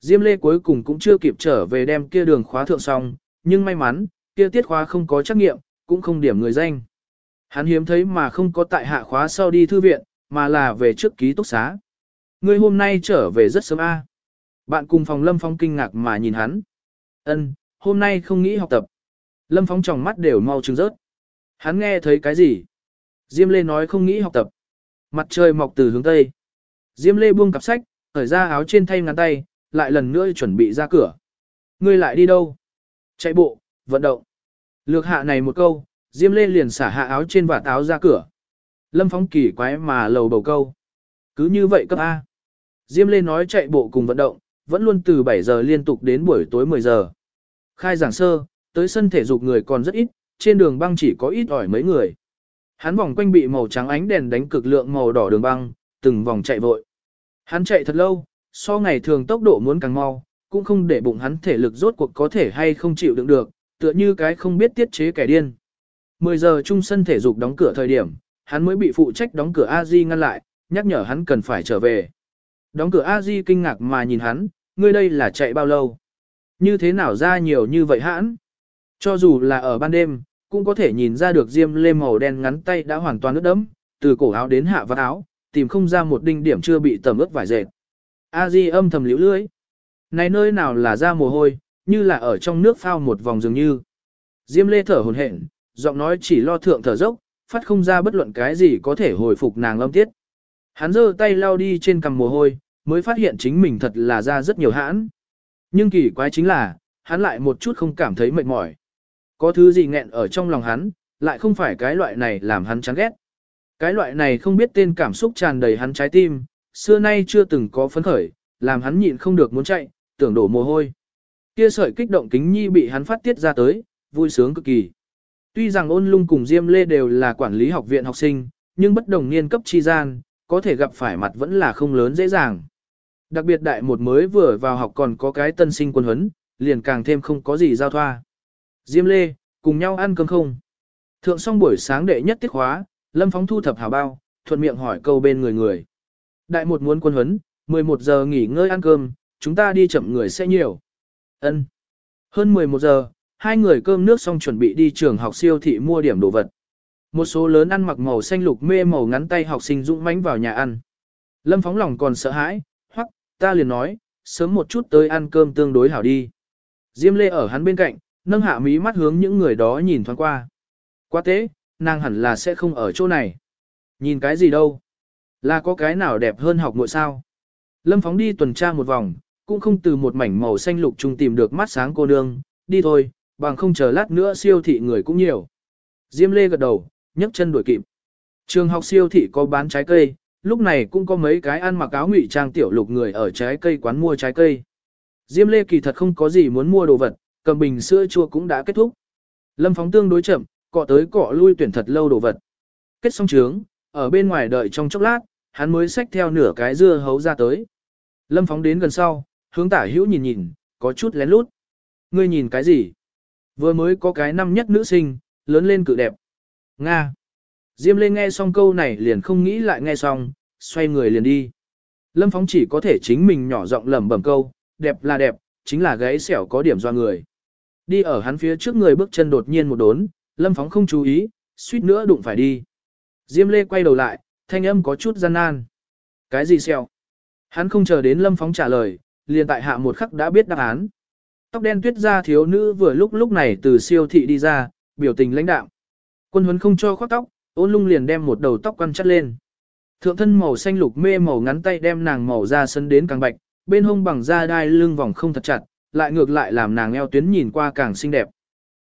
Diêm Lê cuối cùng cũng chưa kịp trở về đem kia đường khóa thượng xong, nhưng may mắn, kia tiết khóa không có trắc nghiệm, cũng không điểm người danh. Hắn hiếm thấy mà không có tại hạ khóa sau đi thư viện, mà là về trước ký túc xá. Ngươi hôm nay trở về rất sớm a. Bạn cùng phòng Lâm Phong kinh ngạc mà nhìn hắn. Ân, hôm nay không nghĩ học tập. Lâm Phong tròng mắt đều mau trừng rớt. Hắn nghe thấy cái gì? Diêm Lê nói không nghĩ học tập. Mặt trời mọc từ hướng Tây. Diêm Lê buông cặp sách, thở ra áo trên thay ngắn tay, lại lần nữa chuẩn bị ra cửa. Ngươi lại đi đâu? Chạy bộ, vận động. Lược hạ này một câu, Diêm Lê liền xả hạ áo trên và táo ra cửa. Lâm Phong kỳ quái mà lầu bầu câu. Cứ như vậy cấp A. Diêm Lê nói chạy bộ cùng vận động, vẫn luôn từ 7 giờ liên tục đến buổi tối 10 giờ. Khai giảng sơ, tới sân thể dục người còn rất ít, trên đường băng chỉ có ít ỏi mấy người. Hắn vòng quanh bị màu trắng ánh đèn đánh cực lượng màu đỏ đường băng, từng vòng chạy vội. Hắn chạy thật lâu, so ngày thường tốc độ muốn càng mau, cũng không để bụng hắn thể lực rốt cuộc có thể hay không chịu đựng được, tựa như cái không biết tiết chế kẻ điên. 10 giờ trung sân thể dục đóng cửa thời điểm, hắn mới bị phụ trách đóng cửa A-di ngăn lại, nhắc nhở hắn cần phải trở về. Đóng cửa A-di kinh ngạc mà nhìn hắn, ngươi đây là chạy bao lâu? Như thế nào ra nhiều như vậy hãn? Cho dù là ở ban đêm, cũng có thể nhìn ra được diêm lê màu đen ngắn tay đã hoàn toàn ướt đẫm, từ cổ áo đến hạ vạt áo, tìm không ra một đinh điểm chưa bị tẩm ướt vải dệt. A-di âm thầm liễu lưới. Này nơi nào là ra mồ hôi, như là ở trong nước phao một vòng dường như. Diêm lê thở hồn hển, giọng nói chỉ lo thượng thở dốc, phát không ra bất luận cái gì có thể hồi phục nàng lâm tiết. Hắn giơ tay lau đi trên cằm mồ hôi, mới phát hiện chính mình thật là ra rất nhiều hãn. Nhưng kỳ quái chính là, hắn lại một chút không cảm thấy mệt mỏi. Có thứ gì nghẹn ở trong lòng hắn, lại không phải cái loại này làm hắn chán ghét. Cái loại này không biết tên cảm xúc tràn đầy hắn trái tim, xưa nay chưa từng có phấn khởi, làm hắn nhịn không được muốn chạy, tưởng đổ mồ hôi. Kia sợi kích động kính nhi bị hắn phát tiết ra tới, vui sướng cực kỳ. Tuy rằng ôn lung cùng Diêm Lê đều là quản lý học viện học sinh, nhưng bất đồng niên cấp chi gian, có thể gặp phải mặt vẫn là không lớn dễ dàng. Đặc biệt đại một mới vừa vào học còn có cái tân sinh quân huấn, liền càng thêm không có gì giao thoa. Diêm Lê, cùng nhau ăn cơm không? Thượng xong buổi sáng đệ nhất tiết khóa, Lâm Phóng thu thập hào bao, thuận miệng hỏi câu bên người người. Đại một muốn quân huấn, 11 giờ nghỉ ngơi ăn cơm, chúng ta đi chậm người sẽ nhiều. Ân. Hơn 11 giờ, hai người cơm nước xong chuẩn bị đi trường học siêu thị mua điểm đồ vật. Một số lớn ăn mặc màu xanh lục mê màu ngắn tay học sinh dũng mãnh vào nhà ăn. Lâm phóng lòng còn sợ hãi, hoặc, ta liền nói, sớm một chút tới ăn cơm tương đối hảo đi. Diêm lê ở hắn bên cạnh, nâng hạ mí mắt hướng những người đó nhìn thoáng qua. Quá tế, nàng hẳn là sẽ không ở chỗ này. Nhìn cái gì đâu? Là có cái nào đẹp hơn học muội sao? Lâm phóng đi tuần tra một vòng, cũng không từ một mảnh màu xanh lục trung tìm được mắt sáng cô nương, đi thôi, bằng không chờ lát nữa siêu thị người cũng nhiều. Diêm Lê gật đầu, nhấc chân đuổi kịp. Trường học siêu thị có bán trái cây, lúc này cũng có mấy cái ăn mặc áo ngụy trang tiểu lục người ở trái cây quán mua trái cây. Diêm Lê kỳ thật không có gì muốn mua đồ vật, cầm bình sữa chua cũng đã kết thúc. Lâm phóng tương đối chậm, cọ tới cọ lui tuyển thật lâu đồ vật. Kết xong trướng, ở bên ngoài đợi trong chốc lát, hắn mới xách theo nửa cái dưa hấu ra tới. Lâm phóng đến gần sau, hướng tả hữu nhìn nhìn, có chút lén lút. Ngươi nhìn cái gì? Vừa mới có cái năm nhất nữ sinh, lớn lên cự đẹp. Nga. Diêm Lê nghe xong câu này liền không nghĩ lại nghe xong, xoay người liền đi. Lâm Phóng chỉ có thể chính mình nhỏ giọng lẩm bẩm câu, đẹp là đẹp, chính là gáy xẻo có điểm do người. Đi ở hắn phía trước người bước chân đột nhiên một đốn, Lâm Phóng không chú ý, suýt nữa đụng phải đi. Diêm Lê quay đầu lại, thanh âm có chút gian nan. Cái gì xèo? Hắn không chờ đến Lâm Phóng trả lời, liền tại hạ một khắc đã biết đáp án. Tóc đen tuyết ra thiếu nữ vừa lúc lúc này từ siêu thị đi ra, biểu tình lãnh đạm. Quân huấn không cho khoác tóc, ôn lung liền đem một đầu tóc quăn chắt lên. Thượng thân màu xanh lục mê màu ngắn tay đem nàng màu da sân đến càng bạch, bên hông bằng da đai lưng vòng không thật chặt, lại ngược lại làm nàng eo tuyến nhìn qua càng xinh đẹp.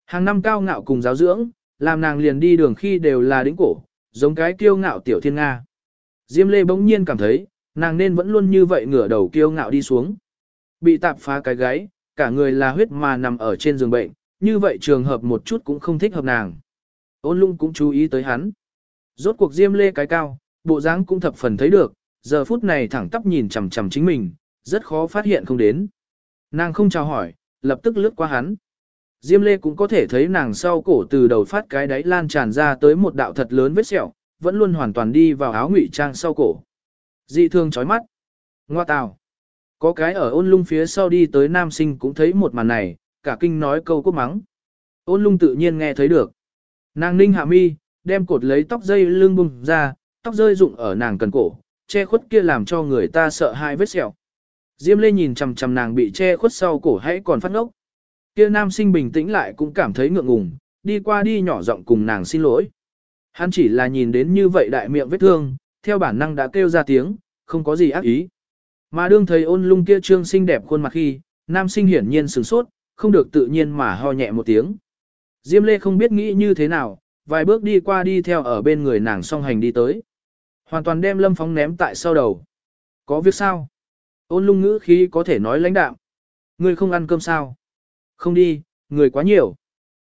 Hàng năm cao ngạo cùng giáo dưỡng, làm nàng liền đi đường khi đều là đỉnh cổ, giống cái kiêu ngạo tiểu thiên Nga. Diêm lê bỗng nhiên cảm thấy, nàng nên vẫn luôn như vậy ngửa đầu kiêu ngạo đi xuống. Bị tạp phá cái gáy, cả người là huyết mà nằm ở trên giường bệnh, như vậy trường hợp một chút cũng không thích hợp nàng. Ôn lung cũng chú ý tới hắn. Rốt cuộc diêm lê cái cao, bộ dáng cũng thập phần thấy được, giờ phút này thẳng tắp nhìn chằm chằm chính mình, rất khó phát hiện không đến. Nàng không chào hỏi, lập tức lướt qua hắn. Diêm lê cũng có thể thấy nàng sau cổ từ đầu phát cái đáy lan tràn ra tới một đạo thật lớn vết sẹo, vẫn luôn hoàn toàn đi vào áo ngụy trang sau cổ. Dị thương chói mắt. Ngoa tào. Có cái ở ôn lung phía sau đi tới nam sinh cũng thấy một màn này, cả kinh nói câu cốt mắng. Ôn lung tự nhiên nghe thấy được. Nàng ninh hạ mi, đem cột lấy tóc dây lưng bùng ra, tóc rơi rụng ở nàng cần cổ, che khuất kia làm cho người ta sợ hai vết sẹo. Diêm lê nhìn chằm chằm nàng bị che khuất sau cổ hãy còn phát ngốc. Kia nam sinh bình tĩnh lại cũng cảm thấy ngượng ngùng, đi qua đi nhỏ giọng cùng nàng xin lỗi. Hắn chỉ là nhìn đến như vậy đại miệng vết thương, theo bản năng đã kêu ra tiếng, không có gì ác ý. Mà đương thấy ôn lung kia trương xinh đẹp khuôn mặt khi, nam sinh hiển nhiên sửng sốt, không được tự nhiên mà ho nhẹ một tiếng. Diêm lê không biết nghĩ như thế nào, vài bước đi qua đi theo ở bên người nàng song hành đi tới. Hoàn toàn đem lâm phóng ném tại sau đầu. Có việc sao? Ôn lung ngữ khí có thể nói lãnh đạm. Ngươi không ăn cơm sao? Không đi, người quá nhiều.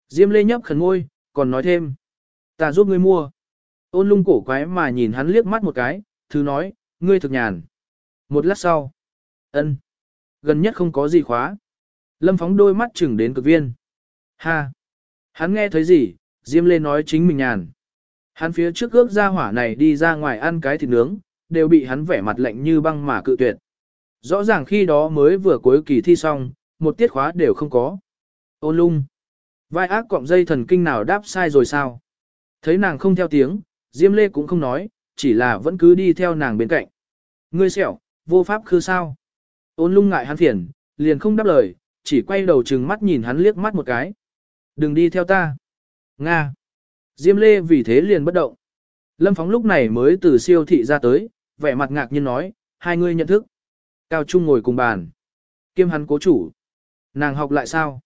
Diêm lê nhấp khẩn ngôi, còn nói thêm. Ta giúp ngươi mua. Ôn lung cổ quái mà nhìn hắn liếc mắt một cái, thứ nói, ngươi thực nhàn. Một lát sau. ân, Gần nhất không có gì khóa. Lâm phóng đôi mắt chừng đến cực viên. Ha! Hắn nghe thấy gì, Diêm Lê nói chính mình nhàn. Hắn phía trước ước ra hỏa này đi ra ngoài ăn cái thịt nướng, đều bị hắn vẻ mặt lạnh như băng mà cự tuyệt. Rõ ràng khi đó mới vừa cuối kỳ thi xong, một tiết khóa đều không có. Ôn lung. Vai ác cọng dây thần kinh nào đáp sai rồi sao? Thấy nàng không theo tiếng, Diêm Lê cũng không nói, chỉ là vẫn cứ đi theo nàng bên cạnh. Ngươi sẹo, vô pháp khư sao? Ôn lung ngại hắn phiền, liền không đáp lời, chỉ quay đầu trừng mắt nhìn hắn liếc mắt một cái. Đừng đi theo ta. Nga. Diêm Lê vì thế liền bất động. Lâm Phóng lúc này mới từ siêu thị ra tới, vẻ mặt ngạc nhiên nói, hai người nhận thức. Cao Trung ngồi cùng bàn. Kiêm hắn cố chủ. Nàng học lại sao?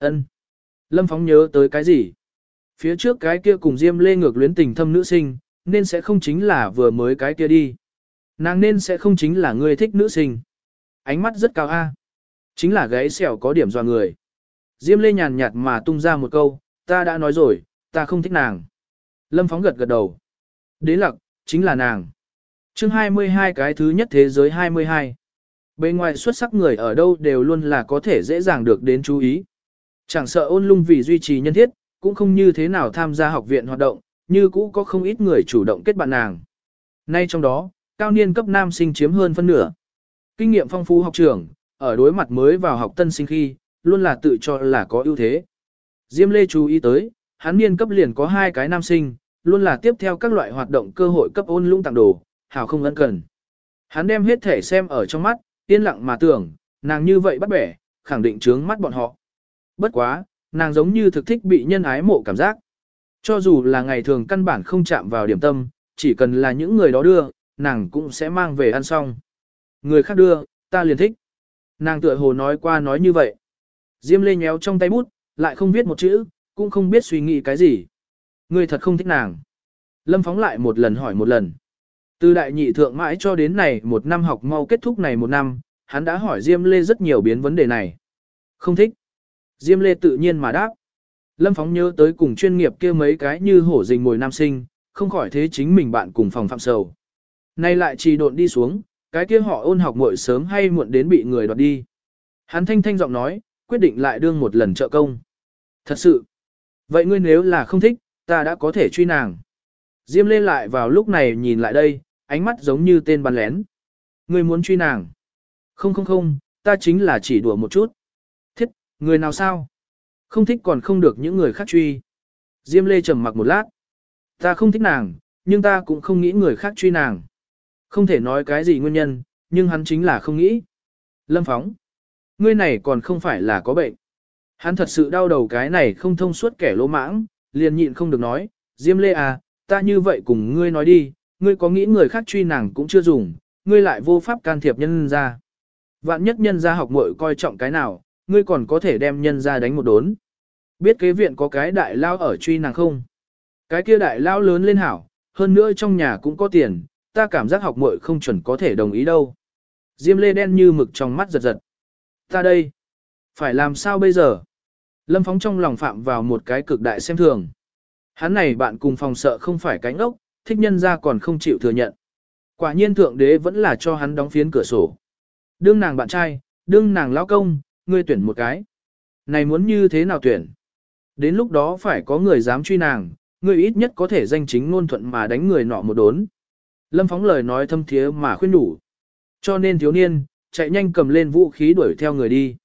Ân. Lâm Phóng nhớ tới cái gì? Phía trước cái kia cùng Diêm Lê ngược luyến tình thâm nữ sinh, nên sẽ không chính là vừa mới cái kia đi. Nàng nên sẽ không chính là người thích nữ sinh. Ánh mắt rất cao a. Chính là gáy xẻo có điểm dò người. Diêm Lê nhàn nhạt mà tung ra một câu, ta đã nói rồi, ta không thích nàng. Lâm Phóng gật gật đầu. Đế lặc, chính là nàng. chương 22 cái thứ nhất thế giới 22. Bên ngoài xuất sắc người ở đâu đều luôn là có thể dễ dàng được đến chú ý. Chẳng sợ ôn lung vì duy trì nhân thiết, cũng không như thế nào tham gia học viện hoạt động, như cũ có không ít người chủ động kết bạn nàng. Nay trong đó, cao niên cấp nam sinh chiếm hơn phân nửa. Kinh nghiệm phong phú học trưởng, ở đối mặt mới vào học tân sinh khi, luôn là tự cho là có ưu thế. Diêm Lê chú ý tới, hắn niên cấp liền có hai cái nam sinh, luôn là tiếp theo các loại hoạt động cơ hội cấp ôn lung tặng đồ, hảo không ân cần. Hắn đem hết thể xem ở trong mắt, yên lặng mà tưởng, nàng như vậy bắt bẻ, khẳng định trướng mắt bọn họ. Bất quá, nàng giống như thực thích bị nhân ái mộ cảm giác. Cho dù là ngày thường căn bản không chạm vào điểm tâm, chỉ cần là những người đó đưa, nàng cũng sẽ mang về ăn xong. Người khác đưa, ta liền thích. Nàng tựa hồ nói qua nói như vậy. Diêm lê nhéo trong tay bút, lại không viết một chữ, cũng không biết suy nghĩ cái gì. Người thật không thích nàng. Lâm phóng lại một lần hỏi một lần. Từ đại nhị thượng mãi cho đến này một năm học mau kết thúc này một năm, hắn đã hỏi Diêm Lê rất nhiều biến vấn đề này. Không thích. Diêm Lê tự nhiên mà đáp. Lâm phóng nhớ tới cùng chuyên nghiệp kia mấy cái như hổ rình mồi nam sinh, không khỏi thế chính mình bạn cùng phòng phạm sầu. Nay lại trì độn đi xuống, cái kia họ ôn học muội sớm hay muộn đến bị người đoạt đi. Hắn thanh thanh giọng nói, quyết định lại đương một lần trợ công. Thật sự. Vậy ngươi nếu là không thích, ta đã có thể truy nàng. Diêm Lê lại vào lúc này nhìn lại đây, ánh mắt giống như tên bắn lén. Ngươi muốn truy nàng. Không không không, ta chính là chỉ đùa một chút. Người nào sao? Không thích còn không được những người khác truy. Diêm lê trầm mặc một lát. Ta không thích nàng, nhưng ta cũng không nghĩ người khác truy nàng. Không thể nói cái gì nguyên nhân, nhưng hắn chính là không nghĩ. Lâm phóng. Ngươi này còn không phải là có bệnh. Hắn thật sự đau đầu cái này không thông suốt kẻ lỗ mãng, liền nhịn không được nói, Diêm Lê à, ta như vậy cùng ngươi nói đi, ngươi có nghĩ người khác truy nàng cũng chưa dùng, ngươi lại vô pháp can thiệp nhân ra. Vạn nhất nhân ra học muội coi trọng cái nào, ngươi còn có thể đem nhân ra đánh một đốn. Biết kế viện có cái đại lao ở truy nàng không? Cái kia đại lao lớn lên hảo, hơn nữa trong nhà cũng có tiền, ta cảm giác học muội không chuẩn có thể đồng ý đâu. Diêm lê đen như mực trong mắt giật giật. Ta đây, phải làm sao bây giờ? Lâm Phóng trong lòng phạm vào một cái cực đại xem thường. Hắn này bạn cùng phòng sợ không phải cánh ốc, thích nhân ra còn không chịu thừa nhận. Quả nhiên thượng đế vẫn là cho hắn đóng phiến cửa sổ. Đương nàng bạn trai, đương nàng lão công, ngươi tuyển một cái. Này muốn như thế nào tuyển? Đến lúc đó phải có người dám truy nàng, ngươi ít nhất có thể danh chính ngôn thuận mà đánh người nọ một đốn. Lâm Phóng lời nói thâm thiế mà khuyên đủ. Cho nên thiếu niên, chạy nhanh cầm lên vũ khí đuổi theo người đi.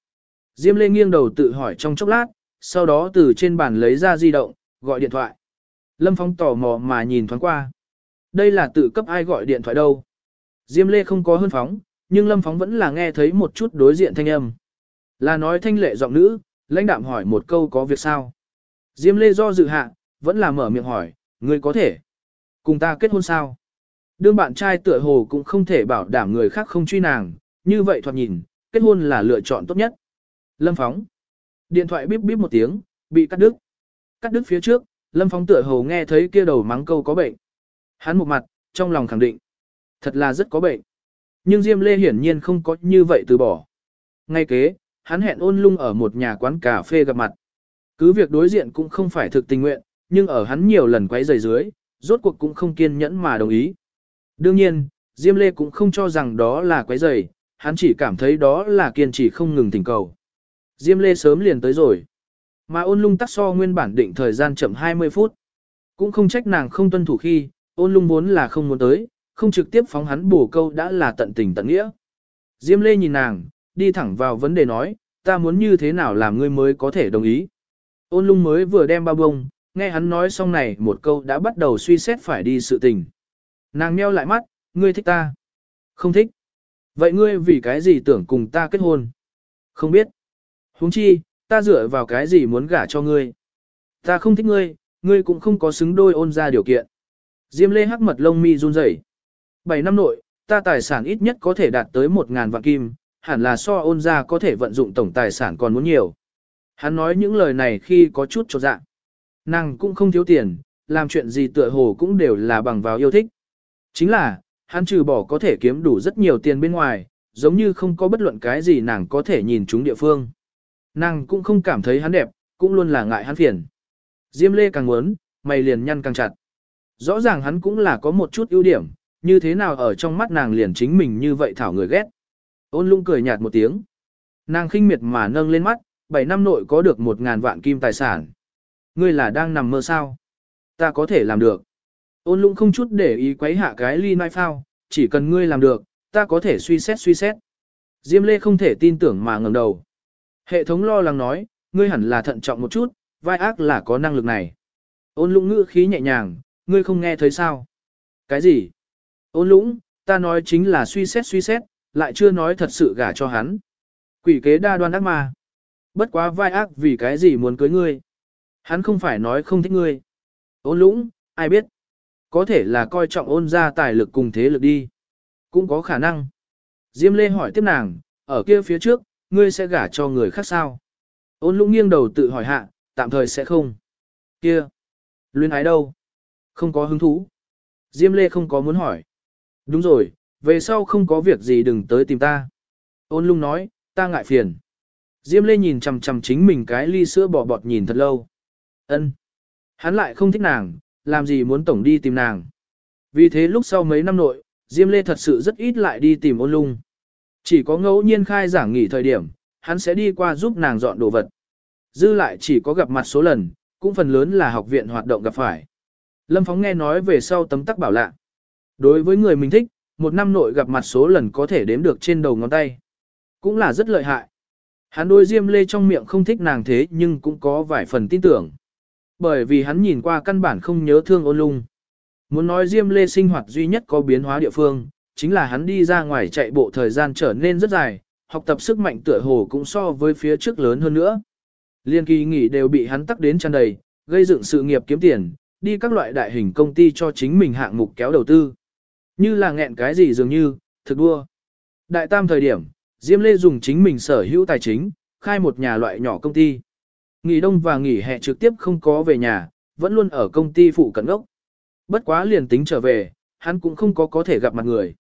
Diêm Lê nghiêng đầu tự hỏi trong chốc lát, sau đó từ trên bàn lấy ra di động, gọi điện thoại. Lâm Phong tò mò mà nhìn thoáng qua. Đây là tự cấp ai gọi điện thoại đâu. Diêm Lê không có hơn phóng, nhưng Lâm Phóng vẫn là nghe thấy một chút đối diện thanh âm. Là nói thanh lệ giọng nữ, lãnh đạm hỏi một câu có việc sao. Diêm Lê do dự hạ, vẫn là mở miệng hỏi, ngươi có thể cùng ta kết hôn sao? Đương bạn trai tựa hồ cũng không thể bảo đảm người khác không truy nàng, như vậy thoạt nhìn, kết hôn là lựa chọn tốt nhất. Lâm Phóng. Điện thoại bíp bíp một tiếng, bị cắt đứt. Cắt đứt phía trước, Lâm Phóng tựa hồ nghe thấy kia đầu mắng câu có bệnh. Hắn một mặt, trong lòng khẳng định. Thật là rất có bệnh. Nhưng Diêm Lê hiển nhiên không có như vậy từ bỏ. Ngay kế, hắn hẹn ôn lung ở một nhà quán cà phê gặp mặt. Cứ việc đối diện cũng không phải thực tình nguyện, nhưng ở hắn nhiều lần quấy rầy dưới, rốt cuộc cũng không kiên nhẫn mà đồng ý. Đương nhiên, Diêm Lê cũng không cho rằng đó là quấy rầy, hắn chỉ cảm thấy đó là kiên trì không ngừng tình cầu. Diêm Lê sớm liền tới rồi. Mà ôn lung tắc so nguyên bản định thời gian chậm 20 phút. Cũng không trách nàng không tuân thủ khi, ôn lung muốn là không muốn tới, không trực tiếp phóng hắn bổ câu đã là tận tình tận nghĩa. Diêm Lê nhìn nàng, đi thẳng vào vấn đề nói, ta muốn như thế nào làm ngươi mới có thể đồng ý. Ôn lung mới vừa đem bao bông, nghe hắn nói xong này một câu đã bắt đầu suy xét phải đi sự tình. Nàng meo lại mắt, ngươi thích ta. Không thích. Vậy ngươi vì cái gì tưởng cùng ta kết hôn? Không biết. huống chi, ta dựa vào cái gì muốn gả cho ngươi? Ta không thích ngươi, ngươi cũng không có xứng đôi ôn ra điều kiện. Diêm lê hắc mật lông mi run rẩy. 7 năm nội, ta tài sản ít nhất có thể đạt tới 1.000 vạn kim, hẳn là so ôn ra có thể vận dụng tổng tài sản còn muốn nhiều. Hắn nói những lời này khi có chút cho dạng. Nàng cũng không thiếu tiền, làm chuyện gì tựa hồ cũng đều là bằng vào yêu thích. Chính là, hắn trừ bỏ có thể kiếm đủ rất nhiều tiền bên ngoài, giống như không có bất luận cái gì nàng có thể nhìn chúng địa phương. Nàng cũng không cảm thấy hắn đẹp, cũng luôn là ngại hắn phiền. Diêm lê càng muốn, mày liền nhăn càng chặt. Rõ ràng hắn cũng là có một chút ưu điểm, như thế nào ở trong mắt nàng liền chính mình như vậy thảo người ghét. Ôn lung cười nhạt một tiếng. Nàng khinh miệt mà nâng lên mắt, 7 năm nội có được một ngàn vạn kim tài sản. Ngươi là đang nằm mơ sao? Ta có thể làm được. Ôn lung không chút để ý quấy hạ cái ly nai phao, chỉ cần ngươi làm được, ta có thể suy xét suy xét. Diêm lê không thể tin tưởng mà ngẩng đầu. Hệ thống lo lắng nói, ngươi hẳn là thận trọng một chút, vai ác là có năng lực này. Ôn lũng ngữ khí nhẹ nhàng, ngươi không nghe thấy sao? Cái gì? Ôn lũng, ta nói chính là suy xét suy xét, lại chưa nói thật sự gả cho hắn. Quỷ kế đa đoan ác mà. Bất quá vai ác vì cái gì muốn cưới ngươi. Hắn không phải nói không thích ngươi. Ôn lũng, ai biết. Có thể là coi trọng ôn ra tài lực cùng thế lực đi. Cũng có khả năng. Diêm Lê hỏi tiếp nàng, ở kia phía trước, ngươi sẽ gả cho người khác sao? Ôn lũng nghiêng đầu tự hỏi hạ, tạm thời sẽ không. Kia, Luyên ái đâu? Không có hứng thú. Diêm Lê không có muốn hỏi. Đúng rồi, về sau không có việc gì đừng tới tìm ta. Ôn lung nói, ta ngại phiền. Diêm Lê nhìn chằm chằm chính mình cái ly sữa bò bọt nhìn thật lâu. Ân, Hắn lại không thích nàng, làm gì muốn tổng đi tìm nàng. Vì thế lúc sau mấy năm nội, Diêm Lê thật sự rất ít lại đi tìm ôn lung. Chỉ có ngẫu nhiên khai giảng nghỉ thời điểm, hắn sẽ đi qua giúp nàng dọn đồ vật. Dư lại chỉ có gặp mặt số lần, cũng phần lớn là học viện hoạt động gặp phải. Lâm Phóng nghe nói về sau tấm tắc bảo lạ. Đối với người mình thích, một năm nội gặp mặt số lần có thể đếm được trên đầu ngón tay. Cũng là rất lợi hại. Hắn đôi Diêm Lê trong miệng không thích nàng thế nhưng cũng có vài phần tin tưởng. Bởi vì hắn nhìn qua căn bản không nhớ thương ôn lung. Muốn nói Diêm Lê sinh hoạt duy nhất có biến hóa địa phương, chính là hắn đi ra ngoài chạy bộ thời gian trở nên rất dài, học tập sức mạnh tựa hồ cũng so với phía trước lớn hơn nữa. Liên kỳ nghỉ đều bị hắn tắc đến tràn đầy, gây dựng sự nghiệp kiếm tiền, đi các loại đại hình công ty cho chính mình hạng mục kéo đầu tư. Như là nghẹn cái gì dường như, thực đua. Đại tam thời điểm, Diêm Lê dùng chính mình sở hữu tài chính, khai một nhà loại nhỏ công ty. Nghỉ đông và nghỉ hè trực tiếp không có về nhà, vẫn luôn ở công ty phụ cận gốc. Bất quá liền tính trở về, hắn cũng không có có thể gặp mặt người.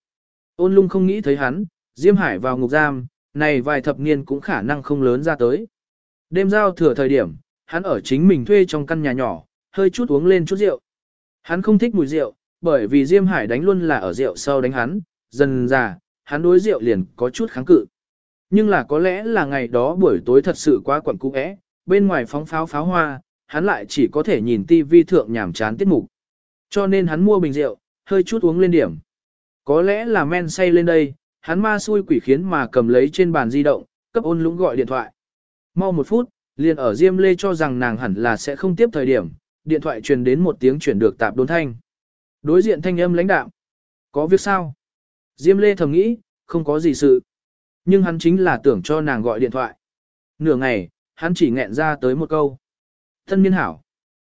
Ôn lung không nghĩ thấy hắn, Diêm Hải vào ngục giam, này vài thập niên cũng khả năng không lớn ra tới. Đêm giao thừa thời điểm, hắn ở chính mình thuê trong căn nhà nhỏ, hơi chút uống lên chút rượu. Hắn không thích mùi rượu, bởi vì Diêm Hải đánh luôn là ở rượu sau đánh hắn, dần già, hắn đối rượu liền có chút kháng cự. Nhưng là có lẽ là ngày đó buổi tối thật sự quá quẩn cung ẽ, bên ngoài phóng pháo pháo hoa, hắn lại chỉ có thể nhìn tivi thượng nhảm chán tiết mục. Cho nên hắn mua bình rượu, hơi chút uống lên điểm. Có lẽ là men say lên đây, hắn ma xui quỷ khiến mà cầm lấy trên bàn di động, cấp ôn lũng gọi điện thoại. Mau một phút, liền ở Diêm Lê cho rằng nàng hẳn là sẽ không tiếp thời điểm, điện thoại truyền đến một tiếng chuyển được tạp đốn thanh. Đối diện thanh âm lãnh đạo. Có việc sao? Diêm Lê thầm nghĩ, không có gì sự. Nhưng hắn chính là tưởng cho nàng gọi điện thoại. Nửa ngày, hắn chỉ nghẹn ra tới một câu. Thân niên hảo.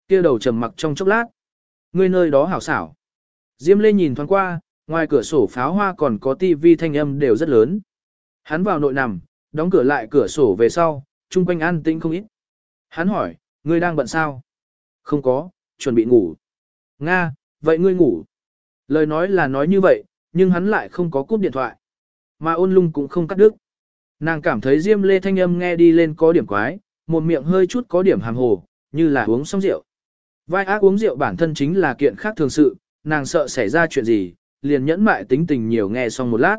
kia đầu trầm mặc trong chốc lát. Người nơi đó hảo xảo. Diêm Lê nhìn thoáng qua, ngoài cửa sổ pháo hoa còn có tivi thanh âm đều rất lớn. Hắn vào nội nằm, đóng cửa lại cửa sổ về sau, chung quanh an tĩnh không ít. Hắn hỏi, ngươi đang bận sao? Không có, chuẩn bị ngủ. Nga, vậy ngươi ngủ. Lời nói là nói như vậy, nhưng hắn lại không có cúp điện thoại. Mà ôn lung cũng không cắt đứt. Nàng cảm thấy Diêm Lê thanh âm nghe đi lên có điểm quái, một miệng hơi chút có điểm hàm hồ, như là uống xong rượu. Vai ác uống rượu bản thân chính là kiện khác thường sự, nàng sợ xảy ra chuyện gì, liền nhẫn mại tính tình nhiều nghe xong một lát.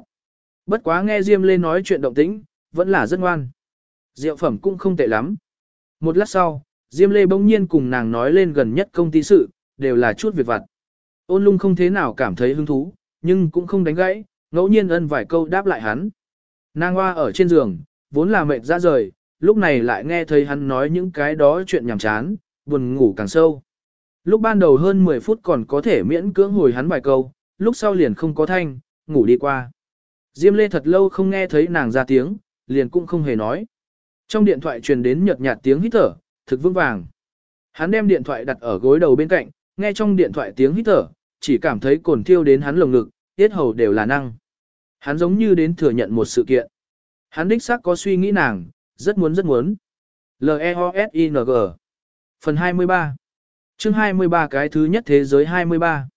Bất quá nghe Diêm Lê nói chuyện động tĩnh, vẫn là rất ngoan. Rượu phẩm cũng không tệ lắm. Một lát sau, Diêm Lê bỗng nhiên cùng nàng nói lên gần nhất công ty sự, đều là chút việc vặt. Ôn lung không thế nào cảm thấy hứng thú, nhưng cũng không đánh gãy, ngẫu nhiên ân vài câu đáp lại hắn. Nàng hoa ở trên giường, vốn là mệt ra rời, lúc này lại nghe thấy hắn nói những cái đó chuyện nhảm chán, buồn ngủ càng sâu. Lúc ban đầu hơn 10 phút còn có thể miễn cưỡng hồi hắn vài câu, lúc sau liền không có thanh, ngủ đi qua. Diêm Lê thật lâu không nghe thấy nàng ra tiếng, liền cũng không hề nói. Trong điện thoại truyền đến nhợt nhạt tiếng hít thở, thực vững vàng. Hắn đem điện thoại đặt ở gối đầu bên cạnh, nghe trong điện thoại tiếng hít thở, chỉ cảm thấy cồn thiêu đến hắn lồng ngực, tiết hầu đều là năng. Hắn giống như đến thừa nhận một sự kiện. Hắn đích xác có suy nghĩ nàng, rất muốn rất muốn. L-E-O-S-I-N-G Phần 23 chương 23 cái thứ nhất thế giới 23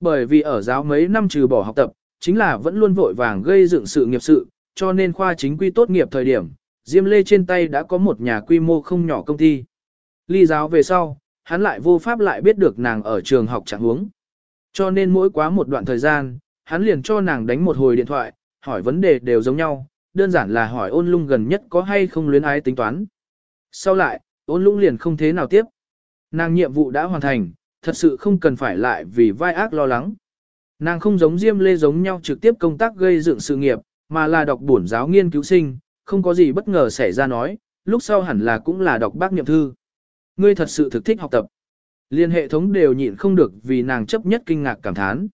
Bởi vì ở giáo mấy năm trừ bỏ học tập, chính là vẫn luôn vội vàng gây dựng sự nghiệp sự, cho nên khoa chính quy tốt nghiệp thời điểm, Diêm Lê trên tay đã có một nhà quy mô không nhỏ công ty. Ly giáo về sau, hắn lại vô pháp lại biết được nàng ở trường học trạng huống. Cho nên mỗi quá một đoạn thời gian, hắn liền cho nàng đánh một hồi điện thoại, hỏi vấn đề đều giống nhau, đơn giản là hỏi ôn lung gần nhất có hay không luyến ái tính toán. Sau lại, ôn lung liền không thế nào tiếp. Nàng nhiệm vụ đã hoàn thành, thật sự không cần phải lại vì vai ác lo lắng. Nàng không giống Diêm Lê giống nhau trực tiếp công tác gây dựng sự nghiệp, mà là đọc bổn giáo nghiên cứu sinh, không có gì bất ngờ xảy ra nói, lúc sau hẳn là cũng là đọc bác nghiệm thư. Ngươi thật sự thực thích học tập. Liên hệ thống đều nhịn không được vì nàng chấp nhất kinh ngạc cảm thán.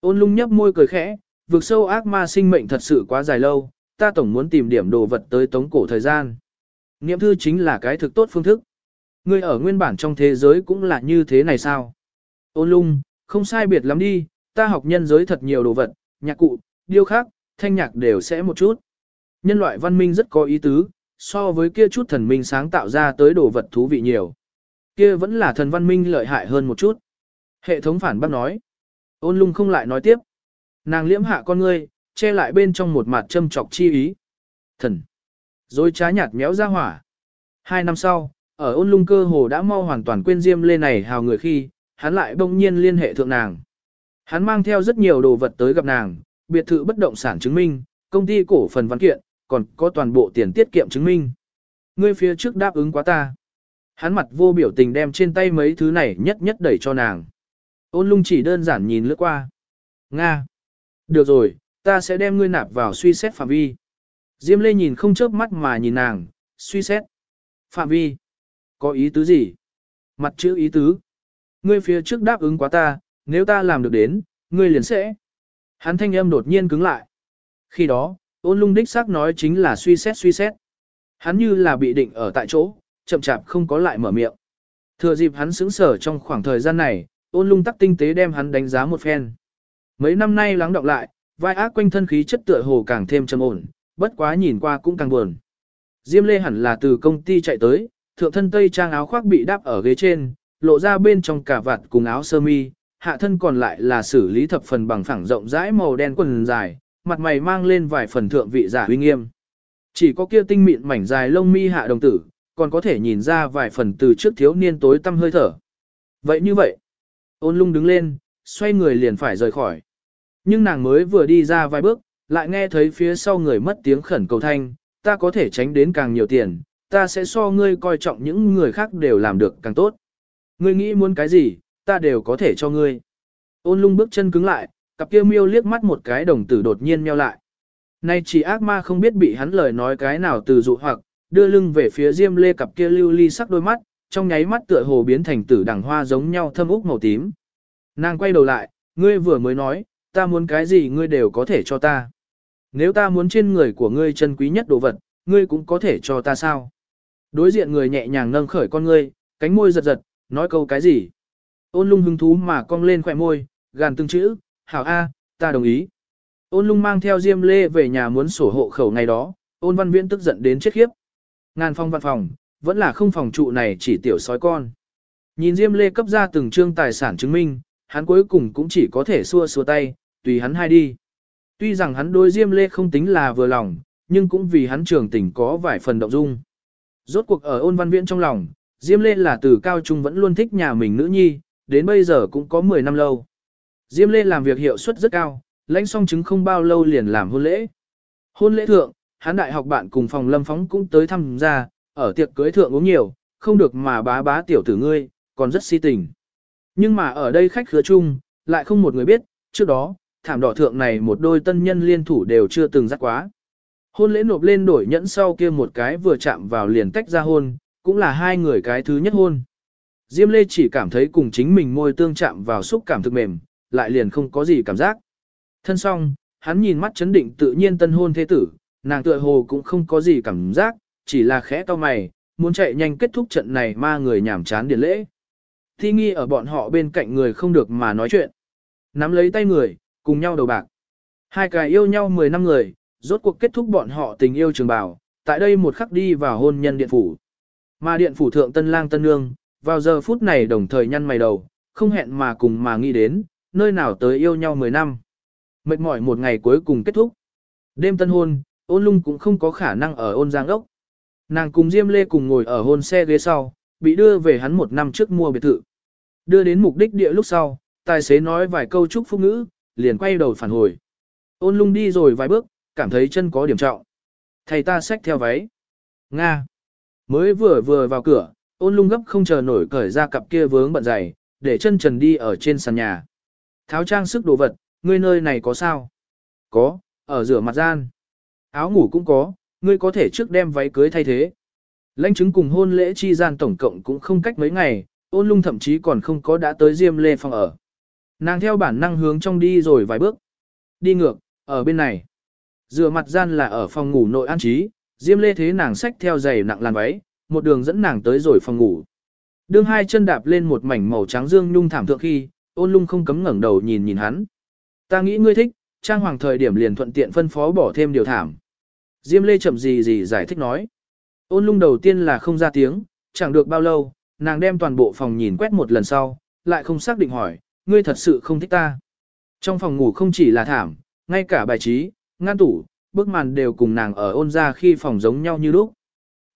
Ôn lung nhấp môi cười khẽ, vượt sâu ác ma sinh mệnh thật sự quá dài lâu, ta tổng muốn tìm điểm đồ vật tới tống cổ thời gian. Niệm thư chính là cái thực tốt phương thức. Ngươi ở nguyên bản trong thế giới cũng là như thế này sao? Ôn lung, không sai biệt lắm đi, ta học nhân giới thật nhiều đồ vật, nhạc cụ, điêu khắc, thanh nhạc đều sẽ một chút. Nhân loại văn minh rất có ý tứ, so với kia chút thần minh sáng tạo ra tới đồ vật thú vị nhiều. Kia vẫn là thần văn minh lợi hại hơn một chút. Hệ thống phản bác nói. Ôn lung không lại nói tiếp. Nàng liễm hạ con ngươi, che lại bên trong một mặt châm trọc chi ý. Thần. Rồi trá nhạt méo ra hỏa. Hai năm sau, ở ôn lung cơ hồ đã mau hoàn toàn quên diêm lê này hào người khi, hắn lại bỗng nhiên liên hệ thượng nàng. Hắn mang theo rất nhiều đồ vật tới gặp nàng, biệt thự bất động sản chứng minh, công ty cổ phần văn kiện, còn có toàn bộ tiền tiết kiệm chứng minh. Ngươi phía trước đáp ứng quá ta. Hắn mặt vô biểu tình đem trên tay mấy thứ này nhất nhất đẩy cho nàng. Ôn lung chỉ đơn giản nhìn lướt qua. Nga. Được rồi, ta sẽ đem ngươi nạp vào suy xét phạm vi. Diêm lê nhìn không chớp mắt mà nhìn nàng, suy xét. Phạm vi. Có ý tứ gì? Mặt chữ ý tứ. Ngươi phía trước đáp ứng quá ta, nếu ta làm được đến, ngươi liền sẽ. Hắn thanh âm đột nhiên cứng lại. Khi đó, ôn lung đích xác nói chính là suy xét suy xét. Hắn như là bị định ở tại chỗ, chậm chạp không có lại mở miệng. Thừa dịp hắn sững sở trong khoảng thời gian này, ôn lung tắc tinh tế đem hắn đánh giá một phen. Mấy năm nay lắng đọng lại, vai ác quanh thân khí chất tựa hồ càng thêm trầm ổn, bất quá nhìn qua cũng càng buồn. Diêm lê hẳn là từ công ty chạy tới, thượng thân tây trang áo khoác bị đáp ở ghế trên, lộ ra bên trong cả vạt cùng áo sơ mi, hạ thân còn lại là xử lý thập phần bằng phẳng rộng rãi màu đen quần dài, mặt mày mang lên vài phần thượng vị giả uy nghiêm. Chỉ có kia tinh mịn mảnh dài lông mi hạ đồng tử, còn có thể nhìn ra vài phần từ trước thiếu niên tối tăm hơi thở. Vậy như vậy, ôn lung đứng lên, xoay người liền phải rời khỏi. Nhưng nàng mới vừa đi ra vài bước, lại nghe thấy phía sau người mất tiếng khẩn cầu thanh, ta có thể tránh đến càng nhiều tiền, ta sẽ so ngươi coi trọng những người khác đều làm được càng tốt. Ngươi nghĩ muốn cái gì, ta đều có thể cho ngươi. Ôn lung bước chân cứng lại, cặp kia miêu liếc mắt một cái đồng tử đột nhiên meo lại. Nay chỉ ác ma không biết bị hắn lời nói cái nào từ dụ hoặc, đưa lưng về phía Diêm Lê cặp kia lưu ly sắc đôi mắt, trong nháy mắt tựa hồ biến thành tử đằng hoa giống nhau thâm úc màu tím. Nàng quay đầu lại, ngươi vừa mới nói, ta muốn cái gì ngươi đều có thể cho ta. Nếu ta muốn trên người của ngươi chân quý nhất đồ vật, ngươi cũng có thể cho ta sao? Đối diện người nhẹ nhàng nâng khởi con ngươi, cánh môi giật giật, nói câu cái gì? Ôn lung hứng thú mà cong lên khỏe môi, gàn từng chữ, hảo A, ta đồng ý. Ôn lung mang theo Diêm Lê về nhà muốn sổ hộ khẩu ngày đó, ôn văn viễn tức giận đến chết khiếp. Ngàn phong văn phòng, vẫn là không phòng trụ này chỉ tiểu sói con. Nhìn Diêm Lê cấp ra từng trương tài sản chứng minh, hắn cuối cùng cũng chỉ có thể xua xua tay, tùy hắn hai đi. Tuy rằng hắn đối Diêm Lê không tính là vừa lòng, nhưng cũng vì hắn trưởng tình có vài phần động dung. Rốt cuộc ở ôn văn viện trong lòng, Diêm Lê là từ cao trung vẫn luôn thích nhà mình nữ nhi, đến bây giờ cũng có 10 năm lâu. Diêm Lê làm việc hiệu suất rất cao, lãnh song chứng không bao lâu liền làm hôn lễ. Hôn lễ thượng, hắn đại học bạn cùng phòng lâm phóng cũng tới thăm gia, ở tiệc cưới thượng uống nhiều, không được mà bá bá tiểu tử ngươi, còn rất si tình. Nhưng mà ở đây khách khứa chung, lại không một người biết, trước đó, thảm đỏ thượng này một đôi tân nhân liên thủ đều chưa từng dắt quá. Hôn lễ nộp lên đổi nhẫn sau kia một cái vừa chạm vào liền tách ra hôn, cũng là hai người cái thứ nhất hôn. Diêm Lê chỉ cảm thấy cùng chính mình môi tương chạm vào xúc cảm thực mềm, lại liền không có gì cảm giác. Thân song, hắn nhìn mắt chấn định tự nhiên tân hôn thế tử, nàng tựa hồ cũng không có gì cảm giác, chỉ là khẽ to mày, muốn chạy nhanh kết thúc trận này ma người nhảm chán điển lễ. Thi nghi ở bọn họ bên cạnh người không được mà nói chuyện. Nắm lấy tay người, cùng nhau đầu bạc. Hai cái yêu nhau 10 năm người, rốt cuộc kết thúc bọn họ tình yêu trường bào, tại đây một khắc đi vào hôn nhân điện phủ. Mà điện phủ thượng tân lang tân nương, vào giờ phút này đồng thời nhăn mày đầu, không hẹn mà cùng mà nghĩ đến, nơi nào tới yêu nhau 10 năm. Mệt mỏi một ngày cuối cùng kết thúc. Đêm tân hôn, ôn lung cũng không có khả năng ở ôn giang ốc. Nàng cùng Diêm Lê cùng ngồi ở hôn xe ghế sau, bị đưa về hắn một năm trước mua biệt thự. Đưa đến mục đích địa lúc sau, tài xế nói vài câu chúc phúc ngữ, liền quay đầu phản hồi. Ôn lung đi rồi vài bước, cảm thấy chân có điểm trọng. Thầy ta xách theo váy. Nga. Mới vừa vừa vào cửa, ôn lung gấp không chờ nổi cởi ra cặp kia vướng bận giày, để chân trần đi ở trên sàn nhà. Tháo trang sức đồ vật, ngươi nơi này có sao? Có, ở rửa mặt gian. Áo ngủ cũng có, ngươi có thể trước đem váy cưới thay thế. Lãnh chứng cùng hôn lễ chi gian tổng cộng cũng không cách mấy ngày, ôn lung thậm chí còn không có đã tới Diêm Lê phòng ở. Nàng theo bản năng hướng trong đi rồi vài bước. Đi ngược, ở bên này. Rửa mặt gian là ở phòng ngủ nội an trí, Diêm Lê thế nàng xách theo giày nặng làn váy, một đường dẫn nàng tới rồi phòng ngủ. Đương hai chân đạp lên một mảnh màu trắng dương nhung thảm thượng khi, ôn lung không cấm ngẩng đầu nhìn nhìn hắn. Ta nghĩ ngươi thích, trang hoàng thời điểm liền thuận tiện phân phó bỏ thêm điều thảm. Diêm Lê chậm gì gì giải thích nói. Ôn lung đầu tiên là không ra tiếng, chẳng được bao lâu, nàng đem toàn bộ phòng nhìn quét một lần sau, lại không xác định hỏi, ngươi thật sự không thích ta. Trong phòng ngủ không chỉ là thảm, ngay cả bài trí, ngăn tủ, bức màn đều cùng nàng ở ôn ra khi phòng giống nhau như lúc.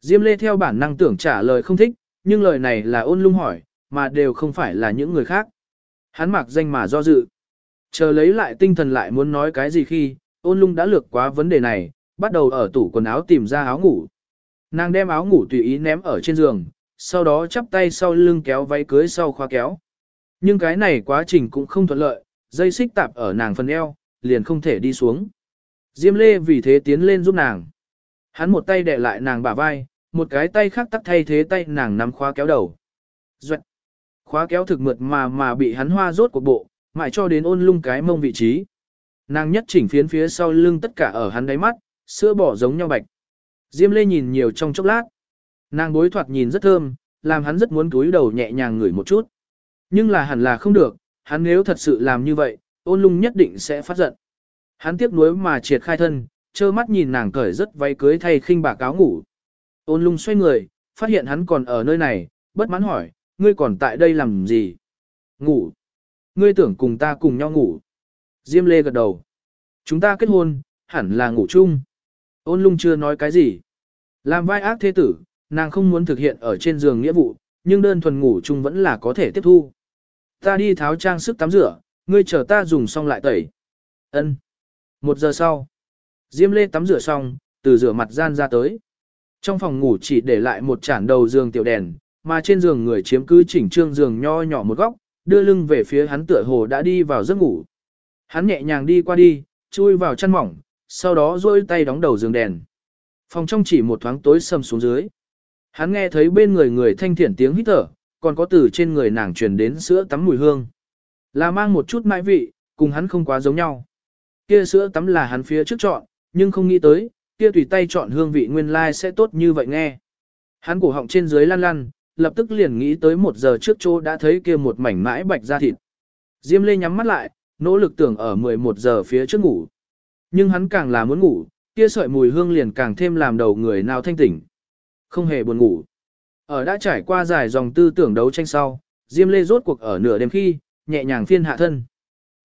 Diêm Lê theo bản năng tưởng trả lời không thích, nhưng lời này là ôn lung hỏi, mà đều không phải là những người khác. Hắn mặc danh mà do dự. Chờ lấy lại tinh thần lại muốn nói cái gì khi, ôn lung đã lược quá vấn đề này, bắt đầu ở tủ quần áo tìm ra áo ngủ. Nàng đem áo ngủ tùy ý ném ở trên giường, sau đó chắp tay sau lưng kéo váy cưới sau khóa kéo. Nhưng cái này quá trình cũng không thuận lợi, dây xích tạp ở nàng phần eo, liền không thể đi xuống. Diêm Lê vì thế tiến lên giúp nàng. Hắn một tay đè lại nàng bả vai, một cái tay khác tắt thay thế tay nàng nắm khóa kéo đầu. Duệ. Khóa kéo thực mượt mà mà bị hắn hoa rốt của bộ, mãi cho đến ôn lung cái mông vị trí. Nàng nhất chỉnh phiến phía sau lưng tất cả ở hắn đáy mắt, sữa bỏ giống nhau bạch. Diêm Lê nhìn nhiều trong chốc lát. Nàng bối thoạt nhìn rất thơm, làm hắn rất muốn túi đầu nhẹ nhàng ngửi một chút. Nhưng là hẳn là không được, hắn nếu thật sự làm như vậy, ôn lung nhất định sẽ phát giận. Hắn tiếc nuối mà triệt khai thân, trơ mắt nhìn nàng cởi rất váy cưới thay khinh bạc áo ngủ. Ôn lung xoay người, phát hiện hắn còn ở nơi này, bất mãn hỏi, ngươi còn tại đây làm gì? Ngủ. Ngươi tưởng cùng ta cùng nhau ngủ. Diêm Lê gật đầu. Chúng ta kết hôn, hẳn là ngủ chung. Ôn lung chưa nói cái gì. Làm vai ác thế tử, nàng không muốn thực hiện ở trên giường nghĩa vụ, nhưng đơn thuần ngủ chung vẫn là có thể tiếp thu. Ta đi tháo trang sức tắm rửa, ngươi chờ ta dùng xong lại tẩy. Ân. Một giờ sau, Diêm Lê tắm rửa xong, từ rửa mặt gian ra tới. Trong phòng ngủ chỉ để lại một chản đầu giường tiểu đèn, mà trên giường người chiếm cứ chỉnh trương giường nho nhỏ một góc, đưa lưng về phía hắn tựa hồ đã đi vào giấc ngủ. Hắn nhẹ nhàng đi qua đi, chui vào chăn mỏng, sau đó duỗi tay đóng đầu giường đèn. Phòng trong chỉ một thoáng tối sầm xuống dưới. Hắn nghe thấy bên người người thanh thiện tiếng hít thở, còn có từ trên người nàng truyền đến sữa tắm mùi hương. Là mang một chút mãi vị, cùng hắn không quá giống nhau. Kia sữa tắm là hắn phía trước chọn, nhưng không nghĩ tới, kia tùy tay chọn hương vị nguyên lai like sẽ tốt như vậy nghe. Hắn cổ họng trên dưới lăn lăn, lập tức liền nghĩ tới một giờ trước chỗ đã thấy kia một mảnh mãi bạch da thịt. Diêm Lê nhắm mắt lại, nỗ lực tưởng ở 11 giờ phía trước ngủ. Nhưng hắn càng là muốn ngủ, kia sợi mùi hương liền càng thêm làm đầu người nào thanh tỉnh. Không hề buồn ngủ. Ở đã trải qua dài dòng tư tưởng đấu tranh sau, Diêm Lê rốt cuộc ở nửa đêm khi, nhẹ nhàng phiên hạ thân.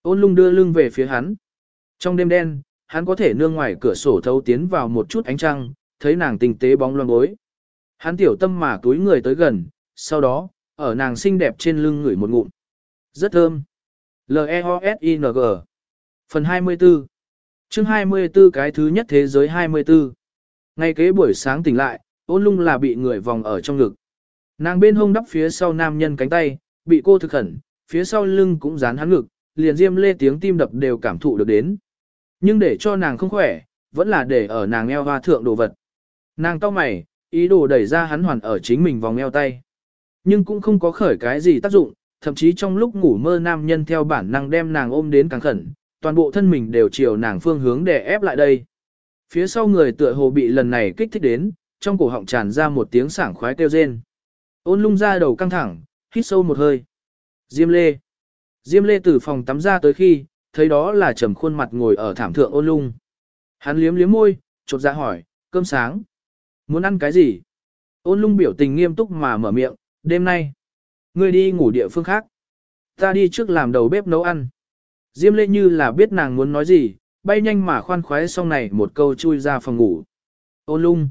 Ôn lung đưa lưng về phía hắn. Trong đêm đen, hắn có thể nương ngoài cửa sổ thấu tiến vào một chút ánh trăng, thấy nàng tình tế bóng loang bối. Hắn tiểu tâm mà túi người tới gần, sau đó, ở nàng xinh đẹp trên lưng ngửi một ngụm. Rất thơm. L-E-O-S-I-N-G Phần 24 chương 24 cái thứ nhất thế giới 24 Ngay kế buổi sáng tỉnh lại, ôn lung là bị người vòng ở trong ngực. Nàng bên hông đắp phía sau nam nhân cánh tay, bị cô thực khẩn, phía sau lưng cũng dán hắn ngực, liền diêm lê tiếng tim đập đều cảm thụ được đến. Nhưng để cho nàng không khỏe, vẫn là để ở nàng eo hoa thượng đồ vật. Nàng to mày, ý đồ đẩy ra hắn hoàn ở chính mình vòng eo tay. Nhưng cũng không có khởi cái gì tác dụng, thậm chí trong lúc ngủ mơ nam nhân theo bản năng đem nàng ôm đến càng khẩn, toàn bộ thân mình đều chiều nàng phương hướng để ép lại đây. Phía sau người tựa hồ bị lần này kích thích đến, trong cổ họng tràn ra một tiếng sảng khoái kêu rên. Ôn lung ra đầu căng thẳng, hít sâu một hơi. Diêm lê. Diêm lê từ phòng tắm ra tới khi, thấy đó là trầm khuôn mặt ngồi ở thảm thượng ôn lung. Hắn liếm liếm môi, chột ra dạ hỏi, cơm sáng. Muốn ăn cái gì? Ôn lung biểu tình nghiêm túc mà mở miệng, đêm nay. Ngươi đi ngủ địa phương khác. Ta đi trước làm đầu bếp nấu ăn. Diêm lê như là biết nàng muốn nói gì, bay nhanh mà khoan khoái xong này một câu chui ra phòng ngủ. Ôn lung.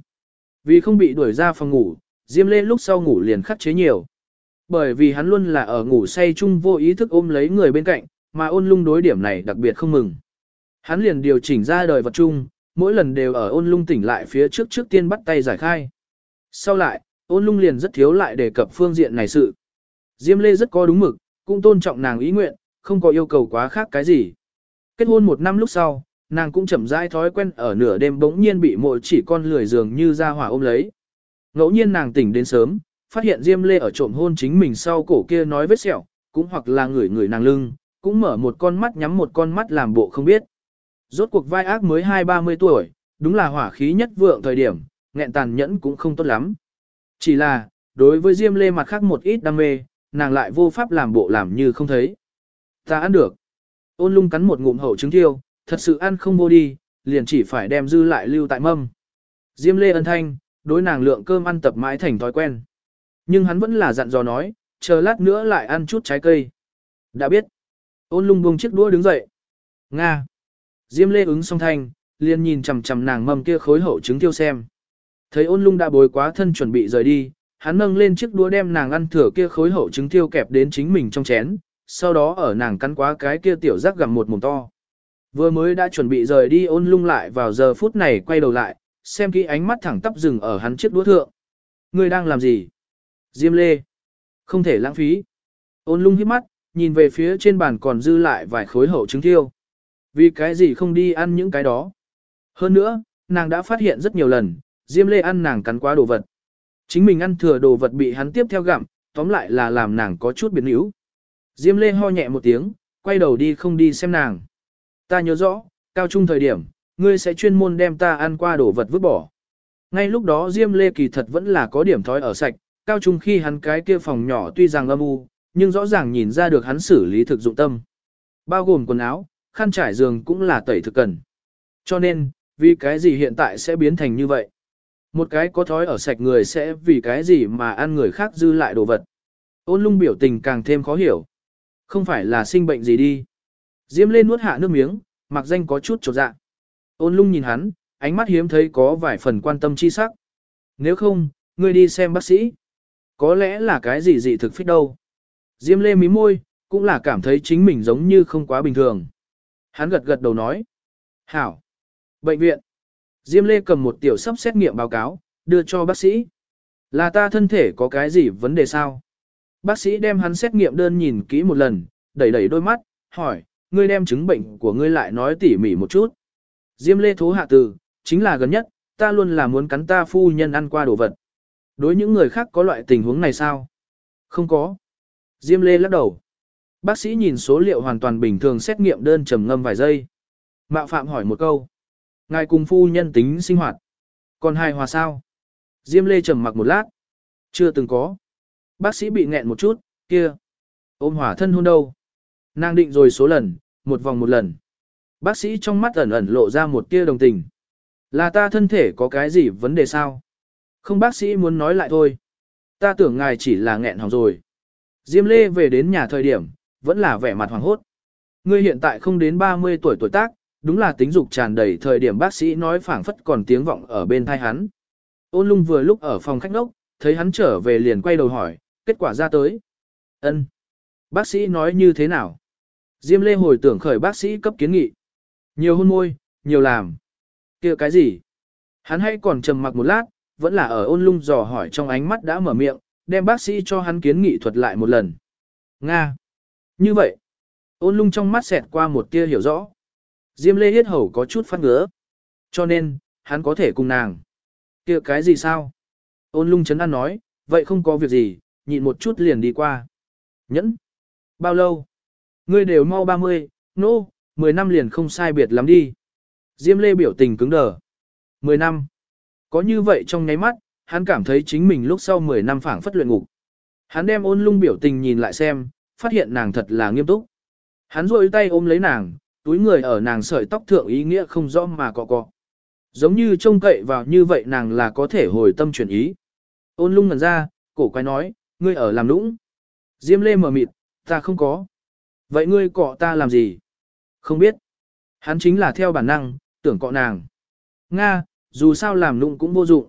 Vì không bị đuổi ra phòng ngủ, Diêm lê lúc sau ngủ liền khắc chế nhiều. Bởi vì hắn luôn là ở ngủ say chung vô ý thức ôm lấy người bên cạnh, mà ôn lung đối điểm này đặc biệt không mừng. Hắn liền điều chỉnh ra đời vật chung, mỗi lần đều ở ôn lung tỉnh lại phía trước trước tiên bắt tay giải khai. Sau lại, ôn lung liền rất thiếu lại đề cập phương diện này sự. Diêm Lê rất có đúng mực, cũng tôn trọng nàng ý nguyện, không có yêu cầu quá khác cái gì. Kết hôn một năm lúc sau, nàng cũng chậm rãi thói quen ở nửa đêm bỗng nhiên bị mỗi chỉ con lười giường như ra hỏa ôm lấy. Ngẫu nhiên nàng tỉnh đến sớm, phát hiện Diêm Lê ở trộm hôn chính mình sau cổ kia nói vết sẹo, cũng hoặc là người người nàng lưng, cũng mở một con mắt nhắm một con mắt làm bộ không biết. Rốt cuộc vai ác mới hai ba mươi tuổi, đúng là hỏa khí nhất vượng thời điểm, nghẹn tàn nhẫn cũng không tốt lắm. Chỉ là, đối với Diêm Lê mặt khác một ít đam mê, nàng lại vô pháp làm bộ làm như không thấy. Ta ăn được. Ôn lung cắn một ngụm hậu trứng thiêu, thật sự ăn không vô đi, liền chỉ phải đem dư lại lưu tại mâm. Diêm Lê ân thanh, đối nàng lượng cơm ăn tập mãi thành thói quen. Nhưng hắn vẫn là dặn dò nói, chờ lát nữa lại ăn chút trái cây. Đã biết. Ôn lung buông chiếc đũa đứng dậy. Nga. Diêm lê ứng song thanh, liền nhìn chằm chằm nàng mâm kia khối hậu trứng tiêu xem. Thấy ôn lung đã bồi quá thân chuẩn bị rời đi, hắn nâng lên chiếc đũa đem nàng ăn thừa kia khối hậu trứng tiêu kẹp đến chính mình trong chén, sau đó ở nàng cắn quá cái kia tiểu rắc gặm một mồm to. Vừa mới đã chuẩn bị rời đi ôn lung lại vào giờ phút này quay đầu lại, xem kỹ ánh mắt thẳng tắp rừng ở hắn chiếc đũa thượng. Ngươi đang làm gì? Diêm lê. Không thể lãng phí. Ôn lung hít mắt, nhìn về phía trên bàn còn dư lại vài khối hậu trứng thiêu. Vì cái gì không đi ăn những cái đó. Hơn nữa, nàng đã phát hiện rất nhiều lần, Diêm Lê ăn nàng cắn quá đồ vật. Chính mình ăn thừa đồ vật bị hắn tiếp theo gặm, tóm lại là làm nàng có chút biến yếu. Diêm Lê ho nhẹ một tiếng, quay đầu đi không đi xem nàng. Ta nhớ rõ, cao trung thời điểm, ngươi sẽ chuyên môn đem ta ăn qua đồ vật vứt bỏ. Ngay lúc đó Diêm Lê kỳ thật vẫn là có điểm thói ở sạch, cao trung khi hắn cái kia phòng nhỏ tuy rằng âm u, nhưng rõ ràng nhìn ra được hắn xử lý thực dụng tâm. Bao gồm quần áo, khăn trải giường cũng là tẩy thực cần. Cho nên, vì cái gì hiện tại sẽ biến thành như vậy? Một cái có thói ở sạch người sẽ vì cái gì mà ăn người khác dư lại đồ vật. Ôn lung biểu tình càng thêm khó hiểu. Không phải là sinh bệnh gì đi. Diêm lên nuốt hạ nước miếng, mặc danh có chút trột dạ. Ôn lung nhìn hắn, ánh mắt hiếm thấy có vài phần quan tâm chi sắc. Nếu không, ngươi đi xem bác sĩ. Có lẽ là cái gì dị thực phích đâu. Diêm lê mí môi, cũng là cảm thấy chính mình giống như không quá bình thường. Hắn gật gật đầu nói. Hảo. Bệnh viện. Diêm lê cầm một tiểu sắp xét nghiệm báo cáo, đưa cho bác sĩ. Là ta thân thể có cái gì vấn đề sao? Bác sĩ đem hắn xét nghiệm đơn nhìn kỹ một lần, đẩy đẩy đôi mắt, hỏi, ngươi đem chứng bệnh của ngươi lại nói tỉ mỉ một chút. Diêm lê thố hạ từ, chính là gần nhất, ta luôn là muốn cắn ta phu nhân ăn qua đồ vật. Đối những người khác có loại tình huống này sao? Không có. Diêm lê lắc đầu. Bác sĩ nhìn số liệu hoàn toàn bình thường xét nghiệm đơn trầm ngâm vài giây. Mạo Phạm hỏi một câu. Ngài cùng phu nhân tính sinh hoạt. Còn hài hòa sao? Diêm lê trầm mặc một lát. Chưa từng có. Bác sĩ bị nghẹn một chút, kia. Ôm hỏa thân hôn đâu? Nàng định rồi số lần, một vòng một lần. Bác sĩ trong mắt ẩn ẩn lộ ra một tia đồng tình. Là ta thân thể có cái gì vấn đề sao? Không bác sĩ muốn nói lại thôi. Ta tưởng ngài chỉ là nghẹn hỏng rồi. Diêm Lê về đến nhà thời điểm, vẫn là vẻ mặt hoàng hốt. Ngươi hiện tại không đến 30 tuổi tuổi tác, đúng là tính dục tràn đầy thời điểm bác sĩ nói phảng phất còn tiếng vọng ở bên thai hắn. Ôn lung vừa lúc ở phòng khách ngốc, thấy hắn trở về liền quay đầu hỏi, kết quả ra tới. ân Bác sĩ nói như thế nào? Diêm Lê hồi tưởng khởi bác sĩ cấp kiến nghị. Nhiều hôn môi, nhiều làm. kia cái gì? Hắn hay còn trầm mặc một lát, vẫn là ở ôn lung dò hỏi trong ánh mắt đã mở miệng, đem bác sĩ cho hắn kiến nghị thuật lại một lần. Nga. Như vậy, ôn lung trong mắt xẹt qua một tia hiểu rõ. Diêm lê hết hầu có chút phát ngứa. Cho nên, hắn có thể cùng nàng. kia cái gì sao? Ôn lung chấn an nói, vậy không có việc gì, nhịn một chút liền đi qua. Nhẫn. Bao lâu? Ngươi đều mau 30, nô, no, 10 năm liền không sai biệt lắm đi. Diêm lê biểu tình cứng đờ. 10 năm. Có như vậy trong nháy mắt, hắn cảm thấy chính mình lúc sau 10 năm phảng phất luyện ngục. Hắn đem ôn lung biểu tình nhìn lại xem, phát hiện nàng thật là nghiêm túc. Hắn rôi tay ôm lấy nàng, túi người ở nàng sợi tóc thượng ý nghĩa không rõ mà cọ cọ. Giống như trông cậy vào như vậy nàng là có thể hồi tâm chuyển ý. Ôn lung ngần ra, cổ quái nói, ngươi ở làm lũng. Diêm lê mở mịt, ta không có. Vậy ngươi cọ ta làm gì? Không biết. Hắn chính là theo bản năng, tưởng cọ nàng. Nga, dù sao làm lũng cũng vô dụng.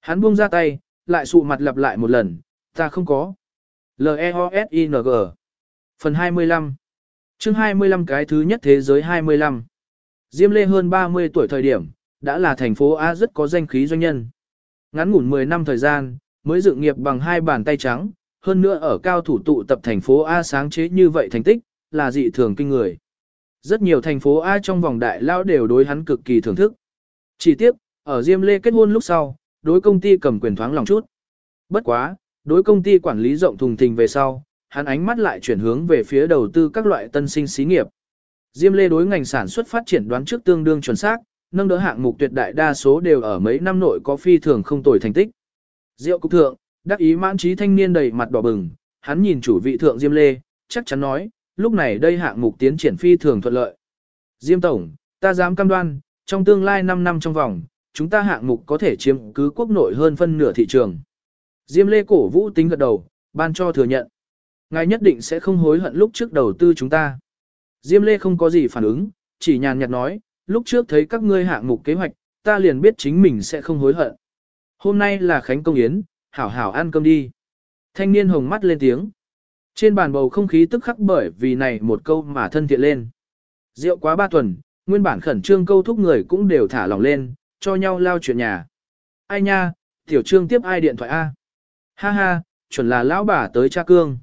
Hắn buông ra tay, lại sụ mặt lặp lại một lần, ta không có. L-E-O-S-I-N-G Phần 25 chương 25 cái thứ nhất thế giới 25 Diêm Lê hơn 30 tuổi thời điểm, đã là thành phố A rất có danh khí doanh nhân. Ngắn ngủn 10 năm thời gian, mới dựng nghiệp bằng hai bàn tay trắng, hơn nữa ở cao thủ tụ tập thành phố A sáng chế như vậy thành tích, là dị thường kinh người. Rất nhiều thành phố A trong vòng đại lao đều đối hắn cực kỳ thưởng thức. Chỉ tiếc, ở Diêm Lê kết hôn lúc sau, đối công ty cầm quyền thoáng lòng chút. Bất quá, đối công ty quản lý rộng thùng thình về sau, hắn ánh mắt lại chuyển hướng về phía đầu tư các loại tân sinh xí nghiệp. Diêm Lê đối ngành sản xuất phát triển đoán trước tương đương chuẩn xác, nâng đỡ hạng mục tuyệt đại đa số đều ở mấy năm nội có phi thường không tồi thành tích. Diệu cục thượng, đắc ý mãn trí thanh niên đầy mặt đỏ bừng, hắn nhìn chủ vị thượng Diêm Lê, chắc chắn nói, lúc này đây hạng mục tiến triển phi thường thuận lợi. Diêm Tổng, ta dám cam đoan, trong tương lai 5 năm trong vòng, chúng ta hạng mục có thể chiếm cứ quốc nội hơn phân nửa thị trường. Diêm Lê cổ vũ tính gật đầu, ban cho thừa nhận. Ngài nhất định sẽ không hối hận lúc trước đầu tư chúng ta. Diêm Lê không có gì phản ứng, chỉ nhàn nhạt nói, lúc trước thấy các ngươi hạng mục kế hoạch, ta liền biết chính mình sẽ không hối hận. Hôm nay là Khánh Công Yến, hảo hảo ăn cơm đi. Thanh niên hồng mắt lên tiếng. Trên bàn bầu không khí tức khắc bởi vì này một câu mà thân thiện lên. Rượu quá ba tuần, nguyên bản khẩn trương câu thúc người cũng đều thả lỏng lên, cho nhau lao chuyện nhà. Ai nha, tiểu trương tiếp ai điện thoại A. Ha ha, chuẩn là lão bà tới cha cương.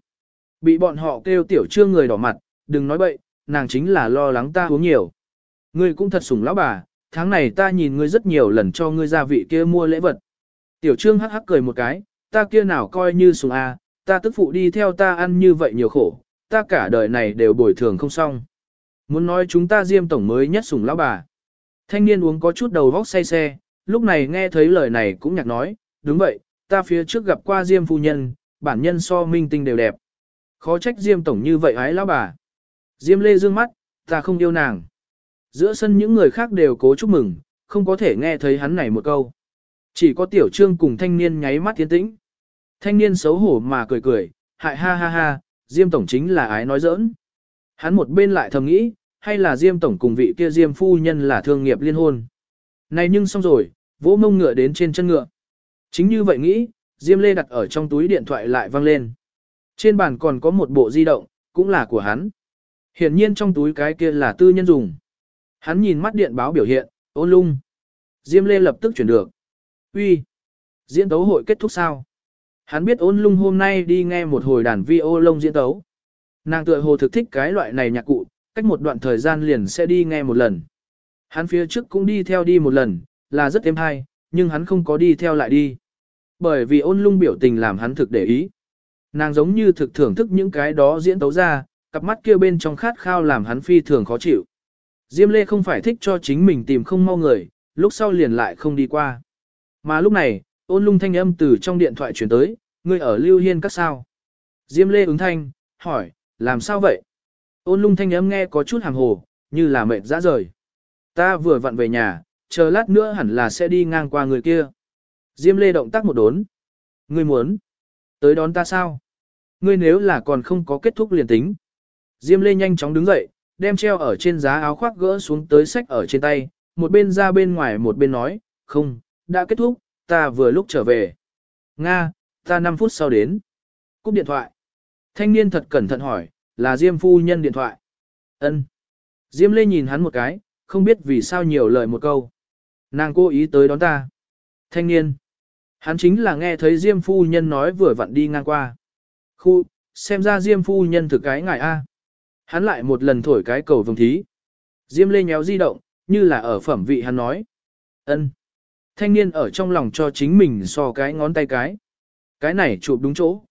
Bị bọn họ kêu tiểu trương người đỏ mặt, đừng nói bậy, nàng chính là lo lắng ta uống nhiều. Ngươi cũng thật sủng lão bà, tháng này ta nhìn ngươi rất nhiều lần cho ngươi gia vị kia mua lễ vật. Tiểu trương hắc hắc cười một cái, ta kia nào coi như sùng A, ta tức phụ đi theo ta ăn như vậy nhiều khổ, ta cả đời này đều bồi thường không xong. Muốn nói chúng ta diêm tổng mới nhất sùng lão bà. Thanh niên uống có chút đầu vóc say xe, lúc này nghe thấy lời này cũng nhạc nói, đúng vậy, ta phía trước gặp qua diêm phu nhân, bản nhân so minh tinh đều đẹp. Khó trách diêm tổng như vậy ái lão bà. Diêm lê dương mắt, ta không yêu nàng. Giữa sân những người khác đều cố chúc mừng, không có thể nghe thấy hắn này một câu. Chỉ có tiểu trương cùng thanh niên nháy mắt tiến tĩnh. Thanh niên xấu hổ mà cười cười, hại ha ha ha, diêm tổng chính là ái nói giỡn. Hắn một bên lại thầm nghĩ, hay là Diêm Tổng cùng vị kia Diêm Phu Nhân là thương nghiệp liên hôn. Này nhưng xong rồi, vỗ mông ngựa đến trên chân ngựa. Chính như vậy nghĩ, Diêm Lê đặt ở trong túi điện thoại lại văng lên. Trên bàn còn có một bộ di động, cũng là của hắn. Hiển nhiên trong túi cái kia là tư nhân dùng. Hắn nhìn mắt điện báo biểu hiện, ôn lung. Diêm Lê lập tức chuyển được. Uy, Diễn tấu hội kết thúc sao? Hắn biết ôn lung hôm nay đi nghe một hồi đàn vi ô lông diễn tấu. Nàng tựa hồ thực thích cái loại này nhạc cụ, cách một đoạn thời gian liền sẽ đi nghe một lần. Hắn phía trước cũng đi theo đi một lần, là rất êm hay, nhưng hắn không có đi theo lại đi. Bởi vì ôn lung biểu tình làm hắn thực để ý. Nàng giống như thực thưởng thức những cái đó diễn tấu ra, cặp mắt kia bên trong khát khao làm hắn phi thường khó chịu. Diêm Lê không phải thích cho chính mình tìm không mau người, lúc sau liền lại không đi qua. Mà lúc này, ôn lung thanh âm từ trong điện thoại chuyển tới, ngươi ở Lưu Hiên các sao. Diêm Lê ứng thanh, hỏi, làm sao vậy? Ôn lung thanh âm nghe có chút hàng hồ, như là mệt dã rời. Ta vừa vặn về nhà, chờ lát nữa hẳn là sẽ đi ngang qua người kia. Diêm Lê động tác một đốn. Ngươi muốn? Tới đón ta sao? Ngươi nếu là còn không có kết thúc liền tính. Diêm Lê nhanh chóng đứng dậy, đem treo ở trên giá áo khoác gỡ xuống tới sách ở trên tay, một bên ra bên ngoài một bên nói, không, đã kết thúc, ta vừa lúc trở về. Nga, ta 5 phút sau đến. Cúp điện thoại. Thanh niên thật cẩn thận hỏi, là Diêm phu nhân điện thoại. Ân. Diêm Lê nhìn hắn một cái, không biết vì sao nhiều lời một câu. Nàng cố ý tới đón ta. Thanh niên. Hắn chính là nghe thấy Diêm phu nhân nói vừa vặn đi ngang qua. Khu, xem ra Diêm phu nhân thực cái ngài A. Hắn lại một lần thổi cái cầu vồng thí. Diêm lê nhéo di động, như là ở phẩm vị hắn nói. ân. Thanh niên ở trong lòng cho chính mình so cái ngón tay cái. Cái này chụp đúng chỗ.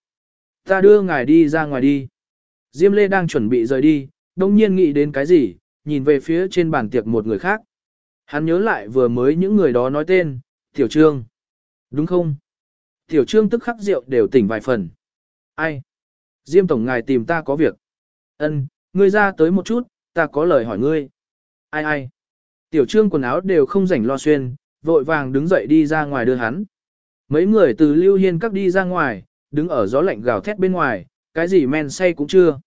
Ta đưa ngài đi ra ngoài đi. Diêm lê đang chuẩn bị rời đi, đông nhiên nghĩ đến cái gì, nhìn về phía trên bàn tiệc một người khác. Hắn nhớ lại vừa mới những người đó nói tên, Tiểu Trương. Đúng không? Tiểu Trương tức khắc rượu đều tỉnh vài phần. Ai? Diêm Tổng ngài tìm ta có việc. Ân, ngươi ra tới một chút, ta có lời hỏi ngươi. Ai ai? Tiểu Trương quần áo đều không rảnh lo xuyên, vội vàng đứng dậy đi ra ngoài đưa hắn. Mấy người từ Lưu Hiên các đi ra ngoài, đứng ở gió lạnh gào thét bên ngoài, cái gì men say cũng chưa.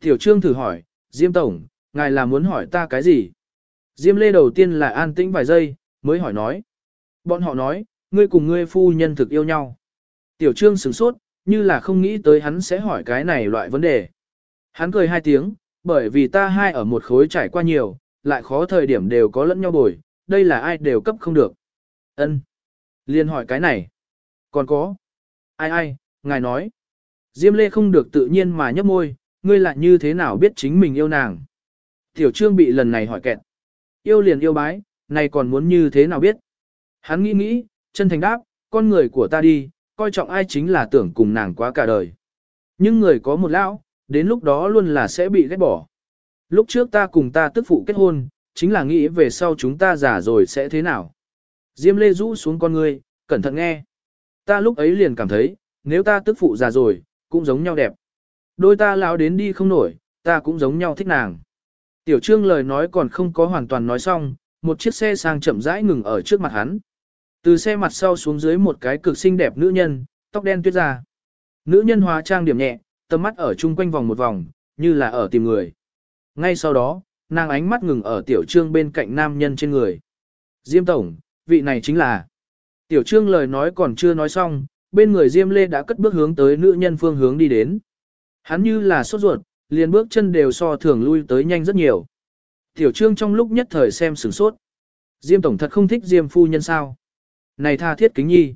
Tiểu Trương thử hỏi, Diêm Tổng, ngài là muốn hỏi ta cái gì? Diêm Lê đầu tiên là an tĩnh vài giây, mới hỏi nói. Bọn họ nói, ngươi cùng ngươi phu nhân thực yêu nhau. Tiểu Trương sửng sốt, như là không nghĩ tới hắn sẽ hỏi cái này loại vấn đề. Hắn cười hai tiếng, bởi vì ta hai ở một khối trải qua nhiều, lại khó thời điểm đều có lẫn nhau bồi, đây là ai đều cấp không được. Ân, Liên hỏi cái này. Còn có. Ai ai, ngài nói. Diêm lê không được tự nhiên mà nhấp môi, ngươi lại như thế nào biết chính mình yêu nàng. Tiểu trương bị lần này hỏi kẹt. Yêu liền yêu bái, này còn muốn như thế nào biết. Hắn nghĩ nghĩ, chân thành đáp, con người của ta đi, coi trọng ai chính là tưởng cùng nàng quá cả đời. Nhưng người có một lão, đến lúc đó luôn là sẽ bị ghét bỏ. Lúc trước ta cùng ta tức phụ kết hôn, chính là nghĩ về sau chúng ta già rồi sẽ thế nào. Diêm lê rũ xuống con ngươi, cẩn thận nghe. Ta lúc ấy liền cảm thấy, nếu ta tức phụ già rồi, cũng giống nhau đẹp. Đôi ta lão đến đi không nổi, ta cũng giống nhau thích nàng. Tiểu trương lời nói còn không có hoàn toàn nói xong, một chiếc xe sang chậm rãi ngừng ở trước mặt hắn. Từ xe mặt sau xuống dưới một cái cực xinh đẹp nữ nhân, tóc đen tuyết ra. Nữ nhân hóa trang điểm nhẹ, tầm mắt ở chung quanh vòng một vòng, như là ở tìm người. Ngay sau đó, nàng ánh mắt ngừng ở tiểu trương bên cạnh nam nhân trên người. Diêm Tổng, vị này chính là... Tiểu trương lời nói còn chưa nói xong, bên người Diêm Lê đã cất bước hướng tới nữ nhân phương hướng đi đến. Hắn như là sốt ruột, liền bước chân đều so thường lui tới nhanh rất nhiều. Tiểu trương trong lúc nhất thời xem sửng sốt. Diêm Tổng thật không thích Diêm Phu Nhân sao? Này tha thiết kính nhi.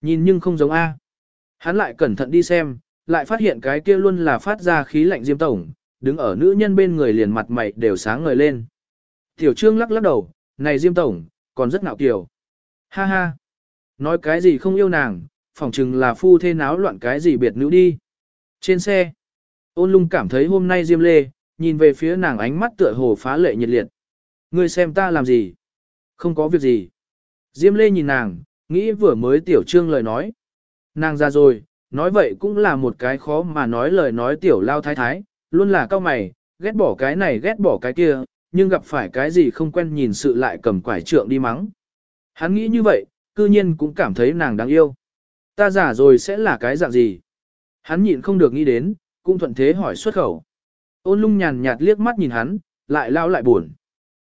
Nhìn nhưng không giống A. Hắn lại cẩn thận đi xem, lại phát hiện cái kia luôn là phát ra khí lạnh Diêm Tổng, đứng ở nữ nhân bên người liền mặt mày đều sáng ngời lên. Tiểu Trương lắc lắc đầu, này Diêm Tổng, còn rất ngạo kiều. Ha ha, nói cái gì không yêu nàng, phỏng chừng là phu thê náo loạn cái gì biệt nữ đi. Trên xe, ôn lung cảm thấy hôm nay Diêm Lê, nhìn về phía nàng ánh mắt tựa hồ phá lệ nhiệt liệt. Ngươi xem ta làm gì? Không có việc gì. Diêm Lê nhìn nàng, nghĩ vừa mới Tiểu Trương lời nói. Nàng ra rồi, nói vậy cũng là một cái khó mà nói lời nói Tiểu Lao Thái Thái, luôn là cao mày, ghét bỏ cái này ghét bỏ cái kia, nhưng gặp phải cái gì không quen nhìn sự lại cầm quải trượng đi mắng. Hắn nghĩ như vậy, cư nhiên cũng cảm thấy nàng đáng yêu. Ta giả rồi sẽ là cái dạng gì? Hắn nhịn không được nghĩ đến, cũng thuận thế hỏi xuất khẩu. Ôn lung nhàn nhạt liếc mắt nhìn hắn, lại lao lại buồn.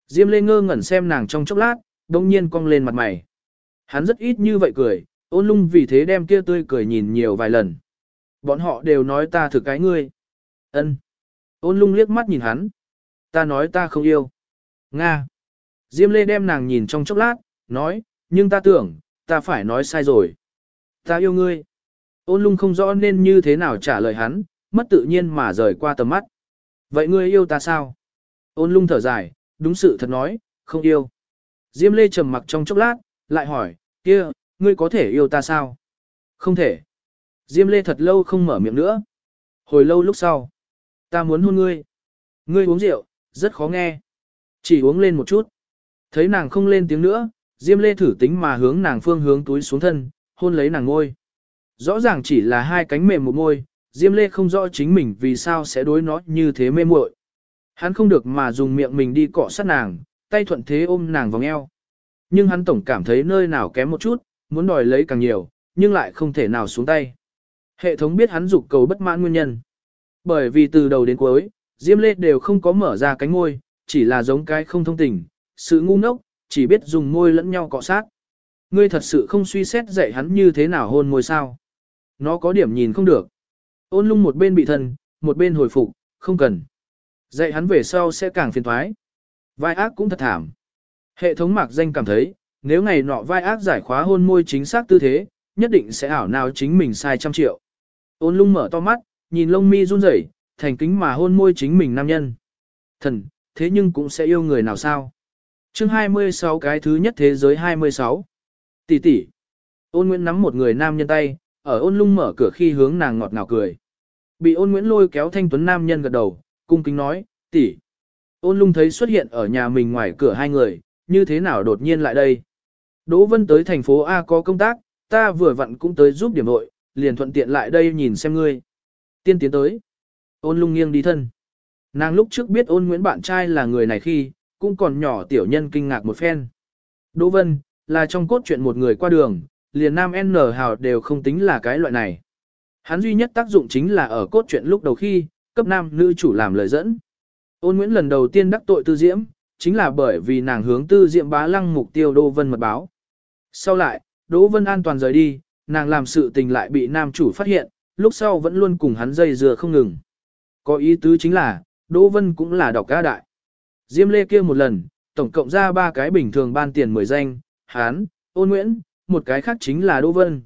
Diêm lê ngơ ngẩn xem nàng trong chốc lát, đông nhiên cong lên mặt mày. Hắn rất ít như vậy cười, ôn lung vì thế đem kia tươi cười nhìn nhiều vài lần. Bọn họ đều nói ta thực cái ngươi. ân Ôn lung liếc mắt nhìn hắn. Ta nói ta không yêu. Nga. Diêm lê đem nàng nhìn trong chốc lát, nói, nhưng ta tưởng, ta phải nói sai rồi. Ta yêu ngươi. Ôn lung không rõ nên như thế nào trả lời hắn, mất tự nhiên mà rời qua tầm mắt. Vậy ngươi yêu ta sao? Ôn lung thở dài, đúng sự thật nói, không yêu. Diêm Lê trầm mặc trong chốc lát, lại hỏi, kia, ngươi có thể yêu ta sao? Không thể. Diêm Lê thật lâu không mở miệng nữa. Hồi lâu lúc sau, ta muốn hôn ngươi. Ngươi uống rượu, rất khó nghe. Chỉ uống lên một chút. Thấy nàng không lên tiếng nữa, Diêm Lê thử tính mà hướng nàng phương hướng túi xuống thân, hôn lấy nàng ngôi. Rõ ràng chỉ là hai cánh mềm một môi, Diêm Lê không rõ chính mình vì sao sẽ đối nó như thế mê muội. Hắn không được mà dùng miệng mình đi cọ sát nàng, tay thuận thế ôm nàng vòng eo. Nhưng hắn tổng cảm thấy nơi nào kém một chút, muốn đòi lấy càng nhiều, nhưng lại không thể nào xuống tay. Hệ thống biết hắn dục cầu bất mãn nguyên nhân. Bởi vì từ đầu đến cuối, Diêm Lê đều không có mở ra cánh môi, chỉ là giống cái không thông tình, sự ngu ngốc, chỉ biết dùng môi lẫn nhau cọ sát. Ngươi thật sự không suy xét dạy hắn như thế nào hôn môi sao. Nó có điểm nhìn không được. Ôn lung một bên bị thần, một bên hồi phục, không cần. Dạy hắn về sau sẽ càng phiền thoái. Vai ác cũng thật thảm. Hệ thống mạc danh cảm thấy, nếu ngày nọ vai ác giải khóa hôn môi chính xác tư thế, nhất định sẽ ảo nào chính mình sai trăm triệu. Ôn lung mở to mắt, nhìn lông mi run rẩy, thành kính mà hôn môi chính mình nam nhân. Thần, thế nhưng cũng sẽ yêu người nào sao? Chương 26 cái thứ nhất thế giới 26. Tỷ tỷ. Ôn Nguyễn nắm một người nam nhân tay, ở ôn lung mở cửa khi hướng nàng ngọt ngào cười. Bị ôn Nguyễn lôi kéo thanh tuấn nam nhân gật đầu, cung kính nói, tỷ. Ôn lung thấy xuất hiện ở nhà mình ngoài cửa hai người, như thế nào đột nhiên lại đây. Đỗ Vân tới thành phố A có công tác, ta vừa vặn cũng tới giúp điểm hội, liền thuận tiện lại đây nhìn xem ngươi. Tiên tiến tới. Ôn lung nghiêng đi thân. Nàng lúc trước biết ôn Nguyễn bạn trai là người này khi, cũng còn nhỏ tiểu nhân kinh ngạc một phen. Đỗ Vân, là trong cốt truyện một người qua đường, liền nam N hào đều không tính là cái loại này. Hắn duy nhất tác dụng chính là ở cốt truyện lúc đầu khi, cấp nam nữ chủ làm lời dẫn. Ôn Nguyễn lần đầu tiên đắc tội tư diễm, chính là bởi vì nàng hướng tư diễm bá lăng mục tiêu Đỗ Vân mật báo. Sau lại, Đỗ Vân an toàn rời đi, nàng làm sự tình lại bị nam chủ phát hiện, lúc sau vẫn luôn cùng hắn dây dừa không ngừng. Có ý tứ chính là, Đỗ Vân cũng là đọc ca đại. Diêm Lê kia một lần, tổng cộng ra ba cái bình thường ban tiền 10 danh, Hán, Ôn Nguyễn, một cái khác chính là Đỗ Vân.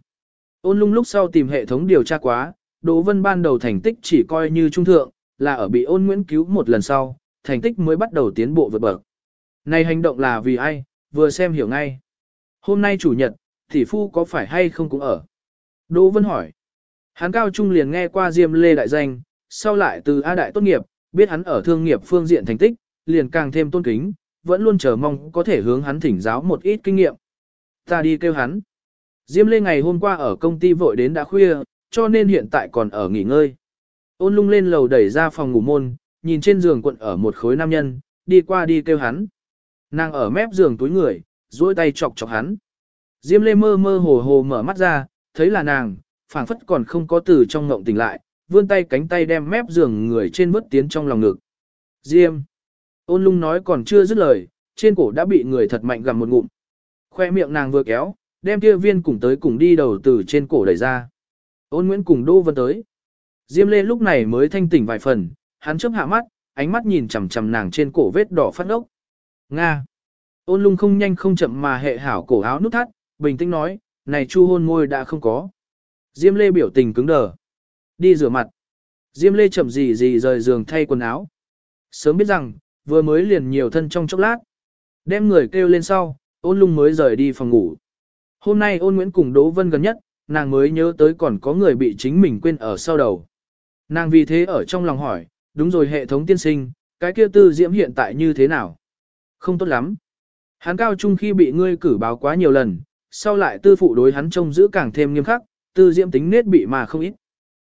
Ôn lung lúc sau tìm hệ thống điều tra quá, Đỗ Vân ban đầu thành tích chỉ coi như trung thượng, là ở bị ôn Nguyễn cứu một lần sau, thành tích mới bắt đầu tiến bộ vượt bậc. Này hành động là vì ai, vừa xem hiểu ngay. Hôm nay chủ nhật, tỷ phu có phải hay không cũng ở. Đỗ Vân hỏi. Hắn cao trung liền nghe qua Diêm Lê đại danh, sau lại từ A đại tốt nghiệp, biết hắn ở thương nghiệp phương diện thành tích, liền càng thêm tôn kính, vẫn luôn chờ mong có thể hướng hắn thỉnh giáo một ít kinh nghiệm. Ta đi kêu hắn. Diêm Lê ngày hôm qua ở công ty vội đến đã khuya, cho nên hiện tại còn ở nghỉ ngơi. Ôn lung lên lầu đẩy ra phòng ngủ môn, nhìn trên giường quận ở một khối nam nhân, đi qua đi kêu hắn. Nàng ở mép giường túi người, duỗi tay chọc chọc hắn. Diêm Lê mơ mơ hồ hồ mở mắt ra, thấy là nàng, phảng phất còn không có từ trong ngộng tỉnh lại, vươn tay cánh tay đem mép giường người trên vớt tiến trong lòng ngực. Diêm. Ôn lung nói còn chưa dứt lời, trên cổ đã bị người thật mạnh gặm một ngụm. Khoe miệng nàng vừa kéo, đem kia viên cùng tới cùng đi đầu từ trên cổ đẩy ra. Ôn Nguyễn cùng Đô Vân tới. Diêm Lê lúc này mới thanh tỉnh vài phần, hắn chớp hạ mắt, ánh mắt nhìn chằm chằm nàng trên cổ vết đỏ phát ốc. Nga. Ôn lung không nhanh không chậm mà hệ hảo cổ áo nút thắt, bình tĩnh nói, này chu hôn môi đã không có. Diêm Lê biểu tình cứng đờ. Đi rửa mặt. Diêm Lê chậm gì gì rời giường thay quần áo. Sớm biết rằng, vừa mới liền nhiều thân trong chốc lát. Đem người kêu lên sau, ôn lung mới rời đi phòng ngủ. Hôm nay ôn Nguyễn cùng Đỗ Vân gần nhất, nàng mới nhớ tới còn có người bị chính mình quên ở sau đầu. Nàng vì thế ở trong lòng hỏi, đúng rồi hệ thống tiên sinh, cái kia tư diễm hiện tại như thế nào? Không tốt lắm. Hắn cao trung khi bị ngươi cử báo quá nhiều lần, sau lại tư phụ đối hắn trông giữ càng thêm nghiêm khắc, tư diễm tính nết bị mà không ít.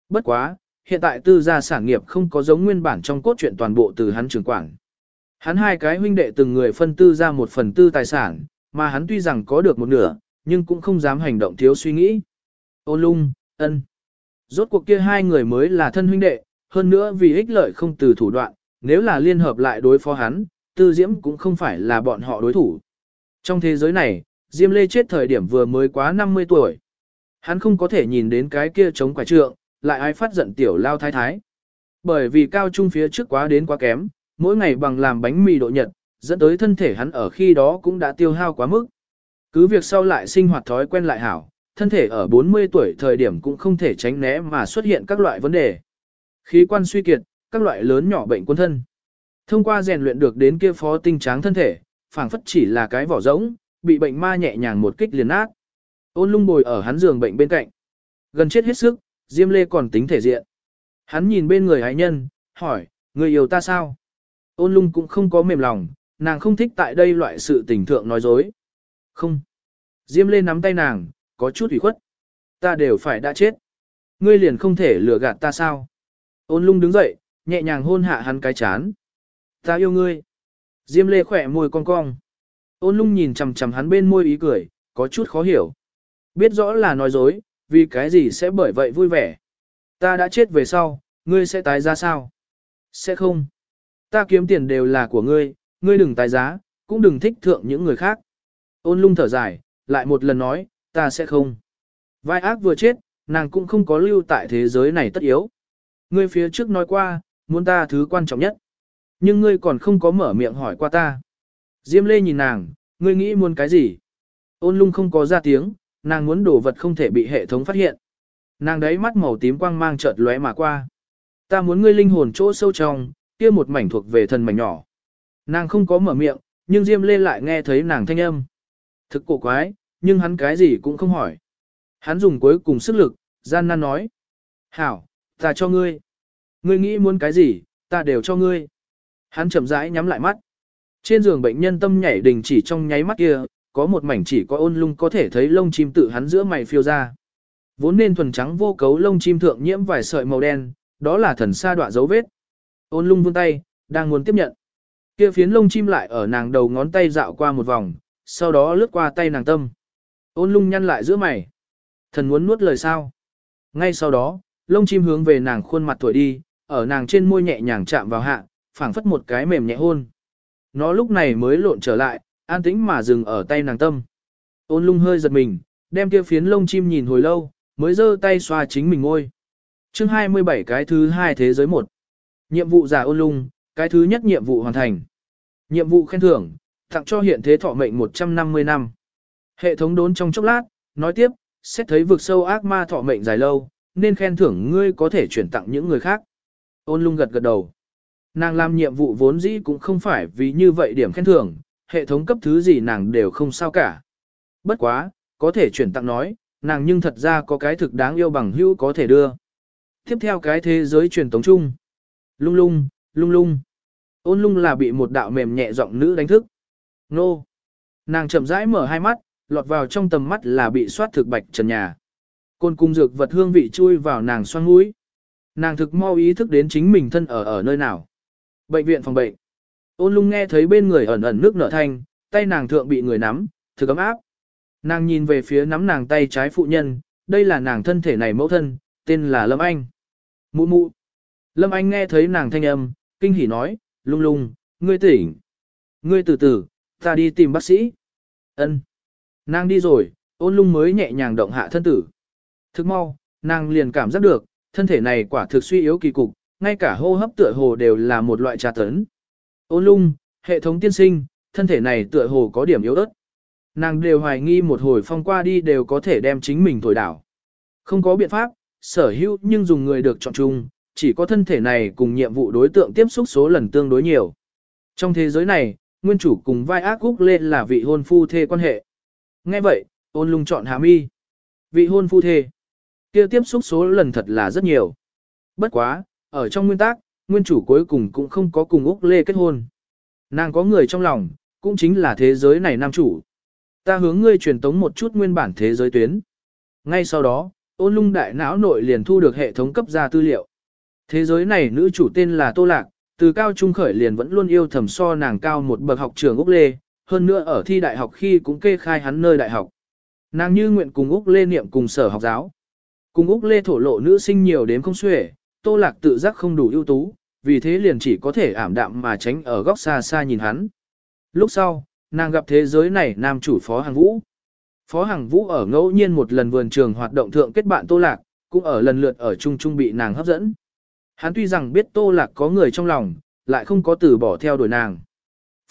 Bất quá, hiện tại tư gia sản nghiệp không có giống nguyên bản trong cốt truyện toàn bộ từ hắn trưởng quản. Hắn hai cái huynh đệ từng người phân tư ra một phần tư tài sản, mà hắn tuy rằng có được một nửa, nhưng cũng không dám hành động thiếu suy nghĩ. Ô lung, ân. Rốt cuộc kia hai người mới là thân huynh đệ, hơn nữa vì ích lợi không từ thủ đoạn, nếu là liên hợp lại đối phó hắn, tư diễm cũng không phải là bọn họ đối thủ. Trong thế giới này, Diêm Lê chết thời điểm vừa mới quá 50 tuổi. Hắn không có thể nhìn đến cái kia chống quả trượng, lại ai phát giận tiểu lao thái thái. Bởi vì cao trung phía trước quá đến quá kém, mỗi ngày bằng làm bánh mì độ nhật, dẫn tới thân thể hắn ở khi đó cũng đã tiêu hao quá mức. Cứ việc sau lại sinh hoạt thói quen lại hảo, thân thể ở 40 tuổi thời điểm cũng không thể tránh né mà xuất hiện các loại vấn đề. Khí quan suy kiệt, các loại lớn nhỏ bệnh quân thân. Thông qua rèn luyện được đến kia phó tinh tráng thân thể, phảng phất chỉ là cái vỏ rỗng, bị bệnh ma nhẹ nhàng một kích liền nát. Ôn lung bồi ở hắn giường bệnh bên cạnh. Gần chết hết sức, Diêm Lê còn tính thể diện. Hắn nhìn bên người Hải nhân, hỏi, người yêu ta sao? Ôn lung cũng không có mềm lòng, nàng không thích tại đây loại sự tình thượng nói dối. Không. Diêm Lê nắm tay nàng, có chút ủy khuất. Ta đều phải đã chết. Ngươi liền không thể lừa gạt ta sao? Ôn lung đứng dậy, nhẹ nhàng hôn hạ hắn cái chán. Ta yêu ngươi. Diêm Lê khỏe môi cong cong. Ôn lung nhìn chằm chằm hắn bên môi ý cười, có chút khó hiểu. Biết rõ là nói dối, vì cái gì sẽ bởi vậy vui vẻ. Ta đã chết về sau, ngươi sẽ tái ra sao? Sẽ không. Ta kiếm tiền đều là của ngươi, ngươi đừng tái giá, cũng đừng thích thượng những người khác. Ôn lung thở dài, lại một lần nói, ta sẽ không. Vai ác vừa chết, nàng cũng không có lưu tại thế giới này tất yếu. Ngươi phía trước nói qua, muốn ta thứ quan trọng nhất. Nhưng ngươi còn không có mở miệng hỏi qua ta. Diêm lê nhìn nàng, ngươi nghĩ muốn cái gì? Ôn lung không có ra tiếng, nàng muốn đổ vật không thể bị hệ thống phát hiện. Nàng đấy mắt màu tím quang mang chợt lóe mà qua. Ta muốn ngươi linh hồn chỗ sâu trong, kia một mảnh thuộc về thần mảnh nhỏ. Nàng không có mở miệng, nhưng Diêm Lê lại nghe thấy nàng thanh âm. Thực cổ quái, nhưng hắn cái gì cũng không hỏi. Hắn dùng cuối cùng sức lực, gian nan nói. Hảo, ta cho ngươi. Ngươi nghĩ muốn cái gì, ta đều cho ngươi. Hắn chậm rãi nhắm lại mắt. Trên giường bệnh nhân tâm nhảy đình chỉ trong nháy mắt kia, có một mảnh chỉ có ôn lung có thể thấy lông chim tự hắn giữa mày phiêu ra. Vốn nên thuần trắng vô cấu lông chim thượng nhiễm vài sợi màu đen, đó là thần sa đọa dấu vết. Ôn lung vươn tay, đang muốn tiếp nhận. Kia phiến lông chim lại ở nàng đầu ngón tay dạo qua một vòng, sau đó lướt qua tay nàng tâm. Ôn lung nhăn lại giữa mày. Thần muốn nuốt lời sao? Ngay sau đó, lông chim hướng về nàng khuôn mặt tuổi đi, ở nàng trên môi nhẹ nhàng chạm vào hạ, phảng phất một cái mềm nhẹ hôn. Nó lúc này mới lộn trở lại, an tĩnh mà dừng ở tay nàng tâm. Ôn lung hơi giật mình, đem kia phiến lông chim nhìn hồi lâu, mới giơ tay xoa chính mình ngôi. chương 27 cái thứ hai thế giới một. Nhiệm vụ giả ôn lung, cái thứ nhất nhiệm vụ hoàn thành. Nhiệm vụ khen thưởng, tặng cho hiện thế thọ mệnh 150 năm. Hệ thống đốn trong chốc lát, nói tiếp, xét thấy vực sâu ác ma thọ mệnh dài lâu, nên khen thưởng ngươi có thể chuyển tặng những người khác. Ôn lung gật gật đầu. Nàng làm nhiệm vụ vốn dĩ cũng không phải vì như vậy điểm khen thưởng, hệ thống cấp thứ gì nàng đều không sao cả. Bất quá, có thể chuyển tặng nói, nàng nhưng thật ra có cái thực đáng yêu bằng hữu có thể đưa. Tiếp theo cái thế giới truyền tống chung. Lung lung, lung lung. Ôn lung là bị một đạo mềm nhẹ giọng nữ đánh thức. Nô. Nàng chậm rãi mở hai mắt, lọt vào trong tầm mắt là bị soát thực bạch trần nhà. Côn cung dược vật hương vị chui vào nàng xoan mũi. Nàng thực mau ý thức đến chính mình thân ở ở nơi nào. Bệnh viện phòng bệnh. Ôn lung nghe thấy bên người ẩn ẩn nước nở thanh, tay nàng thượng bị người nắm, thực ấm áp. Nàng nhìn về phía nắm nàng tay trái phụ nhân, đây là nàng thân thể này mẫu thân, tên là Lâm Anh. Mụ mụ. Lâm Anh nghe thấy nàng thanh âm, kinh hỉ nói, lung lung, ngươi tỉnh. Ngươi từ từ, ta đi tìm bác sĩ. Ân. Nàng đi rồi, ôn lung mới nhẹ nhàng động hạ thân tử. Thức mau, nàng liền cảm giác được, thân thể này quả thực suy yếu kỳ cục, ngay cả hô hấp tựa hồ đều là một loại trà tấn. Ôn lung, hệ thống tiên sinh, thân thể này tựa hồ có điểm yếu ớt. Nàng đều hoài nghi một hồi phong qua đi đều có thể đem chính mình thổi đảo. Không có biện pháp, sở hữu nhưng dùng người được chọn chung, chỉ có thân thể này cùng nhiệm vụ đối tượng tiếp xúc số lần tương đối nhiều. Trong thế giới này, nguyên chủ cùng vai ác Úc lên là vị hôn phu thê quan hệ. Nghe vậy, ôn lung chọn hàm y. Vị hôn phu thê. kia tiếp xúc số lần thật là rất nhiều. Bất quá, ở trong nguyên tắc, nguyên chủ cuối cùng cũng không có cùng Úc Lê kết hôn. Nàng có người trong lòng, cũng chính là thế giới này nam chủ. Ta hướng ngươi truyền tống một chút nguyên bản thế giới tuyến. Ngay sau đó, ôn lung đại não nội liền thu được hệ thống cấp ra tư liệu. Thế giới này nữ chủ tên là Tô Lạc, từ cao trung khởi liền vẫn luôn yêu thầm so nàng cao một bậc học trường Úc Lê, hơn nữa ở thi đại học khi cũng kê khai hắn nơi đại học. Nàng như nguyện cùng Úc Lê niệm cùng sở học giáo. Cùng Úc Lê thổ lộ nữ sinh nhiều đến không xuể, Tô Lạc tự giác không đủ ưu tú, vì thế liền chỉ có thể ảm đạm mà tránh ở góc xa xa nhìn hắn. Lúc sau, nàng gặp thế giới này nam chủ Phó Hàng Vũ. Phó Hàng Vũ ở ngẫu nhiên một lần vườn trường hoạt động thượng kết bạn Tô Lạc, cũng ở lần lượt ở chung chung bị nàng hấp dẫn. Hắn tuy rằng biết Tô Lạc có người trong lòng, lại không có từ bỏ theo đuổi nàng.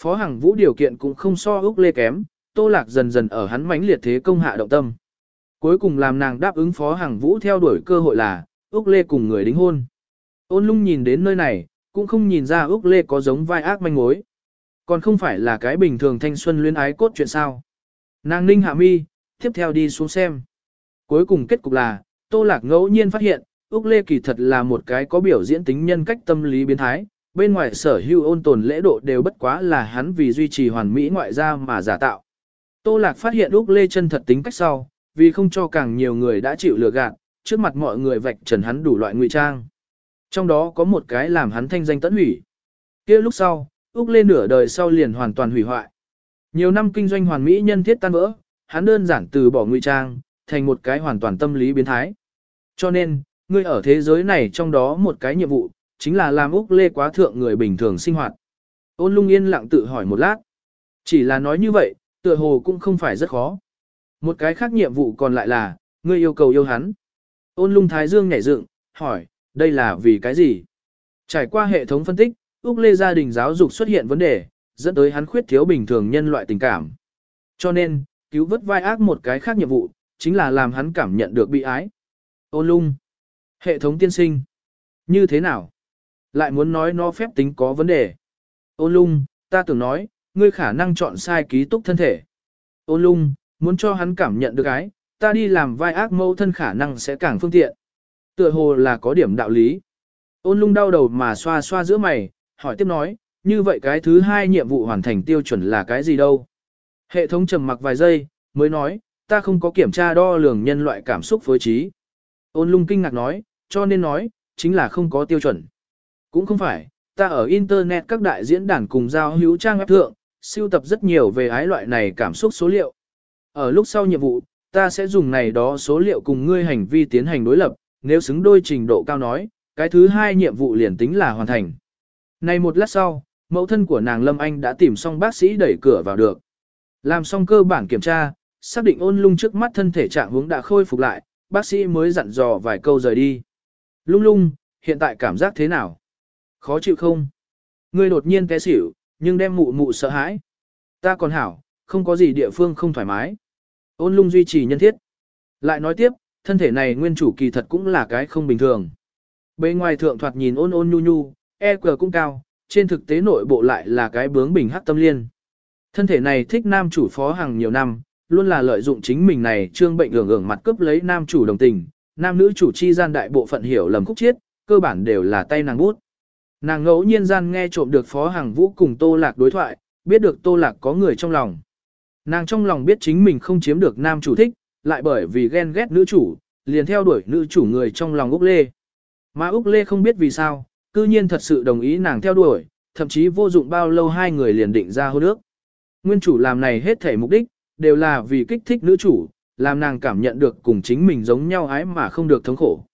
Phó Hằng Vũ điều kiện cũng không so Úc Lê kém, Tô Lạc dần dần ở hắn mãnh liệt thế công hạ động tâm. Cuối cùng làm nàng đáp ứng Phó Hằng Vũ theo đuổi cơ hội là, Úc Lê cùng người đính hôn. Ôn lung nhìn đến nơi này, cũng không nhìn ra Úc Lê có giống vai ác manh mối. Còn không phải là cái bình thường thanh xuân luyến ái cốt chuyện sao. Nàng ninh hạ mi, tiếp theo đi xuống xem. Cuối cùng kết cục là, Tô Lạc ngẫu nhiên phát hiện, Úc Lê kỳ thật là một cái có biểu diễn tính nhân cách tâm lý biến thái, bên ngoài sở hữu ôn tồn lễ độ đều bất quá là hắn vì duy trì hoàn mỹ ngoại gia mà giả tạo. Tô Lạc phát hiện Úc Lê chân thật tính cách sau, vì không cho càng nhiều người đã chịu lừa gạt, trước mặt mọi người vạch trần hắn đủ loại ngụy trang. Trong đó có một cái làm hắn thanh danh tẫn hủy. kia lúc sau, Úc Lê nửa đời sau liền hoàn toàn hủy hoại. Nhiều năm kinh doanh hoàn mỹ nhân thiết tan vỡ, hắn đơn giản từ bỏ ngụy trang, thành một cái hoàn toàn tâm lý biến thái. Cho nên, ngươi ở thế giới này trong đó một cái nhiệm vụ, chính là làm Úc Lê quá thượng người bình thường sinh hoạt. Ôn lung yên lặng tự hỏi một lát. Chỉ là nói như vậy, tựa hồ cũng không phải rất khó. Một cái khác nhiệm vụ còn lại là, ngươi yêu cầu yêu hắn. Ôn lung thái dương nhảy dựng, hỏi, đây là vì cái gì? Trải qua hệ thống phân tích, Úc Lê gia đình giáo dục xuất hiện vấn đề, dẫn tới hắn khuyết thiếu bình thường nhân loại tình cảm. Cho nên, cứu vớt vai ác một cái khác nhiệm vụ, chính là làm hắn cảm nhận được bị ái. Ôn lung. Hệ thống tiên sinh. Như thế nào? Lại muốn nói nó phép tính có vấn đề. Ôn lung, ta tưởng nói, ngươi khả năng chọn sai ký túc thân thể. Ôn lung, muốn cho hắn cảm nhận được ái, ta đi làm vai ác mẫu thân khả năng sẽ càng phương tiện. Tựa hồ là có điểm đạo lý. Ôn lung đau đầu mà xoa xoa giữa mày, hỏi tiếp nói, như vậy cái thứ hai nhiệm vụ hoàn thành tiêu chuẩn là cái gì đâu? Hệ thống trầm mặc vài giây, mới nói, ta không có kiểm tra đo lường nhân loại cảm xúc phối trí. Ôn lung kinh ngạc nói, cho nên nói, chính là không có tiêu chuẩn. Cũng không phải, ta ở Internet các đại diễn đàn cùng giao hữu trang web thượng, siêu tập rất nhiều về ái loại này cảm xúc số liệu. Ở lúc sau nhiệm vụ, ta sẽ dùng này đó số liệu cùng ngươi hành vi tiến hành đối lập, nếu xứng đôi trình độ cao nói, cái thứ hai nhiệm vụ liền tính là hoàn thành. Này một lát sau, mẫu thân của nàng Lâm Anh đã tìm xong bác sĩ đẩy cửa vào được. Làm xong cơ bản kiểm tra, xác định ôn lung trước mắt thân thể trạng hướng đã khôi phục lại, bác sĩ mới dặn dò vài câu rời đi. Lung lung, hiện tại cảm giác thế nào? Khó chịu không? Ngươi đột nhiên té xỉu, nhưng đem mụ mụ sợ hãi. Ta còn hảo, không có gì địa phương không thoải mái. Ôn lung duy trì nhân thiết. Lại nói tiếp, thân thể này nguyên chủ kỳ thật cũng là cái không bình thường. Bề ngoài thượng thoạt nhìn ôn ôn nhu nhu, e EQ cũng cao, trên thực tế nội bộ lại là cái bướng bình hắc tâm liên. Thân thể này thích nam chủ phó hàng nhiều năm, luôn là lợi dụng chính mình này trương bệnh ưởng ưởng mặt cướp lấy nam chủ đồng tình, nam nữ chủ chi gian đại bộ phận hiểu lầm khúc chiết, cơ bản đều là tay nàng bút. Nàng ngẫu nhiên gian nghe trộm được phó hàng vũ cùng tô lạc đối thoại, biết được tô lạc có người trong lòng. Nàng trong lòng biết chính mình không chiếm được nam chủ thích, lại bởi vì ghen ghét nữ chủ, liền theo đuổi nữ chủ người trong lòng Úc Lê. Mà Úc Lê không biết vì sao, cư nhiên thật sự đồng ý nàng theo đuổi, thậm chí vô dụng bao lâu hai người liền định ra hôn ước. Nguyên chủ làm này hết thể mục đích, đều là vì kích thích nữ chủ, làm nàng cảm nhận được cùng chính mình giống nhau ái mà không được thống khổ.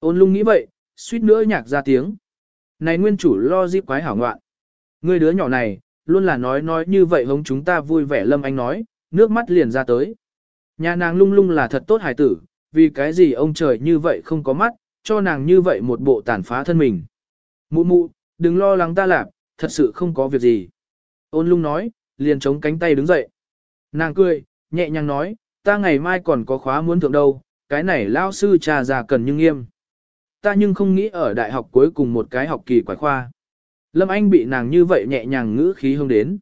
Ôn lung nghĩ vậy, suýt nữa nhạc ra tiếng. Này nguyên chủ lo dịp quái hảo ngoạn. Người đứa nhỏ này, luôn là nói nói như vậy hống chúng ta vui vẻ lâm anh nói, nước mắt liền ra tới. Nhà nàng lung lung là thật tốt hài tử, vì cái gì ông trời như vậy không có mắt, cho nàng như vậy một bộ tàn phá thân mình. Mụ mụ, đừng lo lắng ta lạp, thật sự không có việc gì. Ôn lung nói, liền chống cánh tay đứng dậy. Nàng cười, nhẹ nhàng nói, ta ngày mai còn có khóa muốn thượng đâu, cái này lao sư trà già cần nhưng nghiêm. Ta nhưng không nghĩ ở đại học cuối cùng một cái học kỳ quải khoa. Lâm Anh bị nàng như vậy nhẹ nhàng ngữ khí hông đến.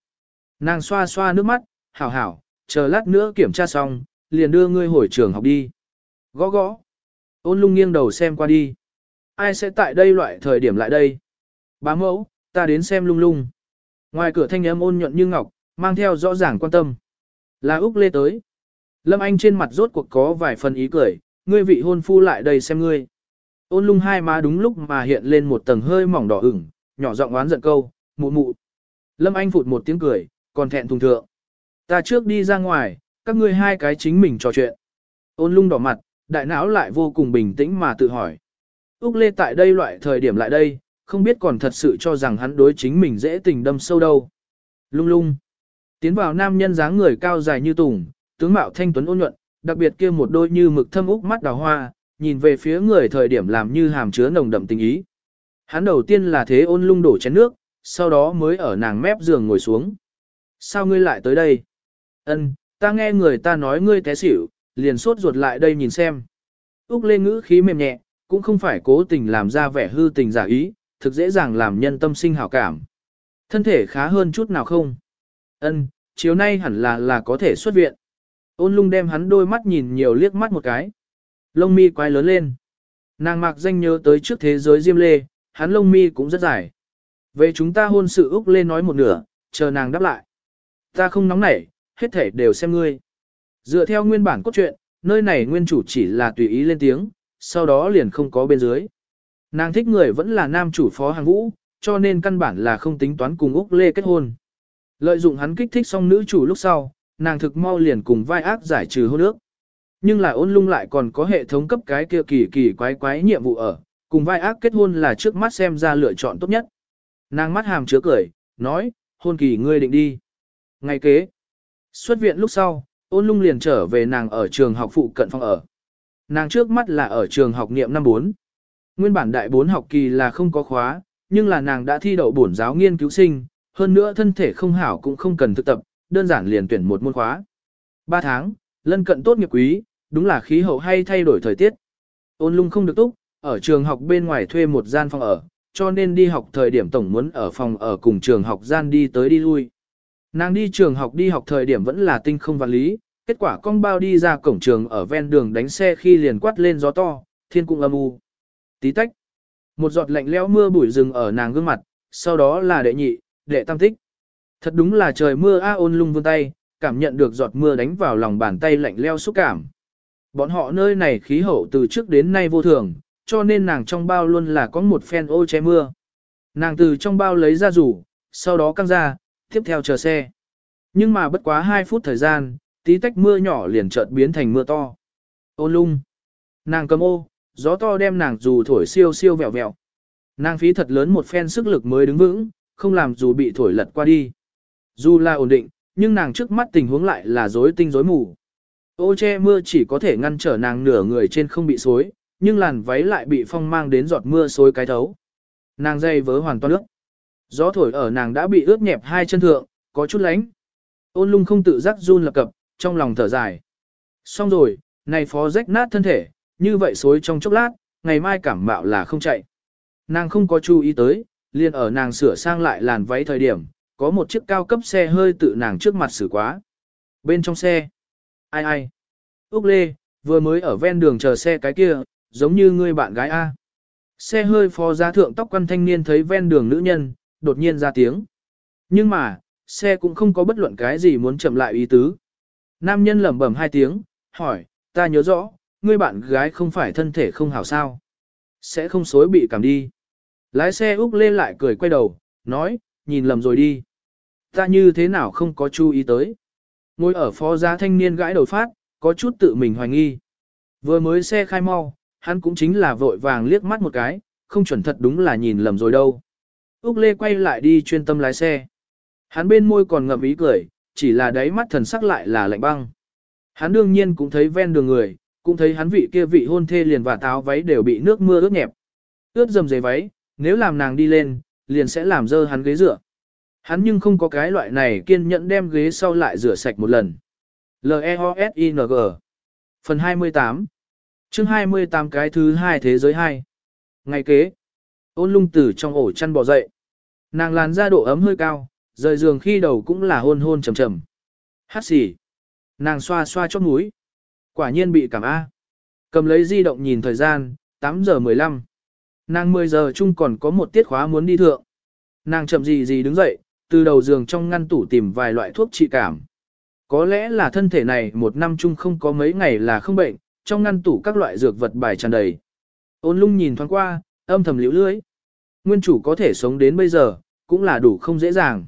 Nàng xoa xoa nước mắt, hảo hảo, chờ lát nữa kiểm tra xong, liền đưa ngươi hồi trường học đi. Gõ gõ. Ôn lung nghiêng đầu xem qua đi. Ai sẽ tại đây loại thời điểm lại đây? Bá mẫu, ta đến xem lung lung. Ngoài cửa thanh âm ôn nhuận như ngọc, mang theo rõ ràng quan tâm. Là Úc Lê tới. Lâm Anh trên mặt rốt cuộc có vài phần ý cười, ngươi vị hôn phu lại đây xem ngươi. Ôn lung hai má đúng lúc mà hiện lên một tầng hơi mỏng đỏ ửng, nhỏ giọng oán giận câu, mụ mụ. Lâm Anh phụt một tiếng cười, còn thẹn thùng thượng. Ta trước đi ra ngoài, các ngươi hai cái chính mình trò chuyện. Ôn lung đỏ mặt, đại não lại vô cùng bình tĩnh mà tự hỏi. Úc Lê tại đây loại thời điểm lại đây, không biết còn thật sự cho rằng hắn đối chính mình dễ tình đâm sâu đâu. Lung lung. Tiến vào nam nhân dáng người cao dài như tùng, tướng mạo thanh tuấn ôn nhuận, đặc biệt kia một đôi như mực thâm úc mắt đào hoa, nhìn về phía người thời điểm làm như hàm chứa nồng đậm tình ý. Hắn đầu tiên là thế ôn lung đổ chén nước, sau đó mới ở nàng mép giường ngồi xuống. Sao ngươi lại tới đây? Ân, ta nghe người ta nói ngươi té xỉu, liền sốt ruột lại đây nhìn xem. Úc Lê ngữ khí mềm nhẹ, cũng không phải cố tình làm ra vẻ hư tình giả ý, thực dễ dàng làm nhân tâm sinh hảo cảm. Thân thể khá hơn chút nào không? Ân, chiều nay hẳn là là có thể xuất viện. Ôn lung đem hắn đôi mắt nhìn nhiều liếc mắt một cái. Lông mi quay lớn lên. Nàng mạc danh nhớ tới trước thế giới diêm lê, hắn lông mi cũng rất dài. Về chúng ta hôn sự Úc lê nói một nửa, chờ nàng đáp lại. Ta không nóng nảy, hết thể đều xem ngươi. Dựa theo nguyên bản cốt truyện, nơi này nguyên chủ chỉ là tùy ý lên tiếng, sau đó liền không có bên dưới. Nàng thích người vẫn là nam chủ phó hàng vũ, cho nên căn bản là không tính toán cùng Úc Lê kết hôn. Lợi dụng hắn kích thích xong nữ chủ lúc sau, nàng thực mau liền cùng vai ác giải trừ hôn ước. Nhưng là ôn lung lại còn có hệ thống cấp cái kia kỳ kỳ quái quái nhiệm vụ ở, cùng vai ác kết hôn là trước mắt xem ra lựa chọn tốt nhất. Nàng mắt hàm chứa cười, nói, hôn kỳ ngươi định đi. Ngày kế, xuất viện lúc sau, ôn lung liền trở về nàng ở trường học phụ cận phòng ở. Nàng trước mắt là ở trường học niệm năm 4. Nguyên bản đại 4 học kỳ là không có khóa, nhưng là nàng đã thi đậu bổn giáo nghiên cứu sinh, hơn nữa thân thể không hảo cũng không cần thực tập, đơn giản liền tuyển một môn khóa. 3 tháng, lân cận tốt nghiệp quý, đúng là khí hậu hay thay đổi thời tiết. Ôn lung không được túc, ở trường học bên ngoài thuê một gian phòng ở, cho nên đi học thời điểm tổng muốn ở phòng ở cùng trường học gian đi tới đi lui. Nàng đi trường học đi học thời điểm vẫn là tinh không vật lý, kết quả con bao đi ra cổng trường ở ven đường đánh xe khi liền quát lên gió to, thiên cung âm u. Tí tách. Một giọt lạnh lẽo mưa bụi rừng ở nàng gương mặt, sau đó là đệ nhị, đệ tam tích. Thật đúng là trời mưa a ôn lung vươn tay, cảm nhận được giọt mưa đánh vào lòng bàn tay lạnh leo xúc cảm. Bọn họ nơi này khí hậu từ trước đến nay vô thường, cho nên nàng trong bao luôn là có một phen ô che mưa. Nàng từ trong bao lấy ra rủ, sau đó căng ra, tiếp theo chờ xe. Nhưng mà bất quá 2 phút thời gian, tí tách mưa nhỏ liền chợt biến thành mưa to. Ô lung. Nàng cầm ô, gió to đem nàng dù thổi siêu siêu vẹo vẹo. Nàng phí thật lớn một phen sức lực mới đứng vững, không làm dù bị thổi lật qua đi. Dù là ổn định, nhưng nàng trước mắt tình huống lại là rối tinh rối mù. Ô che mưa chỉ có thể ngăn trở nàng nửa người trên không bị xối, nhưng làn váy lại bị phong mang đến giọt mưa xối cái thấu. Nàng dây vớ hoàn toàn nước. Gió thổi ở nàng đã bị ướt nhẹp hai chân thượng, có chút lánh. Ôn lung không tự giác run lập cập, trong lòng thở dài. Xong rồi, này phó rách nát thân thể, như vậy xối trong chốc lát, ngày mai cảm mạo là không chạy. Nàng không có chú ý tới, liền ở nàng sửa sang lại làn váy thời điểm, có một chiếc cao cấp xe hơi tự nàng trước mặt xử quá. Bên trong xe, ai ai? Úc Lê, vừa mới ở ven đường chờ xe cái kia, giống như ngươi bạn gái A. Xe hơi phó giá thượng tóc quan thanh niên thấy ven đường nữ nhân, đột nhiên ra tiếng. Nhưng mà, xe cũng không có bất luận cái gì muốn chậm lại ý tứ. Nam nhân lẩm bẩm hai tiếng, hỏi, ta nhớ rõ, ngươi bạn gái không phải thân thể không hảo sao. Sẽ không xối bị cảm đi. Lái xe Úc lên lại cười quay đầu, nói, nhìn lầm rồi đi. Ta như thế nào không có chú ý tới. Ngồi ở phó giá thanh niên gãi đầu phát, có chút tự mình hoài nghi. Vừa mới xe khai mau, hắn cũng chính là vội vàng liếc mắt một cái, không chuẩn thật đúng là nhìn lầm rồi đâu. Úc Lê quay lại đi chuyên tâm lái xe. Hắn bên môi còn ngậm ý cười, chỉ là đáy mắt thần sắc lại là lạnh băng. Hắn đương nhiên cũng thấy ven đường người, cũng thấy hắn vị kia vị hôn thê liền và táo váy đều bị nước mưa ướt nhẹp. Ướt dầm dày váy, nếu làm nàng đi lên, liền sẽ làm dơ hắn ghế rửa. Hắn nhưng không có cái loại này kiên nhẫn đem ghế sau lại rửa sạch một lần. L-E-O-S-I-N-G Phần 28 chương 28 cái thứ hai thế giới hai Ngày kế Ôn lung tử trong ổ chăn bò dậy. Nàng làn ra độ ấm hơi cao, rời giường khi đầu cũng là hôn hôn trầm trầm. Hát xỉ. Nàng xoa xoa chót mũi. Quả nhiên bị cảm A. Cầm lấy di động nhìn thời gian, 8 giờ 15. Nàng 10 giờ chung còn có một tiết khóa muốn đi thượng. Nàng chậm gì gì đứng dậy, từ đầu giường trong ngăn tủ tìm vài loại thuốc trị cảm. Có lẽ là thân thể này một năm chung không có mấy ngày là không bệnh, trong ngăn tủ các loại dược vật bài tràn đầy. Ôn lung nhìn thoáng qua, âm thầm liễu lưới. Nguyên chủ có thể sống đến bây giờ, cũng là đủ không dễ dàng.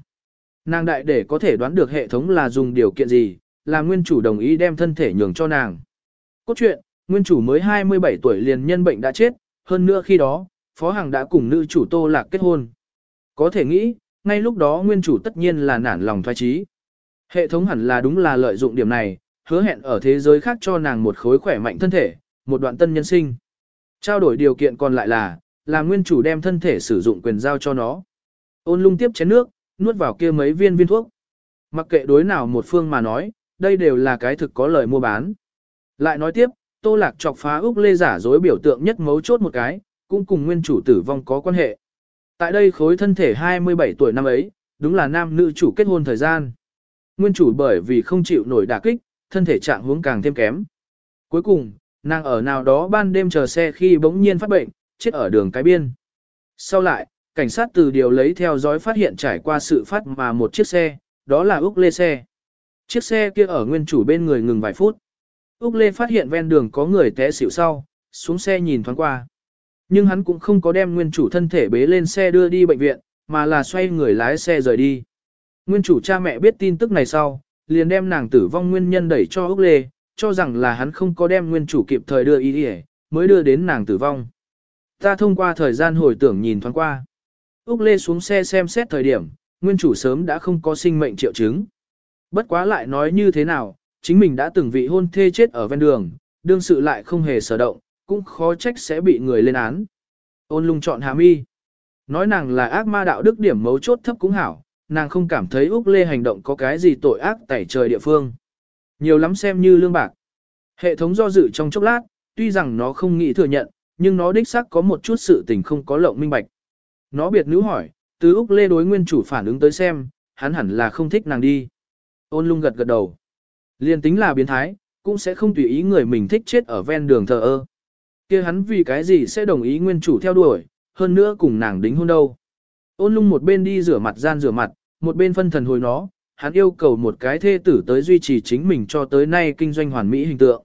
Nàng đại để có thể đoán được hệ thống là dùng điều kiện gì, là nguyên chủ đồng ý đem thân thể nhường cho nàng. Cốt truyện, nguyên chủ mới 27 tuổi liền nhân bệnh đã chết, hơn nữa khi đó, Phó hàng đã cùng nữ chủ Tô Lạc kết hôn. Có thể nghĩ, ngay lúc đó nguyên chủ tất nhiên là nản lòng thoái trí. Hệ thống hẳn là đúng là lợi dụng điểm này, hứa hẹn ở thế giới khác cho nàng một khối khỏe mạnh thân thể, một đoạn tân nhân sinh. Trao đổi điều kiện còn lại là, là nguyên chủ đem thân thể sử dụng quyền giao cho nó. Ôn lung tiếp chén nước, nuốt vào kia mấy viên viên thuốc. Mặc kệ đối nào một phương mà nói, đây đều là cái thực có lời mua bán. Lại nói tiếp, Tô Lạc chọc phá Úc Lê giả dối biểu tượng nhất mấu chốt một cái, cũng cùng nguyên chủ tử vong có quan hệ. Tại đây khối thân thể 27 tuổi năm ấy, đúng là nam nữ chủ kết hôn thời gian. Nguyên chủ bởi vì không chịu nổi đả kích, thân thể trạng huống càng thêm kém. Cuối cùng, nàng ở nào đó ban đêm chờ xe khi bỗng nhiên phát bệnh, chết ở đường cái biên. Sau lại, cảnh sát từ điều lấy theo dõi phát hiện trải qua sự phát mà một chiếc xe, đó là Úc Lê xe. Chiếc xe kia ở nguyên chủ bên người ngừng vài phút. Úc Lê phát hiện ven đường có người té xỉu sau, xuống xe nhìn thoáng qua. Nhưng hắn cũng không có đem nguyên chủ thân thể bế lên xe đưa đi bệnh viện, mà là xoay người lái xe rời đi. Nguyên chủ cha mẹ biết tin tức này sau, liền đem nàng tử vong nguyên nhân đẩy cho Úc Lê, cho rằng là hắn không có đem nguyên chủ kịp thời đưa ý đi mới đưa đến nàng tử vong. Ta thông qua thời gian hồi tưởng nhìn thoáng qua. Úc Lê xuống xe xem xét thời điểm, nguyên chủ sớm đã không có sinh mệnh triệu chứng. Bất quá lại nói như thế nào, chính mình đã từng vị hôn thê chết ở ven đường, đương sự lại không hề sở động, cũng khó trách sẽ bị người lên án. Ôn lung chọn hàm y. Nói nàng là ác ma đạo đức điểm mấu chốt thấp cũng hảo, nàng không cảm thấy Úc Lê hành động có cái gì tội ác tẩy trời địa phương. Nhiều lắm xem như lương bạc. Hệ thống do dự trong chốc lát, tuy rằng nó không nghĩ thừa nhận, nhưng nó đích xác có một chút sự tình không có lộng minh bạch. Nó biệt nữ hỏi, từ Úc Lê đối nguyên chủ phản ứng tới xem, hắn hẳn là không thích nàng đi. Ôn lung gật gật đầu. Liên tính là biến thái, cũng sẽ không tùy ý người mình thích chết ở ven đường thờ ơ. kia hắn vì cái gì sẽ đồng ý nguyên chủ theo đuổi, hơn nữa cùng nàng đính hôn đâu. Ôn lung một bên đi rửa mặt gian rửa mặt, một bên phân thần hồi nó, hắn yêu cầu một cái thê tử tới duy trì chính mình cho tới nay kinh doanh hoàn mỹ hình tượng.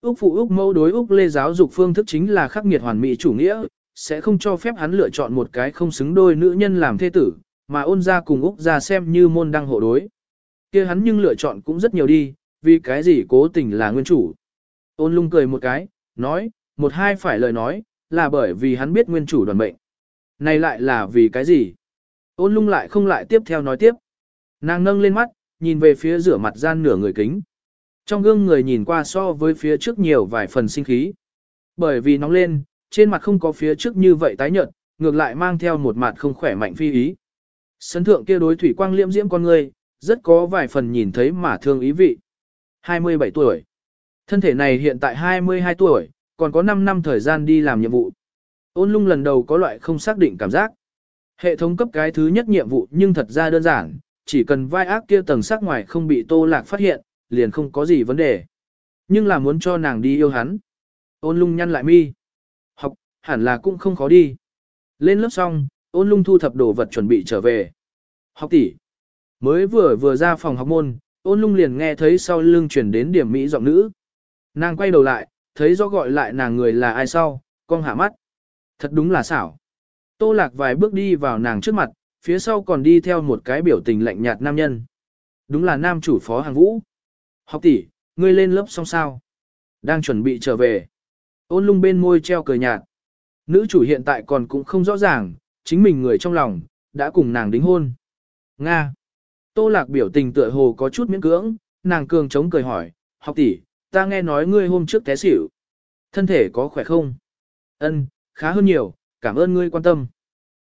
Úc phụ Úc mẫu đối Úc lê giáo dục phương thức chính là khắc nghiệt hoàn mỹ chủ nghĩa, sẽ không cho phép hắn lựa chọn một cái không xứng đôi nữ nhân làm thê tử, mà ôn ra cùng Úc ra xem như môn đăng hộ đối. kia hắn nhưng lựa chọn cũng rất nhiều đi, vì cái gì cố tình là nguyên chủ. Ôn lung cười một cái, nói, một hai phải lời nói, là bởi vì hắn biết nguyên chủ đoàn mệnh. Này lại là vì cái gì? Ôn lung lại không lại tiếp theo nói tiếp. Nàng nâng lên mắt, nhìn về phía rửa mặt gian nửa người kính. Trong gương người nhìn qua so với phía trước nhiều vài phần sinh khí. Bởi vì nóng lên, trên mặt không có phía trước như vậy tái nhợt, ngược lại mang theo một mặt không khỏe mạnh phi ý. Sấn thượng kia đối thủy quang liễm diễm con người, rất có vài phần nhìn thấy mà thương ý vị. 27 tuổi. Thân thể này hiện tại 22 tuổi, còn có 5 năm thời gian đi làm nhiệm vụ. Ôn lung lần đầu có loại không xác định cảm giác. Hệ thống cấp cái thứ nhất nhiệm vụ nhưng thật ra đơn giản, chỉ cần vai ác kia tầng sắc ngoài không bị tô lạc phát hiện, liền không có gì vấn đề. Nhưng là muốn cho nàng đi yêu hắn. Ôn lung nhăn lại mi. Học, hẳn là cũng không khó đi. Lên lớp xong, ôn lung thu thập đồ vật chuẩn bị trở về. Học tỷ. Mới vừa vừa ra phòng học môn, ôn lung liền nghe thấy sau lưng chuyển đến điểm mỹ giọng nữ. Nàng quay đầu lại, thấy rõ gọi lại nàng người là ai sau, con hạ mắt. Thật đúng là xảo. Tô lạc vài bước đi vào nàng trước mặt, phía sau còn đi theo một cái biểu tình lạnh nhạt nam nhân. Đúng là nam chủ phó hàng vũ. Học tỷ, ngươi lên lớp xong sao? Đang chuẩn bị trở về. Ôn lung bên môi treo cười nhạt. Nữ chủ hiện tại còn cũng không rõ ràng, chính mình người trong lòng, đã cùng nàng đính hôn. Nga. Tô lạc biểu tình tựa hồ có chút miễn cưỡng, nàng cường chống cười hỏi, học tỷ, ta nghe nói ngươi hôm trước té xỉu. Thân thể có khỏe không? Ân, khá hơn nhiều, cảm ơn ngươi quan tâm.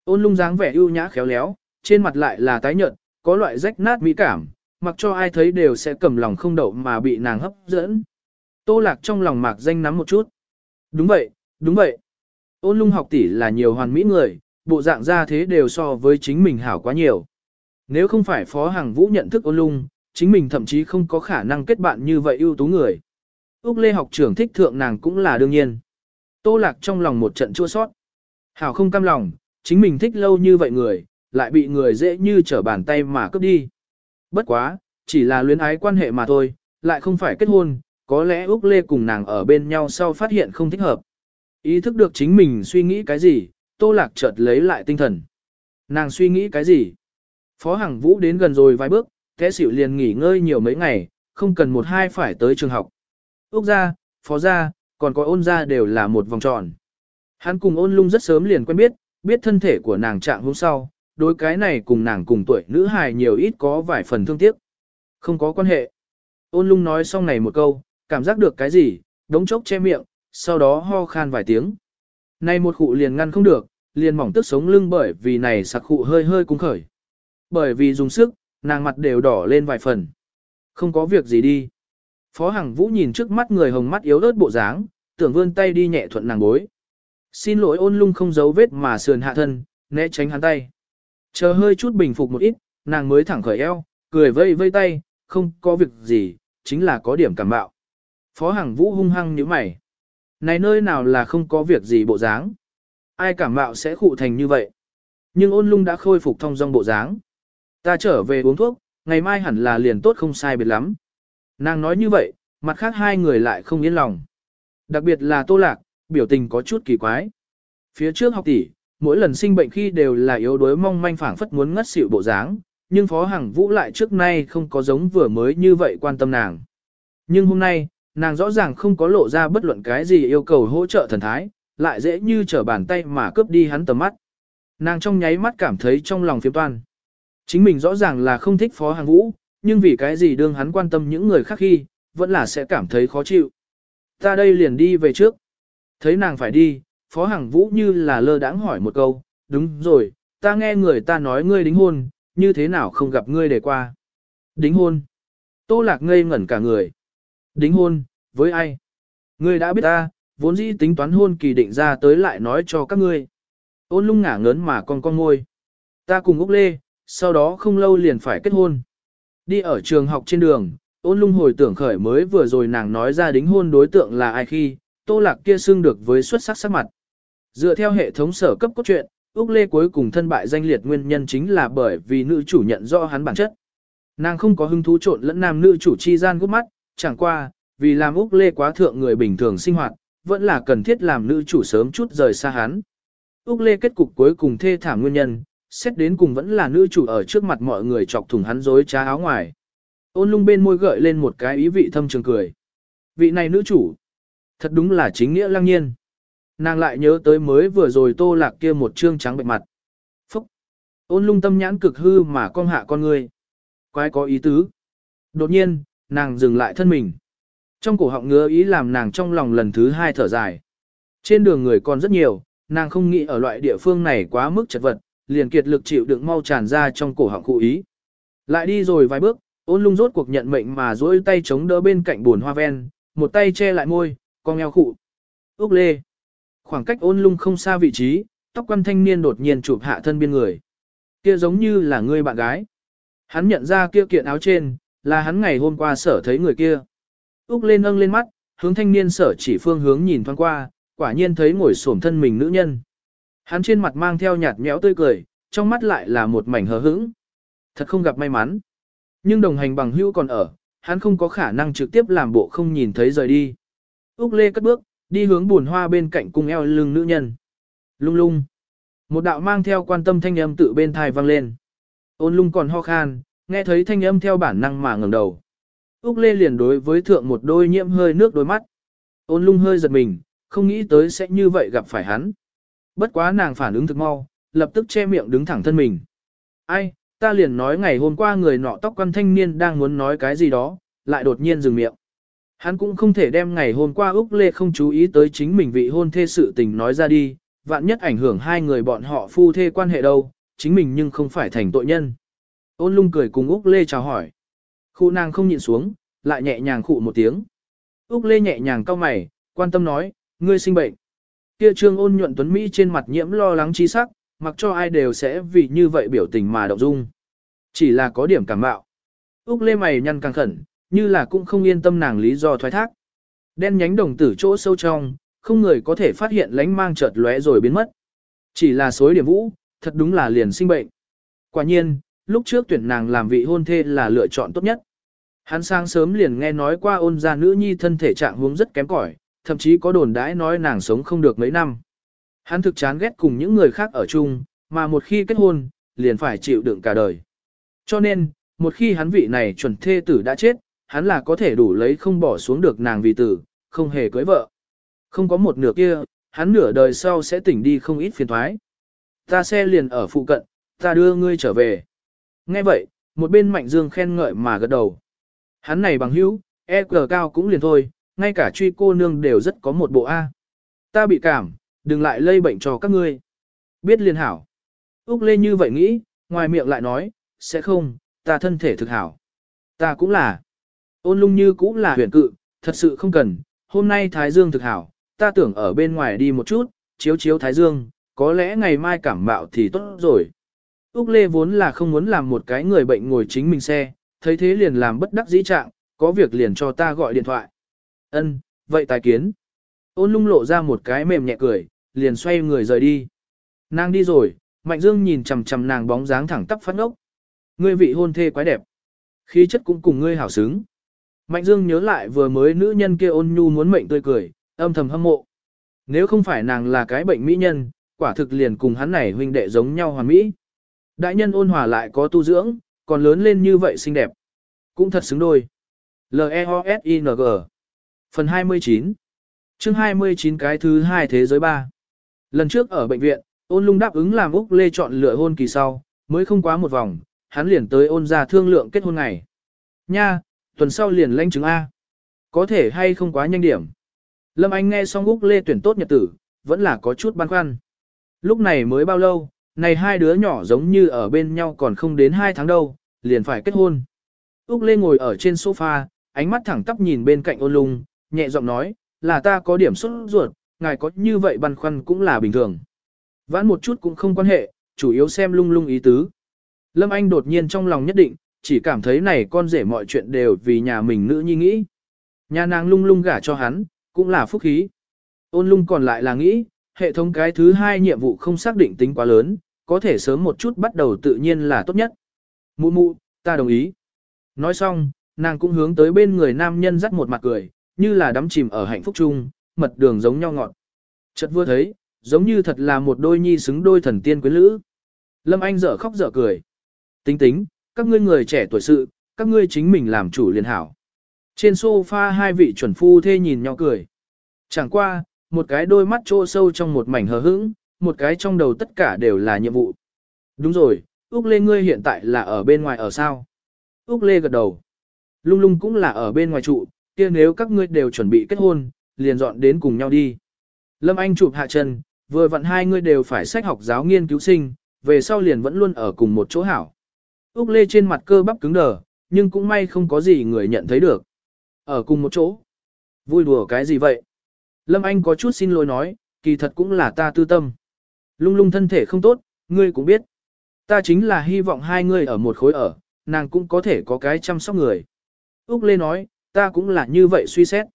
Ôn lung dáng vẻ ưu nhã khéo léo, trên mặt lại là tái nhợt, có loại rách nát mỹ cảm, mặc cho ai thấy đều sẽ cầm lòng không đậu mà bị nàng hấp dẫn. Tô lạc trong lòng mạc danh nắm một chút. Đúng vậy, đúng vậy. Ôn lung học tỷ là nhiều hoàn mỹ người, bộ dạng ra thế đều so với chính mình hảo quá nhiều. Nếu không phải Phó Hàng Vũ nhận thức ôn lung, chính mình thậm chí không có khả năng kết bạn như vậy ưu tú người. Úc Lê học trưởng thích thượng nàng cũng là đương nhiên. Tô lạc trong lòng một trận chua sót. Hảo không cam lòng, chính mình thích lâu như vậy người, lại bị người dễ như trở bàn tay mà cướp đi. Bất quá, chỉ là luyến ái quan hệ mà thôi, lại không phải kết hôn, có lẽ Úc Lê cùng nàng ở bên nhau sau phát hiện không thích hợp. Ý thức được chính mình suy nghĩ cái gì, Tô Lạc chợt lấy lại tinh thần. Nàng suy nghĩ cái gì? Phó Hằng Vũ đến gần rồi vài bước, thế xỉu liền nghỉ ngơi nhiều mấy ngày, không cần một hai phải tới trường học. Úc gia, Phó gia, còn có ôn ra đều là một vòng tròn. Hắn cùng ôn lung rất sớm liền quen biết, biết thân thể của nàng trạng hôm sau, đối cái này cùng nàng cùng tuổi nữ hài nhiều ít có vài phần thương tiếc. Không có quan hệ. Ôn lung nói xong này một câu, cảm giác được cái gì, đống chốc che miệng, sau đó ho khan vài tiếng. Này một khụ liền ngăn không được, liền mỏng tức sống lưng bởi vì này sặc khụ hơi hơi cung khởi. Bởi vì dùng sức, nàng mặt đều đỏ lên vài phần. Không có việc gì đi. Phó Hằng Vũ nhìn trước mắt người hồng mắt yếu ớt bộ dáng, tưởng vươn tay đi nhẹ thuận nàng bối. Xin lỗi ôn lung không giấu vết mà sườn hạ thân, né tránh hắn tay. Chờ hơi chút bình phục một ít, nàng mới thẳng khởi eo, cười vây vây tay, không có việc gì, chính là có điểm cảm bạo. Phó Hằng Vũ hung hăng như mày. Này nơi nào là không có việc gì bộ dáng. Ai cảm bạo sẽ khụ thành như vậy. Nhưng ôn lung đã khôi phục thông dong bộ dáng. Ta trở về uống thuốc, ngày mai hẳn là liền tốt không sai biệt lắm. Nàng nói như vậy, mặt khác hai người lại không yên lòng. Đặc biệt là Tô Lạc, biểu tình có chút kỳ quái. Phía trước học tỷ, mỗi lần sinh bệnh khi đều là yếu đuối mong manh phảng phất muốn ngất xỉu bộ dáng, nhưng Phó Hằng Vũ lại trước nay không có giống vừa mới như vậy quan tâm nàng. Nhưng hôm nay, nàng rõ ràng không có lộ ra bất luận cái gì yêu cầu hỗ trợ thần thái, lại dễ như trở bàn tay mà cướp đi hắn tầm mắt. Nàng trong nháy mắt cảm thấy trong lòng phiếm toan. Chính mình rõ ràng là không thích Phó Hằng Vũ, nhưng vì cái gì đương hắn quan tâm những người khác khi, vẫn là sẽ cảm thấy khó chịu. Ta đây liền đi về trước. Thấy nàng phải đi, Phó Hằng Vũ như là lơ đãng hỏi một câu, đúng rồi, ta nghe người ta nói ngươi đính hôn, như thế nào không gặp ngươi để qua. Đính hôn. Tô Lạc ngây ngẩn cả người. Đính hôn, với ai? Ngươi đã biết ta, vốn dĩ tính toán hôn kỳ định ra tới lại nói cho các ngươi. Ôn lung ngả ngớn mà con con ngôi. Ta cùng Úc Lê, sau đó không lâu liền phải kết hôn. Đi ở trường học trên đường, ôn lung hồi tưởng khởi mới vừa rồi nàng nói ra đính hôn đối tượng là ai khi, tô lạc kia xưng được với xuất sắc sắc mặt. Dựa theo hệ thống sở cấp cốt truyện, Úc Lê cuối cùng thân bại danh liệt nguyên nhân chính là bởi vì nữ chủ nhận rõ hắn bản chất. Nàng không có hứng thú trộn lẫn nam nữ chủ chi gian gút mắt, chẳng qua, vì làm Úc Lê quá thượng người bình thường sinh hoạt, vẫn là cần thiết làm nữ chủ sớm chút rời xa hắn. Úc Lê kết cục cuối cùng thê thảm nguyên nhân, xét đến cùng vẫn là nữ chủ ở trước mặt mọi người chọc thủng hắn dối trá áo ngoài. Ôn lung bên môi gợi lên một cái ý vị thâm trường cười. Vị này nữ chủ, thật đúng là chính nghĩa lăng nhiên. Nàng lại nhớ tới mới vừa rồi tô lạc kia một trương trắng bệnh mặt. Phúc! Ôn lung tâm nhãn cực hư mà con hạ con người. Quái có ý tứ. Đột nhiên, nàng dừng lại thân mình. Trong cổ họng ngứa ý làm nàng trong lòng lần thứ hai thở dài. Trên đường người còn rất nhiều, nàng không nghĩ ở loại địa phương này quá mức chật vật, liền kiệt lực chịu đựng mau tràn ra trong cổ họng cụ ý. Lại đi rồi vài bước, ôn lung rốt cuộc nhận mệnh mà duỗi tay chống đỡ bên cạnh buồn hoa ven, một tay che lại môi, con eo khụ. Úc lê. Khoảng cách ôn lung không xa vị trí, tóc quan thanh niên đột nhiên chụp hạ thân biên người. Kia giống như là người bạn gái. Hắn nhận ra kia kiện áo trên, là hắn ngày hôm qua sở thấy người kia. Úc lên nâng lên mắt, hướng thanh niên sở chỉ phương hướng nhìn thoáng qua, quả nhiên thấy ngồi xổm thân mình nữ nhân. Hắn trên mặt mang theo nhạt nhẽo tươi cười, trong mắt lại là một mảnh hờ hững. Thật không gặp may mắn. Nhưng đồng hành bằng hữu còn ở, hắn không có khả năng trực tiếp làm bộ không nhìn thấy rời đi. Úc Lê cất bước, đi hướng buồn hoa bên cạnh cung eo lưng nữ nhân. Lung lung. Một đạo mang theo quan tâm thanh âm tự bên thai vang lên. Ôn lung còn ho khan, nghe thấy thanh âm theo bản năng mà ngẩng đầu. Úc Lê liền đối với thượng một đôi nhiễm hơi nước đôi mắt. Ôn lung hơi giật mình, không nghĩ tới sẽ như vậy gặp phải hắn. Bất quá nàng phản ứng thực mau, lập tức che miệng đứng thẳng thân mình. Ai, ta liền nói ngày hôm qua người nọ tóc quan thanh niên đang muốn nói cái gì đó, lại đột nhiên dừng miệng. Hắn cũng không thể đem ngày hôm qua Úc Lê không chú ý tới chính mình vị hôn thê sự tình nói ra đi, vạn nhất ảnh hưởng hai người bọn họ phu thê quan hệ đâu, chính mình nhưng không phải thành tội nhân. Ôn lung cười cùng Úc Lê chào hỏi. Khu nàng không nhịn xuống, lại nhẹ nhàng khụ một tiếng. Úc Lê nhẹ nhàng cau mày, quan tâm nói, ngươi sinh bệnh. Kia trương ôn nhuận tuấn Mỹ trên mặt nhiễm lo lắng chi sắc, mặc cho ai đều sẽ vì như vậy biểu tình mà động dung. Chỉ là có điểm cảm bạo. Úc lê mày nhăn càng khẩn, như là cũng không yên tâm nàng lý do thoái thác. Đen nhánh đồng tử chỗ sâu trong, không người có thể phát hiện lánh mang chợt lóe rồi biến mất. Chỉ là xối điểm vũ, thật đúng là liền sinh bệnh. Quả nhiên, lúc trước tuyển nàng làm vị hôn thê là lựa chọn tốt nhất. Hắn sang sớm liền nghe nói qua ôn gia nữ nhi thân thể trạng huống rất kém cỏi, thậm chí có đồn đãi nói nàng sống không được mấy năm. Hắn thực chán ghét cùng những người khác ở chung, mà một khi kết hôn, liền phải chịu đựng cả đời. Cho nên, một khi hắn vị này chuẩn thê tử đã chết, hắn là có thể đủ lấy không bỏ xuống được nàng vì tử, không hề cưới vợ. Không có một nửa kia, hắn nửa đời sau sẽ tỉnh đi không ít phiền thoái. Ta xe liền ở phụ cận, ta đưa ngươi trở về. Nghe vậy, một bên mạnh dương khen ngợi mà gật đầu. Hắn này bằng hữu, e cờ cao cũng liền thôi, ngay cả truy cô nương đều rất có một bộ A. Ta bị cảm, đừng lại lây bệnh cho các ngươi. Biết liên hảo. Úc Lê như vậy nghĩ, ngoài miệng lại nói, sẽ không, ta thân thể thực hảo. Ta cũng là. Ôn lung như cũng là huyền cự, thật sự không cần, hôm nay Thái Dương thực hảo, ta tưởng ở bên ngoài đi một chút, chiếu chiếu Thái Dương, có lẽ ngày mai cảm mạo thì tốt rồi. Úc Lê vốn là không muốn làm một cái người bệnh ngồi chính mình xe, thấy thế liền làm bất đắc dĩ trạng, có việc liền cho ta gọi điện thoại. Ân, vậy tài kiến. Ôn lung lộ ra một cái mềm nhẹ cười, liền xoay người rời đi. Nàng đi rồi, Mạnh Dương nhìn chằm chằm nàng bóng dáng thẳng tắp phát ngốc. Ngươi vị hôn thê quái đẹp. Khí chất cũng cùng ngươi hảo xứng. Mạnh Dương nhớ lại vừa mới nữ nhân kia ôn nhu muốn mệnh tươi cười, âm thầm hâm mộ. Nếu không phải nàng là cái bệnh mỹ nhân, quả thực liền cùng hắn này huynh đệ giống nhau hoàn mỹ. Đại nhân ôn hòa lại có tu dưỡng, còn lớn lên như vậy xinh đẹp. Cũng thật xứng đôi. L-E-O-S-I-N-G Phần 29 chương 29 cái thứ hai thế giới 3 Lần trước ở bệnh viện, ôn lung đáp ứng làm Úc Lê chọn lựa hôn kỳ sau, mới không quá một vòng, hắn liền tới ôn ra thương lượng kết hôn ngày. Nha, tuần sau liền lãnh chứng A. Có thể hay không quá nhanh điểm. Lâm Anh nghe xong Úc Lê tuyển tốt nhật tử, vẫn là có chút băn khoăn. Lúc này mới bao lâu, này hai đứa nhỏ giống như ở bên nhau còn không đến hai tháng đâu, liền phải kết hôn. Úc Lê ngồi ở trên sofa, ánh mắt thẳng tắp nhìn bên cạnh ôn lung, nhẹ giọng nói, là ta có điểm xuất ruột, ngài có như vậy băn khoăn cũng là bình thường. Vãn một chút cũng không quan hệ, chủ yếu xem lung lung ý tứ. Lâm Anh đột nhiên trong lòng nhất định, chỉ cảm thấy này con rể mọi chuyện đều vì nhà mình nữ nhi nghĩ. Nhà nàng lung lung gả cho hắn, cũng là phúc khí. Ôn lung còn lại là nghĩ, hệ thống cái thứ hai nhiệm vụ không xác định tính quá lớn, có thể sớm một chút bắt đầu tự nhiên là tốt nhất. Mụ mụ, ta đồng ý. Nói xong, nàng cũng hướng tới bên người nam nhân dắt một mặt cười, như là đắm chìm ở hạnh phúc chung, mật đường giống nhau ngọt. Chợt vừa thấy, giống như thật là một đôi nhi xứng đôi thần tiên quyến lữ. Lâm Anh dở khóc dở cười. Tính tính, các ngươi người trẻ tuổi sự, các ngươi chính mình làm chủ liền hảo. Trên sofa hai vị chuẩn phu thê nhìn nhau cười. Chẳng qua, một cái đôi mắt trô sâu trong một mảnh hờ hững, một cái trong đầu tất cả đều là nhiệm vụ. Đúng rồi, Úc Lê ngươi hiện tại là ở bên ngoài ở sao? Úc Lê gật đầu. Lung lung cũng là ở bên ngoài trụ, kia nếu các ngươi đều chuẩn bị kết hôn, liền dọn đến cùng nhau đi. Lâm Anh chụp hạ chân, vừa vặn hai người đều phải sách học giáo nghiên cứu sinh, về sau liền vẫn luôn ở cùng một chỗ hảo. Úc Lê trên mặt cơ bắp cứng đờ, nhưng cũng may không có gì người nhận thấy được. Ở cùng một chỗ. Vui đùa cái gì vậy? Lâm Anh có chút xin lỗi nói, kỳ thật cũng là ta tư tâm. Lung lung thân thể không tốt, ngươi cũng biết. Ta chính là hy vọng hai người ở một khối ở, nàng cũng có thể có cái chăm sóc người. Úc Lê nói, ta cũng là như vậy suy xét.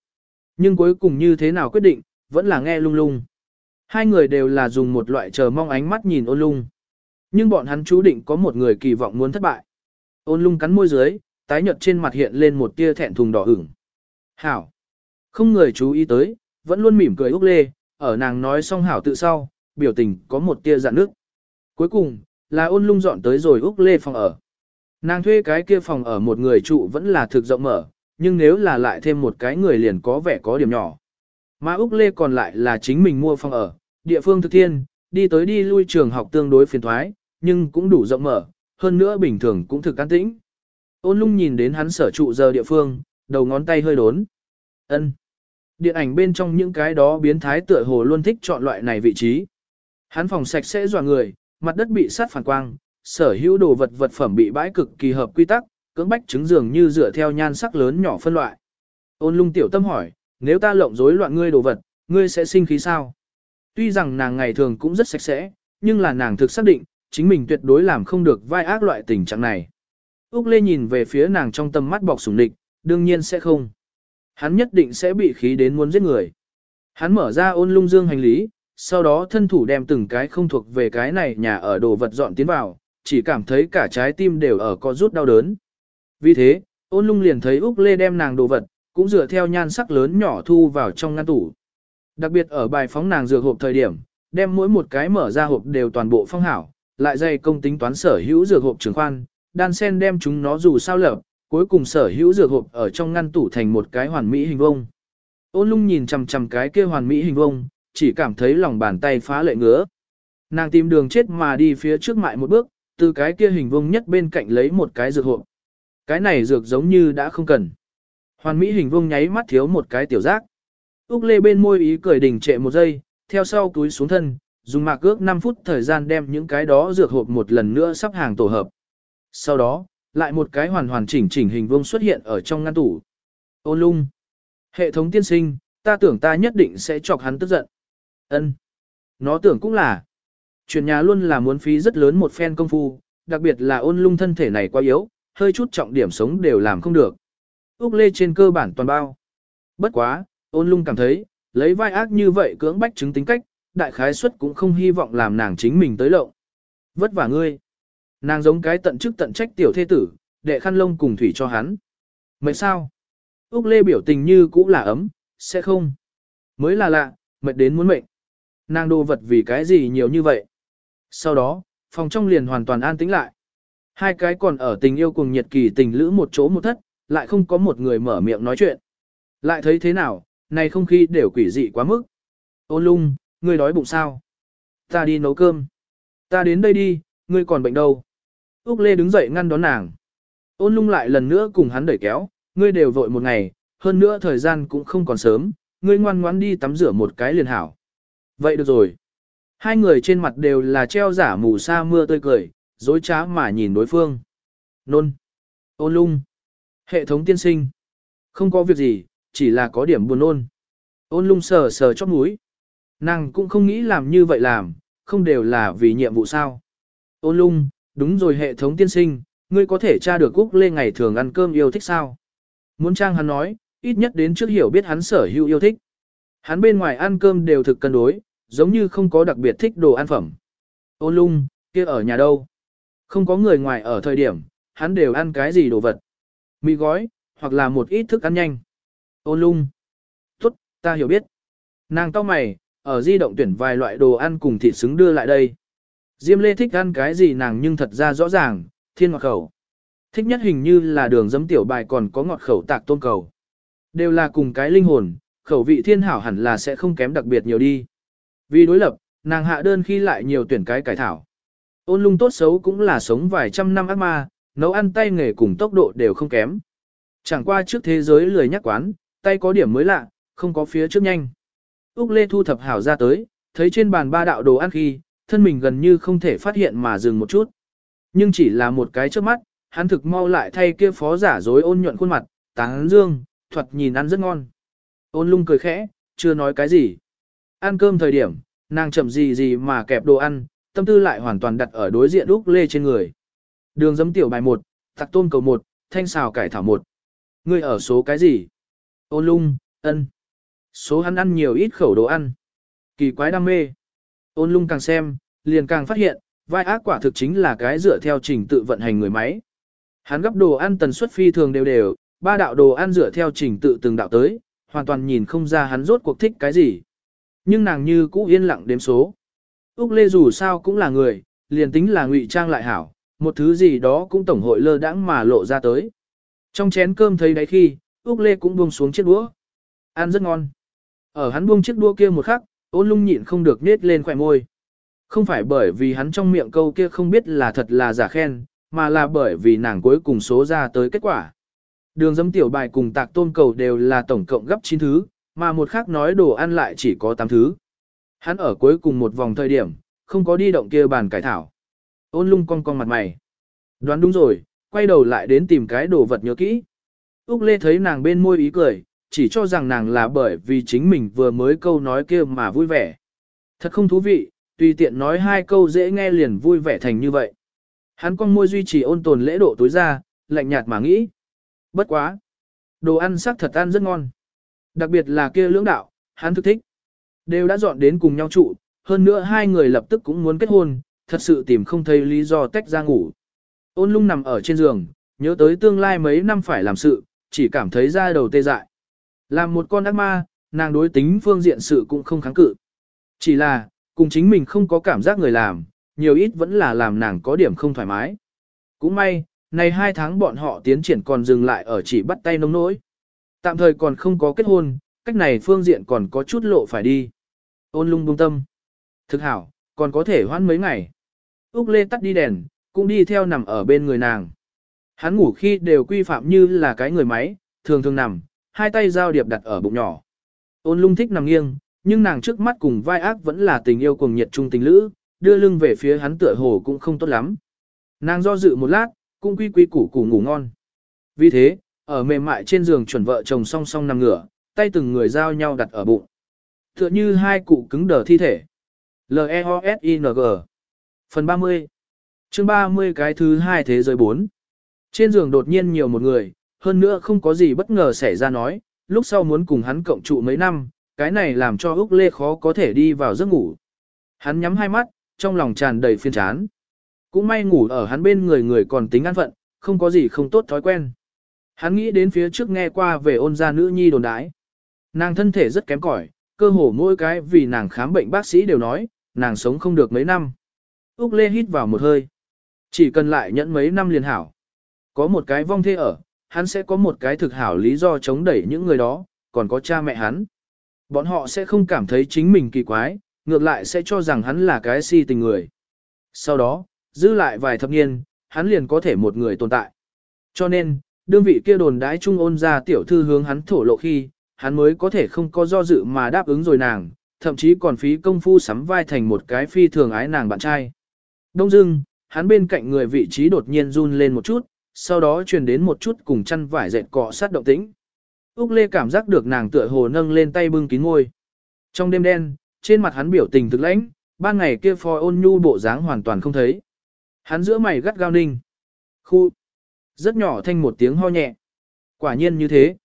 Nhưng cuối cùng như thế nào quyết định, vẫn là nghe lung lung. Hai người đều là dùng một loại chờ mong ánh mắt nhìn ôn lung. Nhưng bọn hắn chú định có một người kỳ vọng muốn thất bại. Ôn lung cắn môi dưới, tái nhợt trên mặt hiện lên một tia thẹn thùng đỏ ửng. Hảo. Không người chú ý tới, vẫn luôn mỉm cười Úc Lê, ở nàng nói xong hảo tự sau, biểu tình có một tia dạn nước. Cuối cùng, là ôn lung dọn tới rồi Úc Lê phòng ở. Nàng thuê cái kia phòng ở một người trụ vẫn là thực rộng mở, nhưng nếu là lại thêm một cái người liền có vẻ có điểm nhỏ. Mà Úc Lê còn lại là chính mình mua phòng ở, địa phương thực thiên, đi tới đi lui trường học tương đối phiền thoái, nhưng cũng đủ rộng mở, hơn nữa bình thường cũng thực an tĩnh. Ôn lung nhìn đến hắn sở trụ giờ địa phương, đầu ngón tay hơi đốn. ân Điện ảnh bên trong những cái đó biến thái tựa hồ luôn thích chọn loại này vị trí. Hắn phòng sạch sẽ dọa người, mặt đất bị sát phản quang, sở hữu đồ vật vật phẩm bị bãi cực kỳ hợp quy tắc, cưỡng bách chứng dường như dựa theo nhan sắc lớn nhỏ phân loại. Ôn lung tiểu tâm hỏi, nếu ta lộng rối loạn ngươi đồ vật, ngươi sẽ sinh khí sao? Tuy rằng nàng ngày thường cũng rất sạch sẽ, nhưng là nàng thực xác định, chính mình tuyệt đối làm không được vai ác loại tình trạng này. Úc Lê nhìn về phía nàng trong tầm mắt bọc sủng địch, đương nhiên sẽ không. Hắn nhất định sẽ bị khí đến muốn giết người. Hắn mở ra ôn lung dương hành lý, sau đó thân thủ đem từng cái không thuộc về cái này nhà ở đồ vật dọn tiến vào, chỉ cảm thấy cả trái tim đều ở co rút đau đớn. Vì thế, ôn lung liền thấy Úc Lê đem nàng đồ vật, cũng dựa theo nhan sắc lớn nhỏ thu vào trong ngăn tủ. Đặc biệt ở bài phóng nàng dược hộp thời điểm, đem mỗi một cái mở ra hộp đều toàn bộ phong hảo, lại dày công tính toán sở hữu dược hộp trường khoan, đan sen đem chúng nó dù sao lở, cuối cùng sở hữu dược hộp ở trong ngăn tủ thành một cái hoàn mỹ hình vông. Ôn lung nhìn chằm chằm cái kia hoàn mỹ hình vông, chỉ cảm thấy lòng bàn tay phá lệ ngứa. Nàng tìm đường chết mà đi phía trước mại một bước, từ cái kia hình vông nhất bên cạnh lấy một cái dược hộp. Cái này dược giống như đã không cần. Hoàn mỹ hình vương nháy mắt thiếu một cái tiểu giác. Úc lê bên môi ý cười đình trệ một giây, theo sau túi xuống thân, dùng mạc ước 5 phút thời gian đem những cái đó dược hộp một lần nữa sắp hàng tổ hợp. Sau đó, lại một cái hoàn hoàn chỉnh chỉnh hình vuông xuất hiện ở trong ngăn tủ. Ôn lung. Hệ thống tiên sinh, ta tưởng ta nhất định sẽ chọc hắn tức giận. Ân. Nó tưởng cũng là. Chuyển nhà luôn là muốn phí rất lớn một phen công phu, đặc biệt là ôn lung thân thể này quá yếu, hơi chút trọng điểm sống đều làm không được. Úc Lê trên cơ bản toàn bao. Bất quá, ôn lung cảm thấy, lấy vai ác như vậy cưỡng bách chứng tính cách, đại khái suất cũng không hy vọng làm nàng chính mình tới lộng. Vất vả ngươi. Nàng giống cái tận chức tận trách tiểu thế tử, đệ khăn lông cùng thủy cho hắn. Mệt sao? Úc Lê biểu tình như cũ là ấm, sẽ không. Mới là lạ, mệt đến muốn mệnh. Nàng đồ vật vì cái gì nhiều như vậy. Sau đó, phòng trong liền hoàn toàn an tĩnh lại. Hai cái còn ở tình yêu cùng nhiệt kỳ tình lữ một chỗ một thất, lại không có một người mở miệng nói chuyện. Lại thấy thế nào, này không khí đều quỷ dị quá mức. Ôn lung, ngươi đói bụng sao? Ta đi nấu cơm. Ta đến đây đi, ngươi còn bệnh đâu? Úc Lê đứng dậy ngăn đón nàng. Ôn lung lại lần nữa cùng hắn đẩy kéo, ngươi đều vội một ngày, hơn nữa thời gian cũng không còn sớm, ngươi ngoan ngoãn đi tắm rửa một cái liền hảo. Vậy được rồi. Hai người trên mặt đều là treo giả mù sa mưa tươi cười, dối trá mà nhìn đối phương. Nôn. Ôn lung. Hệ thống tiên sinh. Không có việc gì, chỉ là có điểm buồn ôn. Ôn lung sờ sờ chót mũi. Nàng cũng không nghĩ làm như vậy làm, không đều là vì nhiệm vụ sao. Ôn lung, đúng rồi hệ thống tiên sinh, ngươi có thể tra được Úc Lê ngày thường ăn cơm yêu thích sao? Muốn trang hắn nói, ít nhất đến trước hiểu biết hắn sở hữu yêu thích. Hắn bên ngoài ăn cơm đều thực cân đối, giống như không có đặc biệt thích đồ ăn phẩm. Ôn lung, kia ở nhà đâu? Không có người ngoài ở thời điểm, hắn đều ăn cái gì đồ vật? Mì gói, hoặc là một ít thức ăn nhanh. Ôn lung. Tốt, ta hiểu biết. Nàng tóc mày, ở di động tuyển vài loại đồ ăn cùng thịt xứng đưa lại đây. Diêm Lê thích ăn cái gì nàng nhưng thật ra rõ ràng, thiên ngọt khẩu. Thích nhất hình như là đường giấm tiểu bài còn có ngọt khẩu tạc tôn cầu. Đều là cùng cái linh hồn, khẩu vị thiên hảo hẳn là sẽ không kém đặc biệt nhiều đi. Vì đối lập, nàng hạ đơn khi lại nhiều tuyển cái cải thảo. Ôn lung tốt xấu cũng là sống vài trăm năm ác ma, nấu ăn tay nghề cùng tốc độ đều không kém. Chẳng qua trước thế giới lười nhắc quán, tay có điểm mới lạ, không có phía trước nhanh. Úc Lê thu thập hảo ra tới, thấy trên bàn ba đạo đồ ăn khi, thân mình gần như không thể phát hiện mà dừng một chút. Nhưng chỉ là một cái trước mắt, hắn thực mau lại thay kia phó giả dối ôn nhuận khuôn mặt, táng dương, thuật nhìn ăn rất ngon. Ôn lung cười khẽ, chưa nói cái gì. Ăn cơm thời điểm, nàng chậm gì gì mà kẹp đồ ăn, tâm tư lại hoàn toàn đặt ở đối diện Úc Lê trên người. Đường dấm tiểu bài một, tặc tôm cầu một, thanh xào cải thảo một. Ngươi ở số cái gì? Ôn lung, ân. Số hắn ăn nhiều ít khẩu đồ ăn. Kỳ quái đam mê. Ôn lung càng xem, liền càng phát hiện, vai ác quả thực chính là cái dựa theo trình tự vận hành người máy. Hắn gấp đồ ăn tần suất phi thường đều đều, ba đạo đồ ăn dựa theo trình tự từng đạo tới, hoàn toàn nhìn không ra hắn rốt cuộc thích cái gì. Nhưng nàng như cũ yên lặng đếm số. Úc Lê dù sao cũng là người, liền tính là ngụy trang lại hảo, một thứ gì đó cũng tổng hội lơ đãng mà lộ ra tới. Trong chén cơm thấy đấy khi, Úc Lê cũng buông xuống chiếc đũa. Ăn rất ngon. Ở hắn buông chiếc đũa kia một khắc, ôn lung nhịn không được nết lên khỏe môi. Không phải bởi vì hắn trong miệng câu kia không biết là thật là giả khen, mà là bởi vì nàng cuối cùng số ra tới kết quả. Đường dấm tiểu bài cùng tạc tôm cầu đều là tổng cộng gấp 9 thứ, mà một khác nói đồ ăn lại chỉ có 8 thứ. Hắn ở cuối cùng một vòng thời điểm, không có đi động kia bàn cải thảo. Ôn lung cong cong mặt mày. Đoán đúng rồi, quay đầu lại đến tìm cái đồ vật nhớ kỹ. Úc Lê thấy nàng bên môi ý cười, chỉ cho rằng nàng là bởi vì chính mình vừa mới câu nói kia mà vui vẻ. Thật không thú vị, tùy tiện nói hai câu dễ nghe liền vui vẻ thành như vậy. Hắn con môi duy trì ôn tồn lễ độ tối ra, lạnh nhạt mà nghĩ. Bất quá. Đồ ăn sắc thật ăn rất ngon. Đặc biệt là kia lưỡng đạo, hắn thức thích. Đều đã dọn đến cùng nhau trụ, hơn nữa hai người lập tức cũng muốn kết hôn, thật sự tìm không thấy lý do tách ra ngủ. Ôn lung nằm ở trên giường, nhớ tới tương lai mấy năm phải làm sự, chỉ cảm thấy da đầu tê dại. Làm một con ác ma, nàng đối tính phương diện sự cũng không kháng cự. Chỉ là, cùng chính mình không có cảm giác người làm, nhiều ít vẫn là làm nàng có điểm không thoải mái. Cũng may, này hai tháng bọn họ tiến triển còn dừng lại ở chỉ bắt tay nông nỗi. Tạm thời còn không có kết hôn, cách này phương diện còn có chút lộ phải đi. Ôn lung buông tâm. Thực hảo, còn có thể hoãn mấy ngày. Úc Lê tắt đi đèn, cũng đi theo nằm ở bên người nàng. Hắn ngủ khi đều quy phạm như là cái người máy, thường thường nằm, hai tay giao điệp đặt ở bụng nhỏ. Ôn lung thích nằm nghiêng, nhưng nàng trước mắt cùng vai ác vẫn là tình yêu cùng nhiệt trung tình lữ, đưa lưng về phía hắn tựa hồ cũng không tốt lắm. Nàng do dự một lát, cũng quy quy củ củ ngủ ngon. Vì thế, ở mềm mại trên giường chuẩn vợ chồng song song nằm ngửa, tay từng người giao nhau đặt ở bụng. Tựa như hai cụ cứng đờ thi thể. L-E-O-S-I-N-G Phần 30 chương 30 cái thứ hai thế giới 4. Trên giường đột nhiên nhiều một người, hơn nữa không có gì bất ngờ xảy ra nói, lúc sau muốn cùng hắn cộng trụ mấy năm, cái này làm cho Úc Lê khó có thể đi vào giấc ngủ. Hắn nhắm hai mắt, trong lòng tràn đầy phiên chán. Cũng may ngủ ở hắn bên người người còn tính an phận, không có gì không tốt thói quen. Hắn nghĩ đến phía trước nghe qua về ôn gia nữ nhi đồn đái. Nàng thân thể rất kém cỏi, cơ hồ mỗi cái vì nàng khám bệnh bác sĩ đều nói, nàng sống không được mấy năm. Úc Lê hít vào một hơi. Chỉ cần lại nhẫn mấy năm liền hảo. Có một cái vong thê ở, hắn sẽ có một cái thực hảo lý do chống đẩy những người đó, còn có cha mẹ hắn. Bọn họ sẽ không cảm thấy chính mình kỳ quái, ngược lại sẽ cho rằng hắn là cái si tình người. Sau đó, giữ lại vài thập niên, hắn liền có thể một người tồn tại. Cho nên, đương vị kia đồn đái trung ôn ra tiểu thư hướng hắn thổ lộ khi, hắn mới có thể không có do dự mà đáp ứng rồi nàng, thậm chí còn phí công phu sắm vai thành một cái phi thường ái nàng bạn trai. Đông dưng, hắn bên cạnh người vị trí đột nhiên run lên một chút, sau đó truyền đến một chút cùng chăn vải dệt cọ sát động tĩnh. Úc Lê cảm giác được nàng tựa hồ nâng lên tay bưng kín ngôi. Trong đêm đen, trên mặt hắn biểu tình thực lãnh, ban ngày kia phò ôn nhu bộ dáng hoàn toàn không thấy. Hắn giữa mày gắt gao ninh. Khu. Rất nhỏ thanh một tiếng ho nhẹ. Quả nhiên như thế.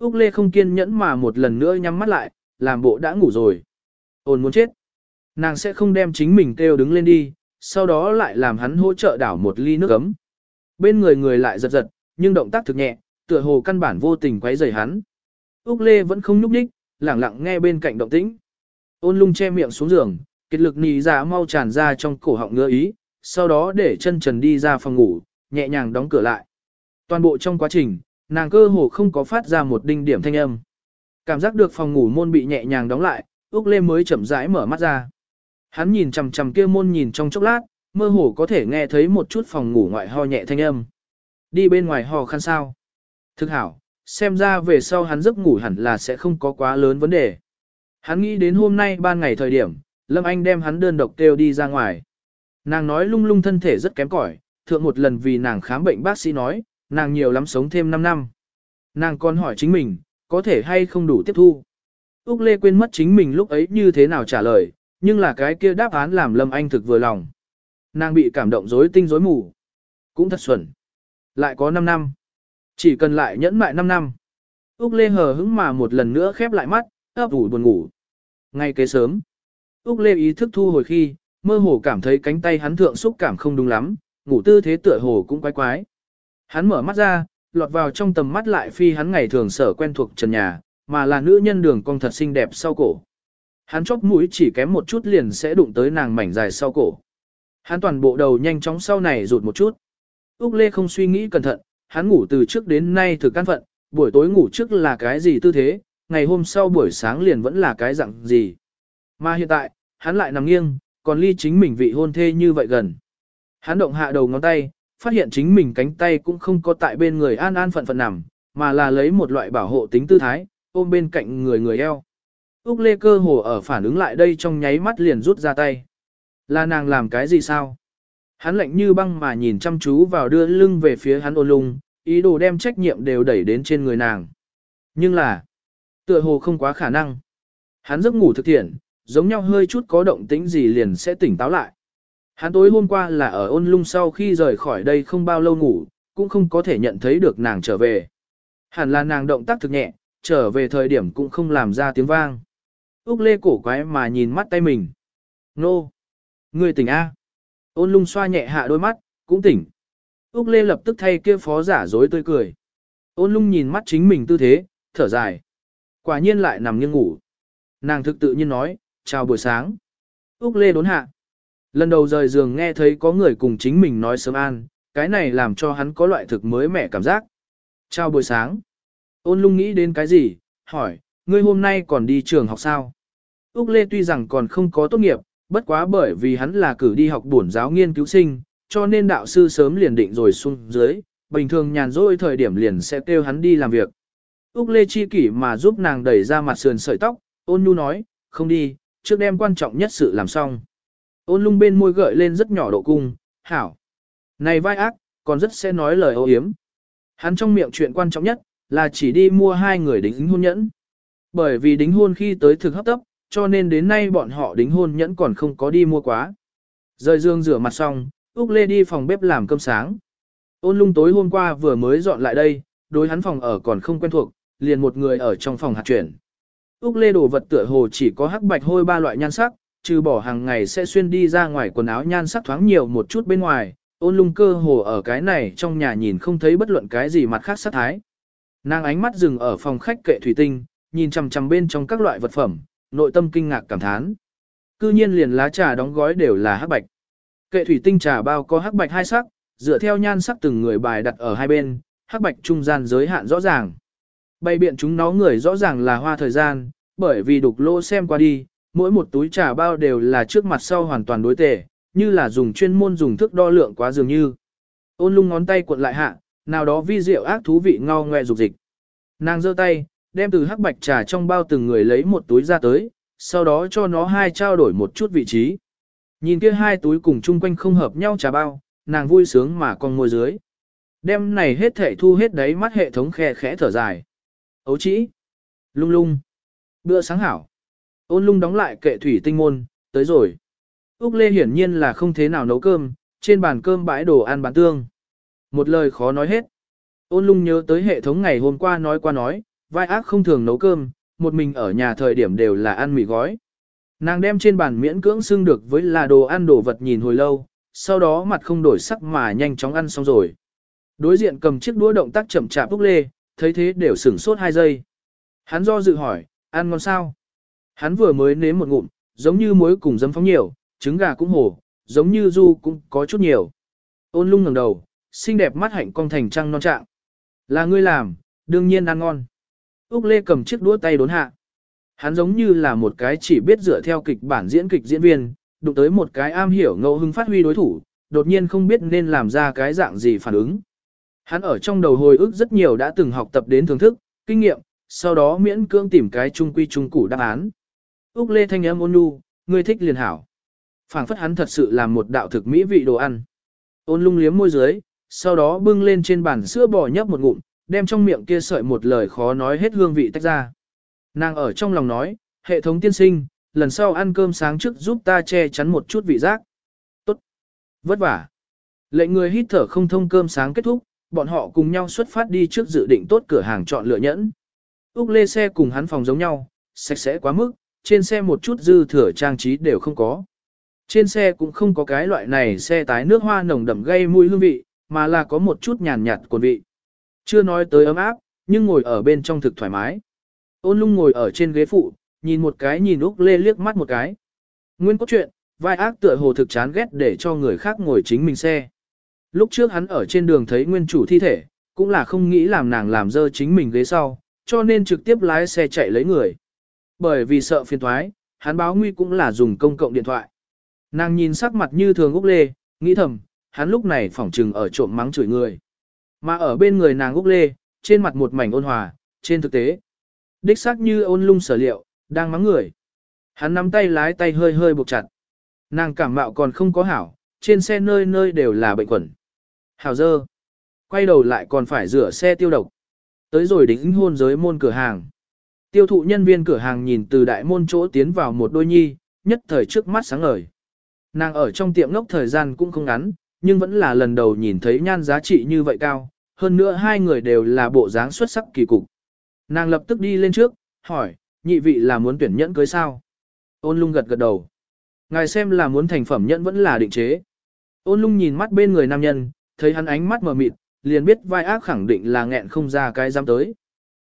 Úc Lê không kiên nhẫn mà một lần nữa nhắm mắt lại, làm bộ đã ngủ rồi. Ôn muốn chết. Nàng sẽ không đem chính mình kêu đứng lên đi, sau đó lại làm hắn hỗ trợ đảo một ly nước ấm. Bên người người lại giật giật, nhưng động tác thực nhẹ, tựa hồ căn bản vô tình quấy rầy hắn. Úc Lê vẫn không nhúc nhích, lẳng lặng nghe bên cạnh động tĩnh. Ôn lung che miệng xuống giường, kết lực nì ra mau tràn ra trong cổ họng ngứa ý, sau đó để chân trần đi ra phòng ngủ, nhẹ nhàng đóng cửa lại. Toàn bộ trong quá trình, nàng cơ hồ không có phát ra một đinh điểm thanh âm. Cảm giác được phòng ngủ môn bị nhẹ nhàng đóng lại, Úc Lê mới chậm rãi mở mắt ra. Hắn nhìn chằm chằm kia môn nhìn trong chốc lát, mơ hồ có thể nghe thấy một chút phòng ngủ ngoại ho nhẹ thanh âm. Đi bên ngoài ho khăn sao. Thực hảo, xem ra về sau hắn giấc ngủ hẳn là sẽ không có quá lớn vấn đề. Hắn nghĩ đến hôm nay ban ngày thời điểm, Lâm Anh đem hắn đơn độc kêu đi ra ngoài. Nàng nói lung lung thân thể rất kém cỏi, thượng một lần vì nàng khám bệnh bác sĩ nói, nàng nhiều lắm sống thêm 5 năm. Nàng còn hỏi chính mình, có thể hay không đủ tiếp thu. Úc Lê quên mất chính mình lúc ấy như thế nào trả lời, nhưng là cái kia đáp án làm Lâm Anh thực vừa lòng. Nàng bị cảm động rối tinh rối mù. Cũng thật xuẩn. Lại có 5 năm. Chỉ cần lại nhẫn mại 5 năm. Úc Lê hờ hững mà một lần nữa khép lại mắt, ấp ủ buồn ngủ. Ngay kế sớm. Úc Lê ý thức thu hồi khi, mơ hồ cảm thấy cánh tay hắn thượng xúc cảm không đúng lắm, ngủ tư thế tựa hồ cũng quái quái. Hắn mở mắt ra, lọt vào trong tầm mắt lại phi hắn ngày thường sở quen thuộc trần nhà, mà là nữ nhân đường cong thật xinh đẹp sau cổ. Hắn chóp mũi chỉ kém một chút liền sẽ đụng tới nàng mảnh dài sau cổ. Hắn toàn bộ đầu nhanh chóng sau này rụt một chút. Úc Lê không suy nghĩ cẩn thận, hắn ngủ từ trước đến nay thử căn phận, buổi tối ngủ trước là cái gì tư thế, ngày hôm sau buổi sáng liền vẫn là cái dạng gì. Mà hiện tại, hắn lại nằm nghiêng, còn ly chính mình vị hôn thê như vậy gần. Hắn động hạ đầu ngón tay, phát hiện chính mình cánh tay cũng không có tại bên người an an phận phận nằm, mà là lấy một loại bảo hộ tính tư thái, ôm bên cạnh người người eo. Úc Lê cơ hồ ở phản ứng lại đây trong nháy mắt liền rút ra tay. Là nàng làm cái gì sao? Hắn lạnh như băng mà nhìn chăm chú vào đưa lưng về phía hắn ôn lung, ý đồ đem trách nhiệm đều đẩy đến trên người nàng. Nhưng là, tựa hồ không quá khả năng. Hắn giấc ngủ thực thiện, giống nhau hơi chút có động tĩnh gì liền sẽ tỉnh táo lại. Hắn tối hôm qua là ở ôn lung sau khi rời khỏi đây không bao lâu ngủ, cũng không có thể nhận thấy được nàng trở về. Hẳn là nàng động tác thực nhẹ, trở về thời điểm cũng không làm ra tiếng vang. Úc lê cổ quái mà nhìn mắt tay mình. Nô! Người tỉnh A. Ôn lung xoa nhẹ hạ đôi mắt, cũng tỉnh. Úc lê lập tức thay kia phó giả dối tươi cười. Ôn lung nhìn mắt chính mình tư thế, thở dài. Quả nhiên lại nằm nghiêng ngủ. Nàng thực tự nhiên nói, chào buổi sáng. Úc lê đốn hạ. Lần đầu rời giường nghe thấy có người cùng chính mình nói sớm an, cái này làm cho hắn có loại thực mới mẻ cảm giác. Chào buổi sáng. Ôn lung nghĩ đến cái gì, hỏi, ngươi hôm nay còn đi trường học sao? Úc Lê tuy rằng còn không có tốt nghiệp, bất quá bởi vì hắn là cử đi học bổn giáo nghiên cứu sinh, cho nên đạo sư sớm liền định rồi xuống dưới, bình thường nhàn rỗi thời điểm liền sẽ kêu hắn đi làm việc. Úc Lê chi kỷ mà giúp nàng đẩy ra mặt sườn sợi tóc, ôn nhu nói, không đi, trước đem quan trọng nhất sự làm xong. Ôn lung bên môi gợi lên rất nhỏ độ cung, hảo. Này vai ác, còn rất sẽ nói lời ô hiếm. Hắn trong miệng chuyện quan trọng nhất, là chỉ đi mua hai người đính hôn nhẫn. Bởi vì đính hôn khi tới thực hấp tấp, cho nên đến nay bọn họ đính hôn nhẫn còn không có đi mua quá. Rời dương rửa mặt xong, Úc Lê đi phòng bếp làm cơm sáng. Ôn lung tối hôm qua vừa mới dọn lại đây, đối hắn phòng ở còn không quen thuộc, liền một người ở trong phòng hạt chuyển. Úc Lê đồ vật tựa hồ chỉ có hắc bạch hôi ba loại nhan sắc, trừ bỏ hàng ngày sẽ xuyên đi ra ngoài quần áo nhan sắc thoáng nhiều một chút bên ngoài, ôn lung cơ hồ ở cái này trong nhà nhìn không thấy bất luận cái gì mặt khác sắc thái. Nàng ánh mắt dừng ở phòng khách kệ thủy tinh, nhìn chằm chằm bên trong các loại vật phẩm, nội tâm kinh ngạc cảm thán. Cư nhiên liền lá trà đóng gói đều là hắc bạch. Kệ thủy tinh trà bao có hắc bạch hai sắc, dựa theo nhan sắc từng người bài đặt ở hai bên, hắc bạch trung gian giới hạn rõ ràng. Bày biện chúng nó người rõ ràng là hoa thời gian, bởi vì đục lỗ xem qua đi, mỗi một túi trà bao đều là trước mặt sau hoàn toàn đối tề, như là dùng chuyên môn dùng thước đo lượng quá dường như. Ôn lung ngón tay cuộn lại hạ, nào đó vi diệu ác thú vị ngao ngoe dục dịch. Nàng giơ tay, đem từ hắc bạch trà trong bao từng người lấy một túi ra tới, sau đó cho nó hai trao đổi một chút vị trí. Nhìn kia hai túi cùng chung quanh không hợp nhau trà bao, nàng vui sướng mà còn môi dưới. Đem này hết thể thu hết đấy mắt hệ thống khe khẽ thở dài. Ấu chỉ. Lung lung. Bữa sáng hảo. Ôn lung đóng lại kệ thủy tinh môn, tới rồi. Úc Lê hiển nhiên là không thế nào nấu cơm, trên bàn cơm bãi đồ ăn bán tương. Một lời khó nói hết. Ôn lung nhớ tới hệ thống ngày hôm qua nói qua nói, vai ác không thường nấu cơm, một mình ở nhà thời điểm đều là ăn mì gói. Nàng đem trên bàn miễn cưỡng xưng được với là đồ ăn đồ vật nhìn hồi lâu, sau đó mặt không đổi sắc mà nhanh chóng ăn xong rồi. Đối diện cầm chiếc đũa động tác chậm chạp Úc Lê, thấy thế đều sửng sốt hai giây. Hắn do dự hỏi, ăn ngon sao? Hắn vừa mới nếm một ngụm, giống như muối cùng dấm phóng nhiều, trứng gà cũng hổ, giống như du cũng có chút nhiều. Ôn lung ngẩng đầu, xinh đẹp mắt hạnh cong thành trăng non trạng. Là ngươi làm, đương nhiên ăn ngon. Úc Lê cầm chiếc đũa tay đốn hạ. Hắn giống như là một cái chỉ biết dựa theo kịch bản diễn kịch diễn viên, đụng tới một cái am hiểu ngẫu hứng phát huy đối thủ, đột nhiên không biết nên làm ra cái dạng gì phản ứng. Hắn ở trong đầu hồi ức rất nhiều đã từng học tập đến thưởng thức, kinh nghiệm, sau đó miễn cưỡng tìm cái trung quy trung củ đáp án. Úc Lê thanh âm ôn nhu, ngươi thích liền hảo. phảng phất hắn thật sự làm một đạo thực mỹ vị đồ ăn. Ôn lung liếm môi dưới, sau đó bưng lên trên bàn sữa bò nhấp một ngụm, đem trong miệng kia sợi một lời khó nói hết hương vị tách ra. Nàng ở trong lòng nói, hệ thống tiên sinh, lần sau ăn cơm sáng trước giúp ta che chắn một chút vị giác. Tốt. Vất vả. Lệnh người hít thở không thông cơm sáng kết thúc, bọn họ cùng nhau xuất phát đi trước dự định tốt cửa hàng chọn lựa nhẫn. Úc lê xe cùng hắn phòng giống nhau, sạch sẽ quá mức, trên xe một chút dư thừa trang trí đều không có. Trên xe cũng không có cái loại này xe tái nước hoa nồng đậm gây mùi hương vị, mà là có một chút nhàn nhạt cồn vị. Chưa nói tới ấm áp, nhưng ngồi ở bên trong thực thoải mái. Ôn lung ngồi ở trên ghế phụ, nhìn một cái nhìn Úc Lê liếc mắt một cái. Nguyên cốt truyện, vai ác tựa hồ thực chán ghét để cho người khác ngồi chính mình xe. Lúc trước hắn ở trên đường thấy nguyên chủ thi thể, cũng là không nghĩ làm nàng làm dơ chính mình ghế sau, cho nên trực tiếp lái xe chạy lấy người. Bởi vì sợ phiền thoái, hắn báo nguy cũng là dùng công cộng điện thoại. Nàng nhìn sắc mặt như thường Úc Lê, nghĩ thầm, hắn lúc này phỏng trừng ở trộm mắng chửi người. Mà ở bên người nàng Úc Lê, trên mặt một mảnh ôn hòa, trên thực tế. Đích xác như ôn lung sở liệu, đang mắng người. Hắn nắm tay lái tay hơi hơi buộc chặt. Nàng cảm mạo còn không có hảo, trên xe nơi nơi đều là bệnh quẩn. Hảo dơ. Quay đầu lại còn phải rửa xe tiêu độc. Tới rồi đính hôn giới môn cửa hàng. Tiêu thụ nhân viên cửa hàng nhìn từ đại môn chỗ tiến vào một đôi nhi, nhất thời trước mắt sáng ngời. Nàng ở trong tiệm ngốc thời gian cũng không ngắn, nhưng vẫn là lần đầu nhìn thấy nhan giá trị như vậy cao, hơn nữa hai người đều là bộ dáng xuất sắc kỳ cục. Nàng lập tức đi lên trước, hỏi, nhị vị là muốn tuyển nhẫn cưới sao? Ôn lung gật gật đầu. Ngài xem là muốn thành phẩm nhẫn vẫn là định chế. Ôn lung nhìn mắt bên người nam nhân, thấy hắn ánh mắt mờ mịt, liền biết vai ác khẳng định là nghẹn không ra cái dám tới.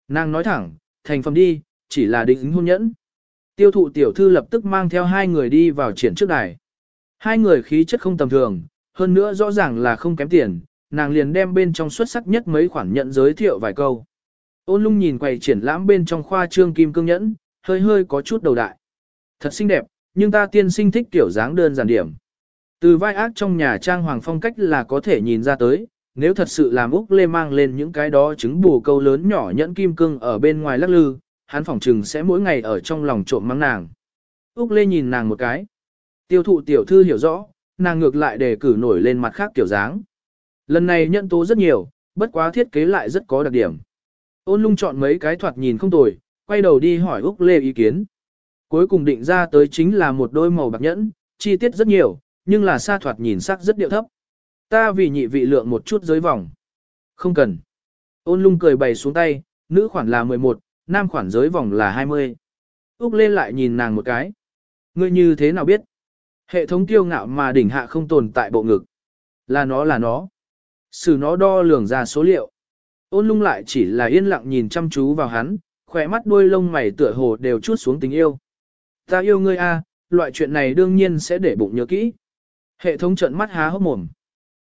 Nàng nói thẳng, thành phẩm đi, chỉ là định hôn nhẫn. Tiêu thụ tiểu thư lập tức mang theo hai người đi vào triển trước đài. Hai người khí chất không tầm thường, hơn nữa rõ ràng là không kém tiền, nàng liền đem bên trong xuất sắc nhất mấy khoản nhận giới thiệu vài câu. Ôn lung nhìn quầy triển lãm bên trong khoa trương kim cương nhẫn, hơi hơi có chút đầu đại. Thật xinh đẹp, nhưng ta tiên sinh thích kiểu dáng đơn giản điểm. Từ vai ác trong nhà trang hoàng phong cách là có thể nhìn ra tới, nếu thật sự làm Úc Lê mang lên những cái đó trứng bù câu lớn nhỏ nhẫn kim cương ở bên ngoài lắc lư, hắn phỏng trừng sẽ mỗi ngày ở trong lòng trộm mắng nàng. Úc Lê nhìn nàng một cái. Tiêu thụ tiểu thư hiểu rõ, nàng ngược lại để cử nổi lên mặt khác kiểu dáng. Lần này nhận tố rất nhiều, bất quá thiết kế lại rất có đặc điểm. Ôn lung chọn mấy cái thoạt nhìn không tồi, quay đầu đi hỏi Úc Lê ý kiến. Cuối cùng định ra tới chính là một đôi màu bạc nhẫn, chi tiết rất nhiều, nhưng là xa thoạt nhìn sắc rất điệu thấp. Ta vì nhị vị lượng một chút giới vòng. Không cần. Ôn lung cười bày xuống tay, nữ khoản là 11, nam khoản giới vòng là 20. Úc lên lại nhìn nàng một cái. Ngươi như thế nào biết? Hệ thống tiêu ngạo mà đỉnh hạ không tồn tại bộ ngực. Là nó là nó. Sử nó đo lường ra số liệu. Ôn lung lại chỉ là yên lặng nhìn chăm chú vào hắn, khỏe mắt đuôi lông mày tựa hồ đều chút xuống tình yêu. Ta yêu ngươi a, loại chuyện này đương nhiên sẽ để bụng nhớ kỹ. Hệ thống trận mắt há hốc mồm.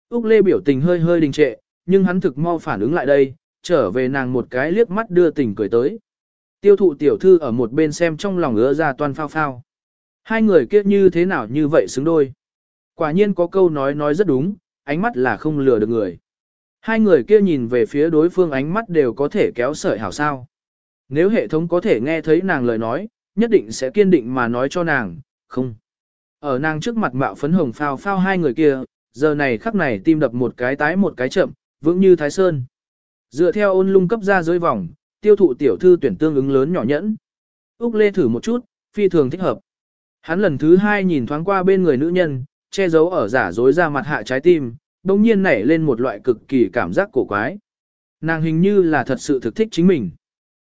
Úc Lê biểu tình hơi hơi đình trệ, nhưng hắn thực mau phản ứng lại đây, trở về nàng một cái liếc mắt đưa tình cười tới. Tiêu thụ tiểu thư ở một bên xem trong lòng ứa ra toan phao phao. Hai người kia như thế nào như vậy xứng đôi. Quả nhiên có câu nói nói rất đúng, ánh mắt là không lừa được người. Hai người kia nhìn về phía đối phương ánh mắt đều có thể kéo sợi hảo sao. Nếu hệ thống có thể nghe thấy nàng lời nói, nhất định sẽ kiên định mà nói cho nàng, không. Ở nàng trước mặt mạo phấn hồng phao phao hai người kia, giờ này khắc này tim đập một cái tái một cái chậm, vững như thái sơn. Dựa theo ôn lung cấp ra dưới vòng, tiêu thụ tiểu thư tuyển tương ứng lớn nhỏ nhẫn. Úc Lê thử một chút, phi thường thích hợp. Hắn lần thứ hai nhìn thoáng qua bên người nữ nhân, che giấu ở giả dối ra mặt hạ trái tim, đồng nhiên nảy lên một loại cực kỳ cảm giác cổ quái. Nàng hình như là thật sự thực thích chính mình.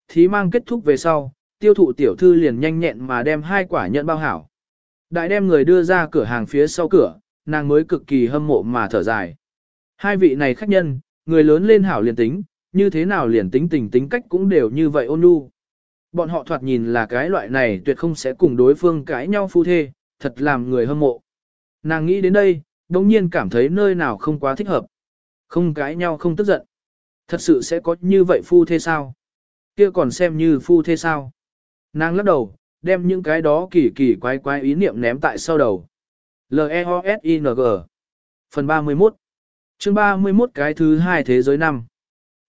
Thí mang kết thúc về sau, tiêu thụ tiểu thư liền nhanh nhẹn mà đem hai quả nhận bao hảo. Đại đem người đưa ra cửa hàng phía sau cửa, nàng mới cực kỳ hâm mộ mà thở dài. Hai vị này khách nhân, người lớn lên hảo liền tính, như thế nào liền tính tình tính cách cũng đều như vậy ôn nhu. Bọn họ thoạt nhìn là cái loại này tuyệt không sẽ cùng đối phương cãi nhau phu thê, thật làm người hâm mộ. Nàng nghĩ đến đây, đồng nhiên cảm thấy nơi nào không quá thích hợp. Không cãi nhau không tức giận. Thật sự sẽ có như vậy phu thê sao? Kia còn xem như phu thê sao? Nàng lắc đầu, đem những cái đó kỳ kỳ quái quái ý niệm ném tại sau đầu. L-E-O-S-I-N-G Phần 31 chương 31 cái thứ hai thế giới năm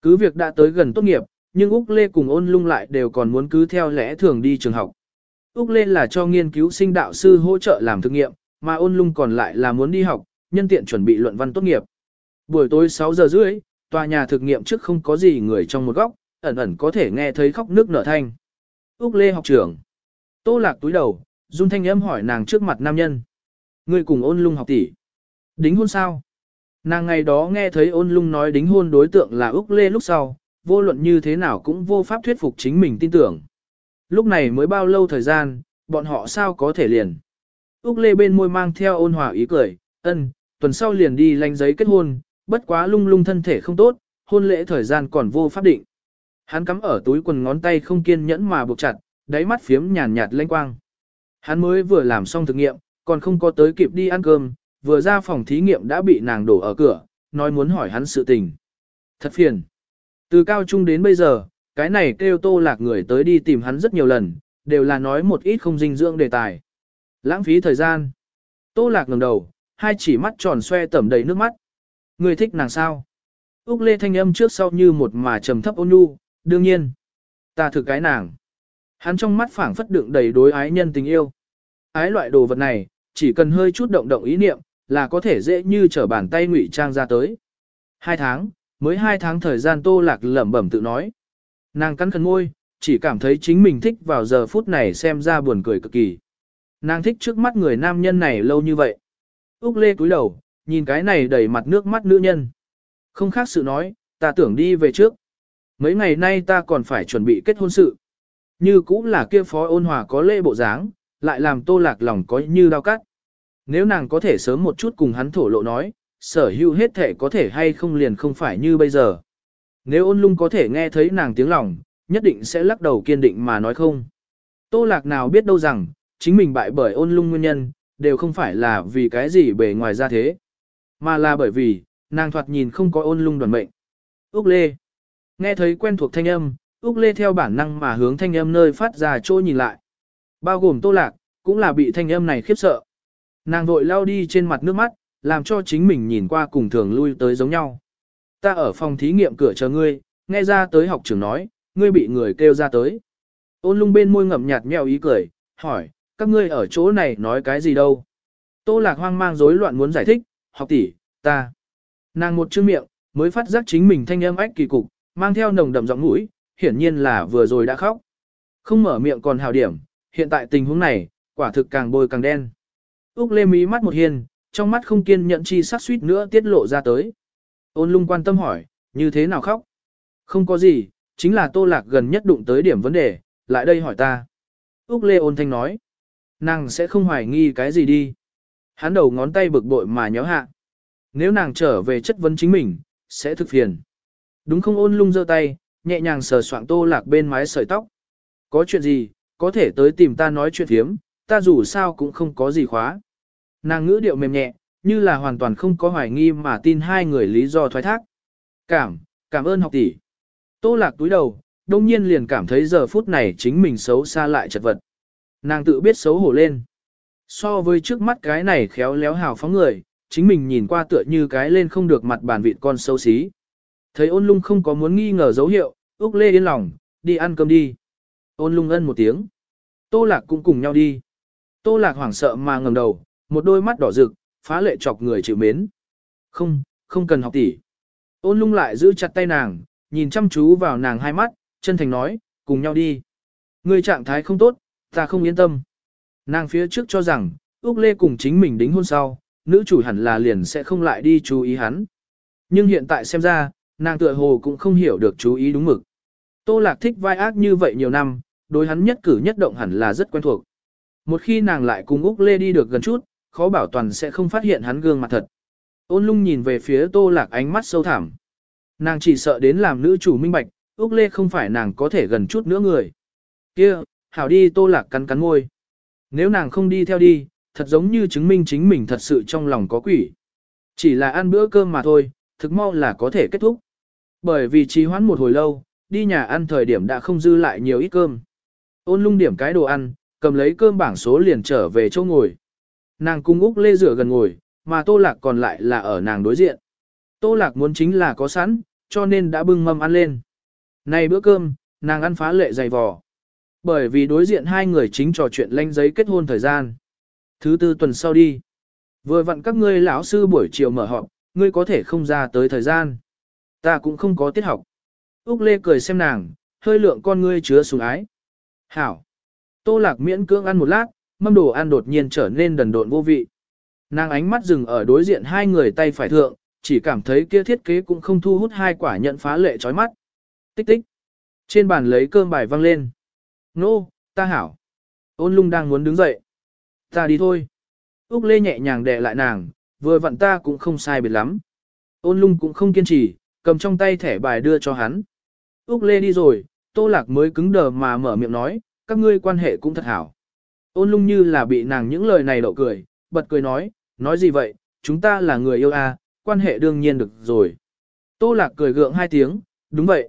Cứ việc đã tới gần tốt nghiệp, nhưng Úc Lê cùng ôn lung lại đều còn muốn cứ theo lẽ thường đi trường học. Úc Lê là cho nghiên cứu sinh đạo sư hỗ trợ làm thực nghiệm, mà ôn lung còn lại là muốn đi học, nhân tiện chuẩn bị luận văn tốt nghiệp. Buổi tối 6 giờ rưỡi, tòa nhà thực nghiệm trước không có gì người trong một góc, ẩn ẩn có thể nghe thấy khóc nước nở thanh. Úc Lê học trưởng. Tô lạc túi đầu, dung thanh âm hỏi nàng trước mặt nam nhân. Ngươi cùng ôn lung học tỷ. Đính hôn sao? Nàng ngày đó nghe thấy ôn lung nói đính hôn đối tượng là Úc Lê lúc sau, vô luận như thế nào cũng vô pháp thuyết phục chính mình tin tưởng. Lúc này mới bao lâu thời gian, bọn họ sao có thể liền. Úc Lê bên môi mang theo ôn hòa ý cười, ân, tuần sau liền đi lanh giấy kết hôn, bất quá lung lung thân thể không tốt, hôn lễ thời gian còn vô pháp định. Hắn cắm ở túi quần ngón tay không kiên nhẫn mà buộc chặt, đáy mắt phiếm nhàn nhạt lênh quang. Hắn mới vừa làm xong thực nghiệm, còn không có tới kịp đi ăn cơm, vừa ra phòng thí nghiệm đã bị nàng đổ ở cửa, nói muốn hỏi hắn sự tình. Thật phiền. Từ cao trung đến bây giờ, cái này kêu tô lạc người tới đi tìm hắn rất nhiều lần, đều là nói một ít không dinh dưỡng đề tài. Lãng phí thời gian. Tô lạc ngẩng đầu, hai chỉ mắt tròn xoe tẩm đầy nước mắt. Người thích nàng sao? Úc lê thanh âm trước sau như một mà trầm thấp ôn nhu, đương nhiên. Ta thực cái nàng. Hắn trong mắt phảng phất đựng đầy đối ái nhân tình yêu. Ái loại đồ vật này, chỉ cần hơi chút động động ý niệm, là có thể dễ như trở bàn tay ngụy trang ra tới. Hai tháng, mới hai tháng thời gian tô lạc lẩm bẩm tự nói. Nàng cắn khẩn môi, chỉ cảm thấy chính mình thích vào giờ phút này xem ra buồn cười cực kỳ. Nàng thích trước mắt người nam nhân này lâu như vậy. Úc lê cúi đầu, nhìn cái này đầy mặt nước mắt nữ nhân. Không khác sự nói, ta tưởng đi về trước. Mấy ngày nay ta còn phải chuẩn bị kết hôn sự. Như cũng là kia phó ôn hòa có lễ bộ dáng, lại làm tô lạc lòng có như đau cắt. Nếu nàng có thể sớm một chút cùng hắn thổ lộ nói, sở hữu hết thể có thể hay không liền không phải như bây giờ. Nếu ôn lung có thể nghe thấy nàng tiếng lòng, nhất định sẽ lắc đầu kiên định mà nói không. Tô lạc nào biết đâu rằng, chính mình bại bởi ôn lung nguyên nhân, đều không phải là vì cái gì bề ngoài ra thế, mà là bởi vì, nàng thoạt nhìn không có ôn lung đoàn mệnh. Úc Lê Nghe thấy quen thuộc thanh âm, Úc Lê theo bản năng mà hướng thanh âm nơi phát ra trôi nhìn lại. Bao gồm tô lạc, cũng là bị thanh âm này khiếp sợ. Nàng vội lao đi trên mặt nước mắt, làm cho chính mình nhìn qua cùng thường lui tới giống nhau. Ta ở phòng thí nghiệm cửa chờ ngươi, nghe ra tới học trưởng nói, ngươi bị người kêu ra tới. Ôn lung bên môi ngậm nhạt nheo ý cười, hỏi, các ngươi ở chỗ này nói cái gì đâu? Tô lạc hoang mang rối loạn muốn giải thích, học tỷ, ta. Nàng một chữ miệng, mới phát giác chính mình thanh âm ách kỳ cục, mang theo nồng đậm giọng mũi, hiển nhiên là vừa rồi đã khóc. Không mở miệng còn hào điểm, hiện tại tình huống này, quả thực càng bôi càng đen. Úc lê mí mắt một hiên, trong mắt không kiên nhẫn chi sắc suýt nữa tiết lộ ra tới. Ôn lung quan tâm hỏi, như thế nào khóc? Không có gì, chính là tô lạc gần nhất đụng tới điểm vấn đề, lại đây hỏi ta. Úc Lê ôn thanh nói, nàng sẽ không hoài nghi cái gì đi. Hắn đầu ngón tay bực bội mà nhéo hạ. Nếu nàng trở về chất vấn chính mình, sẽ thực phiền. Đúng không ôn lung giơ tay, nhẹ nhàng sờ soạng tô lạc bên mái sợi tóc. Có chuyện gì, có thể tới tìm ta nói chuyện thiếm, ta dù sao cũng không có gì khóa. Nàng ngữ điệu mềm nhẹ, như là hoàn toàn không có hoài nghi mà tin hai người lý do thoái thác. Cảm, cảm ơn học tỷ. Tô lạc túi đầu, đông nhiên liền cảm thấy giờ phút này chính mình xấu xa lại chật vật. Nàng tự biết xấu hổ lên. So với trước mắt cái này khéo léo hào phóng người, chính mình nhìn qua tựa như cái lên không được mặt bàn vịt con xấu xí. Thấy ôn lung không có muốn nghi ngờ dấu hiệu, Úc Lê yên lòng, đi ăn cơm đi. Ôn lung ân một tiếng. Tô lạc cũng cùng nhau đi. Tô lạc hoảng sợ mà ngẩng đầu, một đôi mắt đỏ rực, phá lệ chọc người chịu mến. Không, không cần học tỷ. Ôn lung lại giữ chặt tay nàng, nhìn chăm chú vào nàng hai mắt, chân thành nói, cùng nhau đi. Người trạng thái không tốt, ta không yên tâm. Nàng phía trước cho rằng, Úc Lê cùng chính mình đính hôn sau, nữ chủ hẳn là liền sẽ không lại đi chú ý hắn. Nhưng hiện tại xem ra, nàng tựa hồ cũng không hiểu được chú ý đúng mực. Tô Lạc thích vai ác như vậy nhiều năm, đối hắn nhất cử nhất động hẳn là rất quen thuộc. Một khi nàng lại cùng Úc Lê đi được gần chút, khó bảo toàn sẽ không phát hiện hắn gương mặt thật. Ôn lung nhìn về phía Tô Lạc ánh mắt sâu thẳm. Nàng chỉ sợ đến làm nữ chủ minh bạch, Úc Lê không phải nàng có thể gần chút nữa người. Kia, hảo đi Tô Lạc cắn cắn môi. Nếu nàng không đi theo đi, thật giống như chứng minh chính mình thật sự trong lòng có quỷ. Chỉ là ăn bữa cơm mà thôi, thực mau là có thể kết thúc. Bởi vì trì hoãn một hồi lâu, đi nhà ăn thời điểm đã không dư lại nhiều ít cơm. Ôn lung điểm cái đồ ăn, cầm lấy cơm bảng số liền trở về chỗ ngồi. Nàng cung Úc Lê rửa gần ngồi, mà Tô Lạc còn lại là ở nàng đối diện. Tô Lạc muốn chính là có sẵn, cho nên đã bưng mâm ăn lên. Này bữa cơm, nàng ăn phá lệ dày vò. Bởi vì đối diện hai người chính trò chuyện lanh giấy kết hôn thời gian. Thứ tư tuần sau đi. Vừa vặn các ngươi lão sư buổi chiều mở họp, ngươi có thể không ra tới thời gian. Ta cũng không có tiết học. Úc Lê cười xem nàng, hơi lượng con ngươi chứa sùng ái. Hảo. Tô lạc miễn cưỡng ăn một lát, mâm đồ ăn đột nhiên trở nên đần độn vô vị. Nàng ánh mắt dừng ở đối diện hai người tay phải thượng, chỉ cảm thấy kia thiết kế cũng không thu hút hai quả nhận phá lệ chói mắt. Tích tích. Trên bàn lấy cơm bài văng lên. Nô, ta hảo. Ôn lung đang muốn đứng dậy. Ta đi thôi. Úc Lê nhẹ nhàng đè lại nàng, vừa vặn ta cũng không sai biệt lắm. Ôn lung cũng không kiên trì, cầm trong tay thẻ bài đưa cho hắn. Úc Lê đi rồi, Tô Lạc mới cứng đờ mà mở miệng nói, các ngươi quan hệ cũng thật hảo. Ôn lung như là bị nàng những lời này đậu cười, bật cười nói, nói gì vậy, chúng ta là người yêu à, quan hệ đương nhiên được rồi. Tô Lạc cười gượng hai tiếng, đúng vậy.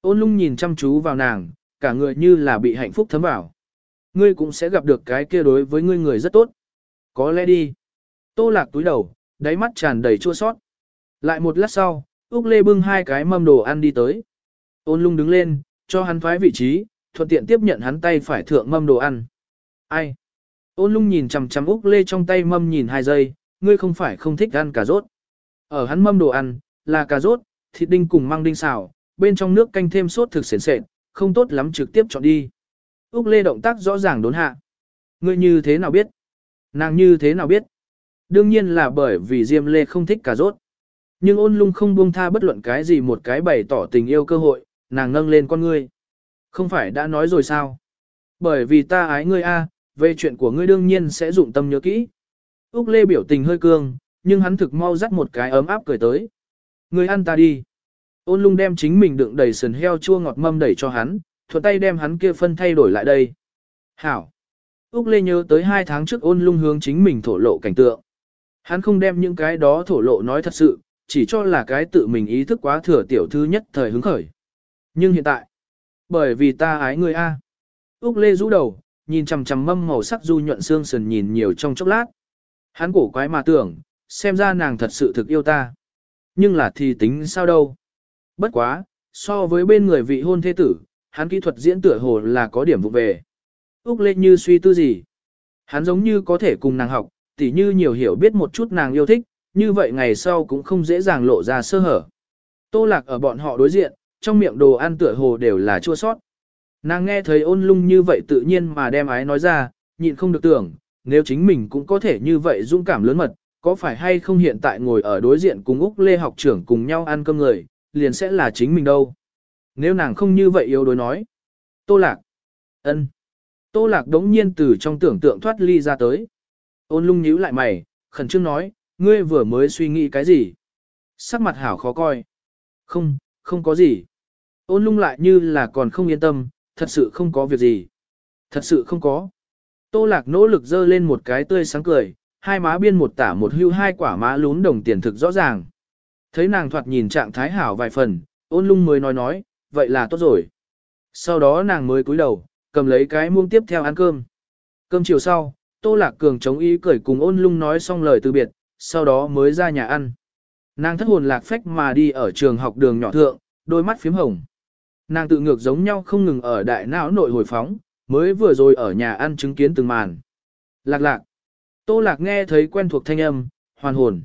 Ôn lung nhìn chăm chú vào nàng, cả người như là bị hạnh phúc thấm vào. Ngươi cũng sẽ gặp được cái kia đối với ngươi người rất tốt. Có lẽ đi. Tô lạc túi đầu, đáy mắt tràn đầy chua sót. Lại một lát sau, Úc Lê bưng hai cái mâm đồ ăn đi tới. Ôn lung đứng lên, cho hắn thoái vị trí, thuận tiện tiếp nhận hắn tay phải thượng mâm đồ ăn. Ai? Ôn lung nhìn chằm chằm Úc Lê trong tay mâm nhìn hai giây, ngươi không phải không thích ăn cà rốt. Ở hắn mâm đồ ăn, là cà rốt, thịt đinh cùng măng đinh xào, bên trong nước canh thêm sốt thực sền sệt, không tốt lắm trực tiếp chọn đi. Úc Lê động tác rõ ràng đốn hạ. Ngươi như thế nào biết? Nàng như thế nào biết? Đương nhiên là bởi vì Diêm Lê không thích cà rốt. Nhưng ôn lung không buông tha bất luận cái gì một cái bày tỏ tình yêu cơ hội, nàng nâng lên con ngươi. Không phải đã nói rồi sao? Bởi vì ta ái ngươi a, về chuyện của ngươi đương nhiên sẽ dụng tâm nhớ kỹ. Úc Lê biểu tình hơi cương, nhưng hắn thực mau dắt một cái ấm áp cười tới. Ngươi ăn ta đi. Ôn lung đem chính mình đựng đầy sườn heo chua ngọt mâm đẩy cho hắn, thuận tay đem hắn kia phân thay đổi lại đây. Hảo. Úc Lê nhớ tới hai tháng trước ôn lung hướng chính mình thổ lộ cảnh tượng. Hắn không đem những cái đó thổ lộ nói thật sự, chỉ cho là cái tự mình ý thức quá thừa tiểu thư nhất thời hứng khởi. Nhưng hiện tại, bởi vì ta ái ngươi A. Úc Lê rũ đầu, nhìn chằm chằm mâm màu sắc du nhuận xương sườn nhìn nhiều trong chốc lát. Hắn cổ quái mà tưởng, xem ra nàng thật sự thực yêu ta. Nhưng là thì tính sao đâu. Bất quá, so với bên người vị hôn thế tử, hắn kỹ thuật diễn tựa hồ là có điểm vụ về. Úc Lê như suy tư gì. Hắn giống như có thể cùng nàng học, tỉ như nhiều hiểu biết một chút nàng yêu thích, như vậy ngày sau cũng không dễ dàng lộ ra sơ hở. Tô lạc ở bọn họ đối diện, trong miệng đồ ăn tựa hồ đều là chua sót. Nàng nghe thấy ôn lung như vậy tự nhiên mà đem ái nói ra, nhịn không được tưởng, nếu chính mình cũng có thể như vậy dũng cảm lớn mật, có phải hay không hiện tại ngồi ở đối diện cùng Úc Lê học trưởng cùng nhau ăn cơm người, liền sẽ là chính mình đâu. Nếu nàng không như vậy yếu đối nói. Tô Lạc. ân. Tô Lạc đống nhiên từ trong tưởng tượng thoát ly ra tới. Ôn lung nhíu lại mày, khẩn trương nói, ngươi vừa mới suy nghĩ cái gì? Sắc mặt hảo khó coi. Không, không có gì. Ôn lung lại như là còn không yên tâm, thật sự không có việc gì. Thật sự không có. Tô lạc nỗ lực dơ lên một cái tươi sáng cười, hai má biên một tả một hưu hai quả má lún đồng tiền thực rõ ràng. Thấy nàng thoạt nhìn trạng thái hảo vài phần, ôn lung mới nói nói, vậy là tốt rồi. Sau đó nàng mới cúi đầu, cầm lấy cái muông tiếp theo ăn cơm. Cơm chiều sau, Tô Lạc Cường chống ý cười cùng ôn lung nói xong lời từ biệt, sau đó mới ra nhà ăn. Nàng thất hồn lạc phách mà đi ở trường học đường nhỏ thượng, đôi mắt phím hồng. Nàng tự ngược giống nhau không ngừng ở đại não nội hồi phóng, mới vừa rồi ở nhà ăn chứng kiến từng màn. Lạc lạc. Tô lạc nghe thấy quen thuộc thanh âm, hoàn hồn.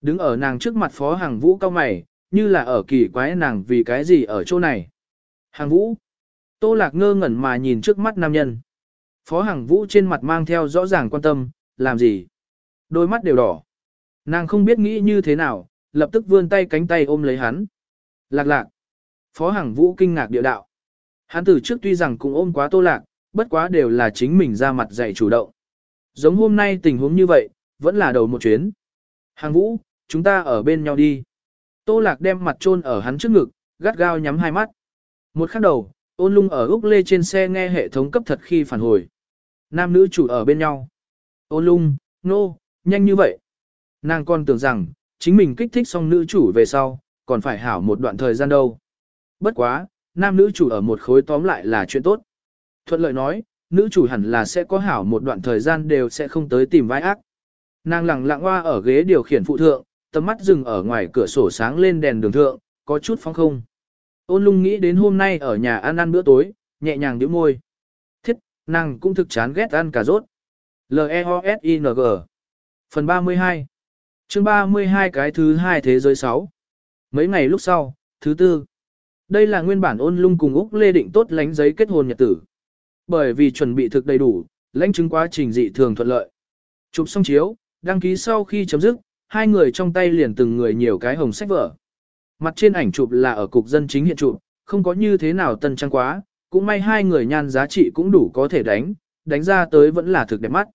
Đứng ở nàng trước mặt phó hàng vũ cao mày, như là ở kỳ quái nàng vì cái gì ở chỗ này. Hàng vũ. Tô lạc ngơ ngẩn mà nhìn trước mắt nam nhân. Phó hàng vũ trên mặt mang theo rõ ràng quan tâm, làm gì? Đôi mắt đều đỏ. Nàng không biết nghĩ như thế nào, lập tức vươn tay cánh tay ôm lấy hắn. Lạc lạc. Phó Hằng Vũ kinh ngạc địa đạo. Hắn từ trước tuy rằng cũng ôm quá tô lạc, bất quá đều là chính mình ra mặt dạy chủ động. Giống hôm nay tình huống như vậy, vẫn là đầu một chuyến. Hàng Vũ, chúng ta ở bên nhau đi. Tô lạc đem mặt chôn ở hắn trước ngực, gắt gao nhắm hai mắt. Một khắc đầu, ôn lung ở Úc Lê trên xe nghe hệ thống cấp thật khi phản hồi. Nam nữ chủ ở bên nhau. Ôn lung, nô, no, nhanh như vậy. Nàng còn tưởng rằng, chính mình kích thích xong nữ chủ về sau, còn phải hảo một đoạn thời gian đâu. Bất quá, nam nữ chủ ở một khối tóm lại là chuyện tốt. Thuận lợi nói, nữ chủ hẳn là sẽ có hảo một đoạn thời gian đều sẽ không tới tìm vai ác. Nàng lặng lặng hoa ở ghế điều khiển phụ thượng, tầm mắt dừng ở ngoài cửa sổ sáng lên đèn đường thượng, có chút phóng không. Ôn lung nghĩ đến hôm nay ở nhà ăn ăn bữa tối, nhẹ nhàng nhíu môi. Thiết, nàng cũng thực chán ghét ăn cà rốt. L-E-O-S-I-N-G Phần 32 chương 32 cái thứ hai thế giới 6 Mấy ngày lúc sau, thứ tư đây là nguyên bản ôn lung cùng Úc Lê Định tốt lánh giấy kết hôn nhật tử. Bởi vì chuẩn bị thực đầy đủ, lãnh chứng quá trình dị thường thuận lợi. Chụp xong chiếu, đăng ký sau khi chấm dứt, hai người trong tay liền từng người nhiều cái hồng sách vở. Mặt trên ảnh chụp là ở cục dân chính hiện chụp, không có như thế nào tân trang quá, cũng may hai người nhan giá trị cũng đủ có thể đánh, đánh ra tới vẫn là thực đẹp mắt.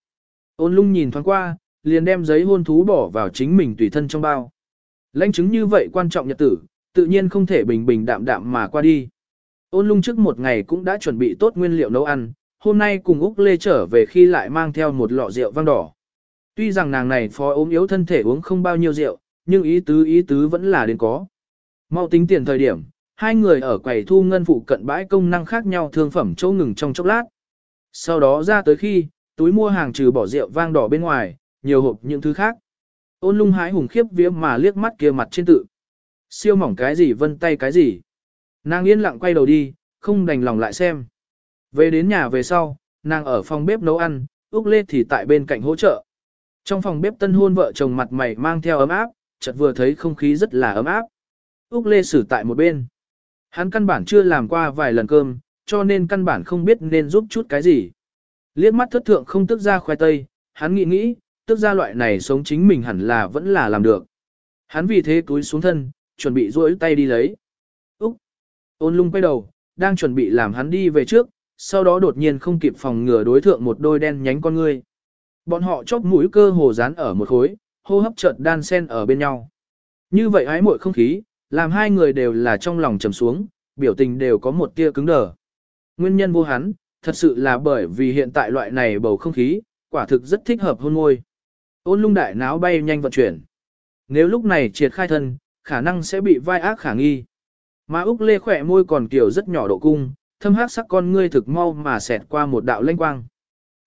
Ôn lung nhìn thoáng qua, liền đem giấy hôn thú bỏ vào chính mình tùy thân trong bao. Lãnh chứng như vậy quan trọng nhật tử, tự nhiên không thể bình bình đạm đạm mà qua đi. Ôn lung trước một ngày cũng đã chuẩn bị tốt nguyên liệu nấu ăn, hôm nay cùng Úc Lê trở về khi lại mang theo một lọ rượu vang đỏ. Tuy rằng nàng này phó ốm yếu thân thể uống không bao nhiêu rượu, nhưng ý tứ ý tứ vẫn là đến có. Mau tính tiền thời điểm, hai người ở quầy thu ngân phụ cận bãi công năng khác nhau thương phẩm chỗ ngừng trong chốc lát. Sau đó ra tới khi, túi mua hàng trừ bỏ rượu vang đỏ bên ngoài, nhiều hộp những thứ khác. Ôn lung hái hùng khiếp vía mà liếc mắt kia mặt trên tự. Siêu mỏng cái gì vân tay cái gì. Nàng yên lặng quay đầu đi, không đành lòng lại xem. Về đến nhà về sau, nàng ở phòng bếp nấu ăn, Úc Lê thì tại bên cạnh hỗ trợ. Trong phòng bếp tân hôn vợ chồng mặt mày mang theo ấm áp, chợt vừa thấy không khí rất là ấm áp. Úc Lê xử tại một bên. Hắn căn bản chưa làm qua vài lần cơm, cho nên căn bản không biết nên giúp chút cái gì. Liếc mắt thất thượng không tức ra khoai tây, hắn nghĩ nghĩ, tức ra loại này sống chính mình hẳn là vẫn là làm được. Hắn vì thế túi xuống thân, chuẩn bị duỗi tay đi lấy. Úc! Ôn lung quay đầu, đang chuẩn bị làm hắn đi về trước, sau đó đột nhiên không kịp phòng ngừa đối thượng một đôi đen nhánh con ngươi. Bọn họ chóp mũi cơ hồ dán ở một khối, hô hấp chợt đan sen ở bên nhau. Như vậy ái muội không khí, làm hai người đều là trong lòng trầm xuống, biểu tình đều có một tia cứng đờ. Nguyên nhân vô hắn, thật sự là bởi vì hiện tại loại này bầu không khí, quả thực rất thích hợp hôn môi. Ôn lung đại náo bay nhanh vận chuyển. Nếu lúc này triệt khai thân, khả năng sẽ bị vai ác khả nghi. Mà Úc Lê khỏe môi còn kiểu rất nhỏ độ cung, thâm hắc sắc con ngươi thực mau mà xẹt qua một đạo lanh quang.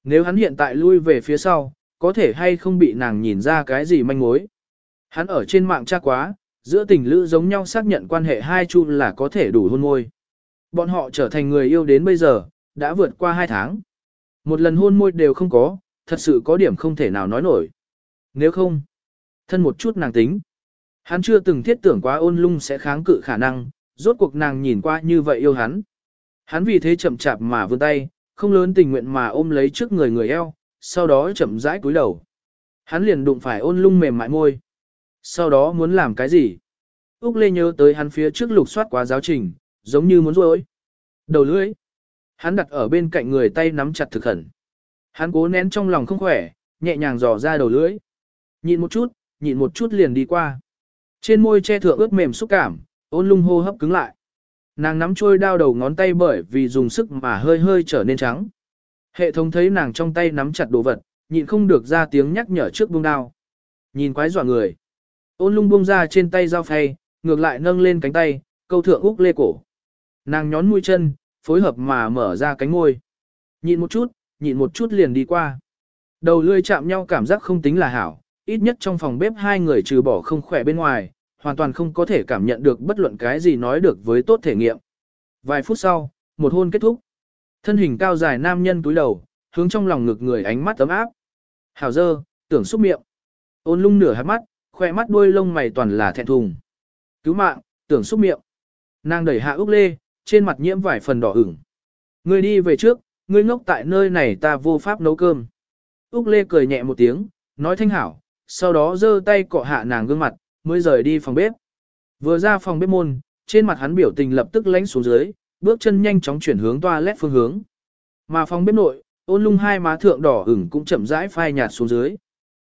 Nếu hắn hiện tại lui về phía sau, có thể hay không bị nàng nhìn ra cái gì manh mối. Hắn ở trên mạng tra quá, giữa tình lữ giống nhau xác nhận quan hệ hai chu là có thể đủ hôn môi. Bọn họ trở thành người yêu đến bây giờ, đã vượt qua hai tháng. Một lần hôn môi đều không có, thật sự có điểm không thể nào nói nổi. Nếu không, thân một chút nàng tính. Hắn chưa từng thiết tưởng quá ôn lung sẽ kháng cự khả năng, rốt cuộc nàng nhìn qua như vậy yêu hắn. Hắn vì thế chậm chạp mà vươn tay, không lớn tình nguyện mà ôm lấy trước người người eo, sau đó chậm rãi cúi đầu. Hắn liền đụng phải ôn lung mềm mại môi. Sau đó muốn làm cái gì? Úc Lê nhớ tới hắn phía trước lục soát quá giáo trình, giống như muốn rối. Đầu lưỡi. Hắn đặt ở bên cạnh người tay nắm chặt thực khẩn. Hắn cố nén trong lòng không khỏe, nhẹ nhàng dò ra đầu lưỡi. Nhịn một chút, nhịn một chút liền đi qua. Trên môi che thượng ướt mềm xúc cảm, ôn lung hô hấp cứng lại. Nàng nắm trôi đao đầu ngón tay bởi vì dùng sức mà hơi hơi trở nên trắng. Hệ thống thấy nàng trong tay nắm chặt đồ vật, nhịn không được ra tiếng nhắc nhở trước buông đao. Nhìn quái dọa người. Ôn lung buông ra trên tay dao phay, ngược lại nâng lên cánh tay, câu thượng úc lê cổ. Nàng nhón mũi chân, phối hợp mà mở ra cánh ngôi. Nhịn một chút, nhịn một chút liền đi qua. Đầu lươi chạm nhau cảm giác không tính là hảo, ít nhất trong phòng bếp hai người trừ bỏ không khỏe bên ngoài, hoàn toàn không có thể cảm nhận được bất luận cái gì nói được với tốt thể nghiệm. Vài phút sau, một hôn kết thúc. Thân hình cao dài nam nhân túi đầu, hướng trong lòng ngực người ánh mắt ấm áp. Hào dơ, tưởng xúc miệng. Ôn lung nửa hạt mắt, khoe mắt đuôi lông mày toàn là thẹn thùng. Cứu mạng, tưởng xúc miệng. Nàng đẩy hạ úc lê, trên mặt nhiễm vài phần đỏ ửng. Ngươi đi về trước, ngươi ngốc tại nơi này ta vô pháp nấu cơm. Úc lê cười nhẹ một tiếng, nói thanh hảo, sau đó giơ tay cọ hạ nàng gương mặt, mới rời đi phòng bếp. Vừa ra phòng bếp môn, trên mặt hắn biểu tình lập tức lánh xuống dưới, bước chân nhanh chóng chuyển hướng toilet phương hướng. Mà phòng bếp nội, ôn lung hai má thượng đỏ ửng cũng chậm rãi phai nhạt xuống dưới.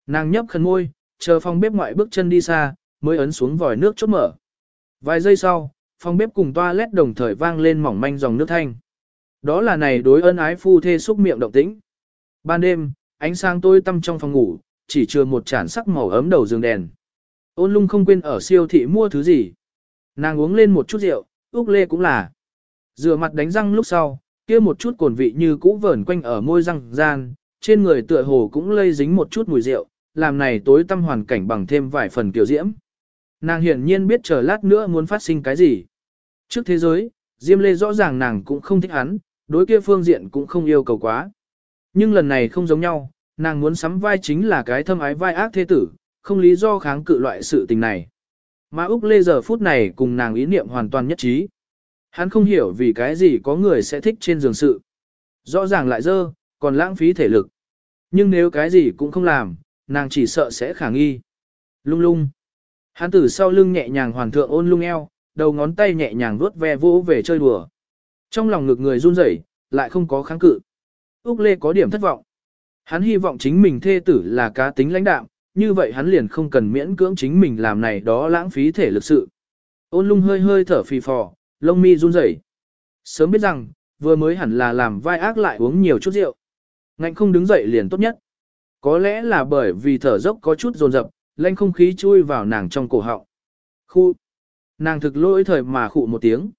Nàng nhấp khẩn môi, chờ phòng bếp ngoại bước chân đi xa, mới ấn xuống vòi nước chốt mở. Vài giây sau, phòng bếp cùng toilet đồng thời vang lên mỏng manh dòng nước thanh. Đó là này đối ân ái phu thê xúc miệng động tĩnh. Ban đêm, ánh sáng tối tăm trong phòng ngủ, chỉ chừa một chản sắc màu ấm đầu giường đèn. Ôn lung không quên ở siêu thị mua thứ gì. Nàng uống lên một chút rượu, Úc Lê cũng là. Rửa mặt đánh răng lúc sau, kia một chút cồn vị như cũ vờn quanh ở môi răng gian, trên người tựa hồ cũng lây dính một chút mùi rượu, làm này tối tâm hoàn cảnh bằng thêm vài phần kiểu diễm. Nàng hiển nhiên biết chờ lát nữa muốn phát sinh cái gì. Trước thế giới, Diêm Lê rõ ràng nàng cũng không thích hắn, đối kia phương diện cũng không yêu cầu quá. Nhưng lần này không giống nhau, nàng muốn sắm vai chính là cái thâm ái vai ác thế tử, không lý do kháng cự loại sự tình này. Mà Úc Lê giờ phút này cùng nàng ý niệm hoàn toàn nhất trí. Hắn không hiểu vì cái gì có người sẽ thích trên giường sự. Rõ ràng lại dơ, còn lãng phí thể lực. Nhưng nếu cái gì cũng không làm, nàng chỉ sợ sẽ khả nghi. Lung lung. Hắn từ sau lưng nhẹ nhàng hoàn thượng ôn lung eo, đầu ngón tay nhẹ nhàng vuốt ve vỗ về chơi đùa. Trong lòng ngực người run rẩy, lại không có kháng cự. Úc Lê có điểm thất vọng. Hắn hy vọng chính mình thê tử là cá tính lãnh đạm, như vậy hắn liền không cần miễn cưỡng chính mình làm này đó lãng phí thể lực sự. Ôn lung hơi hơi thở phì phò, lông mi run rẩy. Sớm biết rằng, vừa mới hẳn là làm vai ác lại uống nhiều chút rượu. Ngạnh không đứng dậy liền tốt nhất. Có lẽ là bởi vì thở dốc có chút dồn dập, lanh không khí chui vào nàng trong cổ họng. Khu. Nàng thực lỗi thời mà khụ một tiếng.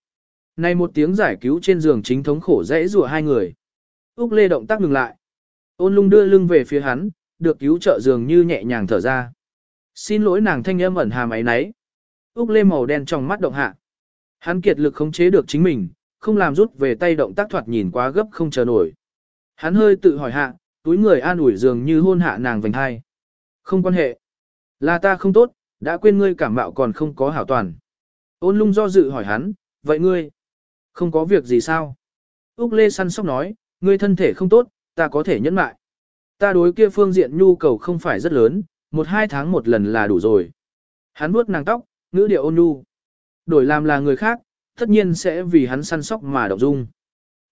Này một tiếng giải cứu trên giường chính thống khổ dễ rùa hai người. Úc Lê động tác ngừng lại. Ôn lung đưa lưng về phía hắn, được cứu trợ giường như nhẹ nhàng thở ra. Xin lỗi nàng thanh âm ẩn hàm ấy nấy. Úc Lê màu đen trong mắt động hạ. Hắn kiệt lực khống chế được chính mình, không làm rút về tay động tác thoạt nhìn quá gấp không chờ nổi. Hắn hơi tự hỏi hạ, túi người an ủi dường như hôn hạ nàng vành hai. Không quan hệ. Là ta không tốt, đã quên ngươi cảm mạo còn không có hảo toàn. Ôn lung do dự hỏi hắn, vậy ngươi? Không có việc gì sao? Úc Lê săn sóc nói, ngươi thân thể không tốt, ta có thể nhẫn mại. Ta đối kia phương diện nhu cầu không phải rất lớn, một hai tháng một lần là đủ rồi. Hắn vuốt nàng tóc, ngữ điệu ôn nhu. Đổi làm là người khác, tất nhiên sẽ vì hắn săn sóc mà động dung.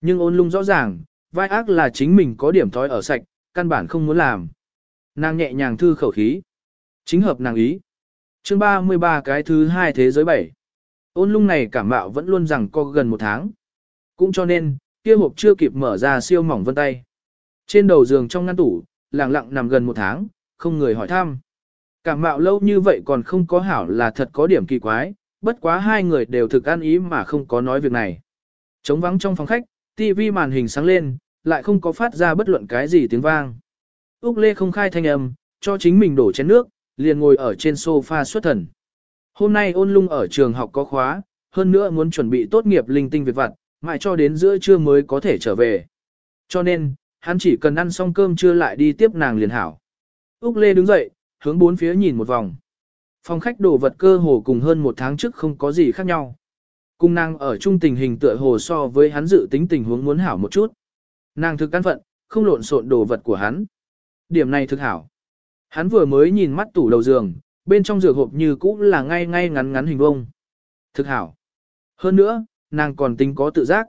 Nhưng ôn lung rõ ràng, vai ác là chính mình có điểm thói ở sạch, căn bản không muốn làm. Nàng nhẹ nhàng thư khẩu khí. Chính hợp nàng ý. chương 33 cái thứ hai thế giới bảy. Ôn lung này cảm mạo vẫn luôn rằng có gần một tháng. Cũng cho nên, kia hộp chưa kịp mở ra siêu mỏng vân tay. Trên đầu giường trong ngăn tủ, lặng lặng nằm gần một tháng, không người hỏi thăm. Cảm mạo lâu như vậy còn không có hảo là thật có điểm kỳ quái, bất quá hai người đều thực an ý mà không có nói việc này. Trống vắng trong phòng khách, tivi màn hình sáng lên, lại không có phát ra bất luận cái gì tiếng vang. Úc Lê không khai thanh âm, cho chính mình đổ chén nước, liền ngồi ở trên sofa xuất thần. Hôm nay ôn lung ở trường học có khóa, hơn nữa muốn chuẩn bị tốt nghiệp linh tinh việc vặt, mãi cho đến giữa trưa mới có thể trở về. Cho nên, hắn chỉ cần ăn xong cơm trưa lại đi tiếp nàng liền hảo. Úc Lê đứng dậy, hướng bốn phía nhìn một vòng. Phòng khách đồ vật cơ hồ cùng hơn một tháng trước không có gì khác nhau. Cung nàng ở chung tình hình tựa hồ so với hắn dự tính tình huống muốn hảo một chút. Nàng thực căn phận, không lộn xộn đồ vật của hắn. Điểm này thực hảo. Hắn vừa mới nhìn mắt tủ đầu giường, bên trong dược hộp như cũ là ngay ngay ngắn ngắn hình vông. Thực hảo. Hơn nữa, nàng còn tính có tự giác.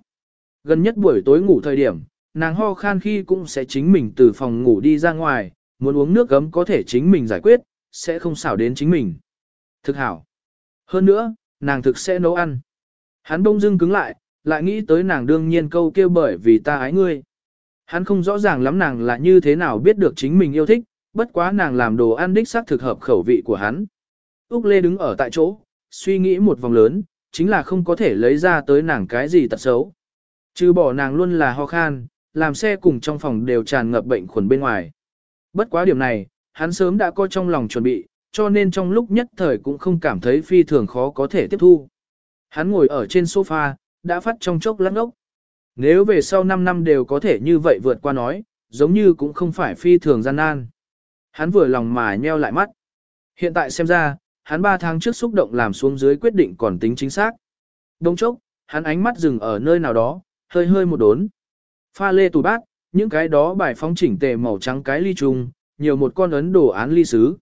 Gần nhất buổi tối ngủ thời điểm, nàng ho khan khi cũng sẽ chính mình từ phòng ngủ đi ra ngoài, muốn uống nước gấm có thể chính mình giải quyết, sẽ không xảo đến chính mình. Thực hảo. Hơn nữa, nàng thực sẽ nấu ăn. Hắn bông dưng cứng lại, lại nghĩ tới nàng đương nhiên câu kêu bởi vì ta ái ngươi. Hắn không rõ ràng lắm nàng là như thế nào biết được chính mình yêu thích, bất quá nàng làm đồ ăn đích xác thực hợp khẩu vị của hắn. Úc Lê đứng ở tại chỗ, suy nghĩ một vòng lớn, chính là không có thể lấy ra tới nàng cái gì tật xấu. Trừ bỏ nàng luôn là ho khan, làm xe cùng trong phòng đều tràn ngập bệnh khuẩn bên ngoài. Bất quá điểm này, hắn sớm đã có trong lòng chuẩn bị, cho nên trong lúc nhất thời cũng không cảm thấy phi thường khó có thể tiếp thu. Hắn ngồi ở trên sofa, đã phát trong chốc lắc ốc. Nếu về sau 5 năm đều có thể như vậy vượt qua nói, giống như cũng không phải phi thường gian nan. Hắn vừa lòng mà nheo lại mắt. Hiện tại xem ra, hắn 3 tháng trước xúc động làm xuống dưới quyết định còn tính chính xác. Đông chốc, hắn ánh mắt dừng ở nơi nào đó, hơi hơi một đốn. Pha lê tủ bát, những cái đó bài phóng chỉnh tề màu trắng cái ly trùng, nhiều một con ấn đồ án ly sứ.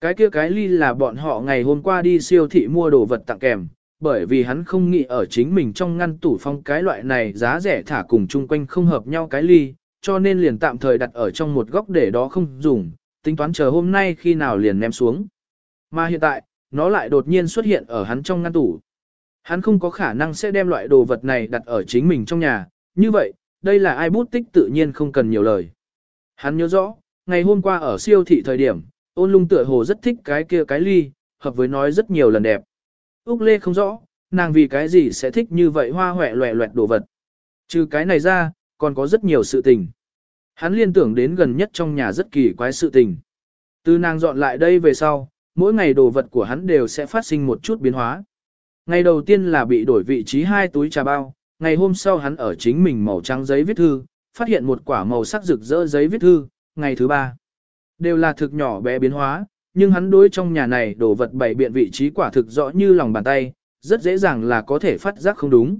Cái kia cái ly là bọn họ ngày hôm qua đi siêu thị mua đồ vật tặng kèm, bởi vì hắn không nghĩ ở chính mình trong ngăn tủ phong cái loại này giá rẻ thả cùng chung quanh không hợp nhau cái ly, cho nên liền tạm thời đặt ở trong một góc để đó không dùng, tính toán chờ hôm nay khi nào liền ném xuống. Mà hiện tại, nó lại đột nhiên xuất hiện ở hắn trong ngăn tủ. Hắn không có khả năng sẽ đem loại đồ vật này đặt ở chính mình trong nhà, như vậy, đây là ai bút tích tự nhiên không cần nhiều lời. Hắn nhớ rõ, ngày hôm qua ở siêu thị thời điểm, ôn lung tựa hồ rất thích cái kia cái ly, hợp với nói rất nhiều lần đẹp. Úc Lê không rõ, nàng vì cái gì sẽ thích như vậy hoa hoẹ loẹ loẹt đồ vật. Trừ cái này ra, còn có rất nhiều sự tình. Hắn liên tưởng đến gần nhất trong nhà rất kỳ quái sự tình. Từ nàng dọn lại đây về sau, mỗi ngày đồ vật của hắn đều sẽ phát sinh một chút biến hóa. Ngày đầu tiên là bị đổi vị trí hai túi trà bao, ngày hôm sau hắn ở chính mình màu trắng giấy viết thư, phát hiện một quả màu sắc rực rỡ giấy viết thư, ngày thứ ba. Đều là thực nhỏ bé biến hóa, nhưng hắn đối trong nhà này đồ vật bày biện vị trí quả thực rõ như lòng bàn tay, rất dễ dàng là có thể phát giác không đúng.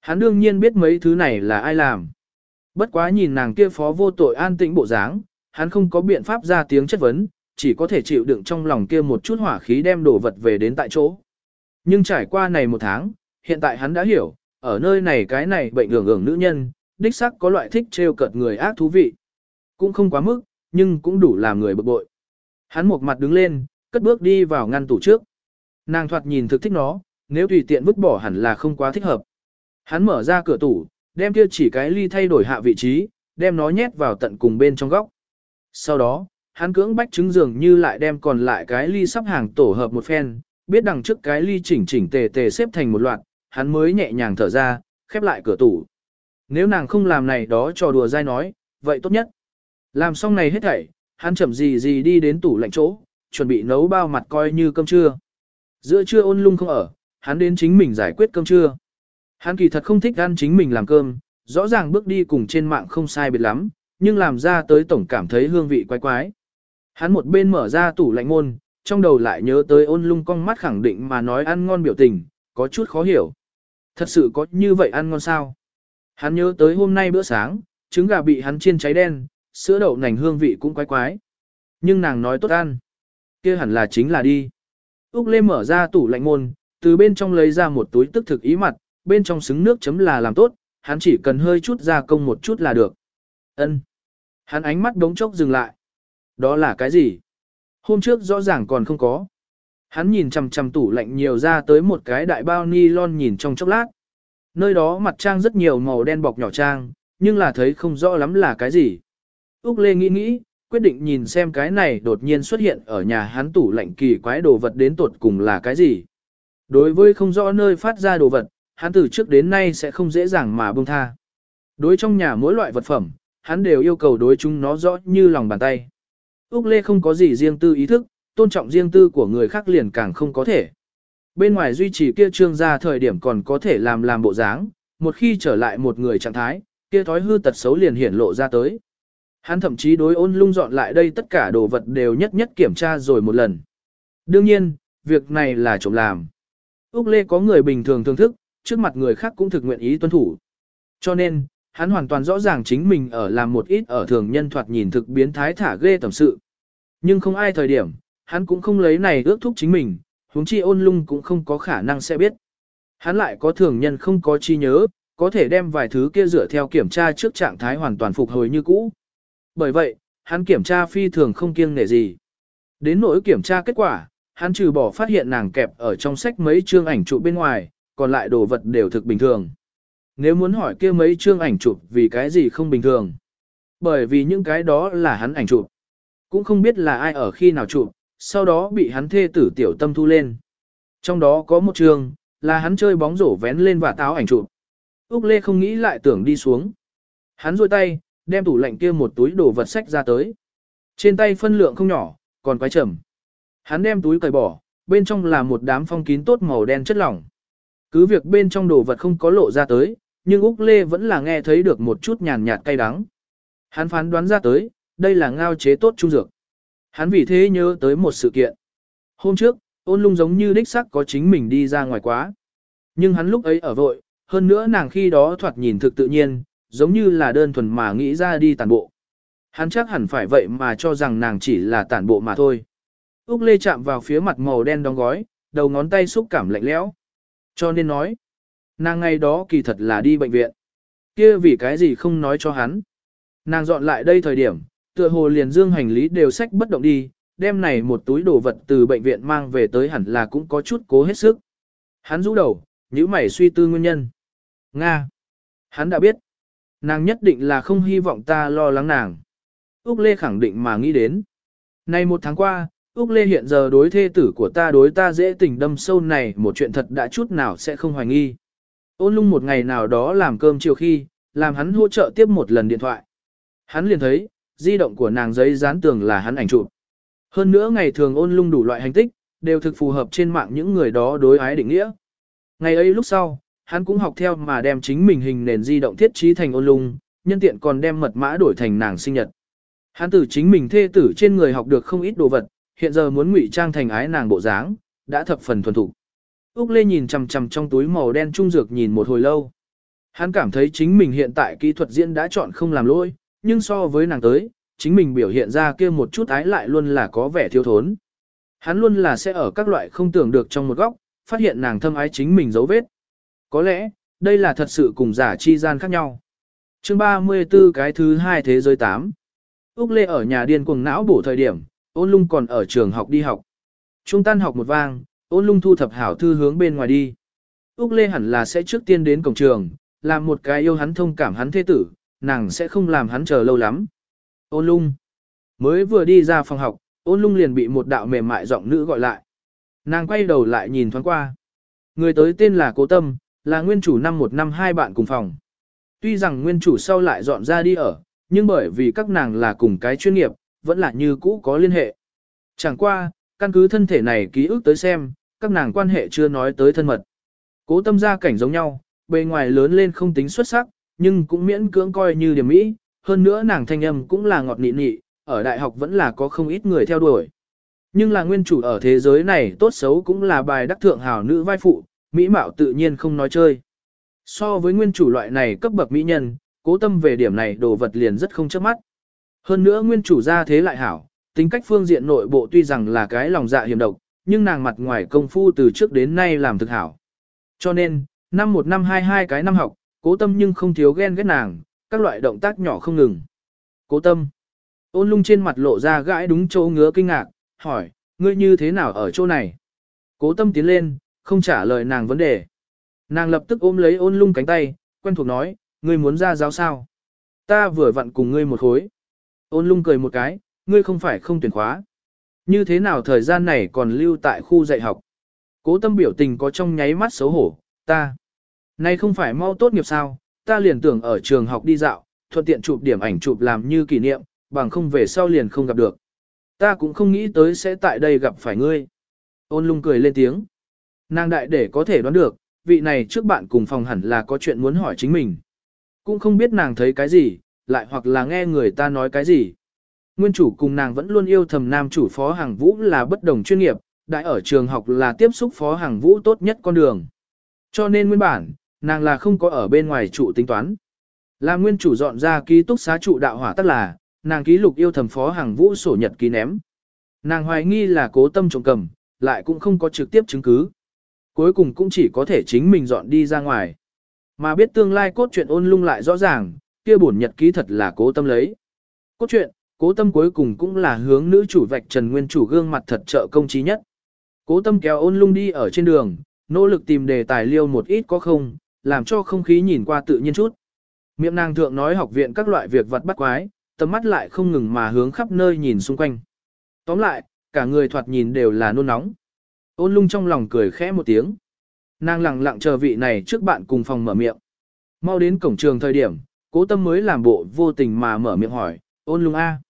Hắn đương nhiên biết mấy thứ này là ai làm. Bất quá nhìn nàng kia phó vô tội an tĩnh bộ dáng, hắn không có biện pháp ra tiếng chất vấn, chỉ có thể chịu đựng trong lòng kia một chút hỏa khí đem đồ vật về đến tại chỗ. Nhưng trải qua này một tháng, hiện tại hắn đã hiểu, ở nơi này cái này bệnh hưởng hưởng nữ nhân, đích sắc có loại thích trêu cợt người ác thú vị. Cũng không quá mức, nhưng cũng đủ làm người bực bội. Hắn một mặt đứng lên, cất bước đi vào ngăn tủ trước. Nàng thoạt nhìn thực thích nó, nếu tùy tiện vứt bỏ hẳn là không quá thích hợp. Hắn mở ra cửa tủ, đem kia chỉ cái ly thay đổi hạ vị trí, đem nó nhét vào tận cùng bên trong góc. Sau đó, hắn cưỡng bách trứng dường như lại đem còn lại cái ly sắp hàng tổ hợp một phen, biết đằng trước cái ly chỉnh chỉnh tề tề xếp thành một loạt, hắn mới nhẹ nhàng thở ra, khép lại cửa tủ. Nếu nàng không làm này đó trò đùa dai nói, vậy tốt nhất. Làm xong này hết thảy, hắn chậm gì gì đi đến tủ lạnh chỗ, chuẩn bị nấu bao mặt coi như cơm trưa. Giữa trưa ôn lung không ở, hắn đến chính mình giải quyết cơm trưa. Hắn kỳ thật không thích ăn chính mình làm cơm, rõ ràng bước đi cùng trên mạng không sai biệt lắm, nhưng làm ra tới tổng cảm thấy hương vị quái quái. Hắn một bên mở ra tủ lạnh môn, trong đầu lại nhớ tới ôn lung con mắt khẳng định mà nói ăn ngon biểu tình, có chút khó hiểu. Thật sự có như vậy ăn ngon sao? Hắn nhớ tới hôm nay bữa sáng, trứng gà bị hắn chiên cháy đen, sữa đậu nành hương vị cũng quái quái. Nhưng nàng nói tốt ăn. kia hẳn là chính là đi. Úc Lê mở ra tủ lạnh môn, từ bên trong lấy ra một túi tức thực ý mặt, bên trong xứng nước chấm là làm tốt, hắn chỉ cần hơi chút ra công một chút là được. Ân. Hắn ánh mắt đống chốc dừng lại. Đó là cái gì? Hôm trước rõ ràng còn không có. Hắn nhìn chằm chằm tủ lạnh nhiều ra tới một cái đại bao ni lon nhìn trong chốc lát. Nơi đó mặt trang rất nhiều màu đen bọc nhỏ trang, nhưng là thấy không rõ lắm là cái gì. Úc Lê nghĩ nghĩ, quyết định nhìn xem cái này đột nhiên xuất hiện ở nhà hắn tủ lạnh kỳ quái đồ vật đến tột cùng là cái gì. Đối với không rõ nơi phát ra đồ vật, hắn từ trước đến nay sẽ không dễ dàng mà buông tha. Đối trong nhà mỗi loại vật phẩm, hắn đều yêu cầu đối chúng nó rõ như lòng bàn tay. Úc Lê không có gì riêng tư ý thức, tôn trọng riêng tư của người khác liền càng không có thể. Bên ngoài duy trì kia trương ra thời điểm còn có thể làm làm bộ dáng, một khi trở lại một người trạng thái, kia thói hư tật xấu liền hiển lộ ra tới. Hắn thậm chí đối ôn lung dọn lại đây tất cả đồ vật đều nhất nhất kiểm tra rồi một lần. Đương nhiên, việc này là trộm làm. Úc Lê có người bình thường thưởng thức, trước mặt người khác cũng thực nguyện ý tuân thủ. Cho nên, hắn hoàn toàn rõ ràng chính mình ở làm một ít ở thường nhân thoạt nhìn thực biến thái thả ghê tầm sự. Nhưng không ai thời điểm, hắn cũng không lấy này ước thúc chính mình, huống chi ôn lung cũng không có khả năng sẽ biết. Hắn lại có thường nhân không có chi nhớ, có thể đem vài thứ kia dựa theo kiểm tra trước trạng thái hoàn toàn phục hồi như cũ. Bởi vậy, hắn kiểm tra phi thường không kiêng nể gì. Đến nỗi kiểm tra kết quả, hắn trừ bỏ phát hiện nàng kẹp ở trong sách mấy chương ảnh chụp bên ngoài, còn lại đồ vật đều thực bình thường. Nếu muốn hỏi kia mấy chương ảnh chụp vì cái gì không bình thường. Bởi vì những cái đó là hắn ảnh chụp. Cũng không biết là ai ở khi nào chụp, sau đó bị hắn thê tử tiểu tâm thu lên. Trong đó có một trường là hắn chơi bóng rổ vén lên và táo ảnh chụp. Úc Lê không nghĩ lại tưởng đi xuống. Hắn rôi tay, đem tủ lạnh kia một túi đồ vật sách ra tới. Trên tay phân lượng không nhỏ, còn quái trầm. Hắn đem túi cởi bỏ, bên trong là một đám phong kín tốt màu đen chất lỏng. Cứ việc bên trong đồ vật không có lộ ra tới, nhưng Úc Lê vẫn là nghe thấy được một chút nhàn nhạt cay đắng. Hắn phán đoán ra tới, đây là ngao chế tốt trung dược. Hắn vì thế nhớ tới một sự kiện. Hôm trước, ôn lung giống như đích sắc có chính mình đi ra ngoài quá. Nhưng hắn lúc ấy ở vội, hơn nữa nàng khi đó thoạt nhìn thực tự nhiên, giống như là đơn thuần mà nghĩ ra đi tàn bộ. Hắn chắc hẳn phải vậy mà cho rằng nàng chỉ là tàn bộ mà thôi. Úc Lê chạm vào phía mặt màu đen đóng gói, đầu ngón tay xúc cảm lạnh lẽo. Cho nên nói, nàng ngày đó kỳ thật là đi bệnh viện. kia vì cái gì không nói cho hắn. Nàng dọn lại đây thời điểm, tựa hồ liền dương hành lý đều sách bất động đi, đem này một túi đồ vật từ bệnh viện mang về tới hẳn là cũng có chút cố hết sức. Hắn rũ đầu, nhíu mày suy tư nguyên nhân. Nga. Hắn đã biết. Nàng nhất định là không hy vọng ta lo lắng nàng. Úc Lê khẳng định mà nghĩ đến. Này một tháng qua, Úc Lê hiện giờ đối thê tử của ta đối ta dễ tình đâm sâu này một chuyện thật đã chút nào sẽ không hoài nghi. Ôn lung một ngày nào đó làm cơm chiều khi, làm hắn hỗ trợ tiếp một lần điện thoại. Hắn liền thấy, di động của nàng giấy dán tường là hắn ảnh chụp. Hơn nữa ngày thường ôn lung đủ loại hành tích, đều thực phù hợp trên mạng những người đó đối ái định nghĩa. Ngày ấy lúc sau, hắn cũng học theo mà đem chính mình hình nền di động thiết trí thành ôn lung, nhân tiện còn đem mật mã đổi thành nàng sinh nhật. Hắn từ chính mình thê tử trên người học được không ít đồ vật, hiện giờ muốn ngụy trang thành ái nàng bộ dáng, đã thập phần thuần thủ. Úc Lê nhìn chằm chằm trong túi màu đen trung dược nhìn một hồi lâu. Hắn cảm thấy chính mình hiện tại kỹ thuật diễn đã chọn không làm lỗi, nhưng so với nàng tới, chính mình biểu hiện ra kia một chút ái lại luôn là có vẻ thiếu thốn. Hắn luôn là sẽ ở các loại không tưởng được trong một góc, phát hiện nàng thâm ái chính mình dấu vết. Có lẽ, đây là thật sự cùng giả chi gian khác nhau. chương 34 cái thứ hai thế giới 8. Úc Lê ở nhà điên cuồng não bổ thời điểm, ôn lung còn ở trường học đi học. Trung tan học một vang, ôn lung thu thập hảo thư hướng bên ngoài đi. Úc Lê hẳn là sẽ trước tiên đến cổng trường, làm một cái yêu hắn thông cảm hắn thế tử, nàng sẽ không làm hắn chờ lâu lắm. Ôn lung. Mới vừa đi ra phòng học, ôn lung liền bị một đạo mềm mại giọng nữ gọi lại. Nàng quay đầu lại nhìn thoáng qua. Người tới tên là Cố Tâm, là nguyên chủ năm một năm hai bạn cùng phòng. Tuy rằng nguyên chủ sau lại dọn ra đi ở, nhưng bởi vì các nàng là cùng cái chuyên nghiệp, vẫn là như cũ có liên hệ. Chẳng qua, căn cứ thân thể này ký ức tới xem, các nàng quan hệ chưa nói tới thân mật. Cố tâm gia cảnh giống nhau, bề ngoài lớn lên không tính xuất sắc, nhưng cũng miễn cưỡng coi như điểm mỹ, hơn nữa nàng thanh âm cũng là ngọt nị nị, ở đại học vẫn là có không ít người theo đuổi. Nhưng là nguyên chủ ở thế giới này tốt xấu cũng là bài đắc thượng hào nữ vai phụ, mỹ mạo tự nhiên không nói chơi. So với nguyên chủ loại này cấp bậc mỹ nhân, cố tâm về điểm này đồ vật liền rất không chớp mắt. Hơn nữa nguyên chủ ra thế lại hảo, tính cách phương diện nội bộ tuy rằng là cái lòng dạ hiểm độc, nhưng nàng mặt ngoài công phu từ trước đến nay làm thực hảo. Cho nên, năm một năm hai hai cái năm học, cố tâm nhưng không thiếu ghen ghét nàng, các loại động tác nhỏ không ngừng. Cố tâm. Ôn lung trên mặt lộ ra gãi đúng chỗ ngứa kinh ngạc, hỏi, ngươi như thế nào ở chỗ này? Cố tâm tiến lên, không trả lời nàng vấn đề. Nàng lập tức ôm lấy ôn lung cánh tay, quen thuộc nói, ngươi muốn ra giáo sao? Ta vừa vặn cùng ngươi một khối. Ôn lung cười một cái, ngươi không phải không tuyển khóa. Như thế nào thời gian này còn lưu tại khu dạy học? Cố tâm biểu tình có trong nháy mắt xấu hổ, ta. Nay không phải mau tốt nghiệp sao, ta liền tưởng ở trường học đi dạo, thuận tiện chụp điểm ảnh chụp làm như kỷ niệm, bằng không về sau liền không gặp được. Ta cũng không nghĩ tới sẽ tại đây gặp phải ngươi. Ôn lung cười lên tiếng. Nàng đại để có thể đoán được, vị này trước bạn cùng phòng hẳn là có chuyện muốn hỏi chính mình. Cũng không biết nàng thấy cái gì, lại hoặc là nghe người ta nói cái gì. Nguyên chủ cùng nàng vẫn luôn yêu thầm nam chủ phó hàng vũ là bất đồng chuyên nghiệp, đại ở trường học là tiếp xúc phó hàng vũ tốt nhất con đường. Cho nên nguyên bản, nàng là không có ở bên ngoài trụ tính toán. Là nguyên chủ dọn ra ký túc xá trụ đạo hỏa tất là, nàng ký lục yêu thầm phó hàng vũ sổ nhật ký ném. Nàng hoài nghi là cố tâm trộm cầm, lại cũng không có trực tiếp chứng cứ. Cuối cùng cũng chỉ có thể chính mình dọn đi ra ngoài. Mà biết tương lai cốt truyện ôn lung lại rõ ràng, kia bổn nhật ký thật là cố tâm lấy. Cốt truyện, cố tâm cuối cùng cũng là hướng nữ chủ vạch trần nguyên chủ gương mặt thật trợ công trí nhất. Cố tâm kéo ôn lung đi ở trên đường, nỗ lực tìm đề tài liêu một ít có không, làm cho không khí nhìn qua tự nhiên chút. Miệng nàng thượng nói học viện các loại việc vật bắt quái, tầm mắt lại không ngừng mà hướng khắp nơi nhìn xung quanh. Tóm lại, cả người thoạt nhìn đều là nôn nóng. Ôn lung trong lòng cười khẽ một tiếng. Nàng lặng lặng chờ vị này trước bạn cùng phòng mở miệng. Mau đến cổng trường thời điểm, cố tâm mới làm bộ vô tình mà mở miệng hỏi, ôn lung A.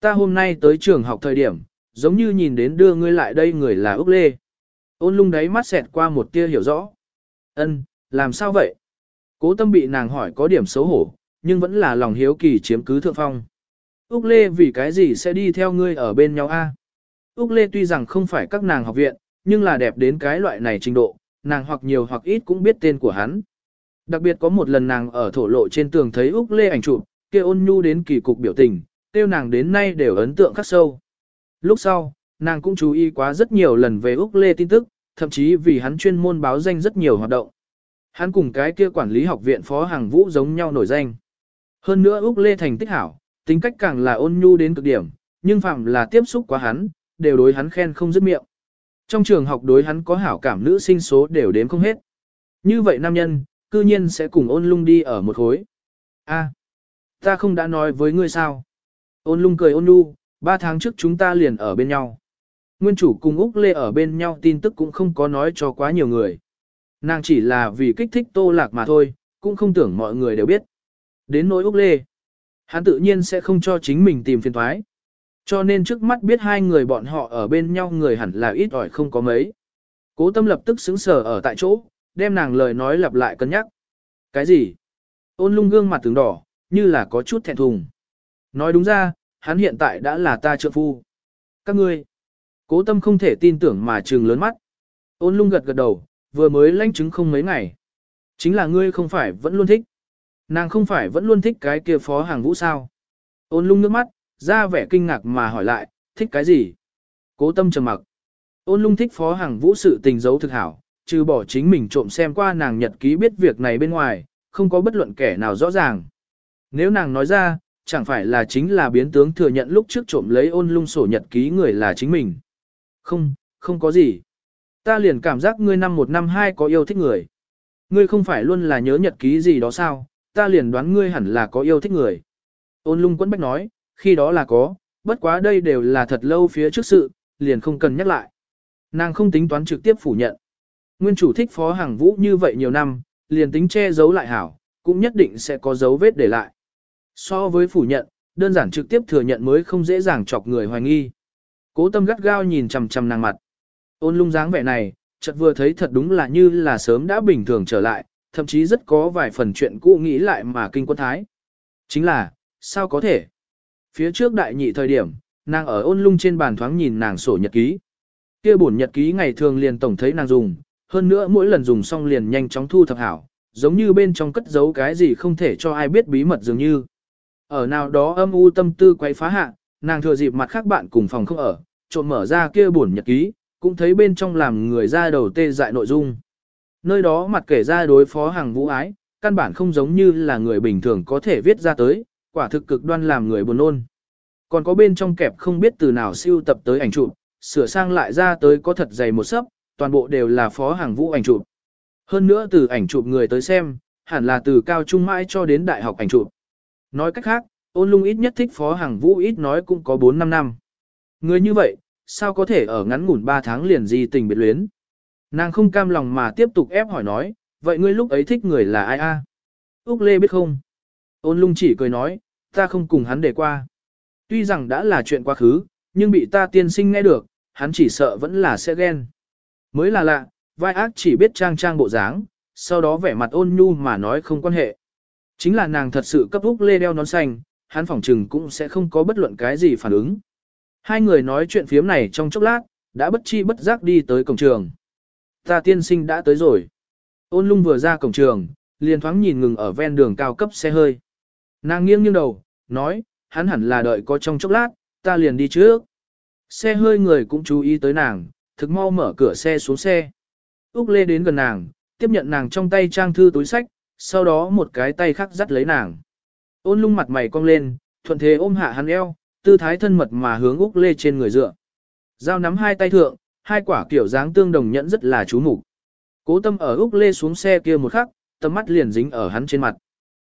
Ta hôm nay tới trường học thời điểm, giống như nhìn đến đưa ngươi lại đây người là Úc Lê. Ôn lung đáy mắt xẹt qua một tia hiểu rõ. Ân, làm sao vậy? Cố tâm bị nàng hỏi có điểm xấu hổ, nhưng vẫn là lòng hiếu kỳ chiếm cứ thượng phong. Úc Lê vì cái gì sẽ đi theo ngươi ở bên nhau a? Úc Lê tuy rằng không phải các nàng học viện, nhưng là đẹp đến cái loại này trình độ, nàng hoặc nhiều hoặc ít cũng biết tên của hắn. Đặc biệt có một lần nàng ở thổ lộ trên tường thấy Úc Lê ảnh chụp, kia ôn nhu đến kỳ cục biểu tình, tiêu nàng đến nay đều ấn tượng khắc sâu. Lúc sau, nàng cũng chú ý quá rất nhiều lần về Úc Lê tin tức, thậm chí vì hắn chuyên môn báo danh rất nhiều hoạt động. Hắn cùng cái kia quản lý học viện phó hàng vũ giống nhau nổi danh. Hơn nữa Úc Lê thành tích hảo, tính cách càng là ôn nhu đến cực điểm, nhưng phạm là tiếp xúc quá hắn, đều đối hắn khen không dứt miệng. Trong trường học đối hắn có hảo cảm nữ sinh số đều đếm không hết. Như vậy nam nhân, cư nhiên sẽ cùng ôn lung đi ở một khối. A, ta không đã nói với ngươi sao. Ôn lung cười ôn nhu, ba tháng trước chúng ta liền ở bên nhau. Nguyên chủ cùng Úc Lê ở bên nhau tin tức cũng không có nói cho quá nhiều người. Nàng chỉ là vì kích thích tô lạc mà thôi, cũng không tưởng mọi người đều biết. Đến nỗi Úc Lê, hắn tự nhiên sẽ không cho chính mình tìm phiền thoái. Cho nên trước mắt biết hai người bọn họ ở bên nhau người hẳn là ít ỏi không có mấy. Cố tâm lập tức xứng sở ở tại chỗ, đem nàng lời nói lặp lại cân nhắc. Cái gì? Ôn lung gương mặt tướng đỏ, như là có chút thẹn thùng. Nói đúng ra, hắn hiện tại đã là ta trợ phu. Các ngươi. Cố tâm không thể tin tưởng mà trừng lớn mắt. Ôn lung gật gật đầu, vừa mới lãnh chứng không mấy ngày. Chính là ngươi không phải vẫn luôn thích. Nàng không phải vẫn luôn thích cái kia phó hàng vũ sao. Ôn lung nước mắt, ra vẻ kinh ngạc mà hỏi lại, thích cái gì? Cố tâm trầm mặc. Ôn lung thích phó hàng vũ sự tình giấu thực hảo, trừ bỏ chính mình trộm xem qua nàng nhật ký biết việc này bên ngoài, không có bất luận kẻ nào rõ ràng. Nếu nàng nói ra, chẳng phải là chính là biến tướng thừa nhận lúc trước trộm lấy ôn lung sổ nhật ký người là chính mình. Không, không có gì. Ta liền cảm giác ngươi năm một năm hai có yêu thích người. Ngươi không phải luôn là nhớ nhật ký gì đó sao, ta liền đoán ngươi hẳn là có yêu thích người. Ôn lung quẫn bách nói, khi đó là có, bất quá đây đều là thật lâu phía trước sự, liền không cần nhắc lại. Nàng không tính toán trực tiếp phủ nhận. Nguyên chủ thích phó hàng vũ như vậy nhiều năm, liền tính che giấu lại hảo, cũng nhất định sẽ có dấu vết để lại. So với phủ nhận, đơn giản trực tiếp thừa nhận mới không dễ dàng chọc người hoài nghi. Cố tâm gắt gao nhìn chằm chằm nàng mặt. Ôn lung dáng vẻ này, chợt vừa thấy thật đúng là như là sớm đã bình thường trở lại, thậm chí rất có vài phần chuyện cũ nghĩ lại mà kinh quân thái. Chính là, sao có thể? Phía trước đại nhị thời điểm, nàng ở ôn lung trên bàn thoáng nhìn nàng sổ nhật ký. Kia bổn nhật ký ngày thường liền tổng thấy nàng dùng, hơn nữa mỗi lần dùng xong liền nhanh chóng thu thập hảo, giống như bên trong cất giấu cái gì không thể cho ai biết bí mật dường như. Ở nào đó âm u tâm tư quay phá hạ, nàng thừa dịp mặt khác bạn cùng phòng không ở, trộm mở ra kia bổn nhật ký, cũng thấy bên trong làm người ra đầu tê dại nội dung. Nơi đó mặt kể ra đối phó hàng vũ ái, căn bản không giống như là người bình thường có thể viết ra tới, quả thực cực đoan làm người buồn nôn. Còn có bên trong kẹp không biết từ nào siêu tập tới ảnh chụp, sửa sang lại ra tới có thật dày một sấp, toàn bộ đều là phó hàng vũ ảnh chụp. Hơn nữa từ ảnh chụp người tới xem, hẳn là từ cao trung mãi cho đến đại học ảnh chụp. Nói cách khác, ôn lung ít nhất thích phó hàng vũ ít nói cũng có 4-5 năm. Người như vậy, sao có thể ở ngắn ngủn 3 tháng liền di tình biệt luyến. Nàng không cam lòng mà tiếp tục ép hỏi nói, vậy ngươi lúc ấy thích người là ai a? Úc Lê biết không? Ôn lung chỉ cười nói, ta không cùng hắn để qua. Tuy rằng đã là chuyện quá khứ, nhưng bị ta tiên sinh nghe được, hắn chỉ sợ vẫn là sẽ ghen. Mới là lạ, vai ác chỉ biết trang trang bộ dáng, sau đó vẻ mặt ôn nhu mà nói không quan hệ. Chính là nàng thật sự cấp Úc Lê đeo nón xanh, hắn phỏng trừng cũng sẽ không có bất luận cái gì phản ứng. Hai người nói chuyện phiếm này trong chốc lát, đã bất chi bất giác đi tới cổng trường. Ta tiên sinh đã tới rồi. Ôn lung vừa ra cổng trường, liền thoáng nhìn ngừng ở ven đường cao cấp xe hơi. Nàng nghiêng nghiêng đầu, nói, hắn hẳn là đợi có trong chốc lát, ta liền đi trước. Xe hơi người cũng chú ý tới nàng, thực mau mở cửa xe xuống xe. Úc Lê đến gần nàng, tiếp nhận nàng trong tay trang thư túi sách, sau đó một cái tay khác dắt lấy nàng. Ôn lung mặt mày cong lên, thuận thế ôm hạ hắn eo, tư thái thân mật mà hướng Úc Lê trên người dựa. Giao nắm hai tay thượng, hai quả kiểu dáng tương đồng nhẫn rất là chú mục. Cố tâm ở Úc Lê xuống xe kia một khắc, tầm mắt liền dính ở hắn trên mặt.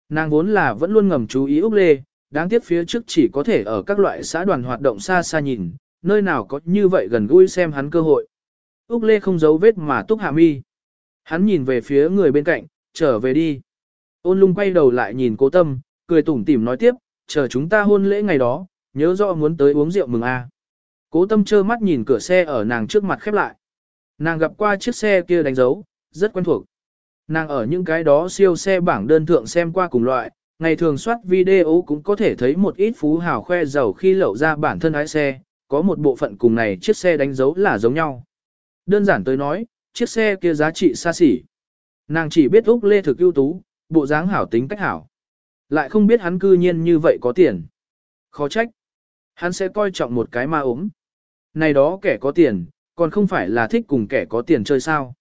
Nàng vốn là vẫn luôn ngầm chú ý Úc Lê, đáng tiếc phía trước chỉ có thể ở các loại xã đoàn hoạt động xa xa nhìn, nơi nào có như vậy gần gũi xem hắn cơ hội. Úc Lê không giấu vết mà túc hạ mi. Hắn nhìn về phía người bên cạnh, trở về đi. Ôn lung quay đầu lại nhìn cố tâm, cười tủm tỉm nói tiếp, chờ chúng ta hôn lễ ngày đó, nhớ rõ muốn tới uống rượu mừng a. Cố tâm trơ mắt nhìn cửa xe ở nàng trước mặt khép lại. Nàng gặp qua chiếc xe kia đánh dấu, rất quen thuộc. Nàng ở những cái đó siêu xe bảng đơn thượng xem qua cùng loại, ngày thường soát video cũng có thể thấy một ít phú hào khoe giàu khi lậu ra bản thân lái xe, có một bộ phận cùng này chiếc xe đánh dấu là giống nhau. Đơn giản tới nói, chiếc xe kia giá trị xa xỉ. Nàng chỉ biết Úc Lê thực ưu tú, bộ dáng hảo tính cách hảo. Lại không biết hắn cư nhiên như vậy có tiền. Khó trách. Hắn sẽ coi trọng một cái ma ốm. Này đó kẻ có tiền, còn không phải là thích cùng kẻ có tiền chơi sao.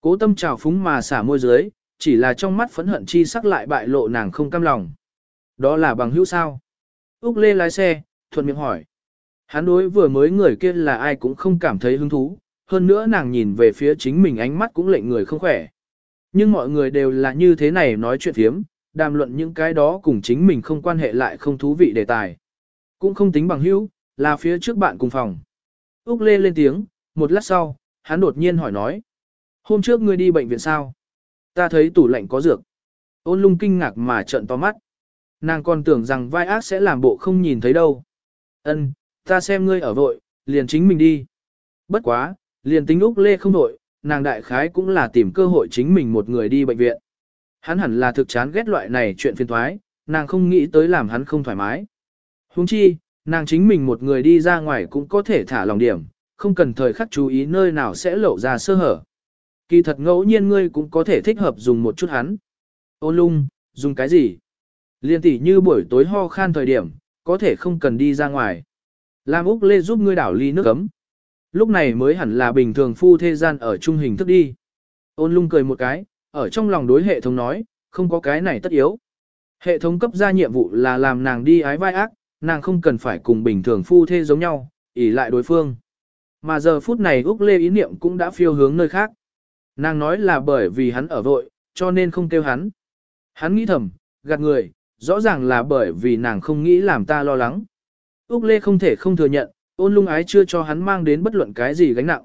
Cố tâm trào phúng mà xả môi dưới, chỉ là trong mắt phẫn hận chi sắc lại bại lộ nàng không cam lòng. Đó là bằng hữu sao? Úc Lê lái xe, thuận miệng hỏi. Hắn đối vừa mới người kia là ai cũng không cảm thấy hứng thú, hơn nữa nàng nhìn về phía chính mình ánh mắt cũng lệnh người không khỏe. Nhưng mọi người đều là như thế này nói chuyện thiếm, đàm luận những cái đó cùng chính mình không quan hệ lại không thú vị đề tài. Cũng không tính bằng hữu, là phía trước bạn cùng phòng. Úc Lê lên tiếng, một lát sau, hắn đột nhiên hỏi nói. Hôm trước ngươi đi bệnh viện sao? Ta thấy tủ lạnh có dược. Ôn lung kinh ngạc mà trợn to mắt. Nàng còn tưởng rằng vai ác sẽ làm bộ không nhìn thấy đâu. Ân, ta xem ngươi ở vội, liền chính mình đi. Bất quá, liền tính Úc Lê không vội, nàng đại khái cũng là tìm cơ hội chính mình một người đi bệnh viện. Hắn hẳn là thực chán ghét loại này chuyện phiền thoái, nàng không nghĩ tới làm hắn không thoải mái. Huống chi, nàng chính mình một người đi ra ngoài cũng có thể thả lòng điểm, không cần thời khắc chú ý nơi nào sẽ lộ ra sơ hở. Kỳ thật ngẫu nhiên ngươi cũng có thể thích hợp dùng một chút hắn. Ôn lung, dùng cái gì? Liên tỷ như buổi tối ho khan thời điểm, có thể không cần đi ra ngoài. Lam Úc Lê giúp ngươi đảo ly nước ấm. Lúc này mới hẳn là bình thường phu thế gian ở trung hình thức đi. Ôn lung cười một cái, ở trong lòng đối hệ thống nói, không có cái này tất yếu. Hệ thống cấp ra nhiệm vụ là làm nàng đi ái vai ác, nàng không cần phải cùng bình thường phu thê giống nhau, ỉ lại đối phương. Mà giờ phút này Úc Lê ý niệm cũng đã phiêu hướng nơi khác. Nàng nói là bởi vì hắn ở vội, cho nên không kêu hắn. Hắn nghĩ thầm, gạt người, rõ ràng là bởi vì nàng không nghĩ làm ta lo lắng. Úc Lê không thể không thừa nhận, ôn lung ái chưa cho hắn mang đến bất luận cái gì gánh nặng.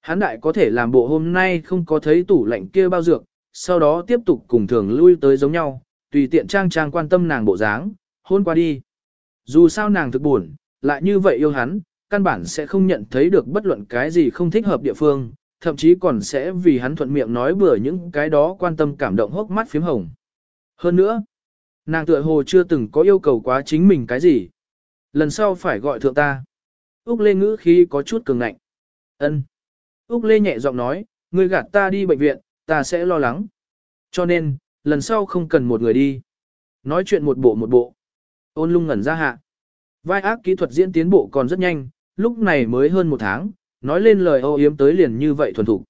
Hắn đại có thể làm bộ hôm nay không có thấy tủ lạnh kia bao dược, sau đó tiếp tục cùng thường lui tới giống nhau, tùy tiện trang trang quan tâm nàng bộ dáng, hôn qua đi. Dù sao nàng thực buồn, lại như vậy yêu hắn, căn bản sẽ không nhận thấy được bất luận cái gì không thích hợp địa phương, thậm chí còn sẽ vì hắn thuận miệng nói bừa những cái đó quan tâm cảm động hốc mắt phím hồng. Hơn nữa, nàng tựa hồ chưa từng có yêu cầu quá chính mình cái gì. Lần sau phải gọi thượng ta. Úc Lê ngữ khí có chút cường ngạnh. Ân. Úc Lê nhẹ giọng nói, ngươi gạt ta đi bệnh viện, ta sẽ lo lắng. Cho nên, lần sau không cần một người đi. Nói chuyện một bộ một bộ. Ôn lung ngẩn ra hạ. Vai ác kỹ thuật diễn tiến bộ còn rất nhanh, lúc này mới hơn một tháng, nói lên lời ô yếm tới liền như vậy thuần thủ.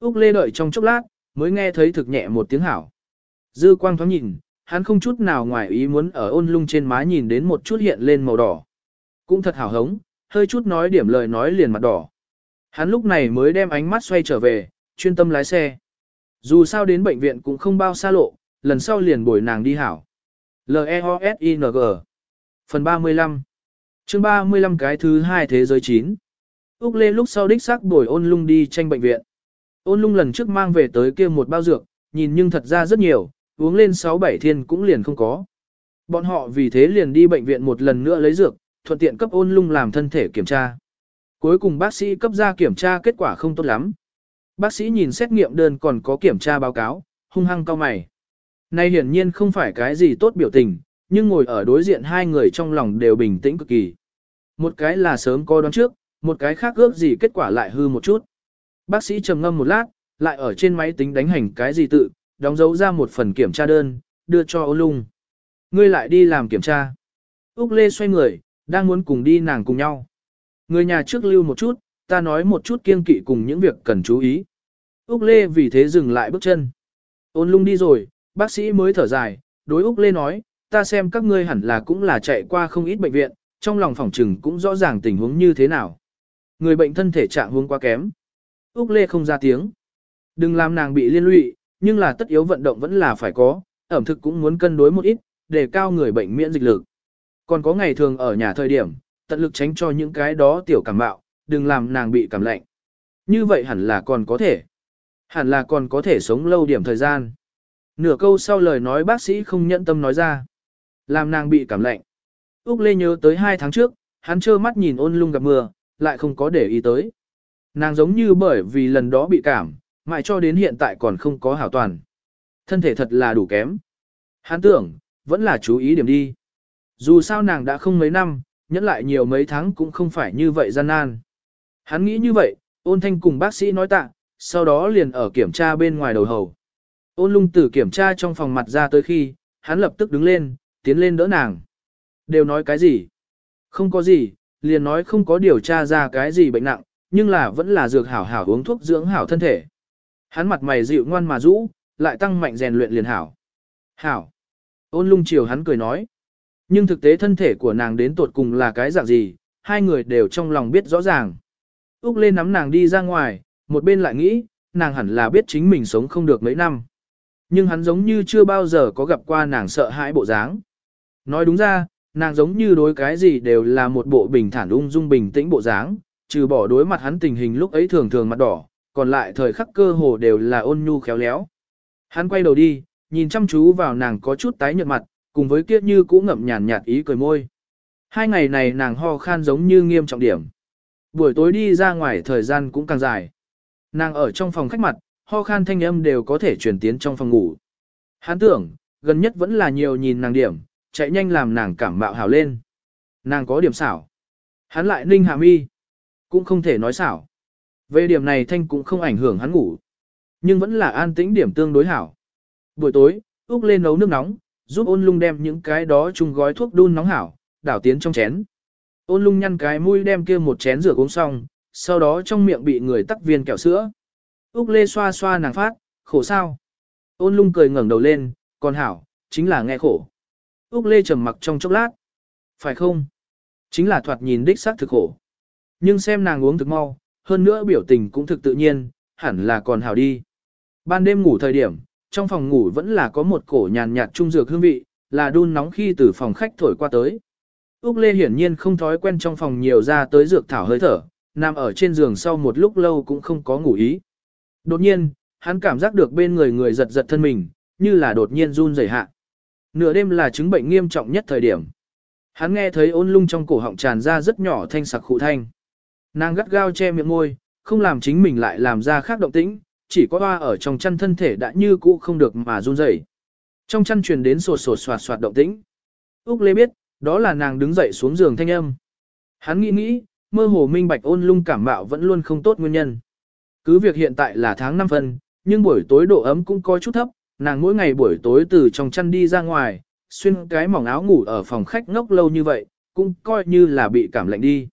Úc Lê đợi trong chốc lát, mới nghe thấy thực nhẹ một tiếng hảo. Dư quang thoáng nhìn, hắn không chút nào ngoài ý muốn ở ôn lung trên má nhìn đến một chút hiện lên màu đỏ. Cũng thật hảo hống, hơi chút nói điểm lời nói liền mặt đỏ. Hắn lúc này mới đem ánh mắt xoay trở về, chuyên tâm lái xe. Dù sao đến bệnh viện cũng không bao xa lộ, lần sau liền bồi nàng đi hảo. L-E-O-S-I-N-G Phần 35 chương 35 cái thứ hai thế giới 9 Úc Lê lúc sau đích xác bồi ôn lung đi tranh bệnh viện. Ôn lung lần trước mang về tới kia một bao dược, nhìn nhưng thật ra rất nhiều, uống lên 6-7 thiên cũng liền không có. Bọn họ vì thế liền đi bệnh viện một lần nữa lấy dược, thuận tiện cấp ôn lung làm thân thể kiểm tra. Cuối cùng bác sĩ cấp ra kiểm tra kết quả không tốt lắm. Bác sĩ nhìn xét nghiệm đơn còn có kiểm tra báo cáo, hung hăng cao mày nay hiển nhiên không phải cái gì tốt biểu tình, nhưng ngồi ở đối diện hai người trong lòng đều bình tĩnh cực kỳ. Một cái là sớm coi đoán trước, một cái khác ước gì kết quả lại hư một chút. Bác sĩ trầm ngâm một lát, lại ở trên máy tính đánh hành cái gì tự, đóng dấu ra một phần kiểm tra đơn, đưa cho Âu Lung. Ngươi lại đi làm kiểm tra. Úc Lê xoay người, đang muốn cùng đi nàng cùng nhau. Người nhà trước lưu một chút, ta nói một chút kiên kỵ cùng những việc cần chú ý. Úc Lê vì thế dừng lại bước chân. Ôn lung đi rồi, bác sĩ mới thở dài, đối Úc Lê nói, ta xem các ngươi hẳn là cũng là chạy qua không ít bệnh viện, trong lòng phòng trừng cũng rõ ràng tình huống như thế nào. Người bệnh thân thể trạng huống quá kém. Úc Lê không ra tiếng. Đừng làm nàng bị liên lụy, nhưng là tất yếu vận động vẫn là phải có, ẩm thực cũng muốn cân đối một ít, để cao người bệnh miễn dịch lực. Còn có ngày thường ở nhà thời điểm, tận lực tránh cho những cái đó tiểu cảm bạo, đừng làm nàng bị cảm lạnh. Như vậy hẳn là còn có thể. Hẳn là còn có thể sống lâu điểm thời gian. Nửa câu sau lời nói bác sĩ không nhận tâm nói ra. Làm nàng bị cảm lạnh. Úc Lê nhớ tới hai tháng trước, hắn trơ mắt nhìn ôn lung gặp mưa, lại không có để ý tới. Nàng giống như bởi vì lần đó bị cảm, mãi cho đến hiện tại còn không có hảo toàn. Thân thể thật là đủ kém. Hắn tưởng, vẫn là chú ý điểm đi. Dù sao nàng đã không mấy năm, nhẫn lại nhiều mấy tháng cũng không phải như vậy gian nan. Hắn nghĩ như vậy, ôn thanh cùng bác sĩ nói tạ, sau đó liền ở kiểm tra bên ngoài đầu hầu. Ôn lung tử kiểm tra trong phòng mặt ra tới khi, hắn lập tức đứng lên, tiến lên đỡ nàng. Đều nói cái gì? Không có gì, liền nói không có điều tra ra cái gì bệnh nặng, nhưng là vẫn là dược hảo hảo uống thuốc dưỡng hảo thân thể. Hắn mặt mày dịu ngoan mà rũ, lại tăng mạnh rèn luyện liền hảo. Hảo. Ôn lung chiều hắn cười nói. Nhưng thực tế thân thể của nàng đến tột cùng là cái dạng gì, hai người đều trong lòng biết rõ ràng. Úc lên nắm nàng đi ra ngoài, một bên lại nghĩ, nàng hẳn là biết chính mình sống không được mấy năm. Nhưng hắn giống như chưa bao giờ có gặp qua nàng sợ hãi bộ dáng. Nói đúng ra, nàng giống như đối cái gì đều là một bộ bình thản ung dung bình tĩnh bộ dáng, trừ bỏ đối mặt hắn tình hình lúc ấy thường thường mặt đỏ, còn lại thời khắc cơ hồ đều là ôn nhu khéo léo. Hắn quay đầu đi, nhìn chăm chú vào nàng có chút tái nhợt mặt, cùng với kiếp như cũ ngậm nhàn nhạt ý cười môi. Hai ngày này nàng ho khan giống như nghiêm trọng điểm. Buổi tối đi ra ngoài thời gian cũng càng dài. Nàng ở trong phòng khách mặt, ho khan thanh âm đều có thể truyền tiến trong phòng ngủ. Hắn tưởng, gần nhất vẫn là nhiều nhìn nàng điểm, chạy nhanh làm nàng cảm mạo hào lên. Nàng có điểm xảo. Hắn lại ninh hạ mi. Cũng không thể nói xảo. Về điểm này thanh cũng không ảnh hưởng hắn ngủ. Nhưng vẫn là an tĩnh điểm tương đối hảo. Buổi tối, Úc lên nấu nước nóng, giúp ôn lung đem những cái đó chung gói thuốc đun nóng hảo, đảo tiến trong chén. Ôn lung nhăn cái mũi đem kia một chén rửa uống xong, sau đó trong miệng bị người tắc viên kẹo sữa. Úc Lê xoa xoa nàng phát, khổ sao? Ôn lung cười ngẩng đầu lên, còn hảo, chính là nghe khổ. Úc Lê trầm mặc trong chốc lát. Phải không? Chính là thoạt nhìn đích xác thực khổ. Nhưng xem nàng uống thực mau, hơn nữa biểu tình cũng thực tự nhiên, hẳn là còn hảo đi. Ban đêm ngủ thời điểm, trong phòng ngủ vẫn là có một cổ nhàn nhạt trung dược hương vị, là đun nóng khi từ phòng khách thổi qua tới. Úc Lê hiển nhiên không thói quen trong phòng nhiều ra tới dược thảo hơi thở, nằm ở trên giường sau một lúc lâu cũng không có ngủ ý. Đột nhiên, hắn cảm giác được bên người người giật giật thân mình, như là đột nhiên run rẩy hạ. Nửa đêm là chứng bệnh nghiêm trọng nhất thời điểm. Hắn nghe thấy ôn lung trong cổ họng tràn ra rất nhỏ thanh sặc khụ thanh. Nàng gắt gao che miệng môi, không làm chính mình lại làm ra khác động tĩnh, chỉ có hoa ở trong chăn thân thể đã như cũ không được mà run rẩy. Trong chăn truyền đến sột sột soạt soạt động tĩnh. Úc Lê biết, đó là nàng đứng dậy xuống giường thanh âm. Hắn nghĩ nghĩ, mơ hồ minh bạch ôn lung cảm mạo vẫn luôn không tốt nguyên nhân. Cứ việc hiện tại là tháng 5 phân, nhưng buổi tối độ ấm cũng có chút thấp, nàng mỗi ngày buổi tối từ trong chăn đi ra ngoài, xuyên cái mỏng áo ngủ ở phòng khách ngốc lâu như vậy, cũng coi như là bị cảm lạnh đi.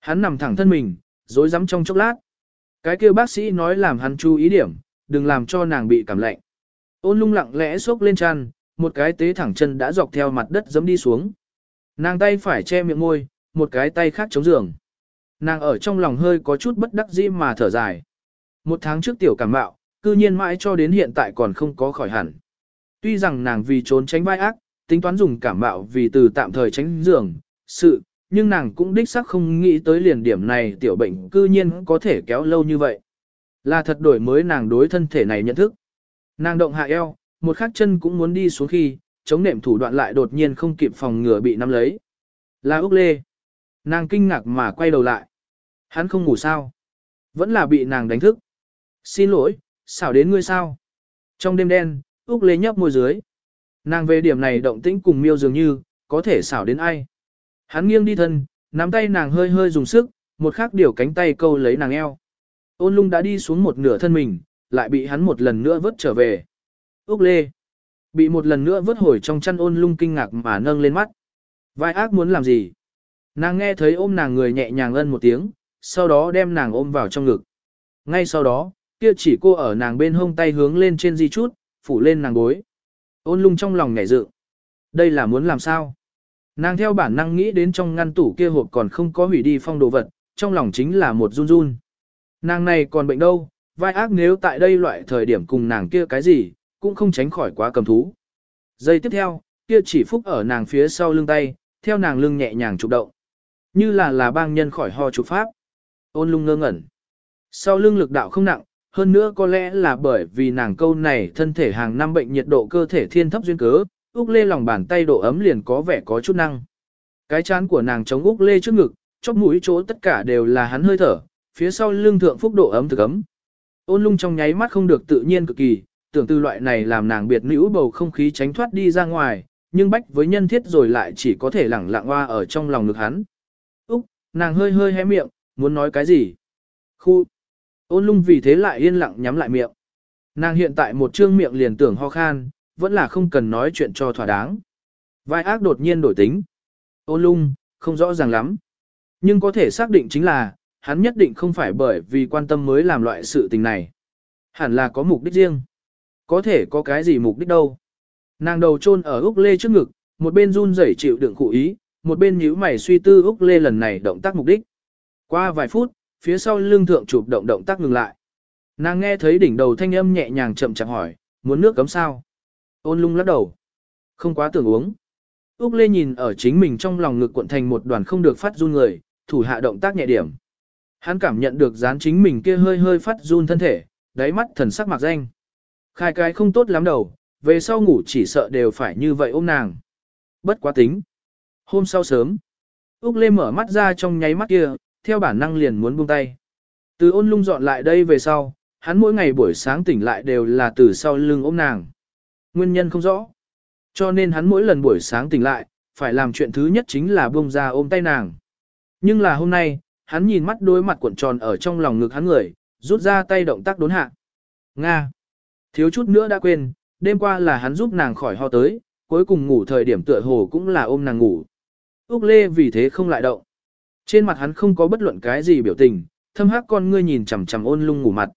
Hắn nằm thẳng thân mình, rối rắm trong chốc lát. Cái kia bác sĩ nói làm hắn chú ý điểm, đừng làm cho nàng bị cảm lạnh. Ôn lung lặng lẽ xốc lên chăn, một cái tế thẳng chân đã dọc theo mặt đất giẫm đi xuống. Nàng tay phải che miệng môi, một cái tay khác chống giường. Nàng ở trong lòng hơi có chút bất đắc dĩ mà thở dài. Một tháng trước tiểu cảm mạo, cư nhiên mãi cho đến hiện tại còn không có khỏi hẳn. Tuy rằng nàng vì trốn tránh vai ác, tính toán dùng cảm mạo vì từ tạm thời tránh giường, sự, nhưng nàng cũng đích xác không nghĩ tới liền điểm này tiểu bệnh cư nhiên có thể kéo lâu như vậy. Là thật đổi mới nàng đối thân thể này nhận thức. Nàng động hạ eo, một khắc chân cũng muốn đi xuống khi, chống nệm thủ đoạn lại đột nhiên không kịp phòng ngừa bị nắm lấy. Là Úc Lê. Nàng kinh ngạc mà quay đầu lại. Hắn không ngủ sao? Vẫn là bị nàng đánh thức. Xin lỗi, xảo đến ngươi sao? Trong đêm đen, Úc Lê nhấp môi dưới. Nàng về điểm này động tĩnh cùng miêu dường như, có thể xảo đến ai? Hắn nghiêng đi thân, nắm tay nàng hơi hơi dùng sức, một khắc điều cánh tay câu lấy nàng eo. Ôn lung đã đi xuống một nửa thân mình, lại bị hắn một lần nữa vớt trở về. Úc Lê. Bị một lần nữa vớt hồi trong chăn ôn lung kinh ngạc mà nâng lên mắt. Vai ác muốn làm gì? Nàng nghe thấy ôm nàng người nhẹ nhàng ân một tiếng, sau đó đem nàng ôm vào trong ngực. Ngay sau đó, kia chỉ cô ở nàng bên hông tay hướng lên trên di chút, phủ lên nàng gối. Ôn lung trong lòng nhảy dự. Đây là muốn làm sao? Nàng theo bản năng nghĩ đến trong ngăn tủ kia hộp còn không có hủy đi phong đồ vật, trong lòng chính là một run run. Nàng này còn bệnh đâu, vai ác nếu tại đây loại thời điểm cùng nàng kia cái gì, cũng không tránh khỏi quá cầm thú. Giây tiếp theo, kia chỉ phúc ở nàng phía sau lưng tay, theo nàng lưng nhẹ nhàng chụp động. Như là là bang nhân khỏi ho chụp pháp. Ôn lung ngơ ngẩn. Sau lưng lực đạo không nặng, hơn nữa có lẽ là bởi vì nàng câu này thân thể hàng năm bệnh nhiệt độ cơ thể thiên thấp duyên cớ, Úc Lê lòng bàn tay độ ấm liền có vẻ có chút năng. Cái chán của nàng chống Úc Lê trước ngực, chóp mũi chỗ tất cả đều là hắn hơi thở, phía sau lưng thượng phúc độ ấm thực ấm. Ôn lung trong nháy mắt không được tự nhiên cực kỳ, tưởng từ loại này làm nàng biệt nữ bầu không khí tránh thoát đi ra ngoài, nhưng bách với nhân thiết rồi lại chỉ có thể lẳng lặng hoa ở trong lòng ngực hắn. Úc, nàng hơi hơi hé miệng, muốn nói cái gì? Khu. Ôn lung vì thế lại yên lặng nhắm lại miệng. Nàng hiện tại một trương miệng liền tưởng ho khan, vẫn là không cần nói chuyện cho thỏa đáng. Vai ác đột nhiên đổi tính. Ôn lung, không rõ ràng lắm. Nhưng có thể xác định chính là, hắn nhất định không phải bởi vì quan tâm mới làm loại sự tình này. Hẳn là có mục đích riêng. Có thể có cái gì mục đích đâu. Nàng đầu chôn ở Úc Lê trước ngực, một bên run rẩy chịu đựng cụ ý, một bên nhíu mày suy tư Úc Lê lần này động tác mục đích. Qua vài phút, phía sau lưng thượng chụp động động tác ngừng lại. Nàng nghe thấy đỉnh đầu thanh âm nhẹ nhàng chậm chạp hỏi, muốn nước cấm sao? Ôn lung lắc đầu. Không quá tưởng uống. Úc Lê nhìn ở chính mình trong lòng ngực cuộn thành một đoàn không được phát run người, thủ hạ động tác nhẹ điểm. Hắn cảm nhận được dán chính mình kia hơi hơi phát run thân thể, đáy mắt thần sắc mặc danh. Khai cái không tốt lắm đầu, về sau ngủ chỉ sợ đều phải như vậy ôm nàng. Bất quá tính. Hôm sau sớm, Úc Lê mở mắt ra trong nháy mắt kia, theo bản năng liền muốn buông tay. Từ ôn lung dọn lại đây về sau, hắn mỗi ngày buổi sáng tỉnh lại đều là từ sau lưng ôm nàng. Nguyên nhân không rõ. Cho nên hắn mỗi lần buổi sáng tỉnh lại, phải làm chuyện thứ nhất chính là buông ra ôm tay nàng. Nhưng là hôm nay, hắn nhìn mắt đôi mặt cuộn tròn ở trong lòng ngực hắn người, rút ra tay động tác đốn hạ. Nga. Thiếu chút nữa đã quên, đêm qua là hắn giúp nàng khỏi ho tới, cuối cùng ngủ thời điểm tựa hồ cũng là ôm nàng ngủ. Úc Lê vì thế không lại động. Trên mặt hắn không có bất luận cái gì biểu tình, thâm hắc con ngươi nhìn chằm chằm ôn lung ngủ mặt.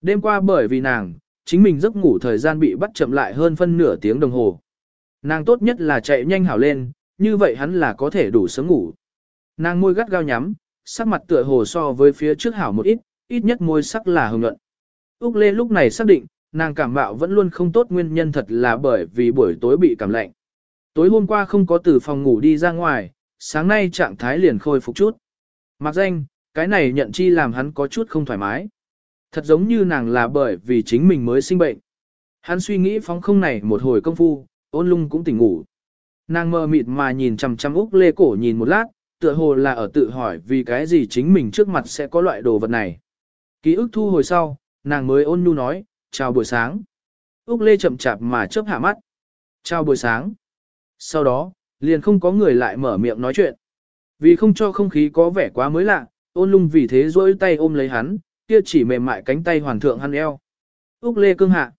Đêm qua bởi vì nàng, chính mình giấc ngủ thời gian bị bắt chậm lại hơn phân nửa tiếng đồng hồ. Nàng tốt nhất là chạy nhanh hảo lên, như vậy hắn là có thể đủ sớm ngủ. Nàng môi gắt gao nhắm, sắc mặt tựa hồ so với phía trước hảo một ít, ít nhất môi sắc là hồng nhuận. Úc Lê lúc này xác định, nàng cảm mạo vẫn luôn không tốt nguyên nhân thật là bởi vì buổi tối bị cảm lạnh. Tối hôm qua không có từ phòng ngủ đi ra ngoài, sáng nay trạng thái liền khôi phục chút. Mặc danh, cái này nhận chi làm hắn có chút không thoải mái. Thật giống như nàng là bởi vì chính mình mới sinh bệnh. Hắn suy nghĩ phóng không này một hồi công phu, ôn lung cũng tỉnh ngủ. Nàng mơ mịt mà nhìn chằm chằm Úc Lê cổ nhìn một lát, tựa hồ là ở tự hỏi vì cái gì chính mình trước mặt sẽ có loại đồ vật này. Ký ức thu hồi sau, nàng mới ôn nhu nói, chào buổi sáng. Úc Lê chậm chạp mà chớp hạ mắt. Chào buổi sáng. Sau đó, liền không có người lại mở miệng nói chuyện. Vì không cho không khí có vẻ quá mới lạ, ôn lung vì thế rỗi tay ôm lấy hắn, kia chỉ mềm mại cánh tay hoàn thượng hắn eo. Úc Lê cương hạ.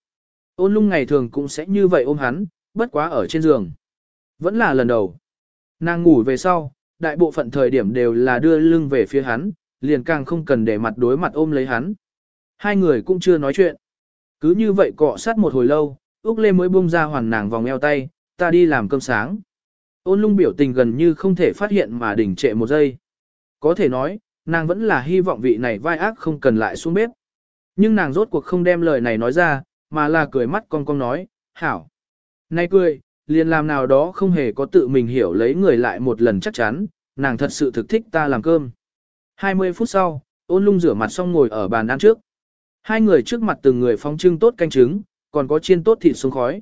Ôn lung ngày thường cũng sẽ như vậy ôm hắn, bất quá ở trên giường. Vẫn là lần đầu. Nàng ngủ về sau, đại bộ phận thời điểm đều là đưa lưng về phía hắn, liền càng không cần để mặt đối mặt ôm lấy hắn. Hai người cũng chưa nói chuyện. Cứ như vậy cọ sát một hồi lâu, Úc Lê mới buông ra hoàn nàng vòng eo tay, ta đi làm cơm sáng. Ôn lung biểu tình gần như không thể phát hiện mà đỉnh trệ một giây. Có thể nói, nàng vẫn là hy vọng vị này vai ác không cần lại xuống bếp. Nhưng nàng rốt cuộc không đem lời này nói ra, mà là cười mắt con con nói, hảo. Nay cười, liền làm nào đó không hề có tự mình hiểu lấy người lại một lần chắc chắn, nàng thật sự thực thích ta làm cơm. 20 phút sau, ôn lung rửa mặt xong ngồi ở bàn ăn trước. Hai người trước mặt từng người phóng trưng tốt canh trứng, còn có chiên tốt thịt xuống khói.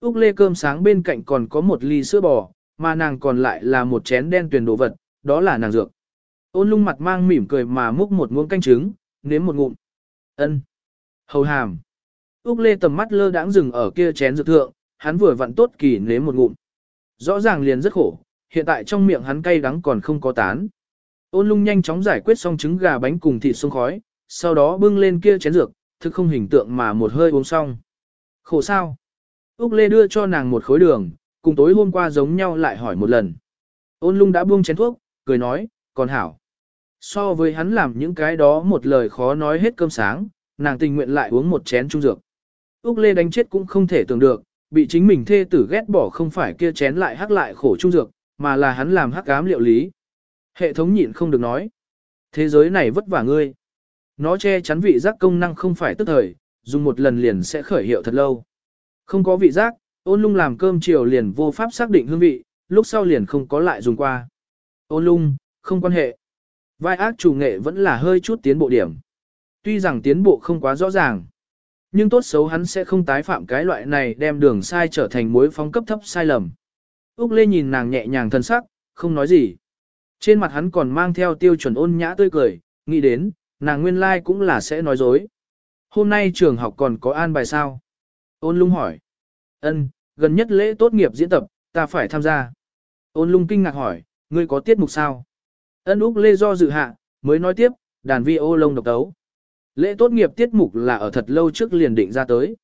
Úc lê cơm sáng bên cạnh còn có một ly sữa bò, mà nàng còn lại là một chén đen tuyền đồ vật, đó là nàng dược. Ôn lung mặt mang mỉm cười mà múc một muỗng canh trứng, nếm một ngụm. ân Hầu hàm. Úc lê tầm mắt lơ đãng dừng ở kia chén dược thượng, hắn vừa vặn tốt kỳ nếm một ngụm. Rõ ràng liền rất khổ, hiện tại trong miệng hắn cay đắng còn không có tán. Ôn lung nhanh chóng giải quyết xong trứng gà bánh cùng thịt sông khói, sau đó bưng lên kia chén dược, thực không hình tượng mà một hơi uống xong. Khổ sao? Úc Lê đưa cho nàng một khối đường, cùng tối hôm qua giống nhau lại hỏi một lần. Ôn lung đã buông chén thuốc, cười nói, còn hảo. So với hắn làm những cái đó một lời khó nói hết cơm sáng, nàng tình nguyện lại uống một chén trung dược. Úc Lê đánh chết cũng không thể tưởng được, bị chính mình thê tử ghét bỏ không phải kia chén lại hắc lại khổ trung dược, mà là hắn làm hắc ám liệu lý. Hệ thống nhịn không được nói. Thế giới này vất vả ngươi. Nó che chắn vị giác công năng không phải tức thời, dùng một lần liền sẽ khởi hiệu thật lâu. Không có vị giác, ôn lung làm cơm chiều liền vô pháp xác định hương vị, lúc sau liền không có lại dùng qua. Ôn lung, không quan hệ. Vai ác chủ nghệ vẫn là hơi chút tiến bộ điểm. Tuy rằng tiến bộ không quá rõ ràng, nhưng tốt xấu hắn sẽ không tái phạm cái loại này đem đường sai trở thành mối phóng cấp thấp sai lầm. Úc Lê nhìn nàng nhẹ nhàng thân sắc, không nói gì. Trên mặt hắn còn mang theo tiêu chuẩn ôn nhã tươi cười, nghĩ đến, nàng nguyên lai like cũng là sẽ nói dối. Hôm nay trường học còn có an bài sao? Ôn lung hỏi. Ân, gần nhất lễ tốt nghiệp diễn tập, ta phải tham gia. Ôn lung kinh ngạc hỏi, ngươi có tiết mục sao? Ân Úc Lê do dự hạ, mới nói tiếp, đàn vi ô lông độc tấu. Lễ tốt nghiệp tiết mục là ở thật lâu trước liền định ra tới.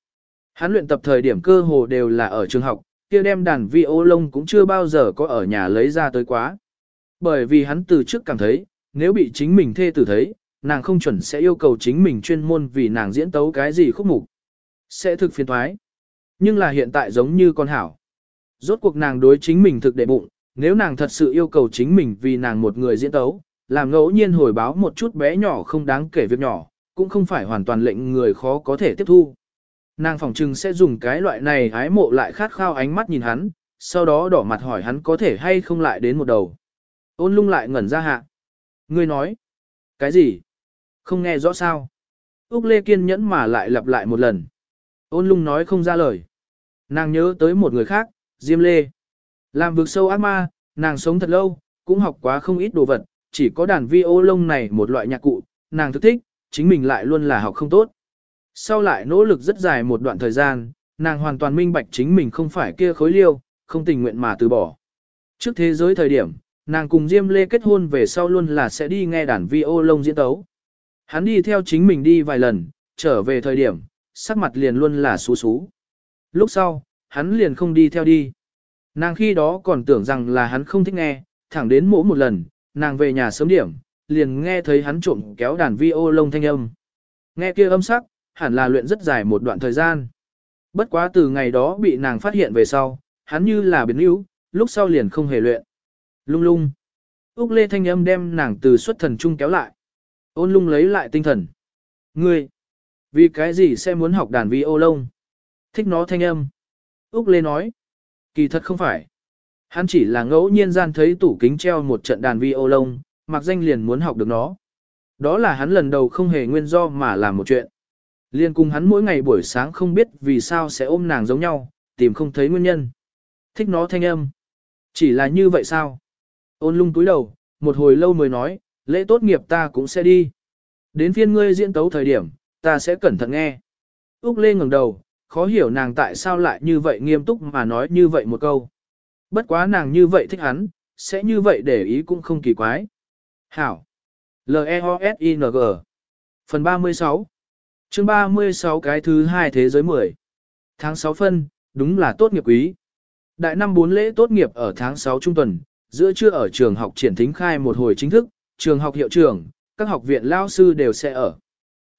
Hắn luyện tập thời điểm cơ hồ đều là ở trường học, kia đem đàn vi ô lông cũng chưa bao giờ có ở nhà lấy ra tới quá. Bởi vì hắn từ trước cảm thấy, nếu bị chính mình thê tử thấy, nàng không chuẩn sẽ yêu cầu chính mình chuyên môn vì nàng diễn tấu cái gì khúc mục. Sẽ thực phiền thoái. Nhưng là hiện tại giống như con hảo. Rốt cuộc nàng đối chính mình thực đệ bụng, nếu nàng thật sự yêu cầu chính mình vì nàng một người diễn tấu, làm ngẫu nhiên hồi báo một chút bé nhỏ không đáng kể việc nhỏ, cũng không phải hoàn toàn lệnh người khó có thể tiếp thu. Nàng phỏng trừng sẽ dùng cái loại này ái mộ lại khát khao ánh mắt nhìn hắn, sau đó đỏ mặt hỏi hắn có thể hay không lại đến một đầu. Ôn lung lại ngẩn ra hạ. Ngươi nói. Cái gì? Không nghe rõ sao? Úc Lê kiên nhẫn mà lại lặp lại một lần. Ôn lung nói không ra lời. Nàng nhớ tới một người khác, Diêm Lê. Làm vực sâu ác ma, nàng sống thật lâu, cũng học quá không ít đồ vật, chỉ có đàn vi ô lông này một loại nhạc cụ, nàng thức thích, chính mình lại luôn là học không tốt. Sau lại nỗ lực rất dài một đoạn thời gian, nàng hoàn toàn minh bạch chính mình không phải kia khối liêu, không tình nguyện mà từ bỏ. Trước thế giới thời điểm, nàng cùng Diêm Lê kết hôn về sau luôn là sẽ đi nghe đàn vi ô lông diễn tấu. Hắn đi theo chính mình đi vài lần, trở về thời điểm, sắc mặt liền luôn là xú xú. Lúc sau, hắn liền không đi theo đi. Nàng khi đó còn tưởng rằng là hắn không thích nghe, thẳng đến mỗi một lần, nàng về nhà sớm điểm, liền nghe thấy hắn trộm kéo đàn vi ô lông thanh âm. Nghe kia âm sắc, hẳn là luyện rất dài một đoạn thời gian. Bất quá từ ngày đó bị nàng phát hiện về sau, hắn như là biến yếu, lúc sau liền không hề luyện. Lung lung. Úc Lê thanh âm đem nàng từ xuất thần trung kéo lại. Ôn lung lấy lại tinh thần. Ngươi, vì cái gì sẽ muốn học đàn vi ô lông? Thích nó thanh âm. Úc Lê nói. Kỳ thật không phải. Hắn chỉ là ngẫu nhiên gian thấy tủ kính treo một trận đàn vi ô lông, mặc danh liền muốn học được nó. Đó là hắn lần đầu không hề nguyên do mà làm một chuyện. Liên cùng hắn mỗi ngày buổi sáng không biết vì sao sẽ ôm nàng giống nhau, tìm không thấy nguyên nhân. Thích nó thanh âm. Chỉ là như vậy sao? Ôn lung túi đầu, một hồi lâu mới nói, lễ tốt nghiệp ta cũng sẽ đi. Đến phiên ngươi diễn tấu thời điểm, ta sẽ cẩn thận nghe. Úc Lê ngẩng đầu, khó hiểu nàng tại sao lại như vậy nghiêm túc mà nói như vậy một câu. Bất quá nàng như vậy thích hắn, sẽ như vậy để ý cũng không kỳ quái. Hảo. L-E-O-S-I-N-G Phần 36 chương 36 cái thứ hai thế giới 10 Tháng 6 phân, đúng là tốt nghiệp quý. Đại năm 4 lễ tốt nghiệp ở tháng 6 trung tuần, giữa trưa ở trường học triển thính khai một hồi chính thức, trường học hiệu trưởng, các học viện lao sư đều sẽ ở.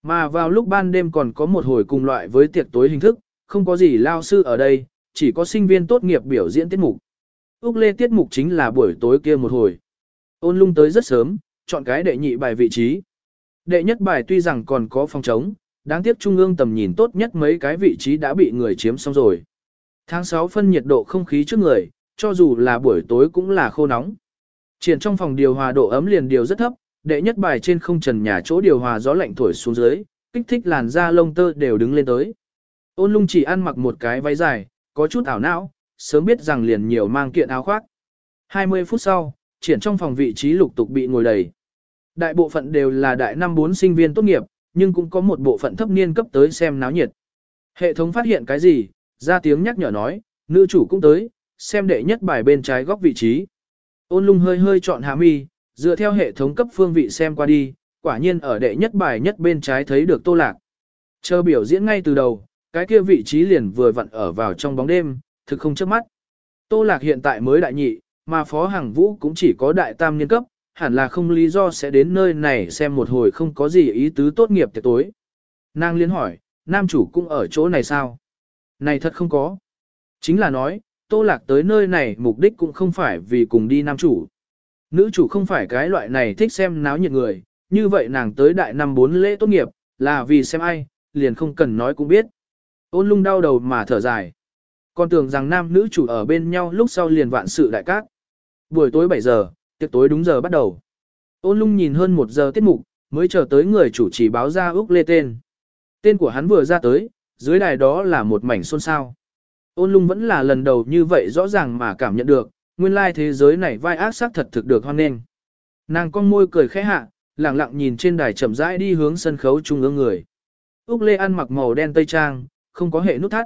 Mà vào lúc ban đêm còn có một hồi cùng loại với tiệc tối hình thức, không có gì lao sư ở đây, chỉ có sinh viên tốt nghiệp biểu diễn tiết mục. Úc Lê tiết mục chính là buổi tối kia một hồi. Ôn lung tới rất sớm, chọn cái đệ nhị bài vị trí. Đệ nhất bài tuy rằng còn có phòng trống, đáng tiếc trung ương tầm nhìn tốt nhất mấy cái vị trí đã bị người chiếm xong rồi. Tháng 6 phân nhiệt độ không khí trước người, cho dù là buổi tối cũng là khô nóng. Triển trong phòng điều hòa độ ấm liền điều rất thấp, đệ nhất bài trên không trần nhà chỗ điều hòa gió lạnh thổi xuống dưới, kích thích làn da lông tơ đều đứng lên tới. Ôn lung chỉ ăn mặc một cái váy dài, có chút ảo não, sớm biết rằng liền nhiều mang kiện áo khoác. 20 phút sau, triển trong phòng vị trí lục tục bị ngồi đầy. Đại bộ phận đều là đại năm bốn sinh viên tốt nghiệp, nhưng cũng có một bộ phận thấp niên cấp tới xem náo nhiệt. Hệ thống phát hiện cái gì, ra tiếng nhắc nhở nói, nữ chủ cũng tới, xem đệ nhất bài bên trái góc vị trí. Ôn lung hơi hơi chọn hạ mi, dựa theo hệ thống cấp phương vị xem qua đi, quả nhiên ở đệ nhất bài nhất bên trái thấy được tô lạc. Chờ biểu diễn ngay từ đầu, cái kia vị trí liền vừa vặn ở vào trong bóng đêm, thực không chớp mắt. Tô lạc hiện tại mới đại nhị, mà Phó Hằng Vũ cũng chỉ có đại tam niên cấp, hẳn là không lý do sẽ đến nơi này xem một hồi không có gì ý tứ tốt nghiệp tiệc tối. Nàng liên hỏi, nam chủ cũng ở chỗ này sao? Này thật không có. Chính là nói, Tô Lạc tới nơi này mục đích cũng không phải vì cùng đi nam chủ. Nữ chủ không phải cái loại này thích xem náo nhiệt người, như vậy nàng tới đại năm bốn lễ tốt nghiệp, là vì xem ai, liền không cần nói cũng biết. Ôn lung đau đầu mà thở dài. Còn tưởng rằng nam nữ chủ ở bên nhau lúc sau liền vạn sự đại cát. Buổi tối 7 giờ, tiệc tối đúng giờ bắt đầu. Ôn lung nhìn hơn một giờ tiết mục, mới chờ tới người chủ trì báo ra Úc Lê tên. Tên của hắn vừa ra tới, dưới đài đó là một mảnh xôn xao. Ôn lung vẫn là lần đầu như vậy rõ ràng mà cảm nhận được, nguyên lai thế giới này vai ác sắc thật thực được hoan nghênh. Nàng con môi cười khẽ hạ, lặng lặng nhìn trên đài chậm rãi đi hướng sân khấu trung ương người. Úc Lê ăn mặc màu đen tây trang, không có hệ nút thắt.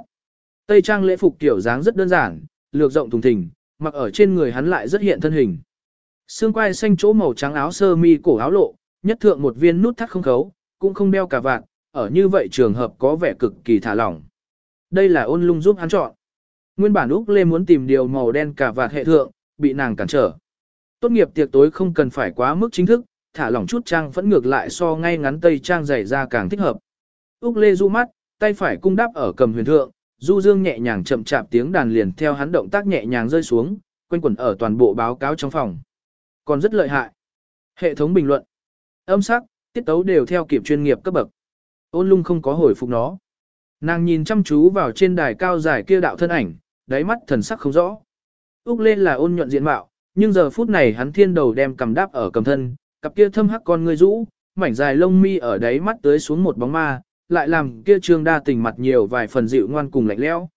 Tây trang lễ phục kiểu dáng rất đơn giản, lược rộng thùng thình, mặc ở trên người hắn lại rất hiện thân hình. Xương quai xanh chỗ màu trắng áo sơ mi cổ áo lộ, nhất thượng một viên nút thắt không khấu, cũng không đeo cả vạt, ở như vậy trường hợp có vẻ cực kỳ thả lỏng. Đây là ôn lung giúp hắn chọn. Nguyên bản Úc Lê muốn tìm điều màu đen cả vạt hệ thượng, bị nàng cản trở. Tốt nghiệp tiệc tối không cần phải quá mức chính thức, thả lỏng chút trang vẫn ngược lại so ngay ngắn tây trang dày ra càng thích hợp. Úc Lê du mắt, tay phải cung đáp ở cầm huyền thượng, du dương nhẹ nhàng chậm chạp tiếng đàn liền theo hắn động tác nhẹ nhàng rơi xuống, quanh quẩn ở toàn bộ báo cáo trong phòng. Còn rất lợi hại. Hệ thống bình luận, âm sắc, tiết tấu đều theo kịp chuyên nghiệp cấp bậc. Ôn lung không có hồi phục nó. Nàng nhìn chăm chú vào trên đài cao dài kia đạo thân ảnh, đáy mắt thần sắc không rõ. Úc lên là ôn nhuận diện mạo, nhưng giờ phút này hắn thiên đầu đem cầm đáp ở cầm thân, cặp kia thâm hắc con người rũ, mảnh dài lông mi ở đáy mắt tới xuống một bóng ma, lại làm kia trương đa tình mặt nhiều vài phần dịu ngoan cùng lạnh lẽo.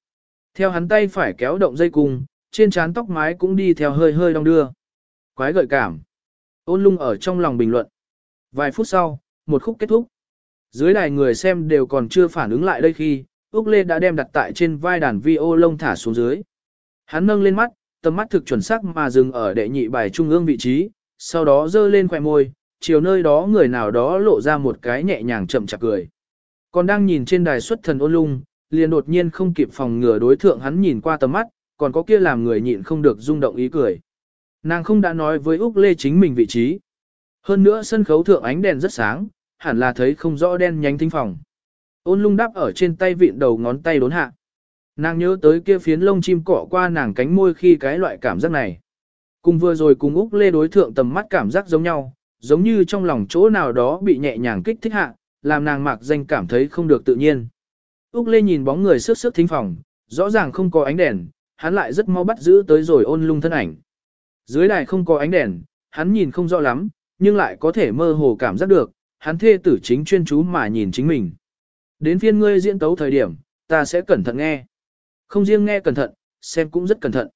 Theo hắn tay phải kéo động dây cung, trên trán tóc mái cũng đi theo hơi hơi đong đưa. Quái gợi cảm. Ôn lung ở trong lòng bình luận. Vài phút sau, một khúc kết thúc. Dưới đài người xem đều còn chưa phản ứng lại đây khi, Úc Lê đã đem đặt tại trên vai đàn vi ô lông thả xuống dưới. Hắn nâng lên mắt, tầm mắt thực chuẩn xác mà dừng ở đệ nhị bài trung ương vị trí, sau đó dơ lên khỏe môi, chiều nơi đó người nào đó lộ ra một cái nhẹ nhàng chậm chạp cười. Còn đang nhìn trên đài xuất thần ôn lung, liền đột nhiên không kịp phòng ngừa đối thượng hắn nhìn qua tầm mắt, còn có kia làm người nhịn không được rung động ý cười. Nàng không đã nói với Úc Lê chính mình vị trí. Hơn nữa sân khấu thượng ánh đèn rất sáng, hẳn là thấy không rõ đen nhánh thính phòng. Ôn lung đáp ở trên tay vịn đầu ngón tay đốn hạ. Nàng nhớ tới kia phiến lông chim cọ qua nàng cánh môi khi cái loại cảm giác này. Cùng vừa rồi cùng Úc Lê đối thượng tầm mắt cảm giác giống nhau, giống như trong lòng chỗ nào đó bị nhẹ nhàng kích thích hạ, làm nàng mạc danh cảm thấy không được tự nhiên. Úc Lê nhìn bóng người sức sức thính phòng, rõ ràng không có ánh đèn, hắn lại rất mau bắt giữ tới rồi ôn lung thân ảnh. Dưới đài không có ánh đèn, hắn nhìn không rõ lắm, nhưng lại có thể mơ hồ cảm giác được, hắn thê tử chính chuyên chú mà nhìn chính mình. Đến phiên ngươi diễn tấu thời điểm, ta sẽ cẩn thận nghe. Không riêng nghe cẩn thận, xem cũng rất cẩn thận.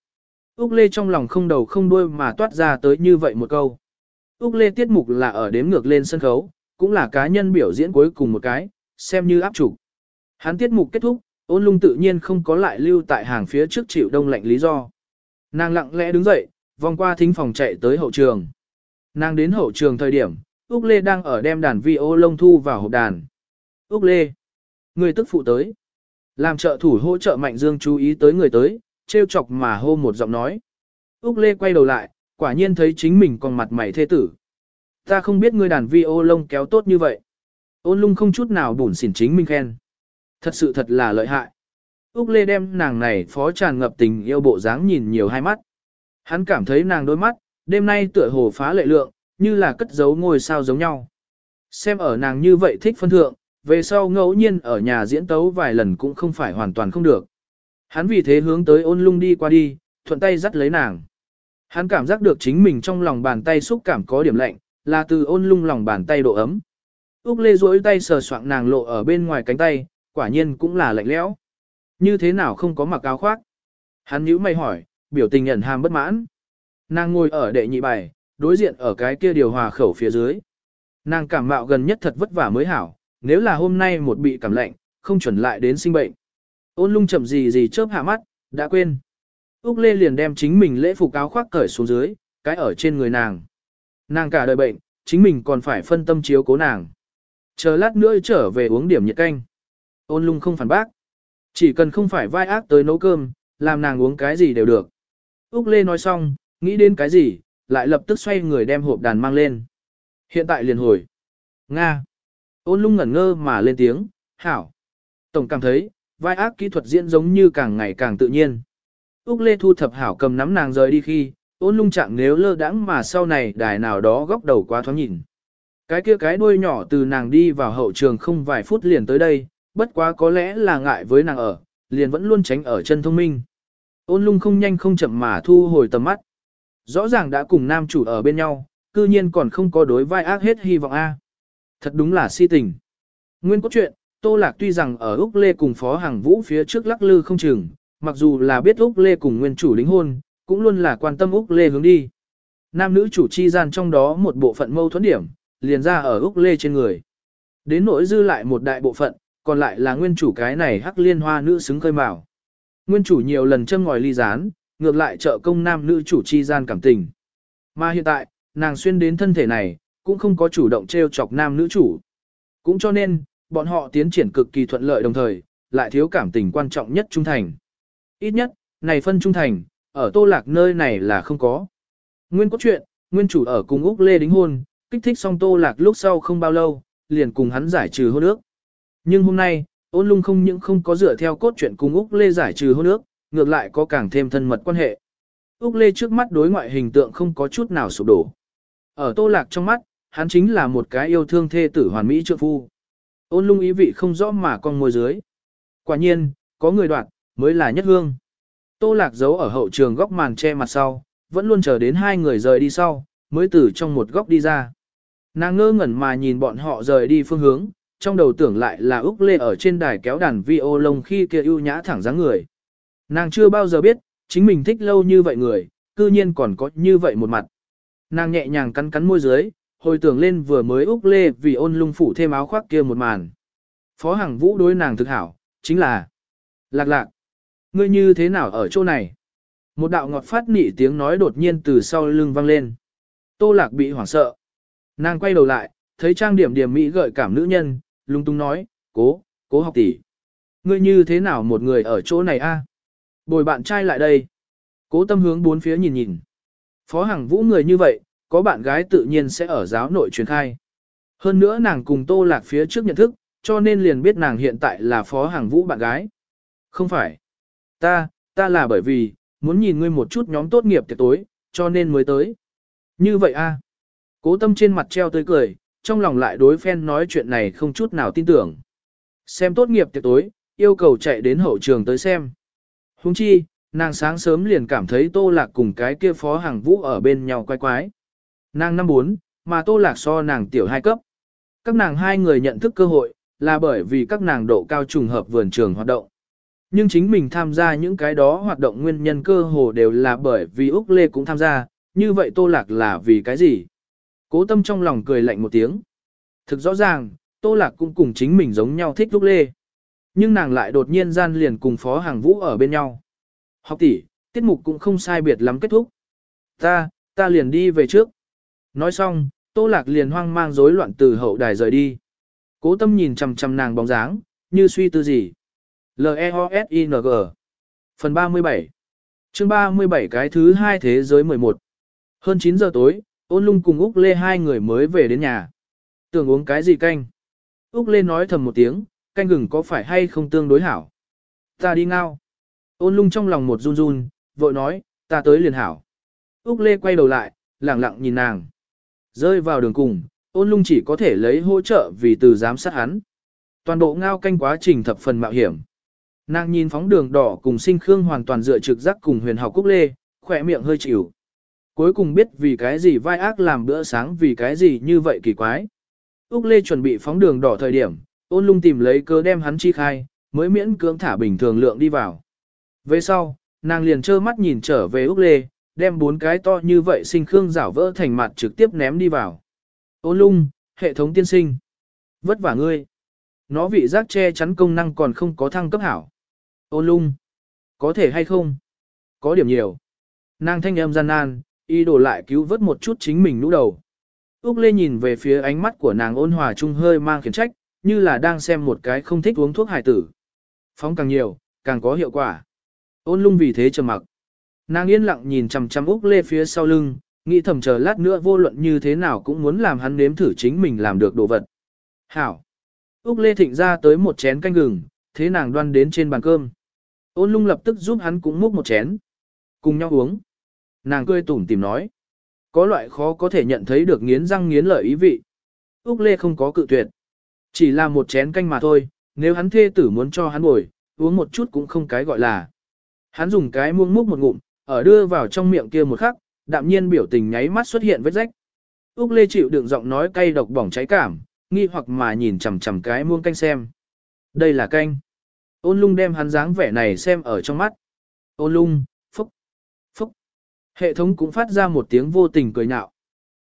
Úc Lê trong lòng không đầu không đuôi mà toát ra tới như vậy một câu. Úc Lê tiết mục là ở đếm ngược lên sân khấu, cũng là cá nhân biểu diễn cuối cùng một cái, xem như áp chủ. Hắn tiết mục kết thúc, ôn lung tự nhiên không có lại lưu tại hàng phía trước chịu đông lạnh lý do. Nàng lặng lẽ đứng dậy, vòng qua thính phòng chạy tới hậu trường. Nàng đến hậu trường thời điểm, Úc Lê đang ở đem đàn vi ô lông thu vào hộp đàn. Úc Lê, người tức phụ tới. Làm trợ thủ hỗ trợ Mạnh Dương chú ý tới người tới, trêu chọc mà hô một giọng nói. Úc Lê quay đầu lại, quả nhiên thấy chính mình còn mặt mày thê tử. Ta không biết ngươi đàn vi ô lông kéo tốt như vậy. Ôn lung không chút nào bổn xỉn chính mình khen. Thật sự thật là lợi hại. Úc Lê đem nàng này phó tràn ngập tình yêu bộ dáng nhìn nhiều hai mắt. Hắn cảm thấy nàng đôi mắt, đêm nay tựa hồ phá lệ lượng, như là cất giấu ngôi sao giống nhau. Xem ở nàng như vậy thích phân thượng, về sau ngẫu nhiên ở nhà diễn tấu vài lần cũng không phải hoàn toàn không được. Hắn vì thế hướng tới ôn lung đi qua đi, thuận tay dắt lấy nàng. Hắn cảm giác được chính mình trong lòng bàn tay xúc cảm có điểm lạnh, là từ ôn lung lòng bàn tay độ ấm. Úc Lê duỗi tay sờ soạng nàng lộ ở bên ngoài cánh tay, quả nhiên cũng là lạnh lẽo. Như thế nào không có mặc áo khoác? Hắn nhíu mày hỏi, biểu tình nhận hàm bất mãn. Nàng ngồi ở đệ nhị bài, đối diện ở cái kia điều hòa khẩu phía dưới. Nàng cảm mạo gần nhất thật vất vả mới hảo, nếu là hôm nay một bị cảm lạnh, không chuẩn lại đến sinh bệnh. Ôn lung chậm gì gì chớp hạ mắt, đã quên. Úc Lê liền đem chính mình lễ phục áo khoác cởi xuống dưới, cái ở trên người nàng. Nàng cả đời bệnh, chính mình còn phải phân tâm chiếu cố nàng. Chờ lát nữa trở về uống điểm nhiệt canh. Ôn lung không phản bác. Chỉ cần không phải vai ác tới nấu cơm, làm nàng uống cái gì đều được. Úc Lê nói xong, Nghĩ đến cái gì, lại lập tức xoay người đem hộp đàn mang lên. Hiện tại liền hồi. Nga. Ôn lung ngẩn ngơ mà lên tiếng, hảo. Tổng cảm thấy, vai ác kỹ thuật diễn giống như càng ngày càng tự nhiên. Úc Lê thu thập hảo cầm nắm nàng rời đi khi, ôn lung chạm nếu lơ đãng mà sau này đài nào đó góc đầu quá thoáng nhìn. Cái kia cái đuôi nhỏ từ nàng đi vào hậu trường không vài phút liền tới đây, bất quá có lẽ là ngại với nàng ở, liền vẫn luôn tránh ở chân thông minh. Ôn lung không nhanh không chậm mà thu hồi tầm mắt. Rõ ràng đã cùng nam chủ ở bên nhau, cư nhiên còn không có đối vai ác hết hy vọng A. Thật đúng là si tình. Nguyên cốt truyện, Tô Lạc tuy rằng ở Úc Lê cùng Phó Hàng Vũ phía trước lắc lư không chừng, mặc dù là biết Úc Lê cùng nguyên chủ đính hôn, cũng luôn là quan tâm Úc Lê hướng đi. Nam nữ chủ chi gian trong đó một bộ phận mâu thuẫn điểm, liền ra ở Úc Lê trên người. Đến nỗi dư lại một đại bộ phận, còn lại là nguyên chủ cái này hắc liên hoa nữ xứng khơi mào. Nguyên chủ nhiều lần châm ngòi ly gián, ngược lại trợ công nam nữ chủ chi gian cảm tình. Mà hiện tại, nàng xuyên đến thân thể này, cũng không có chủ động treo chọc nam nữ chủ. Cũng cho nên, bọn họ tiến triển cực kỳ thuận lợi đồng thời, lại thiếu cảm tình quan trọng nhất trung thành. Ít nhất, này phân trung thành, ở tô lạc nơi này là không có. Nguyên cốt truyện, nguyên chủ ở cùng Úc Lê đính hôn, kích thích xong tô lạc lúc sau không bao lâu, liền cùng hắn giải trừ hôn ước. Nhưng hôm nay, ôn lung không những không có dựa theo cốt truyện cùng Úc Lê giải trừ hôn ước, ngược lại có càng thêm thân mật quan hệ. Úc Lê trước mắt đối ngoại hình tượng không có chút nào sụp đổ. Ở tô lạc trong mắt, hắn chính là một cái yêu thương thê tử hoàn mỹ trượng phu. Ôn lung ý vị không rõ mà con môi dưới. Quả nhiên, có người đoạt, mới là nhất hương. Tô lạc giấu ở hậu trường góc màn che mặt sau, vẫn luôn chờ đến hai người rời đi sau, mới từ trong một góc đi ra. Nàng ngơ ngẩn mà nhìn bọn họ rời đi phương hướng, trong đầu tưởng lại là Úc Lê ở trên đài kéo đàn vi ô lông khi kia ưu nhã thẳng dáng người. Nàng chưa bao giờ biết, chính mình thích lâu như vậy người, cư nhiên còn có như vậy một mặt. Nàng nhẹ nhàng cắn cắn môi dưới, hồi tưởng lên vừa mới Úc Lê vì ôn lung phủ thêm áo khoác kia một màn. Phó Hằng Vũ đối nàng thực hảo, chính là Lạc lạc, ngươi như thế nào ở chỗ này? Một đạo ngọt phát nị tiếng nói đột nhiên từ sau lưng vang lên. Tô lạc bị hoảng sợ. Nàng quay đầu lại, thấy trang điểm điểm mỹ gợi cảm nữ nhân, lung tung nói, cố, cố học tỷ. Ngươi như thế nào một người ở chỗ này a? Bồi bạn trai lại đây. Cố tâm hướng bốn phía nhìn nhìn. Phó Hằng Vũ người như vậy, có bạn gái tự nhiên sẽ ở giáo nội truyền khai. Hơn nữa nàng cùng Tô Lạc phía trước nhận thức, cho nên liền biết nàng hiện tại là Phó Hằng Vũ bạn gái. Không phải. Ta, ta là bởi vì, muốn nhìn ngươi một chút nhóm tốt nghiệp tiệc tối, cho nên mới tới. Như vậy a Cố tâm trên mặt treo tươi cười, trong lòng lại đối phen nói chuyện này không chút nào tin tưởng. Xem tốt nghiệp tiệc tối, yêu cầu chạy đến hậu trường tới xem. Hùng chi, nàng sáng sớm liền cảm thấy tô lạc cùng cái kia phó hàng vũ ở bên nhau quái quái. Nàng năm bốn, mà tô lạc so nàng tiểu hai cấp. Các nàng hai người nhận thức cơ hội, là bởi vì các nàng độ cao trùng hợp vườn trường hoạt động. Nhưng chính mình tham gia những cái đó hoạt động nguyên nhân cơ hồ đều là bởi vì Úc Lê cũng tham gia, như vậy Tô Lạc là vì cái gì? Cố tâm trong lòng cười lạnh một tiếng. Thực rõ ràng, Tô Lạc cũng cùng chính mình giống nhau thích Úc Lê. Nhưng nàng lại đột nhiên gian liền cùng Phó Hàng Vũ ở bên nhau. Học tỷ, tiết mục cũng không sai biệt lắm kết thúc. Ta, ta liền đi về trước. Nói xong, Tô Lạc liền hoang mang rối loạn từ hậu đài rời đi. Cố tâm nhìn chằm chằm nàng bóng dáng, như suy tư gì. L-E-O-S-I-N-G Phần 37 chương 37 cái thứ hai thế giới 11 Hơn 9 giờ tối, ôn lung cùng Úc Lê hai người mới về đến nhà. Tưởng uống cái gì canh? Úc Lê nói thầm một tiếng, canh gừng có phải hay không tương đối hảo? Ta đi ngao. Ôn lung trong lòng một run run, vội nói, ta tới liền hảo. Úc Lê quay đầu lại, lẳng lặng nhìn nàng. Rơi vào đường cùng, ôn lung chỉ có thể lấy hỗ trợ vì từ giám sát hắn. Toàn bộ ngao canh quá trình thập phần mạo hiểm. Nàng nhìn phóng đường đỏ cùng sinh khương hoàn toàn dựa trực giác cùng huyền học cúc lê, khỏe miệng hơi chịu. Cuối cùng biết vì cái gì vai ác làm bữa sáng vì cái gì như vậy kỳ quái. Úc Lê chuẩn bị phóng đường đỏ thời điểm, ôn lung tìm lấy cơ đem hắn chi khai, mới miễn cưỡng thả bình thường lượng đi vào. Về sau, nàng liền trơ mắt nhìn trở về Úc Lê, đem bốn cái to như vậy sinh khương rảo vỡ thành mặt trực tiếp ném đi vào. Ôn lung, hệ thống tiên sinh. Vất vả ngươi. Nó vị giác che chắn công năng còn không có thăng cấp hảo. Ôn lung. Có thể hay không? Có điểm nhiều. Nàng thanh âm gian nan, y đổ lại cứu vớt một chút chính mình nũ đầu. Úc Lê nhìn về phía ánh mắt của nàng ôn hòa trung hơi mang khiển trách, như là đang xem một cái không thích uống thuốc hải tử. Phóng càng nhiều, càng có hiệu quả. Ôn lung vì thế trầm mặc. Nàng yên lặng nhìn chằm chằm Úc Lê phía sau lưng, nghĩ thầm chờ lát nữa vô luận như thế nào cũng muốn làm hắn nếm thử chính mình làm được đồ vật. Hảo! Úc Lê thịnh ra tới một chén canh gừng, thế nàng đoan đến trên bàn cơm. Ôn lung lập tức giúp hắn cũng múc một chén. Cùng nhau uống. Nàng cười tủm tìm nói. Có loại khó có thể nhận thấy được nghiến răng nghiến lợi ý vị. Úc Lê không có cự tuyệt. Chỉ là một chén canh mà thôi, nếu hắn thê tử muốn cho hắn bồi, uống một chút cũng không cái gọi là. Hắn dùng cái muông múc một ngụm, ở đưa vào trong miệng kia một khắc, đạm nhiên biểu tình nháy mắt xuất hiện vết rách. Úc Lê chịu đựng giọng nói cay độc bỏng cháy cảm, nghi hoặc mà nhìn chằm chằm cái muông canh xem. Đây là canh. Ôn lung đem hắn dáng vẻ này xem ở trong mắt. Ôn lung, phúc, phúc. Hệ thống cũng phát ra một tiếng vô tình cười nhạo.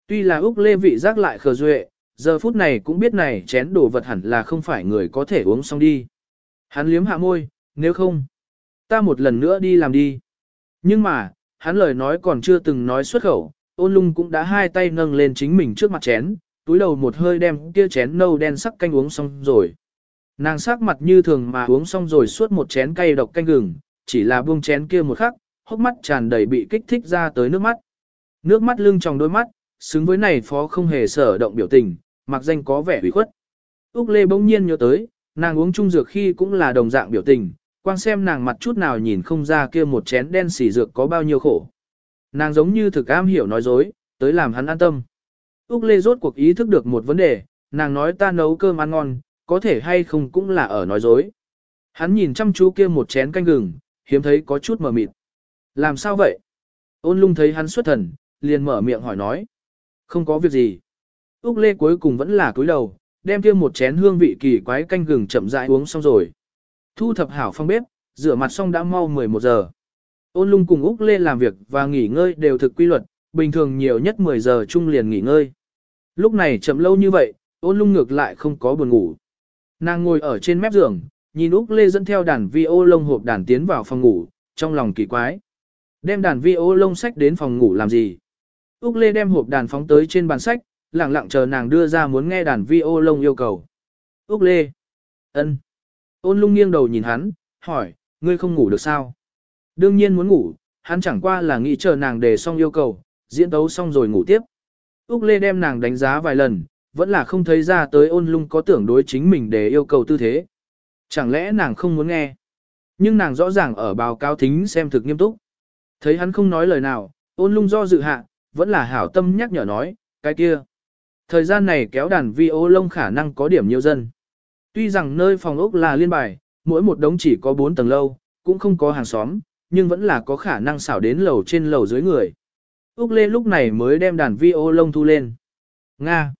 Tuy là Úc Lê vị giác lại khờ duệ, giờ phút này cũng biết này chén đồ vật hẳn là không phải người có thể uống xong đi. Hắn liếm hạ môi, nếu không, ta một lần nữa đi làm đi. Nhưng mà, hắn lời nói còn chưa từng nói xuất khẩu, ôn lung cũng đã hai tay nâng lên chính mình trước mặt chén, túi đầu một hơi đem kia chén nâu đen sắc canh uống xong rồi. Nàng sắc mặt như thường mà uống xong rồi suốt một chén cay độc canh gừng, chỉ là buông chén kia một khắc, hốc mắt tràn đầy bị kích thích ra tới nước mắt. Nước mắt lưng trong đôi mắt, xứng với này phó không hề sở động biểu tình, mặc danh có vẻ ủy khuất. Úc Lê bỗng nhiên nhớ tới, nàng uống chung dược khi cũng là đồng dạng biểu tình, quang xem nàng mặt chút nào nhìn không ra kia một chén đen xỉ dược có bao nhiêu khổ. Nàng giống như thực am hiểu nói dối, tới làm hắn an tâm. Úc Lê rốt cuộc ý thức được một vấn đề, nàng nói ta nấu cơm ăn ngon, có thể hay không cũng là ở nói dối. Hắn nhìn chăm chú kia một chén canh gừng, hiếm thấy có chút mờ mịt. Làm sao vậy? Ôn lung thấy hắn xuất thần, liền mở miệng hỏi nói. Không có việc gì. Úc Lê cuối cùng vẫn là cúi đầu, đem kia một chén hương vị kỳ quái canh gừng chậm rãi uống xong rồi. Thu thập hảo phong bếp, rửa mặt xong đã mau 11 giờ. Ôn lung cùng Úc Lê làm việc và nghỉ ngơi đều thực quy luật, bình thường nhiều nhất 10 giờ chung liền nghỉ ngơi. Lúc này chậm lâu như vậy, ôn lung ngược lại không có buồn ngủ. Nàng ngồi ở trên mép giường, nhìn Úc Lê dẫn theo đàn vi ô lông hộp đàn tiến vào phòng ngủ, trong lòng kỳ quái. Đem đàn vi ô lông sách đến phòng ngủ làm gì? Úc Lê đem hộp đàn phóng tới trên bàn sách, lặng lặng chờ nàng đưa ra muốn nghe đàn vi ô lông yêu cầu. Úc Lê. ân. Ôn lung nghiêng đầu nhìn hắn, hỏi, ngươi không ngủ được sao? Đương nhiên muốn ngủ, hắn chẳng qua là nghĩ chờ nàng đề xong yêu cầu, diễn tấu xong rồi ngủ tiếp. Úc Lê đem nàng đánh giá vài lần, vẫn là không thấy ra tới ôn lung có tưởng đối chính mình để yêu cầu tư thế. Chẳng lẽ nàng không muốn nghe? Nhưng nàng rõ ràng ở báo cáo thính xem thực nghiêm túc. Thấy hắn không nói lời nào, ôn lung do dự hạ, vẫn là hảo tâm nhắc nhở nói, cái kia. Thời gian này kéo đàn vi ô lông khả năng có điểm nhiều dân. Tuy rằng nơi phòng ốc là liên bài, mỗi một đống chỉ có 4 tầng lâu, cũng không có hàng xóm, nhưng vẫn là có khả năng xảo đến lầu trên lầu dưới người. Úc Lê lúc này mới đem đàn vi ô lông thu lên. Nga.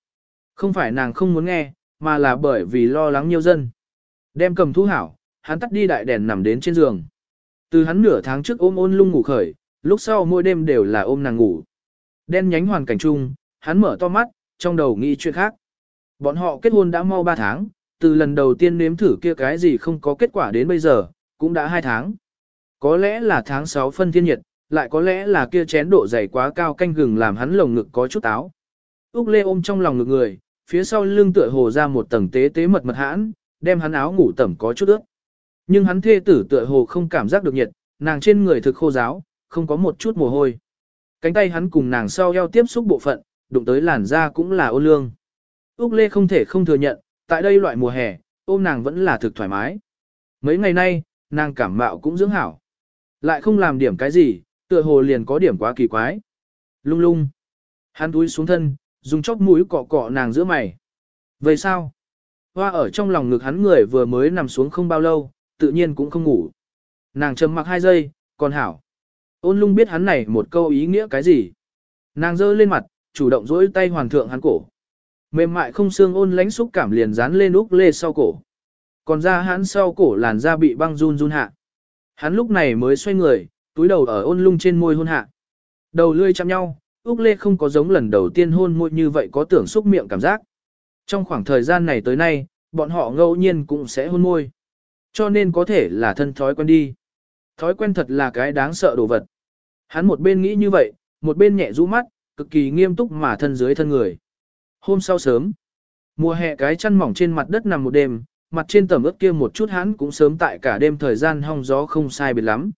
Không phải nàng không muốn nghe, mà là bởi vì lo lắng nhiều dân. Đem cầm thu hảo, hắn tắt đi đại đèn nằm đến trên giường. Từ hắn nửa tháng trước ôm ôn lung ngủ khởi, lúc sau mỗi đêm đều là ôm nàng ngủ. Đen nhánh hoàn cảnh chung, hắn mở to mắt, trong đầu nghĩ chuyện khác. Bọn họ kết hôn đã mau 3 tháng, từ lần đầu tiên nếm thử kia cái gì không có kết quả đến bây giờ, cũng đã 2 tháng. Có lẽ là tháng 6 phân thiên nhiệt, lại có lẽ là kia chén độ dày quá cao canh gừng làm hắn lồng ngực có chút táo. Úc Lê ôm trong lòng ngực người, phía sau lưng tựa hồ ra một tầng tế tế mật mật hãn, đem hắn áo ngủ tẩm có chút ướt. Nhưng hắn thê tử tựa hồ không cảm giác được nhiệt, nàng trên người thực khô giáo, không có một chút mồ hôi. Cánh tay hắn cùng nàng sau eo tiếp xúc bộ phận, đụng tới làn da cũng là ô lương. Úc Lê không thể không thừa nhận, tại đây loại mùa hè, ôm nàng vẫn là thực thoải mái. Mấy ngày nay, nàng cảm mạo cũng dưỡng hảo. Lại không làm điểm cái gì, tựa hồ liền có điểm quá kỳ quái. Lung lung. Hắn túi xuống thân, dùng chóp mũi cọ cọ nàng giữa mày. Vậy sao? Hoa ở trong lòng ngực hắn người vừa mới nằm xuống không bao lâu, tự nhiên cũng không ngủ. Nàng trầm mặc hai giây, còn hảo. Ôn lung biết hắn này một câu ý nghĩa cái gì. Nàng giơ lên mặt, chủ động dỗi tay hoàn thượng hắn cổ. Mềm mại không xương ôn lánh xúc cảm liền dán lên úc lê sau cổ. Còn ra hắn sau cổ làn da bị băng run run hạ. Hắn lúc này mới xoay người, túi đầu ở ôn lung trên môi hôn hạ. Đầu lươi chạm nhau, Úc Lê không có giống lần đầu tiên hôn môi như vậy có tưởng xúc miệng cảm giác. Trong khoảng thời gian này tới nay, bọn họ ngẫu nhiên cũng sẽ hôn môi. Cho nên có thể là thân thói quen đi. Thói quen thật là cái đáng sợ đồ vật. Hắn một bên nghĩ như vậy, một bên nhẹ rũ mắt, cực kỳ nghiêm túc mà thân dưới thân người. Hôm sau sớm, mùa hè cái chăn mỏng trên mặt đất nằm một đêm, mặt trên tầm ướt kia một chút hắn cũng sớm tại cả đêm thời gian hong gió không sai biệt lắm.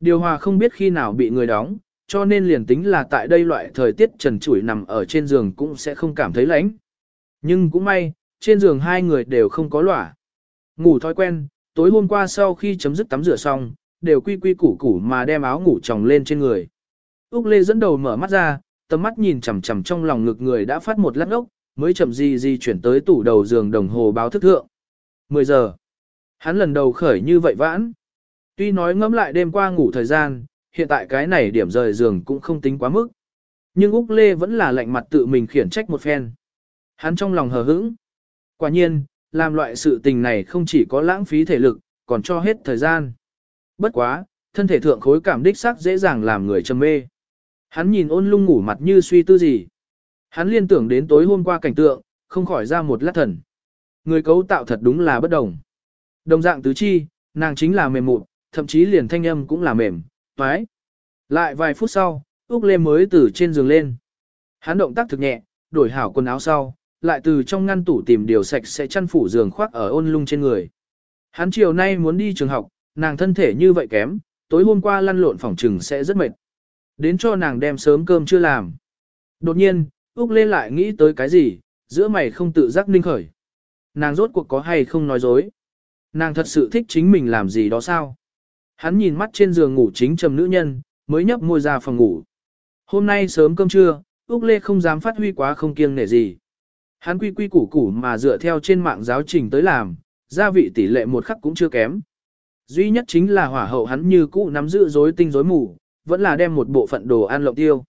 Điều hòa không biết khi nào bị người đóng, cho nên liền tính là tại đây loại thời tiết trần trụi nằm ở trên giường cũng sẽ không cảm thấy lạnh. Nhưng cũng may, trên giường hai người đều không có lỏa. Ngủ thói quen, tối hôm qua sau khi chấm dứt tắm rửa xong, đều quy quy củ củ mà đem áo ngủ tròng lên trên người. Úc Lê dẫn đầu mở mắt ra, tầm mắt nhìn chằm chằm trong lòng ngực người đã phát một lát ốc, mới chậm gì gì chuyển tới tủ đầu giường đồng hồ báo thức thượng. 10 giờ. Hắn lần đầu khởi như vậy vãn. Tuy nói ngẫm lại đêm qua ngủ thời gian, hiện tại cái này điểm rời giường cũng không tính quá mức. Nhưng Úc Lê vẫn là lạnh mặt tự mình khiển trách một phen. Hắn trong lòng hờ hững. Quả nhiên, làm loại sự tình này không chỉ có lãng phí thể lực, còn cho hết thời gian. Bất quá, thân thể thượng khối cảm đích sắc dễ dàng làm người trầm mê. Hắn nhìn ôn lung ngủ mặt như suy tư gì. Hắn liên tưởng đến tối hôm qua cảnh tượng, không khỏi ra một lát thần. Người cấu tạo thật đúng là bất đồng. Đồng dạng tứ chi, nàng chính là mềm mụn, thậm chí liền thanh âm cũng là mềm, toái. Lại vài phút sau, Úc Lê mới từ trên giường lên. Hắn động tác thực nhẹ, đổi hảo quần áo sau, lại từ trong ngăn tủ tìm điều sạch sẽ chăn phủ giường khoác ở ôn lung trên người. Hắn chiều nay muốn đi trường học, nàng thân thể như vậy kém, tối hôm qua lăn lộn phòng trừng sẽ rất mệt. Đến cho nàng đem sớm cơm chưa làm. Đột nhiên, Úc Lê lại nghĩ tới cái gì, giữa mày không tự giác ninh khởi. Nàng rốt cuộc có hay không nói dối. Nàng thật sự thích chính mình làm gì đó sao. Hắn nhìn mắt trên giường ngủ chính trầm nữ nhân, mới nhấp môi ra phòng ngủ. Hôm nay sớm cơm trưa, Úc Lê không dám phát huy quá không kiêng nể gì. Hắn quy quy củ củ mà dựa theo trên mạng giáo trình tới làm, gia vị tỷ lệ một khắc cũng chưa kém. Duy nhất chính là hỏa hậu hắn như cũ nắm giữ rối tinh rối mù, vẫn là đem một bộ phận đồ ăn lộng tiêu.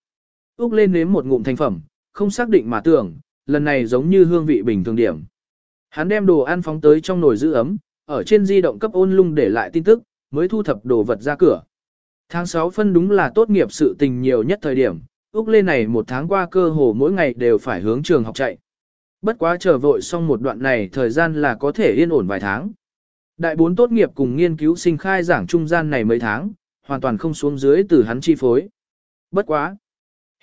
Úc lên nếm một ngụm thành phẩm, không xác định mà tưởng, lần này giống như hương vị bình thường điểm. Hắn đem đồ ăn phóng tới trong nồi giữ ấm, ở trên di động cấp ôn lung để lại tin tức, mới thu thập đồ vật ra cửa. Tháng 6 phân đúng là tốt nghiệp sự tình nhiều nhất thời điểm, Úc lên này một tháng qua cơ hồ mỗi ngày đều phải hướng trường học chạy. Bất quá chờ vội xong một đoạn này thời gian là có thể yên ổn vài tháng. Đại bốn tốt nghiệp cùng nghiên cứu sinh khai giảng trung gian này mấy tháng, hoàn toàn không xuống dưới từ hắn chi phối. Bất quá.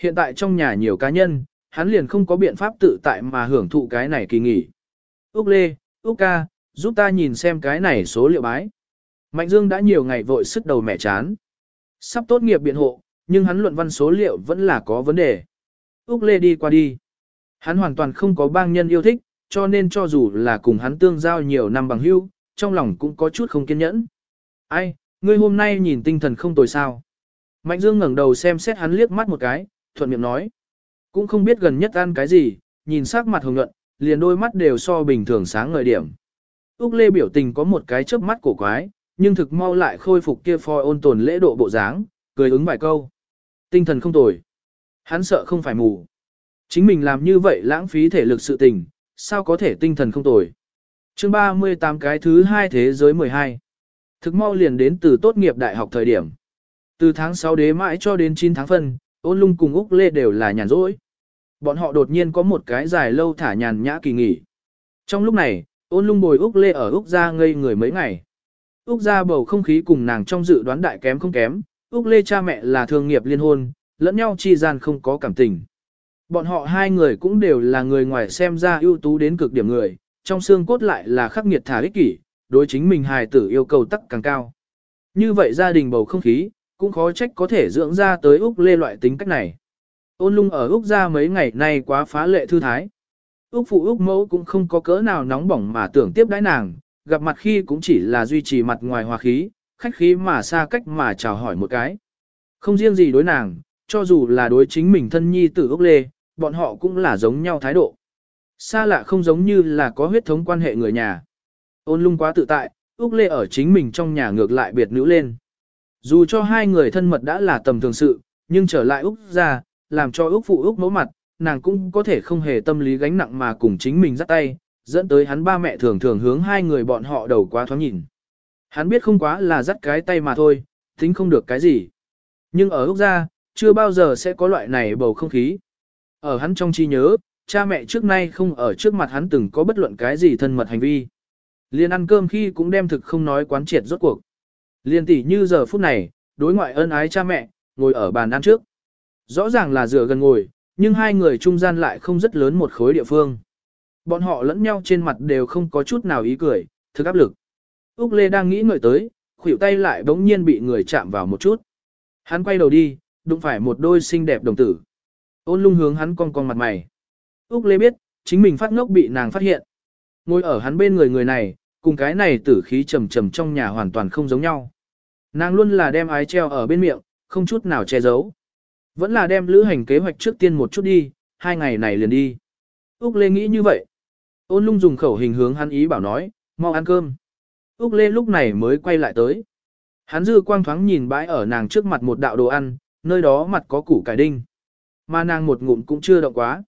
Hiện tại trong nhà nhiều cá nhân, hắn liền không có biện pháp tự tại mà hưởng thụ cái này kỳ nghỉ. Úc Lê, Úc Ca, giúp ta nhìn xem cái này số liệu bái. Mạnh Dương đã nhiều ngày vội sức đầu mẹ chán. Sắp tốt nghiệp biện hộ, nhưng hắn luận văn số liệu vẫn là có vấn đề. Úc Lê đi qua đi. Hắn hoàn toàn không có bang nhân yêu thích, cho nên cho dù là cùng hắn tương giao nhiều năm bằng hữu, trong lòng cũng có chút không kiên nhẫn. Ai, ngươi hôm nay nhìn tinh thần không tồi sao. Mạnh Dương ngẩng đầu xem xét hắn liếc mắt một cái, thuận miệng nói. Cũng không biết gần nhất ăn cái gì, nhìn sắc mặt hồng nhuận, liền đôi mắt đều so bình thường sáng ngời điểm. Úc Lê biểu tình có một cái chớp mắt cổ quái, nhưng thực mau lại khôi phục kia phoi ôn tồn lễ độ bộ dáng, cười ứng vài câu. Tinh thần không tồi. Hắn sợ không phải mù. Chính mình làm như vậy lãng phí thể lực sự tình, sao có thể tinh thần không tồi chương 38 cái thứ hai thế giới 12. Thực mau liền đến từ tốt nghiệp đại học thời điểm. Từ tháng 6 đế mãi cho đến 9 tháng phân, ôn lung cùng Úc Lê đều là nhàn rỗi. Bọn họ đột nhiên có một cái dài lâu thả nhàn nhã kỳ nghỉ. Trong lúc này, ôn lung bồi Úc Lê ở Úc ra ngây người mấy ngày. Úc ra bầu không khí cùng nàng trong dự đoán đại kém không kém, Úc Lê cha mẹ là thương nghiệp liên hôn, lẫn nhau chi gian không có cảm tình. Bọn họ hai người cũng đều là người ngoài xem ra ưu tú đến cực điểm người, trong xương cốt lại là khắc nghiệt thả ích kỷ, đối chính mình hài tử yêu cầu tắc càng cao. Như vậy gia đình bầu không khí, cũng khó trách có thể dưỡng ra tới Úc Lê loại tính cách này. Ôn lung ở Úc ra mấy ngày nay quá phá lệ thư thái. Úc phụ Úc mẫu cũng không có cỡ nào nóng bỏng mà tưởng tiếp đãi nàng, gặp mặt khi cũng chỉ là duy trì mặt ngoài hòa khí, khách khí mà xa cách mà chào hỏi một cái. Không riêng gì đối nàng, cho dù là đối chính mình thân nhi tử Úc Lê, bọn họ cũng là giống nhau thái độ. Xa lạ không giống như là có huyết thống quan hệ người nhà. Ôn lung quá tự tại, Úc Lê ở chính mình trong nhà ngược lại biệt nữ lên. Dù cho hai người thân mật đã là tầm thường sự, nhưng trở lại Úc ra, làm cho Úc phụ Úc mẫu mặt, nàng cũng có thể không hề tâm lý gánh nặng mà cùng chính mình dắt tay, dẫn tới hắn ba mẹ thường thường hướng hai người bọn họ đầu quá thoáng nhìn. Hắn biết không quá là dắt cái tay mà thôi, tính không được cái gì. Nhưng ở Úc ra, chưa bao giờ sẽ có loại này bầu không khí. Ở hắn trong trí nhớ, cha mẹ trước nay không ở trước mặt hắn từng có bất luận cái gì thân mật hành vi. Liên ăn cơm khi cũng đem thực không nói quán triệt rốt cuộc. Liên tỷ như giờ phút này, đối ngoại ân ái cha mẹ, ngồi ở bàn ăn trước. Rõ ràng là dựa gần ngồi, nhưng hai người trung gian lại không rất lớn một khối địa phương. Bọn họ lẫn nhau trên mặt đều không có chút nào ý cười, thực áp lực. Úc Lê đang nghĩ ngợi tới, khuỷu tay lại bỗng nhiên bị người chạm vào một chút. Hắn quay đầu đi, đụng phải một đôi xinh đẹp đồng tử. Ôn lung hướng hắn cong cong mặt mày. Úc Lê biết, chính mình phát ngốc bị nàng phát hiện. Ngồi ở hắn bên người người này, cùng cái này tử khí trầm trầm trong nhà hoàn toàn không giống nhau. Nàng luôn là đem ái treo ở bên miệng, không chút nào che giấu. Vẫn là đem lữ hành kế hoạch trước tiên một chút đi, hai ngày này liền đi. Úc Lê nghĩ như vậy. Ôn lung dùng khẩu hình hướng hắn ý bảo nói, mau ăn cơm. Úc Lê lúc này mới quay lại tới. Hắn dư quang thoáng nhìn bãi ở nàng trước mặt một đạo đồ ăn, nơi đó mặt có củ cải đinh. Mà nàng một ngụm cũng chưa động quá.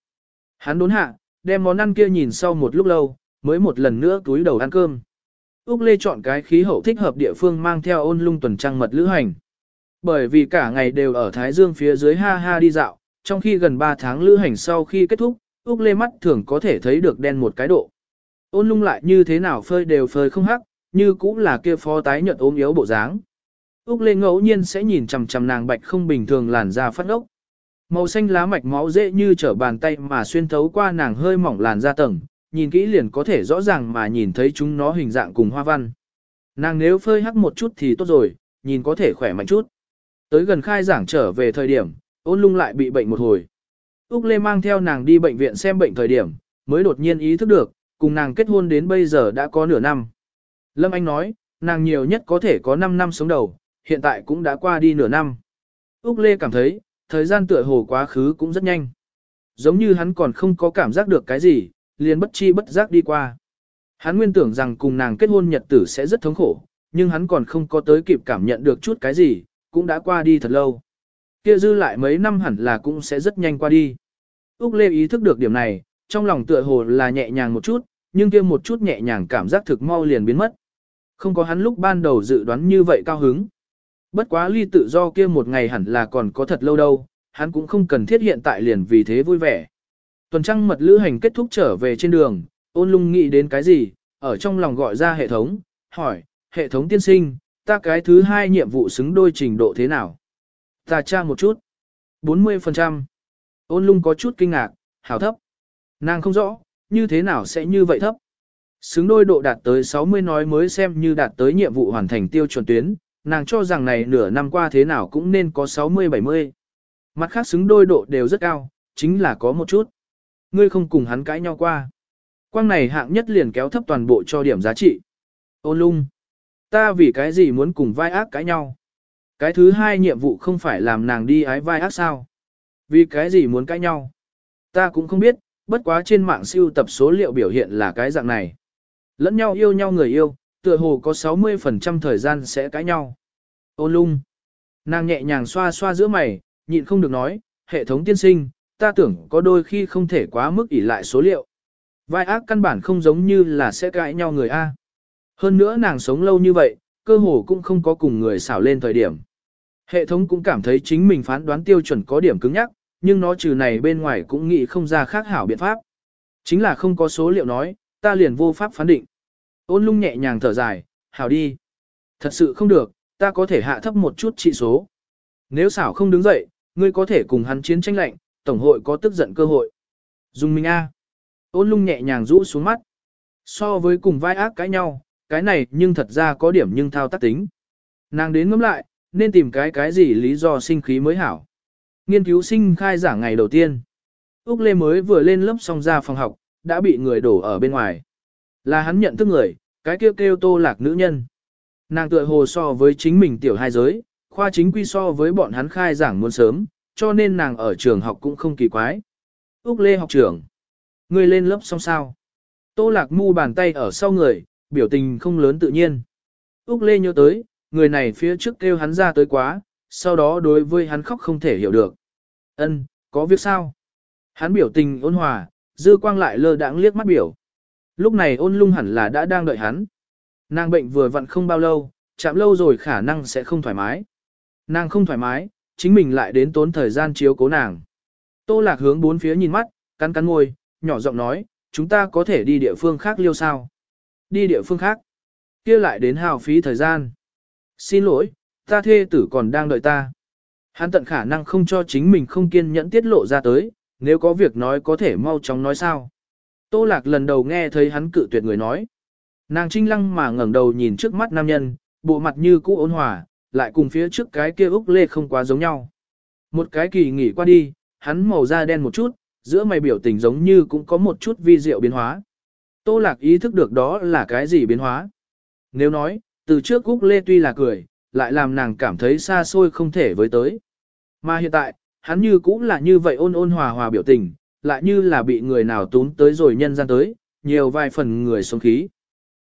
Hắn đốn hạ, đem món ăn kia nhìn sau một lúc lâu, mới một lần nữa túi đầu ăn cơm. Úc Lê chọn cái khí hậu thích hợp địa phương mang theo ôn lung tuần trăng mật lữ hành. Bởi vì cả ngày đều ở Thái Dương phía dưới ha ha đi dạo, trong khi gần 3 tháng lữ hành sau khi kết thúc, Úc Lê mắt thường có thể thấy được đen một cái độ. Ôn lung lại như thế nào phơi đều phơi không hắc, như cũng là kia phó tái nhợt ốm yếu bộ dáng. Úc Lê ngẫu nhiên sẽ nhìn chằm chằm nàng bạch không bình thường làn da phát ốc. Màu xanh lá mạch máu dễ như trở bàn tay mà xuyên thấu qua nàng hơi mỏng làn da tầng, nhìn kỹ liền có thể rõ ràng mà nhìn thấy chúng nó hình dạng cùng hoa văn. Nàng nếu phơi hắc một chút thì tốt rồi, nhìn có thể khỏe mạnh chút. Tới gần khai giảng trở về thời điểm, ôn lung lại bị bệnh một hồi. Úc Lê mang theo nàng đi bệnh viện xem bệnh thời điểm, mới đột nhiên ý thức được, cùng nàng kết hôn đến bây giờ đã có nửa năm. Lâm Anh nói, nàng nhiều nhất có thể có 5 năm sống đầu, hiện tại cũng đã qua đi nửa năm. Úc Lê cảm thấy, thời gian tựa hồ quá khứ cũng rất nhanh. Giống như hắn còn không có cảm giác được cái gì, liền bất chi bất giác đi qua. Hắn nguyên tưởng rằng cùng nàng kết hôn nhật tử sẽ rất thống khổ, nhưng hắn còn không có tới kịp cảm nhận được chút cái gì, cũng đã qua đi thật lâu. Kia dư lại mấy năm hẳn là cũng sẽ rất nhanh qua đi. Úc Lê ý thức được điểm này, trong lòng tựa hồ là nhẹ nhàng một chút, nhưng kia một chút nhẹ nhàng cảm giác thực mau liền biến mất. Không có hắn lúc ban đầu dự đoán như vậy cao hứng. Bất quá ly tự do kia một ngày hẳn là còn có thật lâu đâu, hắn cũng không cần thiết hiện tại liền vì thế vui vẻ. Tuần trăng mật lữ hành kết thúc trở về trên đường, ôn lung nghĩ đến cái gì, ở trong lòng gọi ra hệ thống, hỏi, hệ thống tiên sinh, ta cái thứ hai nhiệm vụ xứng đôi trình độ thế nào? Ta tra một chút. 40%. Ôn lung có chút kinh ngạc, hảo thấp. Nàng không rõ, như thế nào sẽ như vậy thấp. Xứng đôi độ đạt tới 60 nói mới xem như đạt tới nhiệm vụ hoàn thành tiêu chuẩn tuyến, nàng cho rằng này nửa năm qua thế nào cũng nên có 60-70. Mặt khác xứng đôi độ đều rất cao, chính là có một chút. Ngươi không cùng hắn cãi nhau qua. Quang này hạng nhất liền kéo thấp toàn bộ cho điểm giá trị. Ôn lung. Ta vì cái gì muốn cùng vai ác cãi nhau? Cái thứ hai nhiệm vụ không phải làm nàng đi ái vai ác sao? Vì cái gì muốn cãi nhau? Ta cũng không biết, bất quá trên mạng siêu tập số liệu biểu hiện là cái dạng này. Lẫn nhau yêu nhau người yêu, tựa hồ có 60% thời gian sẽ cãi nhau. Ôn lung. Nàng nhẹ nhàng xoa xoa giữa mày, nhịn không được nói, hệ thống tiên sinh, ta tưởng có đôi khi không thể quá mức ỷ lại số liệu. Vai ác căn bản không giống như là sẽ cãi nhau người A. Hơn nữa nàng sống lâu như vậy, cơ hồ cũng không có cùng người xảo lên thời điểm. Hệ thống cũng cảm thấy chính mình phán đoán tiêu chuẩn có điểm cứng nhắc, nhưng nó trừ này bên ngoài cũng nghĩ không ra khác hảo biện pháp. Chính là không có số liệu nói, ta liền vô pháp phán định. Ôn lung nhẹ nhàng thở dài, hảo đi. Thật sự không được, ta có thể hạ thấp một chút trị số. Nếu xảo không đứng dậy, ngươi có thể cùng hắn chiến tranh lạnh, tổng hội có tức giận cơ hội. Dùng mình A. Ôn lung nhẹ nhàng rũ xuống mắt. So với cùng vai ác cãi nhau, cái này nhưng thật ra có điểm nhưng thao tác tính. Nàng đến ngẫm lại, nên tìm cái cái gì lý do sinh khí mới hảo. Nghiên cứu sinh khai giảng ngày đầu tiên. Úc Lê mới vừa lên lớp xong ra phòng học, đã bị người đổ ở bên ngoài. Là hắn nhận thức người, cái kêu kêu tô lạc nữ nhân. Nàng tựa hồ so với chính mình tiểu hai giới, khoa chính quy so với bọn hắn khai giảng muốn sớm, cho nên nàng ở trường học cũng không kỳ quái. Úc Lê học trưởng. Người lên lớp xong sao? Tô lạc mu bàn tay ở sau người, biểu tình không lớn tự nhiên. Úc Lê nhớ tới, người này phía trước kêu hắn ra tới quá, sau đó đối với hắn khóc không thể hiểu được. Ân, có việc sao? Hắn biểu tình ôn hòa, dư quang lại lơ đãng liếc mắt biểu. Lúc này ôn lung hẳn là đã đang đợi hắn. Nàng bệnh vừa vặn không bao lâu, chạm lâu rồi khả năng sẽ không thoải mái. Nàng không thoải mái, chính mình lại đến tốn thời gian chiếu cố nàng. Tô lạc hướng bốn phía nhìn mắt, cắn cắn môi, nhỏ giọng nói, chúng ta có thể đi địa phương khác liêu sao. Đi địa phương khác. kia lại đến hào phí thời gian. Xin lỗi, ta thê tử còn đang đợi ta. Hắn tận khả năng không cho chính mình không kiên nhẫn tiết lộ ra tới, nếu có việc nói có thể mau chóng nói sao. Tô lạc lần đầu nghe thấy hắn cự tuyệt người nói. Nàng trinh lăng mà ngẩng đầu nhìn trước mắt nam nhân, bộ mặt như cũ ôn hòa, lại cùng phía trước cái kia Úc Lê không quá giống nhau. Một cái kỳ nghỉ qua đi, hắn màu da đen một chút, giữa mày biểu tình giống như cũng có một chút vi diệu biến hóa. Tô Lạc ý thức được đó là cái gì biến hóa. Nếu nói, từ trước Úc Lê tuy là cười, lại làm nàng cảm thấy xa xôi không thể với tới. Mà hiện tại, hắn như cũng là như vậy ôn ôn hòa hòa biểu tình, lại như là bị người nào tún tới rồi nhân gian tới, nhiều vài phần người sống khí.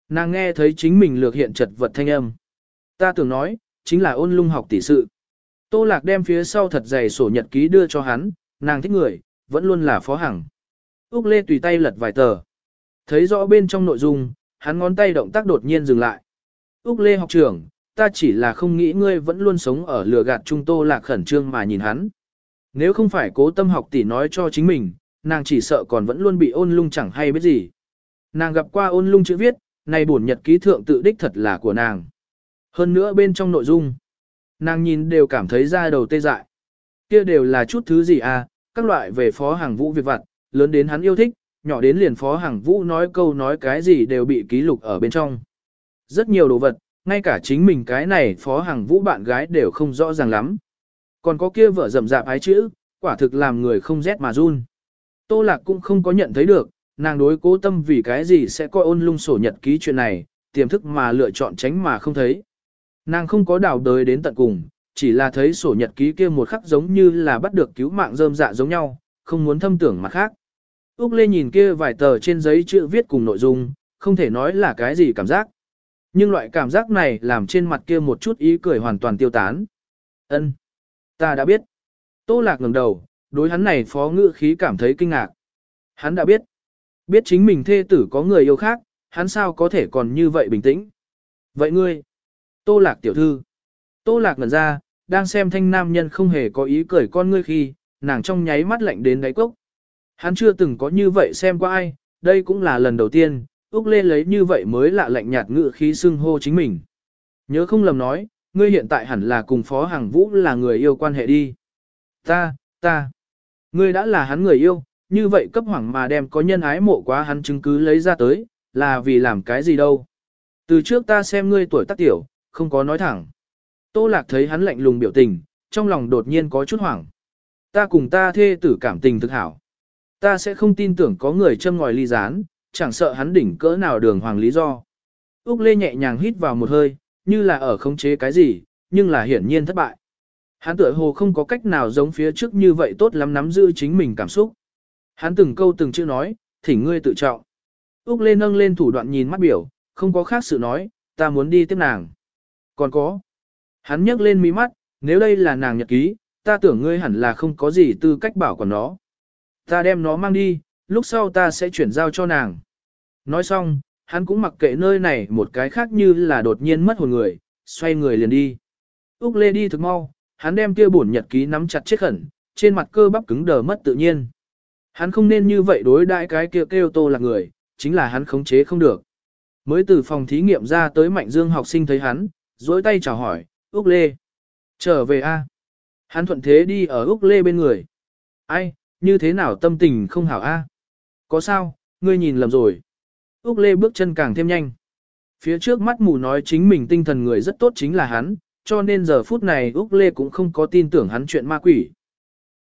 Nàng nghe thấy chính mình lược hiện chật vật thanh âm. Ta tưởng nói, chính là ôn lung học tỷ sự. Tô Lạc đem phía sau thật dày sổ nhật ký đưa cho hắn, nàng thích người, vẫn luôn là phó hằng. Úc Lê tùy tay lật vài tờ. Thấy rõ bên trong nội dung, hắn ngón tay động tác đột nhiên dừng lại. Úc Lê học trưởng, ta chỉ là không nghĩ ngươi vẫn luôn sống ở lừa gạt trung Tô Lạc khẩn trương mà nhìn hắn. Nếu không phải cố tâm học tỷ nói cho chính mình, nàng chỉ sợ còn vẫn luôn bị ôn lung chẳng hay biết gì. Nàng gặp qua ôn lung chữ viết, này bổn nhật ký thượng tự đích thật là của nàng. Hơn nữa bên trong nội dung, nàng nhìn đều cảm thấy ra đầu tê dại. Kia đều là chút thứ gì à, các loại về phó hàng vũ việc vặt, lớn đến hắn yêu thích, nhỏ đến liền phó hàng vũ nói câu nói cái gì đều bị ký lục ở bên trong. Rất nhiều đồ vật, ngay cả chính mình cái này phó hàng vũ bạn gái đều không rõ ràng lắm. Còn có kia vợ rậm rạp ái chữ, quả thực làm người không rét mà run. Tô Lạc cũng không có nhận thấy được, nàng đối cố tâm vì cái gì sẽ coi ôn lung sổ nhật ký chuyện này, tiềm thức mà lựa chọn tránh mà không thấy. Nàng không có đào đời đến tận cùng, chỉ là thấy sổ nhật ký kia một khắc giống như là bắt được cứu mạng rơm dạ giống nhau, không muốn thâm tưởng mặt khác. Úc Lê nhìn kia vài tờ trên giấy chữ viết cùng nội dung, không thể nói là cái gì cảm giác. Nhưng loại cảm giác này làm trên mặt kia một chút ý cười hoàn toàn tiêu tán. Ân, Ta đã biết. Tô Lạc ngẩng đầu, đối hắn này phó ngữ khí cảm thấy kinh ngạc. Hắn đã biết. Biết chính mình thê tử có người yêu khác, hắn sao có thể còn như vậy bình tĩnh. Vậy ngươi, Tô Lạc tiểu thư. Tô Lạc ngẩn ra, đang xem thanh nam nhân không hề có ý cười con ngươi khi, nàng trong nháy mắt lạnh đến đáy cốc. Hắn chưa từng có như vậy xem qua ai, đây cũng là lần đầu tiên, Úc Lê lấy như vậy mới lạ lạnh nhạt ngự khí xưng hô chính mình. Nhớ không lầm nói, ngươi hiện tại hẳn là cùng Phó hàng Vũ là người yêu quan hệ đi. Ta, ta, ngươi đã là hắn người yêu, như vậy cấp hoảng mà đem có nhân ái mộ quá hắn chứng cứ lấy ra tới, là vì làm cái gì đâu. Từ trước ta xem ngươi tuổi tác tiểu, không có nói thẳng. Tô Lạc thấy hắn lạnh lùng biểu tình, trong lòng đột nhiên có chút hoảng. Ta cùng ta thê tử cảm tình thực hảo. Ta sẽ không tin tưởng có người châm ngòi ly gián, chẳng sợ hắn đỉnh cỡ nào đường hoàng lý do. Úc Lê nhẹ nhàng hít vào một hơi, như là ở khống chế cái gì, nhưng là hiển nhiên thất bại. Hắn tựa hồ không có cách nào giống phía trước như vậy tốt lắm nắm giữ chính mình cảm xúc. Hắn từng câu từng chữ nói, thỉnh ngươi tự trọng. Úc Lê nâng lên thủ đoạn nhìn mắt biểu, không có khác sự nói, ta muốn đi tiếp nàng. Còn có. Hắn nhấc lên mí mắt, nếu đây là nàng nhật ký, ta tưởng ngươi hẳn là không có gì tư cách bảo quản nó. Ta đem nó mang đi, lúc sau ta sẽ chuyển giao cho nàng. Nói xong, hắn cũng mặc kệ nơi này một cái khác như là đột nhiên mất hồn người, xoay người liền đi. Úc Lê đi thực mau, hắn đem kia bổn nhật ký nắm chặt chết khẩn, trên mặt cơ bắp cứng đờ mất tự nhiên. Hắn không nên như vậy đối đãi cái kia kêu tô là người, chính là hắn khống chế không được. Mới từ phòng thí nghiệm ra tới Mạnh Dương học sinh thấy hắn, dối tay chào hỏi, Úc Lê. Trở về a Hắn thuận thế đi ở Úc Lê bên người. Ai, như thế nào tâm tình không hảo a Có sao, ngươi nhìn lầm rồi. Úc Lê bước chân càng thêm nhanh. Phía trước mắt mù nói chính mình tinh thần người rất tốt chính là hắn, cho nên giờ phút này Úc Lê cũng không có tin tưởng hắn chuyện ma quỷ.